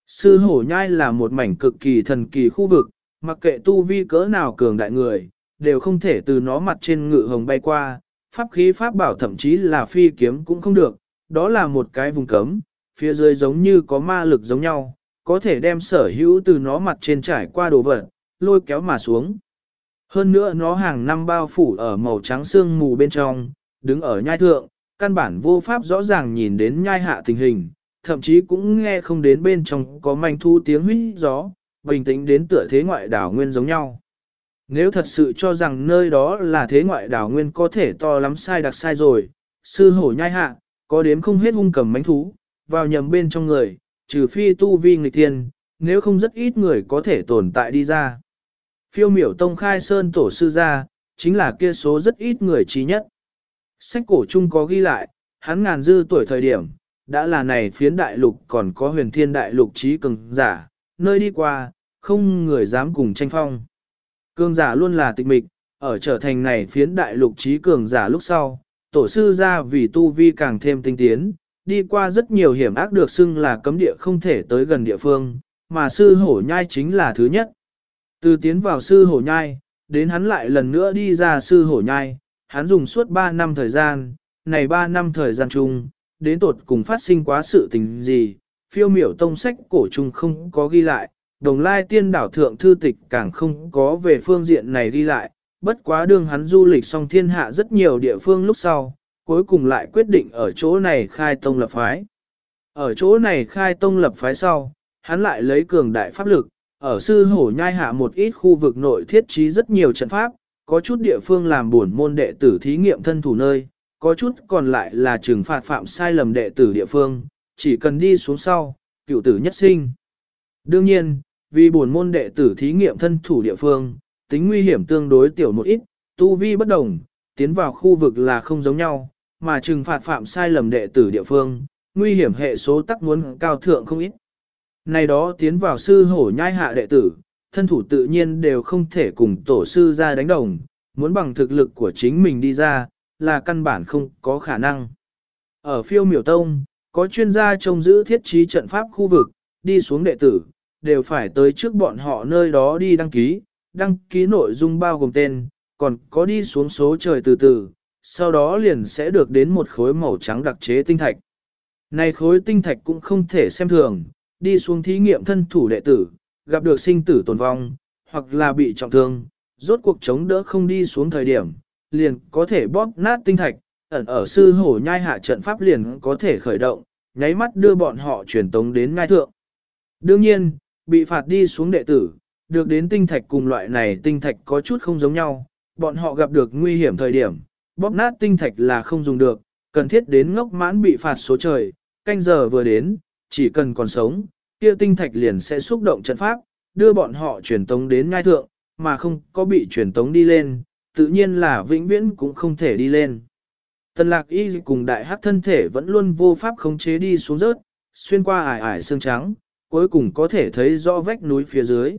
Sư hổ nhai là một mảnh cực kỳ thần kỳ khu vực, mặc kệ tu vi cỡ nào cường đại người, đều không thể từ nó mặt trên ngự hồng bay qua, pháp khí pháp bảo thậm chí là phi kiếm cũng không được, đó là một cái vùng cấm, phía dưới giống như có ma lực giống nhau, có thể đem sở hữu từ nó mặt trên trải qua đồ vật, lôi kéo mà xuống. Hơn nữa nó hàng năm bao phủ ở màu trắng xương mù bên trong, đứng ở nhai thượng, căn bản vô pháp rõ ràng nhìn đến nhai hạ tình hình, thậm chí cũng nghe không đến bên trong có manh thu tiếng huyết gió, bình tĩnh đến tựa thế ngoại đảo nguyên giống nhau. Nếu thật sự cho rằng nơi đó là thế ngoại đảo nguyên có thể to lắm sai đặc sai rồi, sư hổ nhai hạ, có đếm không hết hung cầm mánh thú, vào nhầm bên trong người, trừ phi tu vi nghịch thiên, nếu không rất ít người có thể tồn tại đi ra. Phiêu miểu tông khai sơn tổ sư ra, chính là kia số rất ít người trí nhất. Sách cổ chung có ghi lại, hắn ngàn dư tuổi thời điểm, đã là này phiến đại lục còn có huyền thiên đại lục trí cường giả, nơi đi qua, không người dám cùng tranh phong. Cường giả luôn là tịch mịch, ở trở thành này phiến đại lục trí cường giả lúc sau, tổ sư ra vì tu vi càng thêm tinh tiến, đi qua rất nhiều hiểm ác được xưng là cấm địa không thể tới gần địa phương, mà sư hổ nhai chính là thứ nhất. Từ tiến vào sư hổ nhai, đến hắn lại lần nữa đi ra sư hổ nhai, hắn dùng suốt 3 năm thời gian, này 3 năm thời gian chung, đến tột cùng phát sinh quá sự tình gì, phiêu miểu tông sách cổ chung không có ghi lại, đồng lai tiên đảo thượng thư tịch càng không có về phương diện này ghi lại, bất quá đương hắn du lịch xong thiên hạ rất nhiều địa phương lúc sau, cuối cùng lại quyết định ở chỗ này khai tông lập phái. Ở chỗ này khai tông lập phái sau, hắn lại lấy cường đại pháp lực, ở sư hổ nhai hạ một ít khu vực nội thiết trí rất nhiều trận pháp, có chút địa phương làm buồn môn đệ tử thí nghiệm thân thủ nơi, có chút còn lại là trừng phạt phạm sai lầm đệ tử địa phương, chỉ cần đi xuống sau, cựu tử nhất sinh. Đương nhiên, vì buồn môn đệ tử thí nghiệm thân thủ địa phương, tính nguy hiểm tương đối tiểu một ít, tu vi bất đồng, tiến vào khu vực là không giống nhau, mà trừng phạt phạm sai lầm đệ tử địa phương, nguy hiểm hệ số tắc muốn cao thượng không ít. Này đó tiến vào sư hổ nhai hạ đệ tử, thân thủ tự nhiên đều không thể cùng tổ sư ra đánh đồng, muốn bằng thực lực của chính mình đi ra, là căn bản không có khả năng. Ở phiêu miểu tông, có chuyên gia trông giữ thiết trí trận pháp khu vực, đi xuống đệ tử, đều phải tới trước bọn họ nơi đó đi đăng ký, đăng ký nội dung bao gồm tên, còn có đi xuống số trời từ từ, sau đó liền sẽ được đến một khối màu trắng đặc chế tinh thạch. Này khối tinh thạch cũng không thể xem thường, đi xuống thí nghiệm thân thủ đệ tử, gặp được sinh tử tồn vong, hoặc là bị trọng thương, rốt cuộc chống đỡ không đi xuống thời điểm, liền có thể bóp nát tinh thạch, ẩn ở sư hổ nhai hạ trận pháp liền có thể khởi động, nháy mắt đưa bọn họ truyền tống đến ngai thượng. Đương nhiên, bị phạt đi xuống đệ tử, được đến tinh thạch cùng loại này tinh thạch có chút không giống nhau, bọn họ gặp được nguy hiểm thời điểm, bóp nát tinh thạch là không dùng được, cần thiết đến ngốc mãn bị phạt số trời, canh giờ vừa đến, chỉ cần còn sống, kia tinh thạch liền sẽ xúc động trận pháp, đưa bọn họ truyền tống đến ngai thượng, mà không có bị truyền tống đi lên, tự nhiên là vĩnh viễn cũng không thể đi lên. Tần lạc y cùng đại hắc thân thể vẫn luôn vô pháp khống chế đi xuống rớt, xuyên qua ải ải xương trắng, cuối cùng có thể thấy rõ vách núi phía dưới.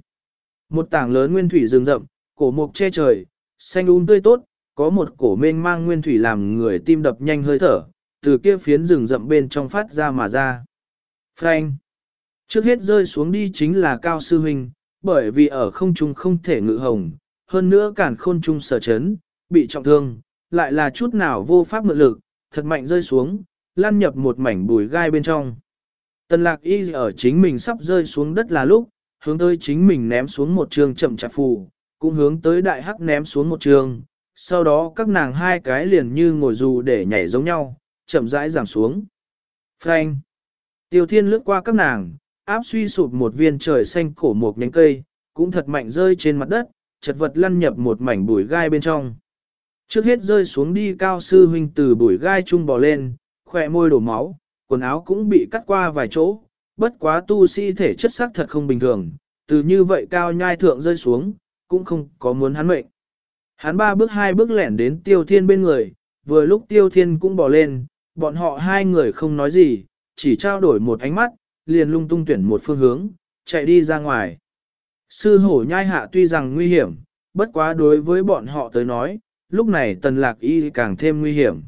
Một tảng lớn nguyên thủy rừng rậm, cổ mục che trời, xanh un tươi tốt, có một cổ mênh mang nguyên thủy làm người tim đập nhanh hơi thở, từ kia phiến rừng rậm bên trong phát ra mà ra. Frank! Trước hết rơi xuống đi chính là Cao Sư Huynh, bởi vì ở không trung không thể ngự hồng, hơn nữa cản khôn trung sở chấn, bị trọng thương, lại là chút nào vô pháp mượn lực, thật mạnh rơi xuống, lan nhập một mảnh bùi gai bên trong. Tần lạc y ở chính mình sắp rơi xuống đất là lúc, hướng tới chính mình ném xuống một trường chậm chạp phù, cũng hướng tới đại hắc ném xuống một trường, sau đó các nàng hai cái liền như ngồi dù để nhảy giống nhau, chậm rãi giảm xuống. Frank! Tiêu thiên lướt qua các nàng, áp suy sụp một viên trời xanh cổ một nhánh cây, cũng thật mạnh rơi trên mặt đất, chật vật lăn nhập một mảnh bụi gai bên trong. Trước hết rơi xuống đi cao sư huynh từ bụi gai trung bò lên, khỏe môi đổ máu, quần áo cũng bị cắt qua vài chỗ, bất quá tu sĩ thể chất sắc thật không bình thường, từ như vậy cao nhai thượng rơi xuống, cũng không có muốn hắn mệnh. Hắn ba bước hai bước lẻn đến tiêu thiên bên người, vừa lúc tiêu thiên cũng bỏ lên, bọn họ hai người không nói gì, chỉ trao đổi một ánh mắt, liền lung tung tuyển một phương hướng, chạy đi ra ngoài. Sư hổ nhai hạ tuy rằng nguy hiểm, bất quá đối với bọn họ tới nói, lúc này tần lạc y càng thêm nguy hiểm.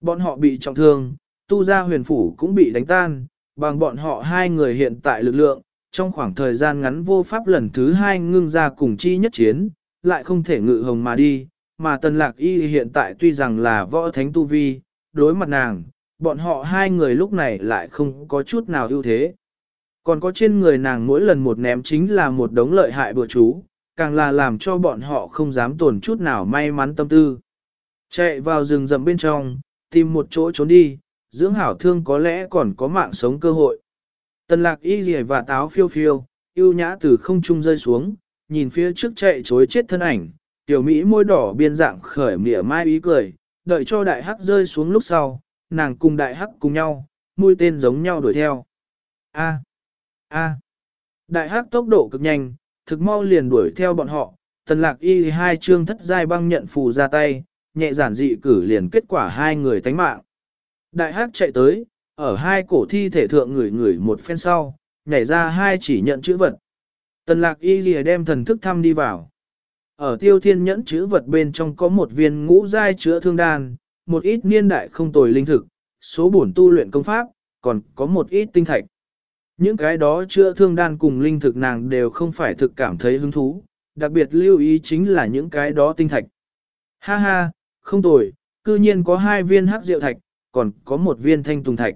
Bọn họ bị trọng thương, tu gia huyền phủ cũng bị đánh tan, bằng bọn họ hai người hiện tại lực lượng, trong khoảng thời gian ngắn vô pháp lần thứ hai ngưng ra cùng chi nhất chiến, lại không thể ngự hồng mà đi, mà tần lạc y hiện tại tuy rằng là võ thánh tu vi, đối mặt nàng, bọn họ hai người lúc này lại không có chút nào ưu thế. Còn có trên người nàng mỗi lần một ném chính là một đống lợi hại bừa chú, càng là làm cho bọn họ không dám tổn chút nào may mắn tâm tư. Chạy vào rừng rậm bên trong, tìm một chỗ trốn đi, dưỡng hảo thương có lẽ còn có mạng sống cơ hội. Tần lạc y rìa và táo phiêu phiêu, yêu nhã từ không trung rơi xuống, nhìn phía trước chạy chối chết thân ảnh, tiểu Mỹ môi đỏ biên dạng khởi mỉa mai ý cười, đợi cho đại hắc rơi xuống lúc sau, nàng cùng đại hắc cùng nhau, mũi tên giống nhau đuổi theo. A. A. Đại hắc tốc độ cực nhanh, thực mau liền đuổi theo bọn họ, tần lạc y hai chương thất giai băng nhận phù ra tay, nhẹ giản dị cử liền kết quả hai người tánh mạng. Đại hắc chạy tới, ở hai cổ thi thể thượng người người một phen sau, nhảy ra hai chỉ nhận chữ vật. Tần lạc y lìa đem thần thức thăm đi vào. Ở tiêu thiên nhẫn chữ vật bên trong có một viên ngũ giai chữa thương đan, một ít niên đại không tồi linh thực, số bổn tu luyện công pháp, còn có một ít tinh thạch. Những cái đó chữa thương đan cùng linh thực nàng đều không phải thực cảm thấy hứng thú, đặc biệt lưu ý chính là những cái đó tinh thạch. Ha ha, không tồi, cư nhiên có hai viên hắc rượu thạch, còn có một viên thanh tùng thạch.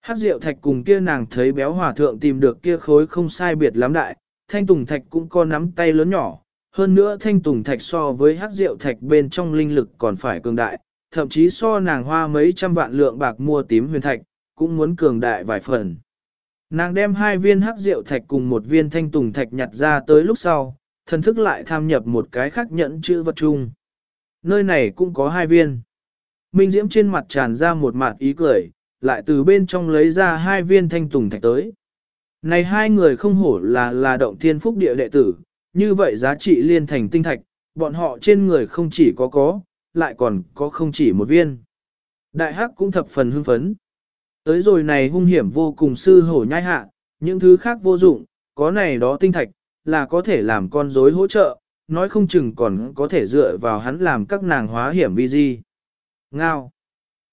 Hắc rượu thạch cùng kia nàng thấy béo hòa thượng tìm được kia khối không sai biệt lắm đại, thanh tùng thạch cũng có nắm tay lớn nhỏ, hơn nữa thanh tùng thạch so với hắc rượu thạch bên trong linh lực còn phải cường đại, thậm chí so nàng hoa mấy trăm vạn lượng bạc mua tím huyền thạch, cũng muốn cường đại vài phần. Nàng đem hai viên hắc rượu thạch cùng một viên thanh tùng thạch nhặt ra tới lúc sau, thần thức lại tham nhập một cái khác nhận chữ vật chung. Nơi này cũng có hai viên. Minh Diễm trên mặt tràn ra một mặt ý cười, lại từ bên trong lấy ra hai viên thanh tùng thạch tới. Này hai người không hổ là là động thiên phúc địa đệ tử, như vậy giá trị liên thành tinh thạch, bọn họ trên người không chỉ có có, lại còn có không chỉ một viên. Đại hắc cũng thập phần hưng phấn. Tới rồi này hung hiểm vô cùng sư hổ nhai hạ, những thứ khác vô dụng, có này đó tinh thạch, là có thể làm con rối hỗ trợ, nói không chừng còn có thể dựa vào hắn làm các nàng hóa hiểm vi di. Ngao.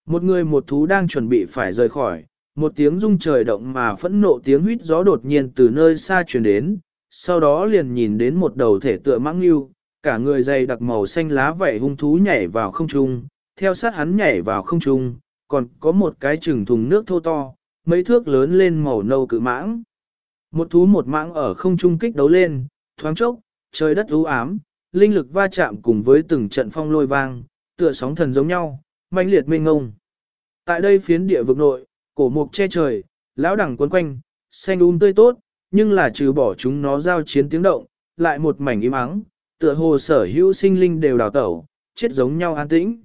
Một người một thú đang chuẩn bị phải rời khỏi, một tiếng rung trời động mà phẫn nộ tiếng huýt gió đột nhiên từ nơi xa truyền đến, sau đó liền nhìn đến một đầu thể tựa mãng lưu, cả người dày đặc màu xanh lá vảy hung thú nhảy vào không trung, theo sát hắn nhảy vào không trung, còn có một cái chừng thùng nước thô to, mấy thước lớn lên màu nâu cự mãng. Một thú một mãng ở không trung kích đấu lên, thoáng chốc, trời đất u ám, linh lực va chạm cùng với từng trận phong lôi vang, tựa sóng thần giống nhau, mãnh liệt mênh ngông. Tại đây phiến địa vực nội, cổ mục che trời, lão đẳng quấn quanh, xanh um tươi tốt, nhưng là trừ bỏ chúng nó giao chiến tiếng động, lại một mảnh im ắng, tựa hồ sở hữu sinh linh đều đào tẩu, chết giống nhau an tĩnh.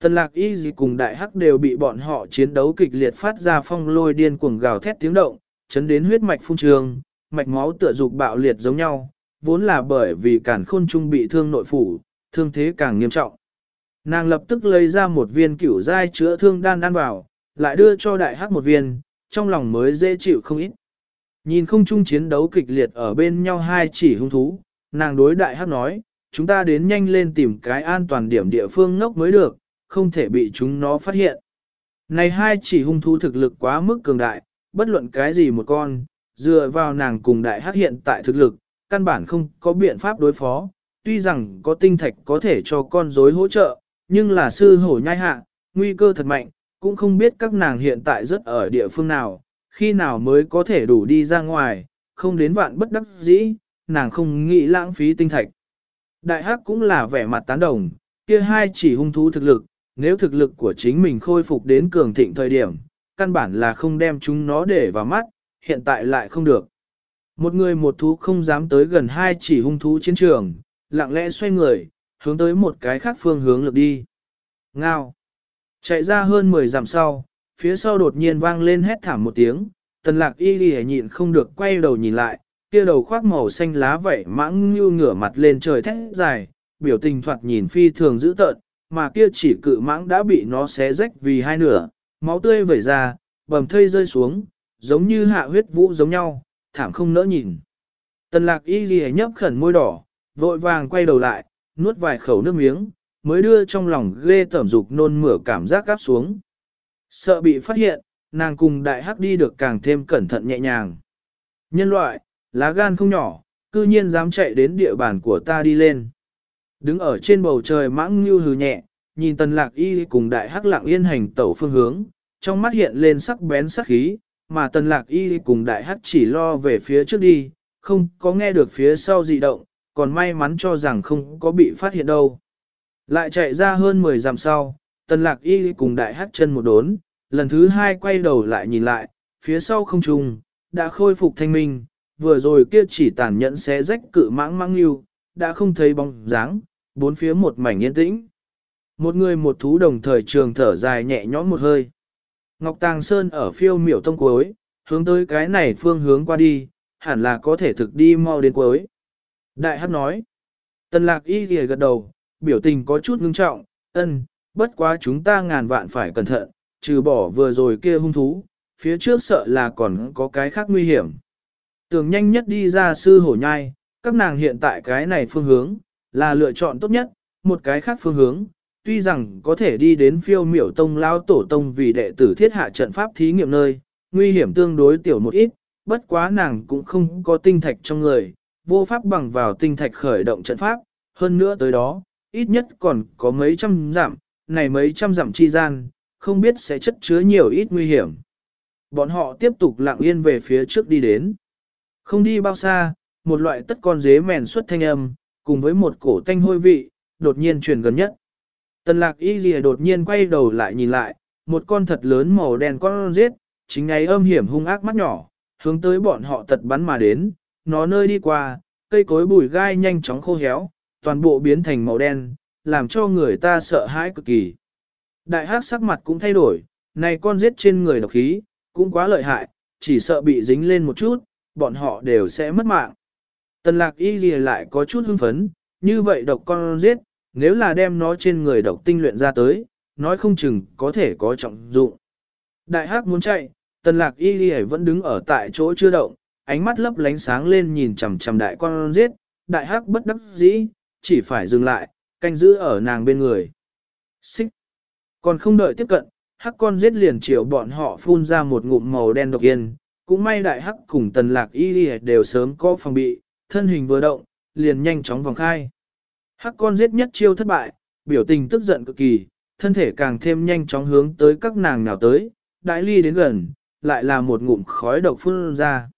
Tần lạc y gì cùng đại hắc đều bị bọn họ chiến đấu kịch liệt phát ra phong lôi điên cuồng gào thét tiếng động, chấn đến huyết mạch phun trường, mạch máu tựa dục bạo liệt giống nhau, vốn là bởi vì cản khôn trung bị thương nội phủ, thương thế càng nghiêm trọng. Nàng lập tức lấy ra một viên cửu dai chữa thương đan ăn vào, lại đưa cho đại hắc một viên, trong lòng mới dễ chịu không ít. Nhìn không chung chiến đấu kịch liệt ở bên nhau hai chỉ hung thú, nàng đối đại hắc nói, chúng ta đến nhanh lên tìm cái an toàn điểm địa phương ngốc mới được, không thể bị chúng nó phát hiện. Này hai chỉ hung thú thực lực quá mức cường đại, bất luận cái gì một con, dựa vào nàng cùng đại hắc hiện tại thực lực, căn bản không có biện pháp đối phó, tuy rằng có tinh thạch có thể cho con rối hỗ trợ, nhưng là sư hổ nhai hạ, nguy cơ thật mạnh, cũng không biết các nàng hiện tại rất ở địa phương nào, khi nào mới có thể đủ đi ra ngoài, không đến vạn bất đắc dĩ, nàng không nghĩ lãng phí tinh thạch. Đại hắc cũng là vẻ mặt tán đồng, kia hai chỉ hung thú thực lực, nếu thực lực của chính mình khôi phục đến cường thịnh thời điểm, căn bản là không đem chúng nó để vào mắt, hiện tại lại không được. Một người một thú không dám tới gần hai chỉ hung thú chiến trường, lặng lẽ xoay người, hướng tới một cái khác phương hướng lực đi. Ngao. Chạy ra hơn 10 dặm sau, phía sau đột nhiên vang lên hét thảm một tiếng, tần lạc y ghi nhịn không được quay đầu nhìn lại, kia đầu khoác màu xanh lá vậy mãng như ngửa mặt lên trời thét dài, biểu tình thoạt nhìn phi thường dữ tợn, mà kia chỉ cự mãng đã bị nó xé rách vì hai nửa, máu tươi vẩy ra, bầm thây rơi xuống, giống như hạ huyết vũ giống nhau, thảm không nỡ nhìn. Tần lạc y ghi nhấp khẩn môi đỏ, vội vàng quay đầu lại, nuốt vài khẩu nước miếng, mới đưa trong lòng ghê tẩm dục nôn mửa cảm giác gáp xuống. Sợ bị phát hiện, nàng cùng đại hắc đi được càng thêm cẩn thận nhẹ nhàng. Nhân loại, lá gan không nhỏ, cư nhiên dám chạy đến địa bàn của ta đi lên. Đứng ở trên bầu trời mãng như hừ nhẹ, nhìn tần lạc y cùng đại hắc lặng yên hành tẩu phương hướng, trong mắt hiện lên sắc bén sắc khí, mà tần lạc y cùng đại hắc chỉ lo về phía trước đi, không có nghe được phía sau dị động, còn may mắn cho rằng không có bị phát hiện đâu. Lại chạy ra hơn 10 dặm sau, tần lạc y cùng đại hát chân một đốn, lần thứ hai quay đầu lại nhìn lại, phía sau không trùng, đã khôi phục thanh minh, vừa rồi kia chỉ tàn nhẫn xé rách cự mãng mang yêu, đã không thấy bóng dáng, bốn phía một mảnh yên tĩnh. Một người một thú đồng thời trường thở dài nhẹ nhõm một hơi. Ngọc Tàng Sơn ở phiêu miểu tông cuối, hướng tới cái này phương hướng qua đi, hẳn là có thể thực đi mau đến cuối. Đại hát nói, tần lạc y ghề gật đầu, biểu tình có chút ngưng trọng, ân, bất quá chúng ta ngàn vạn phải cẩn thận, trừ bỏ vừa rồi kia hung thú, phía trước sợ là còn có cái khác nguy hiểm. tường nhanh nhất đi ra sư hổ nhai, các nàng hiện tại cái này phương hướng, là lựa chọn tốt nhất, một cái khác phương hướng, tuy rằng có thể đi đến phiêu miểu tông lao tổ tông vì đệ tử thiết hạ trận pháp thí nghiệm nơi, nguy hiểm tương đối tiểu một ít, bất quá nàng cũng không có tinh thạch trong người, vô pháp bằng vào tinh thạch khởi động trận pháp, hơn nữa tới đó, ít nhất còn có mấy trăm giảm, này mấy trăm giảm chi gian, không biết sẽ chất chứa nhiều ít nguy hiểm. Bọn họ tiếp tục lặng yên về phía trước đi đến. Không đi bao xa, một loại tất con dế mèn xuất thanh âm, cùng với một cổ tanh hôi vị, đột nhiên truyền gần nhất. Tần lạc y lìa đột nhiên quay đầu lại nhìn lại, một con thật lớn màu đen con giết, chính ngay âm hiểm hung ác mắt nhỏ, hướng tới bọn họ tật bắn mà đến, nó nơi đi qua, cây cối bùi gai nhanh chóng khô héo, toàn bộ biến thành màu đen, làm cho người ta sợ hãi cực kỳ. Đại hắc sắc mặt cũng thay đổi, này con giết trên người độc khí, cũng quá lợi hại, chỉ sợ bị dính lên một chút, bọn họ đều sẽ mất mạng. Tần lạc y gì lại có chút hưng phấn, như vậy độc con giết, nếu là đem nó trên người độc tinh luyện ra tới, nói không chừng có thể có trọng dụng. Đại hắc muốn chạy, tần lạc y gì vẫn đứng ở tại chỗ chưa động, ánh mắt lấp lánh sáng lên nhìn chằm chằm đại con giết, đại hắc bất đắc dĩ, chỉ phải dừng lại, canh giữ ở nàng bên người. Xích! Còn không đợi tiếp cận, hắc con giết liền chiều bọn họ phun ra một ngụm màu đen độc yên, cũng may đại hắc cùng tần lạc y đều sớm có phòng bị, thân hình vừa động, liền nhanh chóng vòng khai. Hắc con giết nhất chiêu thất bại, biểu tình tức giận cực kỳ, thân thể càng thêm nhanh chóng hướng tới các nàng nào tới, đại ly đến gần, lại là một ngụm khói độc phun ra.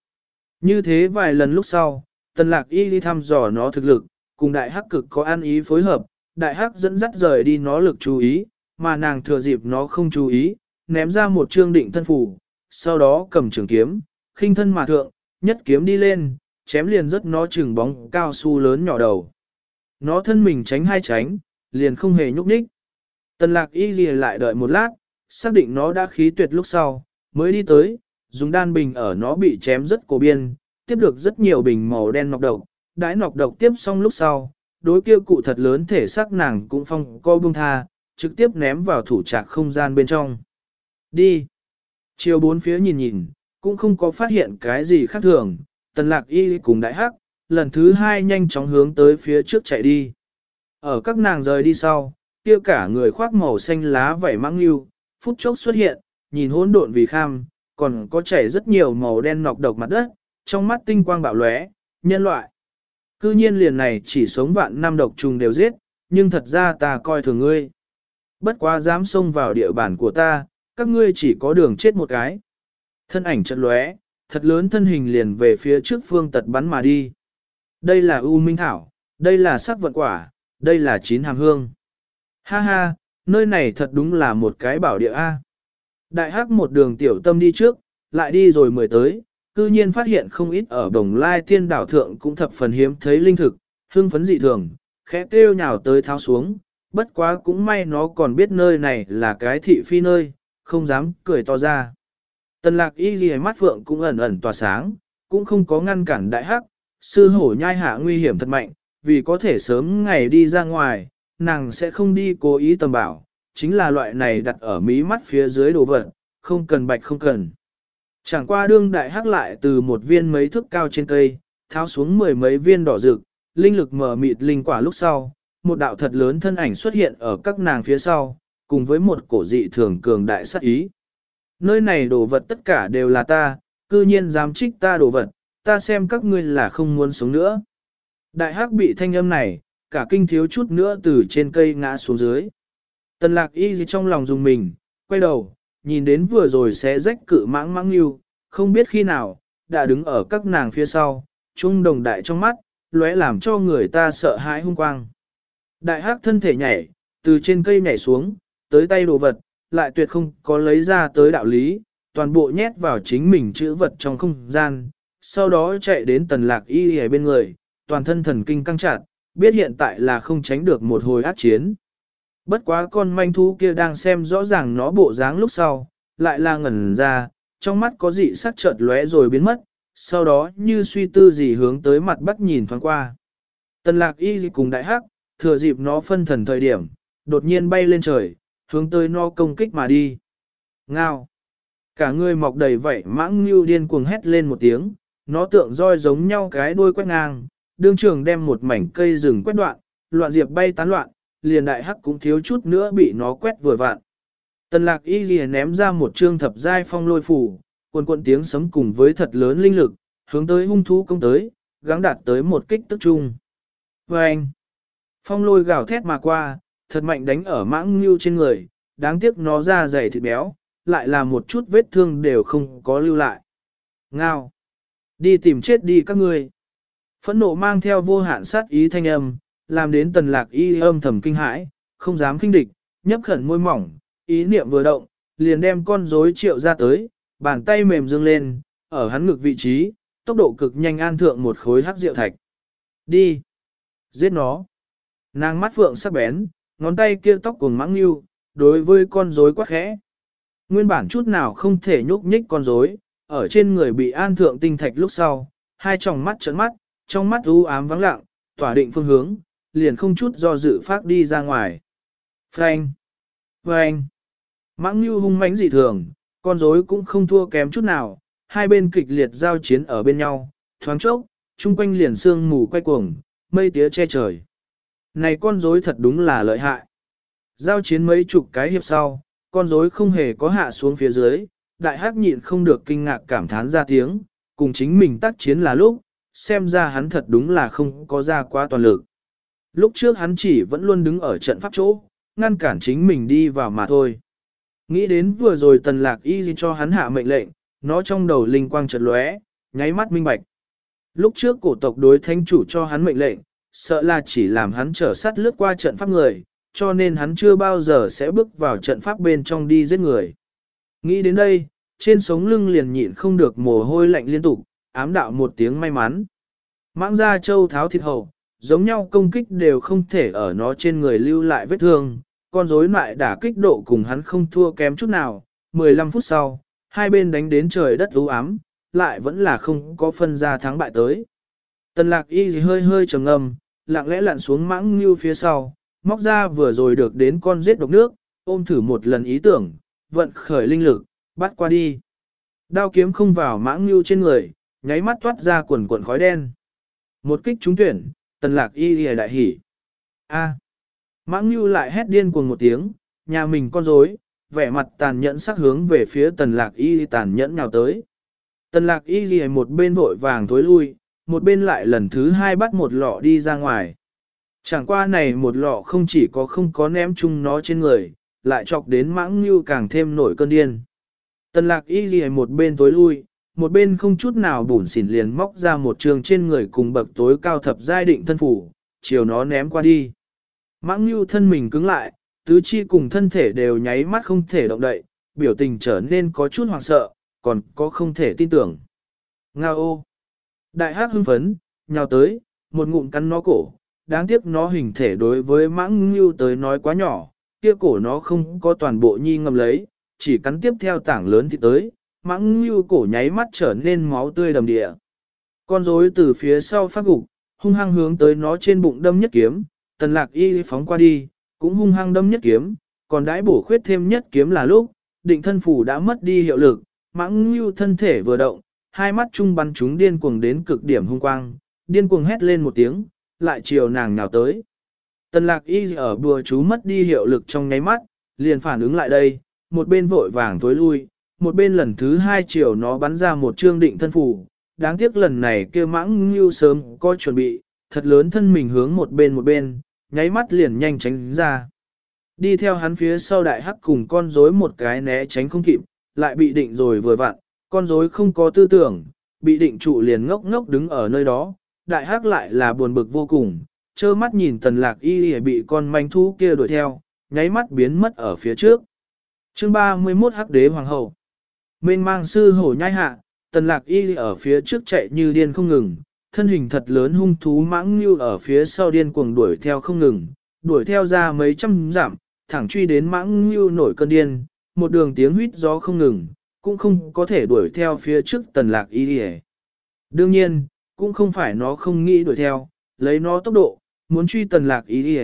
Như thế vài lần lúc sau, tần lạc y đi thăm dò nó thực lực, cùng đại hắc cực có ăn ý phối hợp, đại hắc dẫn dắt rời đi nó lực chú ý, mà nàng thừa dịp nó không chú ý, ném ra một trương định thân phủ, sau đó cầm trường kiếm, khinh thân mà thượng, nhất kiếm đi lên, chém liền rất nó trường bóng cao su lớn nhỏ đầu. Nó thân mình tránh hai tránh, liền không hề nhúc nhích. Tần lạc y gì lại đợi một lát, xác định nó đã khí tuyệt lúc sau, mới đi tới, dùng đan bình ở nó bị chém rất cổ biên, tiếp được rất nhiều bình màu đen nọc độc, đãi nọc độc tiếp xong lúc sau, đối kia cụ thật lớn thể xác nàng cũng phong co buông tha, trực tiếp ném vào thủ trạc không gian bên trong. Đi. Chiều bốn phía nhìn nhìn, cũng không có phát hiện cái gì khác thường, tần lạc y cùng đại hắc, lần thứ hai nhanh chóng hướng tới phía trước chạy đi. Ở các nàng rời đi sau, kia cả người khoác màu xanh lá vảy mang lưu, phút chốc xuất hiện, nhìn hỗn độn vì kham, còn có chảy rất nhiều màu đen nọc độc mặt đất, trong mắt tinh quang bạo lóe, nhân loại. Cư nhiên liền này chỉ sống vạn năm độc trùng đều giết, nhưng thật ra ta coi thường ngươi. Bất quá dám xông vào địa bàn của ta, các ngươi chỉ có đường chết một cái. Thân ảnh chật lóe, thật lớn thân hình liền về phía trước phương tật bắn mà đi. Đây là U Minh Thảo, đây là sắc vận quả, đây là chín hàm hương. Ha ha, nơi này thật đúng là một cái bảo địa A. Đại hắc một đường tiểu tâm đi trước, lại đi rồi mười tới, cư nhiên phát hiện không ít ở đồng lai tiên đảo thượng cũng thập phần hiếm thấy linh thực, hưng phấn dị thường, khẽ kêu nhào tới tháo xuống, bất quá cũng may nó còn biết nơi này là cái thị phi nơi, không dám cười to ra. Tần lạc y ghi mắt phượng cũng ẩn ẩn tỏa sáng, cũng không có ngăn cản đại hắc, sư hổ nhai hạ nguy hiểm thật mạnh, vì có thể sớm ngày đi ra ngoài, nàng sẽ không đi cố ý tầm bảo, chính là loại này đặt ở mí mắt phía dưới đồ vật, không cần bạch không cần. Chẳng qua đương đại hắc lại từ một viên mấy thước cao trên cây, tháo xuống mười mấy viên đỏ rực, linh lực mở mịt linh quả lúc sau, một đạo thật lớn thân ảnh xuất hiện ở các nàng phía sau, cùng với một cổ dị thường cường đại sát ý. Nơi này đồ vật tất cả đều là ta, cư nhiên dám trích ta đồ vật, ta xem các ngươi là không muốn sống nữa. Đại hắc bị thanh âm này, cả kinh thiếu chút nữa từ trên cây ngã xuống dưới. Tần lạc y gì trong lòng dùng mình, quay đầu, nhìn đến vừa rồi sẽ rách cự mãng mãng yêu, không biết khi nào, đã đứng ở các nàng phía sau, trung đồng đại trong mắt, lóe làm cho người ta sợ hãi hung quang. Đại hắc thân thể nhảy, từ trên cây nhảy xuống, tới tay đồ vật, lại tuyệt không có lấy ra tới đạo lý, toàn bộ nhét vào chính mình chữ vật trong không gian, sau đó chạy đến tần lạc y ở bên người, toàn thân thần kinh căng chặt, biết hiện tại là không tránh được một hồi ác chiến. Bất quá con manh thú kia đang xem rõ ràng nó bộ dáng lúc sau, lại là ngẩn ra, trong mắt có dị sắc chợt lóe rồi biến mất, sau đó như suy tư gì hướng tới mặt bắc nhìn thoáng qua. Tần lạc y cùng đại hắc, thừa dịp nó phân thần thời điểm, đột nhiên bay lên trời, hướng tới nó công kích mà đi. Ngao! Cả người mọc đầy vảy mãng như điên cuồng hét lên một tiếng, nó tượng roi giống nhau cái đuôi quét ngang, đương trường đem một mảnh cây rừng quét đoạn, loạn diệp bay tán loạn, liền đại hắc cũng thiếu chút nữa bị nó quét vừa vạn. Tần lạc y liền ném ra một trương thập giai phong lôi phủ, quần cuộn tiếng sấm cùng với thật lớn linh lực, hướng tới hung thú công tới, gắng đạt tới một kích tức trung. Vâng! phong lôi gào thét mà qua, thật mạnh đánh ở mãng ngưu trên người, đáng tiếc nó ra dày thịt béo, lại là một chút vết thương đều không có lưu lại. Ngao! Đi tìm chết đi các ngươi! Phẫn nộ mang theo vô hạn sát ý thanh âm, làm đến tần lạc y âm thầm kinh hãi, không dám kinh địch, nhấp khẩn môi mỏng, ý niệm vừa động, liền đem con rối triệu ra tới, bàn tay mềm dương lên, ở hắn ngực vị trí, tốc độ cực nhanh an thượng một khối hắc rượu thạch. Đi! Giết nó! Nàng mắt phượng sắc bén, ngón tay kia tóc cùng mãng nhưu, đối với con rối quá khẽ. Nguyên bản chút nào không thể nhúc nhích con rối, ở trên người bị an thượng tinh thạch lúc sau, hai tròng mắt trợn mắt, trong mắt u ám vắng lặng, tỏa định phương hướng, liền không chút do dự phát đi ra ngoài. Phanh! Phanh! Mãng như hung mãnh dị thường, con rối cũng không thua kém chút nào, hai bên kịch liệt giao chiến ở bên nhau, thoáng chốc, chung quanh liền sương mù quay cuồng, mây tía che trời. Này con rối thật đúng là lợi hại. Giao chiến mấy chục cái hiệp sau, con rối không hề có hạ xuống phía dưới, đại hắc nhịn không được kinh ngạc cảm thán ra tiếng, cùng chính mình tác chiến là lúc, xem ra hắn thật đúng là không có ra quá toàn lực. Lúc trước hắn chỉ vẫn luôn đứng ở trận pháp chỗ, ngăn cản chính mình đi vào mà thôi. Nghĩ đến vừa rồi tần lạc y cho hắn hạ mệnh lệnh, nó trong đầu linh quang chợt lóe, nháy mắt minh bạch. Lúc trước cổ tộc đối thánh chủ cho hắn mệnh lệnh, sợ là chỉ làm hắn trở sát lướt qua trận pháp người, cho nên hắn chưa bao giờ sẽ bước vào trận pháp bên trong đi giết người. Nghĩ đến đây, trên sống lưng liền nhịn không được mồ hôi lạnh liên tục, ám đạo một tiếng may mắn. Mãng ra châu tháo thịt hầu, giống nhau công kích đều không thể ở nó trên người lưu lại vết thương, con rối lại đả kích độ cùng hắn không thua kém chút nào. 15 phút sau, hai bên đánh đến trời đất u ám, lại vẫn là không có phân ra thắng bại tới. Tần lạc y hơi hơi trầm ngâm, lặng lẽ lặn xuống mãng như phía sau, móc ra vừa rồi được đến con giết độc nước, ôm thử một lần ý tưởng, vận khởi linh lực, bắt qua đi. Đao kiếm không vào mãng như trên người, nháy mắt toát ra quần quần khói đen. Một kích trúng tuyển, tần lạc y lìa đại hỉ. A. Mãng như lại hét điên cuồng một tiếng, nhà mình con rối, vẻ mặt tàn nhẫn sắc hướng về phía tần lạc y tàn nhẫn nhào tới. Tần lạc y lìa một bên vội vàng thối lui, một bên lại lần thứ hai bắt một lọ đi ra ngoài. Chẳng qua này một lọ không chỉ có không có ném chung nó trên người, lại chọc đến mãng như càng thêm nổi cơn điên. Tần lạc y ghi một bên tối lui, một bên không chút nào bủn xỉn liền móc ra một trường trên người cùng bậc tối cao thập giai định thân phủ, chiều nó ném qua đi. Mãng như thân mình cứng lại, tứ chi cùng thân thể đều nháy mắt không thể động đậy, biểu tình trở nên có chút hoảng sợ, còn có không thể tin tưởng. Nga ô! Đại hát hưng phấn, nhào tới, một ngụm cắn nó cổ, đáng tiếc nó hình thể đối với mãng như tới nói quá nhỏ, kia cổ nó không có toàn bộ nhi ngầm lấy, chỉ cắn tiếp theo tảng lớn thì tới, mãng như cổ nháy mắt trở nên máu tươi đầm địa. Con rối từ phía sau phát gục, hung hăng hướng tới nó trên bụng đâm nhất kiếm, tần lạc y phóng qua đi, cũng hung hăng đâm nhất kiếm, còn đãi bổ khuyết thêm nhất kiếm là lúc, định thân phủ đã mất đi hiệu lực, mãng như thân thể vừa động, hai mắt trung bắn chúng điên cuồng đến cực điểm hung quang, điên cuồng hét lên một tiếng, lại chiều nàng nào tới. Tần lạc y ở bùa chú mất đi hiệu lực trong nháy mắt, liền phản ứng lại đây, một bên vội vàng tối lui, một bên lần thứ hai chiều nó bắn ra một trương định thân phủ. Đáng tiếc lần này kêu mãng như sớm có chuẩn bị, thật lớn thân mình hướng một bên một bên, nháy mắt liền nhanh tránh ra. Đi theo hắn phía sau đại hắc cùng con rối một cái né tránh không kịp, lại bị định rồi vừa vặn, con rối không có tư tưởng, bị định trụ liền ngốc ngốc đứng ở nơi đó, đại hắc lại là buồn bực vô cùng, trơ mắt nhìn tần lạc y bị con manh thú kia đuổi theo, nháy mắt biến mất ở phía trước. chương 31 hắc đế hoàng hậu. Mênh mang sư hổ nhai hạ, tần lạc y ở phía trước chạy như điên không ngừng, thân hình thật lớn hung thú mãng như ở phía sau điên cuồng đuổi theo không ngừng, đuổi theo ra mấy trăm giảm, thẳng truy đến mãng như nổi cơn điên, một đường tiếng huyết gió không ngừng, cũng không có thể đuổi theo phía trước tần lạc y đi Đương nhiên, cũng không phải nó không nghĩ đuổi theo, lấy nó tốc độ, muốn truy tần lạc y đi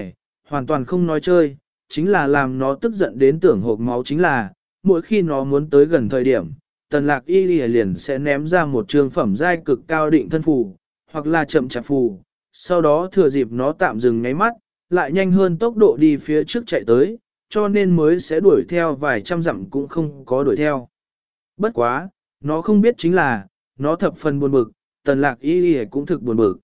hoàn toàn không nói chơi, chính là làm nó tức giận đến tưởng hộp máu chính là, mỗi khi nó muốn tới gần thời điểm, tần lạc y liền sẽ ném ra một trường phẩm giai cực cao định thân phù, hoặc là chậm chạp phù, sau đó thừa dịp nó tạm dừng ngáy mắt, lại nhanh hơn tốc độ đi phía trước chạy tới, cho nên mới sẽ đuổi theo vài trăm dặm cũng không có đuổi theo. Bất quá, nó không biết chính là, nó thập phần buồn bực, tần lạc y cũng thực buồn bực.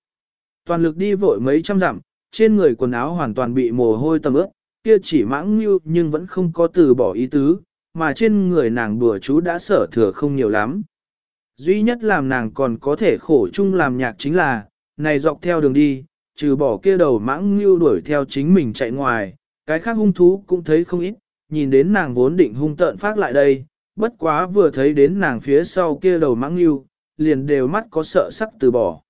Toàn lực đi vội mấy trăm dặm, trên người quần áo hoàn toàn bị mồ hôi tầm ướt, kia chỉ mãng như nhưng vẫn không có từ bỏ ý tứ, mà trên người nàng bùa chú đã sở thừa không nhiều lắm. Duy nhất làm nàng còn có thể khổ chung làm nhạc chính là, này dọc theo đường đi, trừ bỏ kia đầu mãng như đuổi theo chính mình chạy ngoài, cái khác hung thú cũng thấy không ít, nhìn đến nàng vốn định hung tợn phát lại đây, bất quá vừa thấy đến nàng phía sau kia đầu mãng như, liền đều mắt có sợ sắc từ bỏ.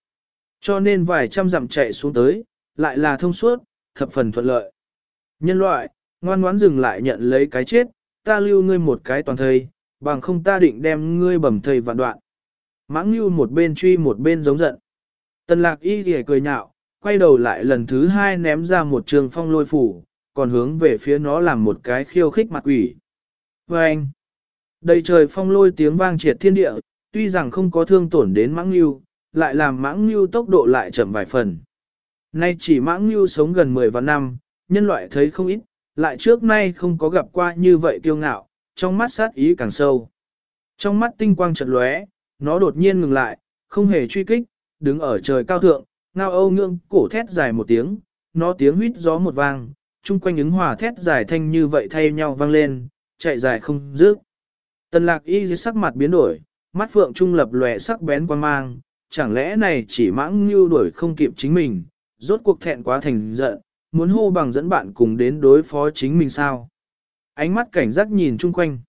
Cho nên vài trăm dặm chạy xuống tới, lại là thông suốt, thập phần thuận lợi. Nhân loại, ngoan ngoãn dừng lại nhận lấy cái chết, ta lưu ngươi một cái toàn thây, bằng không ta định đem ngươi bầm thây vạn đoạn. Mãng lưu một bên truy một bên giống giận. Tần lạc y thì cười nhạo, quay đầu lại lần thứ hai ném ra một trường phong lôi phủ, còn hướng về phía nó làm một cái khiêu khích mặt quỷ. Và anh, đầy trời phong lôi tiếng vang triệt thiên địa, tuy rằng không có thương tổn đến mãng lưu, lại làm mãng lưu tốc độ lại chậm vài phần. Nay chỉ mãng lưu sống gần 10 vạn năm, nhân loại thấy không ít, lại trước nay không có gặp qua như vậy kiêu ngạo, trong mắt sát ý càng sâu. Trong mắt tinh quang chợt lóe, nó đột nhiên ngừng lại, không hề truy kích, đứng ở trời cao thượng, ngao âu ngưỡng, cổ thét dài một tiếng, nó tiếng huýt gió một vang, chung quanh ứng hòa thét dài thanh như vậy thay nhau vang lên, chạy dài không dứt. Tần lạc y dưới sắc mặt biến đổi, mắt phượng trung lập lòe sắc bén quan mang, chẳng lẽ này chỉ mãng như đuổi không kịp chính mình, rốt cuộc thẹn quá thành giận, muốn hô bằng dẫn bạn cùng đến đối phó chính mình sao. Ánh mắt cảnh giác nhìn chung quanh.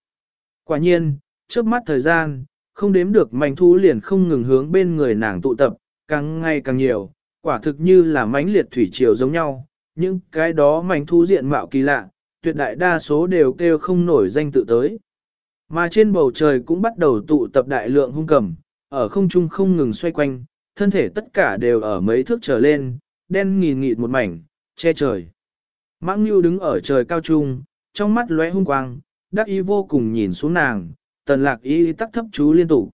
Quả nhiên, trước mắt thời gian, không đếm được mảnh thú liền không ngừng hướng bên người nàng tụ tập, càng ngày càng nhiều, quả thực như là mánh liệt thủy triều giống nhau, những cái đó mảnh thú diện mạo kỳ lạ, tuyệt đại đa số đều kêu không nổi danh tự tới. Mà trên bầu trời cũng bắt đầu tụ tập đại lượng hung cầm, ở không trung không ngừng xoay quanh, thân thể tất cả đều ở mấy thước trở lên, đen nghìn nghịt một mảnh, che trời. Mãng Nhu đứng ở trời cao trung, trong mắt lóe hung quang, đắc ý vô cùng nhìn xuống nàng, tần lạc ý tắc thấp chú liên tục.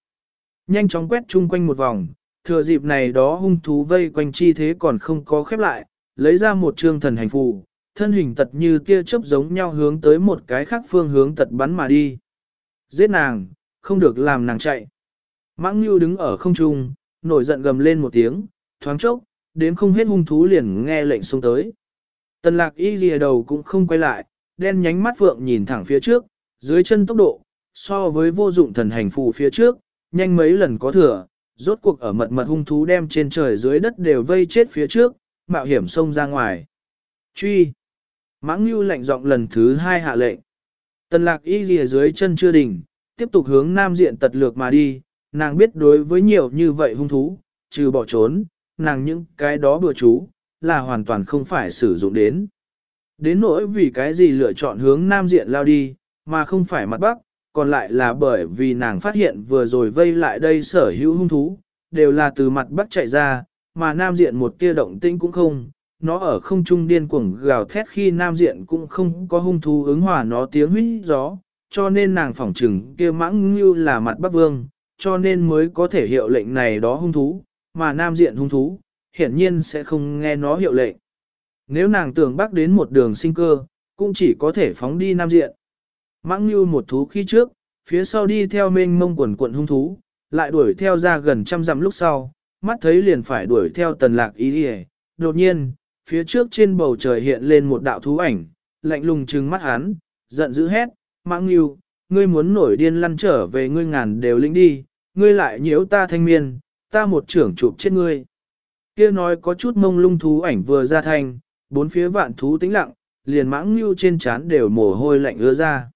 Nhanh chóng quét chung quanh một vòng, thừa dịp này đó hung thú vây quanh chi thế còn không có khép lại, lấy ra một trương thần hành phù, thân hình tật như tia chớp giống nhau hướng tới một cái khác phương hướng tật bắn mà đi. Giết nàng, không được làm nàng chạy. Mãng Nhu đứng ở không trung, nổi giận gầm lên một tiếng, thoáng chốc, đến không hết hung thú liền nghe lệnh xông tới. Tần lạc y lìa đầu cũng không quay lại, đen nhánh mắt vượng nhìn thẳng phía trước, dưới chân tốc độ, so với vô dụng thần hành phù phía trước, nhanh mấy lần có thừa, rốt cuộc ở mật mật hung thú đem trên trời dưới đất đều vây chết phía trước, mạo hiểm xông ra ngoài. Truy! Mãng Nhu lạnh giọng lần thứ hai hạ lệnh. Tần lạc y lìa dưới chân chưa đỉnh, tiếp tục hướng nam diện tật lược mà đi, nàng biết đối với nhiều như vậy hung thú, trừ bỏ trốn, nàng những cái đó bừa chú, là hoàn toàn không phải sử dụng đến. Đến nỗi vì cái gì lựa chọn hướng nam diện lao đi, mà không phải mặt bắc, còn lại là bởi vì nàng phát hiện vừa rồi vây lại đây sở hữu hung thú, đều là từ mặt bắc chạy ra, mà nam diện một tia động tĩnh cũng không, nó ở không trung điên cuồng gào thét khi nam diện cũng không có hung thú ứng hòa nó tiếng huyết gió, cho nên nàng phỏng trừng kia mãng như là mặt bắc vương, cho nên mới có thể hiệu lệnh này đó hung thú, mà nam diện hung thú, hiển nhiên sẽ không nghe nó hiệu lệnh. Nếu nàng tưởng bắc đến một đường sinh cơ, cũng chỉ có thể phóng đi nam diện. Mãng như một thú khi trước, phía sau đi theo mênh mông quần quận hung thú, lại đuổi theo ra gần trăm dặm lúc sau, mắt thấy liền phải đuổi theo tần lạc ý đi Đột nhiên, phía trước trên bầu trời hiện lên một đạo thú ảnh, lạnh lùng trừng mắt hắn, giận dữ hét, mãng như, ngươi muốn nổi điên lăn trở về ngươi ngàn đều lĩnh đi, ngươi lại nhiễu ta thanh miên, ta một trưởng chụp chết ngươi. Kia nói có chút mông lung thú ảnh vừa ra thành, bốn phía vạn thú tĩnh lặng, liền mãng lưu trên trán đều mồ hôi lạnh ứa ra.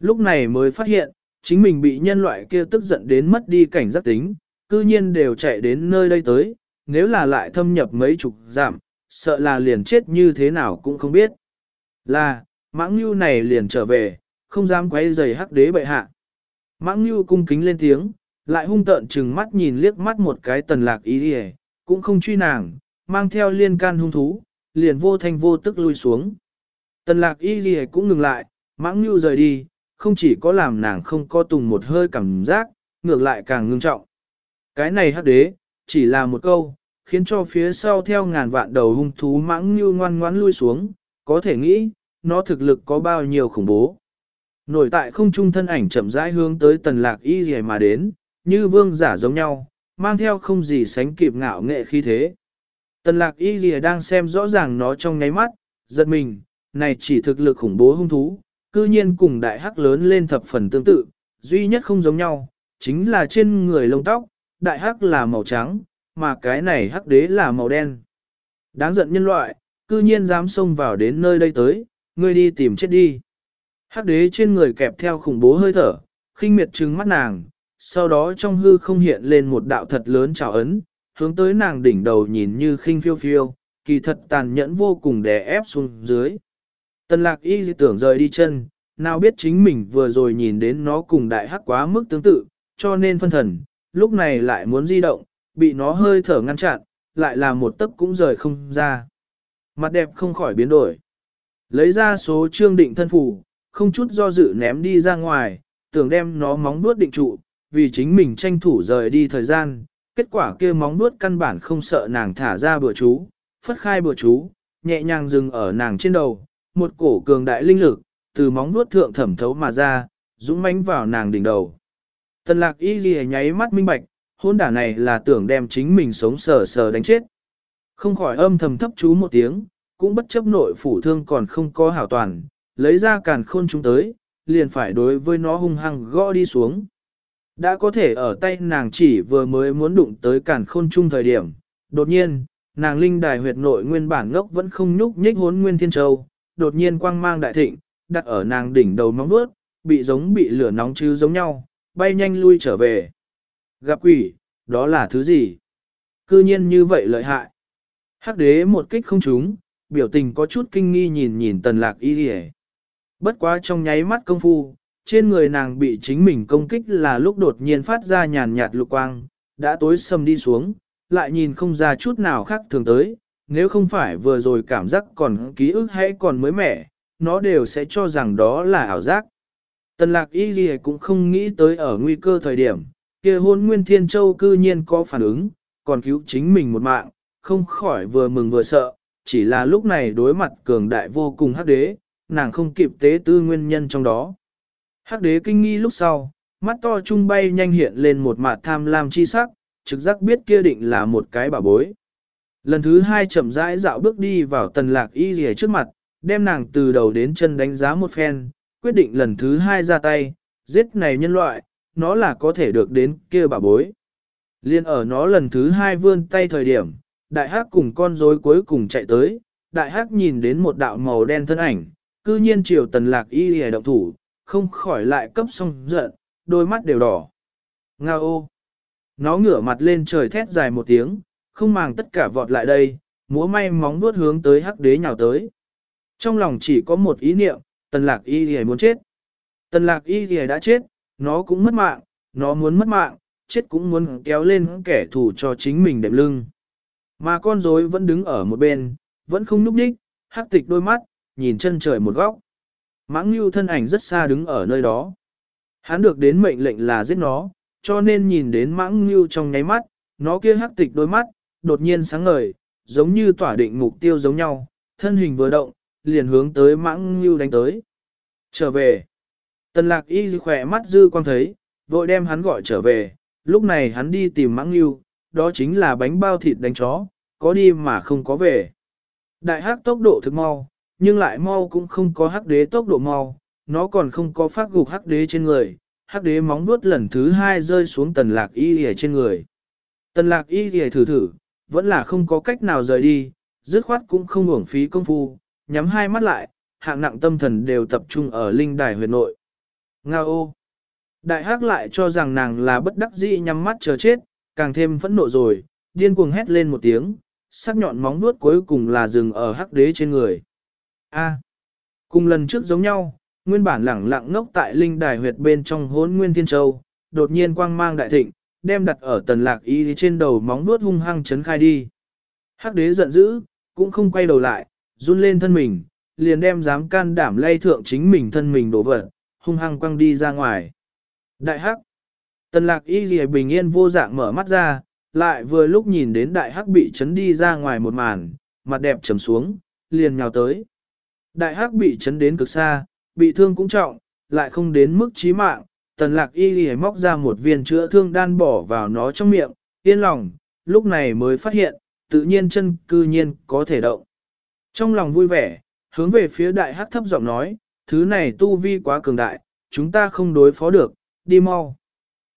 Lúc này mới phát hiện, chính mình bị nhân loại kia tức giận đến mất đi cảnh giác tính, cư nhiên đều chạy đến nơi đây tới, nếu là lại thâm nhập mấy chục giảm, sợ là liền chết như thế nào cũng không biết. Là, mãng lưu này liền trở về, không dám quay giày hắc đế bệ hạ. Mãng lưu cung kính lên tiếng, lại hung tợn chừng mắt nhìn liếc mắt một cái tần lạc ý đi cũng không truy nàng, mang theo liên can hung thú, liền vô thanh vô tức lui xuống. Tần lạc y gì cũng ngừng lại, mãng như rời đi, không chỉ có làm nàng không có tùng một hơi cảm giác, ngược lại càng ngưng trọng. Cái này hắc đế, chỉ là một câu, khiến cho phía sau theo ngàn vạn đầu hung thú mãng như ngoan ngoãn lui xuống, có thể nghĩ, nó thực lực có bao nhiêu khủng bố. Nổi tại không trung thân ảnh chậm rãi hướng tới tần lạc y gì mà đến, như vương giả giống nhau, mang theo không gì sánh kịp ngạo nghệ khi thế. Tần lạc y ghi đang xem rõ ràng nó trong nháy mắt, giật mình, này chỉ thực lực khủng bố hung thú, cư nhiên cùng đại hắc lớn lên thập phần tương tự, duy nhất không giống nhau, chính là trên người lông tóc, đại hắc là màu trắng, mà cái này hắc đế là màu đen. Đáng giận nhân loại, cư nhiên dám xông vào đến nơi đây tới, ngươi đi tìm chết đi. Hắc đế trên người kẹp theo khủng bố hơi thở, khinh miệt trừng mắt nàng, sau đó trong hư không hiện lên một đạo thật lớn trào ấn, hướng tới nàng đỉnh đầu nhìn như khinh phiêu phiêu, kỳ thật tàn nhẫn vô cùng đè ép xuống dưới. Tần lạc y tưởng rời đi chân, nào biết chính mình vừa rồi nhìn đến nó cùng đại hắc quá mức tương tự, cho nên phân thần, lúc này lại muốn di động, bị nó hơi thở ngăn chặn, lại là một tấc cũng rời không ra. Mặt đẹp không khỏi biến đổi. Lấy ra số trương định thân phủ, không chút do dự ném đi ra ngoài, tưởng đem nó móng vuốt định trụ, vì chính mình tranh thủ rời đi thời gian, kết quả kia móng nuốt căn bản không sợ nàng thả ra bữa chú, phất khai bữa chú, nhẹ nhàng dừng ở nàng trên đầu, một cổ cường đại linh lực, từ móng nuốt thượng thẩm thấu mà ra, dũng mãnh vào nàng đỉnh đầu. Tần lạc y ghi nháy mắt minh bạch, hôn đả này là tưởng đem chính mình sống sờ sờ đánh chết. Không khỏi âm thầm thấp chú một tiếng, cũng bất chấp nội phủ thương còn không có hảo toàn, lấy ra càn khôn chúng tới, liền phải đối với nó hung hăng gõ đi xuống. Đã có thể ở tay nàng chỉ vừa mới muốn đụng tới cản khôn chung thời điểm. Đột nhiên, nàng linh đài huyệt nội nguyên bản ngốc vẫn không nhúc nhích hốn nguyên thiên châu, đột nhiên quang mang đại thịnh, đặt ở nàng đỉnh đầu móng vuốt, bị giống bị lửa nóng chứ giống nhau, bay nhanh lui trở về. Gặp quỷ, đó là thứ gì? Cư nhiên như vậy lợi hại. Hắc đế một kích không trúng, biểu tình có chút kinh nghi nhìn nhìn tần lạc y rỉ. Bất quá trong nháy mắt công phu, trên người nàng bị chính mình công kích là lúc đột nhiên phát ra nhàn nhạt lục quang, đã tối sầm đi xuống, lại nhìn không ra chút nào khác thường tới, nếu không phải vừa rồi cảm giác còn ký ức hay còn mới mẻ, nó đều sẽ cho rằng đó là ảo giác. Tần lạc y gì cũng không nghĩ tới ở nguy cơ thời điểm, kia hôn nguyên thiên châu cư nhiên có phản ứng, còn cứu chính mình một mạng, không khỏi vừa mừng vừa sợ, chỉ là lúc này đối mặt cường đại vô cùng hắc đế, nàng không kịp tế tư nguyên nhân trong đó. Hắc đế kinh nghi lúc sau, mắt to trung bay nhanh hiện lên một mặt tham lam chi sắc, trực giác biết kia định là một cái bảo bối. Lần thứ hai chậm rãi dạo bước đi vào tần lạc y rìa trước mặt, đem nàng từ đầu đến chân đánh giá một phen, quyết định lần thứ hai ra tay, giết này nhân loại, nó là có thể được đến kia bảo bối. Liên ở nó lần thứ hai vươn tay thời điểm, đại hắc cùng con rối cuối cùng chạy tới, đại hắc nhìn đến một đạo màu đen thân ảnh, cư nhiên chiều tần lạc y rìa động thủ, không khỏi lại cấp xong giận, đôi mắt đều đỏ. Ngao ô! Nó ngửa mặt lên trời thét dài một tiếng, không màng tất cả vọt lại đây, múa may móng vuốt hướng tới hắc đế nhào tới. Trong lòng chỉ có một ý niệm, tần lạc y hề muốn chết. Tần lạc y hề đã chết, nó cũng mất mạng, nó muốn mất mạng, chết cũng muốn kéo lên kẻ thù cho chính mình đệm lưng. Mà con rối vẫn đứng ở một bên, vẫn không núp đích, hắc tịch đôi mắt, nhìn chân trời một góc. Mãng Nhu thân ảnh rất xa đứng ở nơi đó. Hắn được đến mệnh lệnh là giết nó, cho nên nhìn đến Mãng Nhu trong nháy mắt, nó kia hắc tịch đôi mắt, đột nhiên sáng ngời, giống như tỏa định mục tiêu giống nhau, thân hình vừa động, liền hướng tới Mãng Nhu đánh tới. Trở về. Tần lạc y khỏe mắt dư quang thấy, vội đem hắn gọi trở về, lúc này hắn đi tìm Mãng lưu, đó chính là bánh bao thịt đánh chó, có đi mà không có về. Đại hắc tốc độ thực mau, nhưng lại mau cũng không có hắc đế tốc độ mau, nó còn không có phát gục hắc đế trên người, hắc đế móng vuốt lần thứ hai rơi xuống tần lạc y hề trên người. Tần lạc y hề thử thử, vẫn là không có cách nào rời đi, dứt khoát cũng không uổng phí công phu, nhắm hai mắt lại, hạng nặng tâm thần đều tập trung ở linh đài huyệt nội. Nga ô! Đại hắc lại cho rằng nàng là bất đắc dĩ nhắm mắt chờ chết, càng thêm phẫn nộ rồi, điên cuồng hét lên một tiếng, sắc nhọn móng vuốt cuối cùng là dừng ở hắc đế trên người. A. cùng lần trước giống nhau, nguyên bản lẳng lặng ngốc tại linh đài huyệt bên trong hốn nguyên thiên châu, đột nhiên quang mang đại thịnh, đem đặt ở tần lạc y trên đầu móng vuốt hung hăng chấn khai đi. Hắc đế giận dữ, cũng không quay đầu lại, run lên thân mình, liền đem dám can đảm lay thượng chính mình thân mình đổ vật, hung hăng quăng đi ra ngoài. Đại hắc. Tần lạc y gì bình yên vô dạng mở mắt ra, lại vừa lúc nhìn đến đại hắc bị chấn đi ra ngoài một màn, mặt đẹp trầm xuống, liền nhào tới. Đại hắc bị chấn đến cực xa, bị thương cũng trọng, lại không đến mức chí mạng, tần lạc y gì móc ra một viên chữa thương đan bỏ vào nó trong miệng, yên lòng, lúc này mới phát hiện, tự nhiên chân cư nhiên có thể động. Trong lòng vui vẻ, hướng về phía đại hắc thấp giọng nói, thứ này tu vi quá cường đại, chúng ta không đối phó được, đi mau.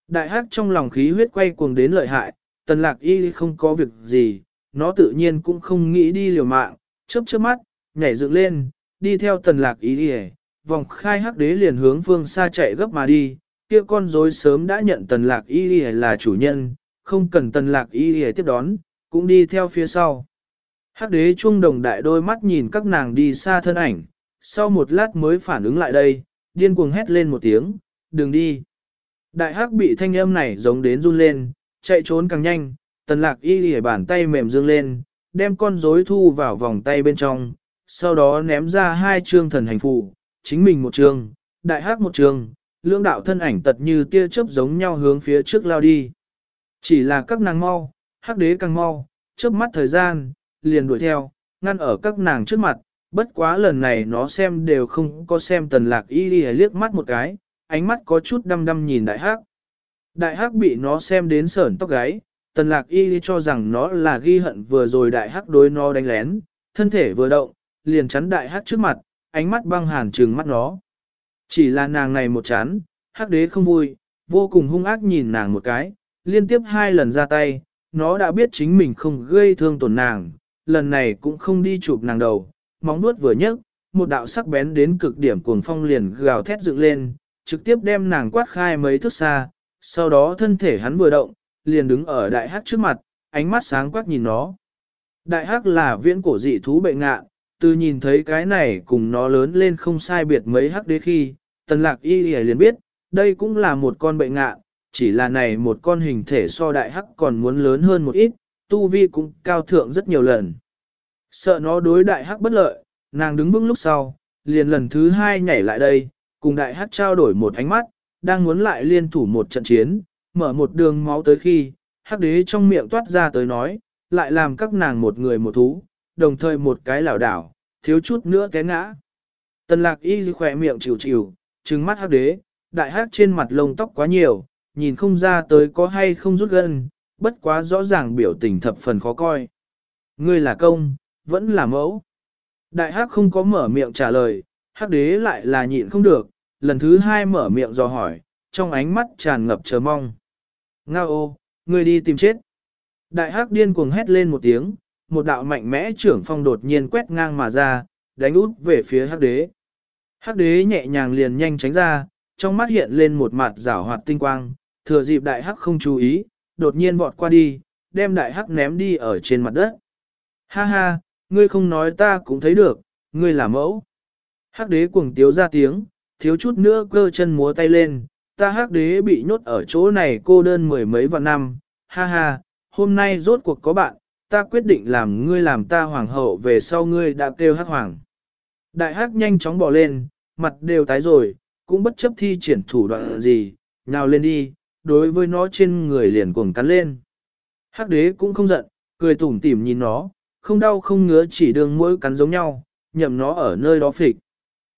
Đại hắc trong lòng khí huyết quay cuồng đến lợi hại, tần lạc y không có việc gì, nó tự nhiên cũng không nghĩ đi liều mạng, chớp chớp mắt, nhảy dựng lên, đi theo tần lạc y đi vòng khai hắc đế liền hướng phương xa chạy gấp mà đi, kia con rối sớm đã nhận tần lạc y là chủ nhân, không cần tần lạc y tiếp đón, cũng đi theo phía sau. Hắc đế chuông đồng đại đôi mắt nhìn các nàng đi xa thân ảnh, sau một lát mới phản ứng lại đây, điên cuồng hét lên một tiếng, đừng đi. Đại hắc bị thanh âm này giống đến run lên, chạy trốn càng nhanh, tần lạc y lìa bàn tay mềm dương lên, đem con rối thu vào vòng tay bên trong, sau đó ném ra hai chương thần hành phụ, chính mình một chương, đại hắc một chương, lưỡng đạo thân ảnh tật như tia chớp giống nhau hướng phía trước lao đi. Chỉ là các nàng mau, hắc đế càng mau, chớp mắt thời gian, liền đuổi theo, ngăn ở các nàng trước mặt, bất quá lần này nó xem đều không có xem tần lạc y lìa liếc mắt một cái, ánh mắt có chút đăm đăm nhìn đại hắc. Đại hắc bị nó xem đến sởn tóc gáy, tần lạc y cho rằng nó là ghi hận vừa rồi đại hắc đối nó đánh lén, thân thể vừa động, liền chắn đại hắc trước mặt, ánh mắt băng hàn trừng mắt nó. Chỉ là nàng này một chán, hắc đế không vui, vô cùng hung ác nhìn nàng một cái, liên tiếp hai lần ra tay, nó đã biết chính mình không gây thương tổn nàng, lần này cũng không đi chụp nàng đầu, móng nuốt vừa nhấc, một đạo sắc bén đến cực điểm cuồng phong liền gào thét dựng lên, trực tiếp đem nàng quát khai mấy thước xa, sau đó thân thể hắn vừa động, liền đứng ở đại hắc trước mặt, ánh mắt sáng quắc nhìn nó. Đại hắc là viễn cổ dị thú bệnh ngạ, từ nhìn thấy cái này cùng nó lớn lên không sai biệt mấy hắc đế khi, tần lạc y liền biết, đây cũng là một con bệnh ngạ, chỉ là này một con hình thể so đại hắc còn muốn lớn hơn một ít, tu vi cũng cao thượng rất nhiều lần. Sợ nó đối đại hắc bất lợi, nàng đứng vững lúc sau, liền lần thứ hai nhảy lại đây, cùng đại hắc trao đổi một ánh mắt, đang muốn lại liên thủ một trận chiến, mở một đường máu tới khi, hắc đế trong miệng toát ra tới nói, lại làm các nàng một người một thú, đồng thời một cái lảo đảo, thiếu chút nữa té ngã. Tần lạc y khỏe miệng chịu chịu, trừng mắt hắc đế, đại hắc trên mặt lông tóc quá nhiều, nhìn không ra tới có hay không rút gân, bất quá rõ ràng biểu tình thập phần khó coi. Ngươi là công, vẫn là mẫu. Đại hắc không có mở miệng trả lời, hắc đế lại là nhịn không được, lần thứ hai mở miệng dò hỏi, trong ánh mắt tràn ngập chờ mong. Ngao ô, ngươi đi tìm chết. Đại hắc điên cuồng hét lên một tiếng, một đạo mạnh mẽ trưởng phong đột nhiên quét ngang mà ra, đánh út về phía hắc đế. Hắc đế nhẹ nhàng liền nhanh tránh ra, trong mắt hiện lên một mặt rảo hoạt tinh quang, thừa dịp đại hắc không chú ý, đột nhiên vọt qua đi, đem đại hắc ném đi ở trên mặt đất. Ha ha, ngươi không nói ta cũng thấy được, ngươi là mẫu. Hắc đế cuồng tiếu ra tiếng, thiếu chút nữa cơ chân múa tay lên, ta hắc đế bị nhốt ở chỗ này cô đơn mười mấy vạn năm, ha ha, hôm nay rốt cuộc có bạn, ta quyết định làm ngươi làm ta hoàng hậu về sau ngươi đã kêu hắc hoàng. Đại hắc nhanh chóng bỏ lên, mặt đều tái rồi, cũng bất chấp thi triển thủ đoạn gì, nào lên đi, đối với nó trên người liền cuồng cắn lên. Hắc đế cũng không giận, cười tủm tỉm nhìn nó, không đau không ngứa chỉ đường mỗi cắn giống nhau, nhậm nó ở nơi đó phịch.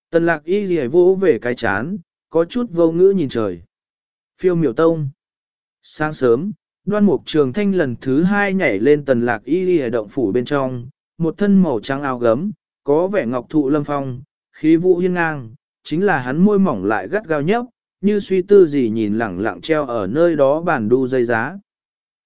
Tần lạc y gì vỗ về cái chán, có chút vô ngữ nhìn trời. Phiêu miểu tông. Sáng sớm, đoan mục trường thanh lần thứ hai nhảy lên tần lạc y ghi động phủ bên trong, một thân màu trắng áo gấm, có vẻ ngọc thụ lâm phong, khí vũ hiên ngang, chính là hắn môi mỏng lại gắt gao nhấp, như suy tư gì nhìn lẳng lặng treo ở nơi đó bản đu dây giá.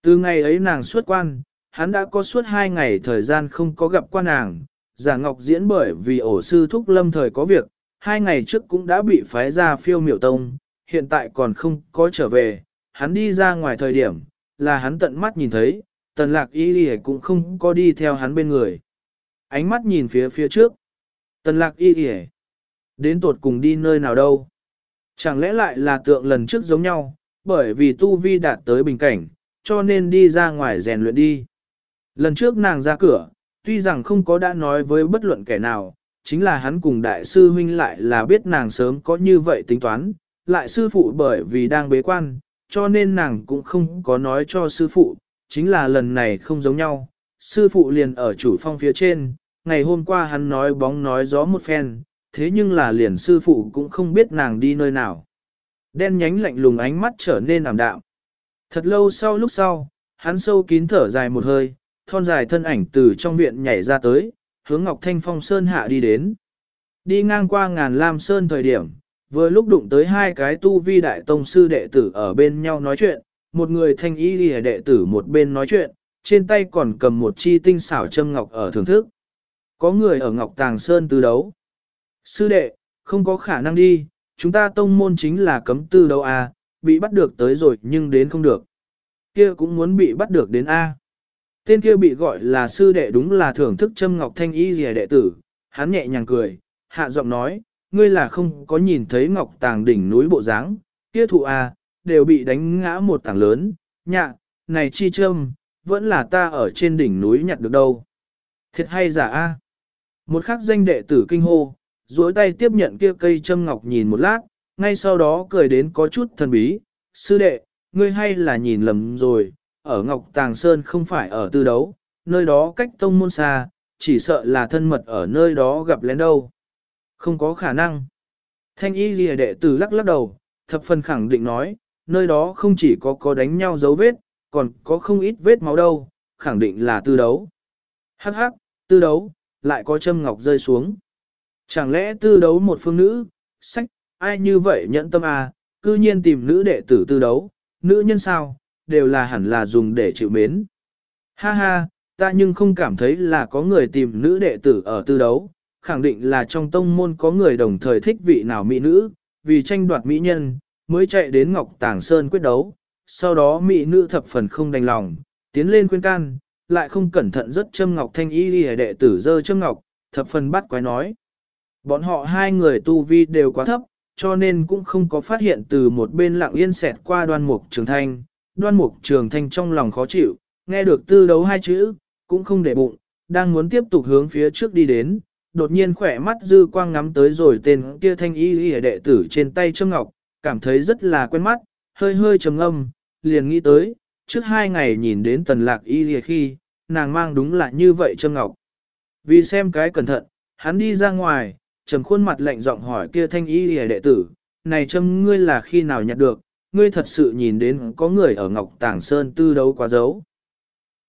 Từ ngày ấy nàng xuất quan, hắn đã có suốt hai ngày thời gian không có gặp qua nàng, giả ngọc diễn bởi vì ổ sư thúc lâm thời có việc, hai ngày trước cũng đã bị phái ra phiêu miểu tông, hiện tại còn không có trở về, hắn đi ra ngoài thời điểm, là hắn tận mắt nhìn thấy, tần lạc y y cũng không có đi theo hắn bên người. Ánh mắt nhìn phía phía trước, tần lạc y y đến tột cùng đi nơi nào đâu. Chẳng lẽ lại là tượng lần trước giống nhau, bởi vì tu vi đạt tới bình cảnh, cho nên đi ra ngoài rèn luyện đi. Lần trước nàng ra cửa, tuy rằng không có đã nói với bất luận kẻ nào, chính là hắn cùng đại sư huynh lại là biết nàng sớm có như vậy tính toán, lại sư phụ bởi vì đang bế quan, cho nên nàng cũng không có nói cho sư phụ, chính là lần này không giống nhau. Sư phụ liền ở chủ phong phía trên, ngày hôm qua hắn nói bóng nói gió một phen, thế nhưng là liền sư phụ cũng không biết nàng đi nơi nào. Đen nhánh lạnh lùng ánh mắt trở nên ảm đạm. Thật lâu sau lúc sau, hắn sâu kín thở dài một hơi, thon dài thân ảnh từ trong viện nhảy ra tới, hướng Ngọc Thanh Phong Sơn hạ đi đến. Đi ngang qua ngàn lam sơn thời điểm, vừa lúc đụng tới hai cái tu vi đại tông sư đệ tử ở bên nhau nói chuyện, một người thanh y lìa đệ tử một bên nói chuyện, trên tay còn cầm một chi tinh xảo châm ngọc ở thưởng thức. Có người ở Ngọc Tàng Sơn tư đấu. Sư đệ, không có khả năng đi, chúng ta tông môn chính là cấm tư đấu à, bị bắt được tới rồi nhưng đến không được. Kia cũng muốn bị bắt được đến A. Tên kia bị gọi là sư đệ đúng là thưởng thức châm ngọc thanh y rìa đệ tử, hắn nhẹ nhàng cười, hạ giọng nói, ngươi là không có nhìn thấy ngọc tàng đỉnh núi bộ dáng, kia thụ A, đều bị đánh ngã một tảng lớn, nhạ, này chi châm, vẫn là ta ở trên đỉnh núi nhặt được đâu. Thiệt hay giả A. Một khắc danh đệ tử kinh hô, duỗi tay tiếp nhận kia cây châm ngọc nhìn một lát, ngay sau đó cười đến có chút thần bí, sư đệ, ngươi hay là nhìn lầm rồi, ở Ngọc Tàng Sơn không phải ở tư đấu, nơi đó cách tông môn xa, chỉ sợ là thân mật ở nơi đó gặp lén đâu. Không có khả năng. Thanh y ghi đệ tử lắc lắc đầu, thập phần khẳng định nói, nơi đó không chỉ có có đánh nhau dấu vết, còn có không ít vết máu đâu, khẳng định là tư đấu. Hắc hắc, tư đấu, lại có châm ngọc rơi xuống. Chẳng lẽ tư đấu một phương nữ, sách, ai như vậy nhẫn tâm à, cư nhiên tìm nữ đệ tử tư đấu, nữ nhân sao, đều là hẳn là dùng để chịu mến. Ha ha, ta nhưng không cảm thấy là có người tìm nữ đệ tử ở tư đấu, khẳng định là trong tông môn có người đồng thời thích vị nào mỹ nữ, vì tranh đoạt mỹ nhân, mới chạy đến Ngọc Tàng Sơn quyết đấu, sau đó mỹ nữ thập phần không đành lòng, tiến lên khuyên can, lại không cẩn thận rất châm ngọc thanh y đi đệ tử dơ châm ngọc, thập phần bắt quái nói. Bọn họ hai người tu vi đều quá thấp, cho nên cũng không có phát hiện từ một bên lặng yên xẹt qua đoan mục trường thanh. Đoan mục trường thanh trong lòng khó chịu, nghe được tư đấu hai chữ, cũng không để bụng, đang muốn tiếp tục hướng phía trước đi đến, đột nhiên khỏe mắt dư quang ngắm tới rồi tên kia thanh y y đệ tử trên tay châm ngọc, cảm thấy rất là quen mắt, hơi hơi trầm âm, liền nghĩ tới, trước hai ngày nhìn đến tần lạc y y khi, nàng mang đúng là như vậy châm ngọc. Vì xem cái cẩn thận, hắn đi ra ngoài, trầm khuôn mặt lạnh giọng hỏi kia thanh y y đệ tử, này châm ngươi là khi nào nhặt được, ngươi thật sự nhìn đến có người ở Ngọc Tàng Sơn tư đấu quá dấu.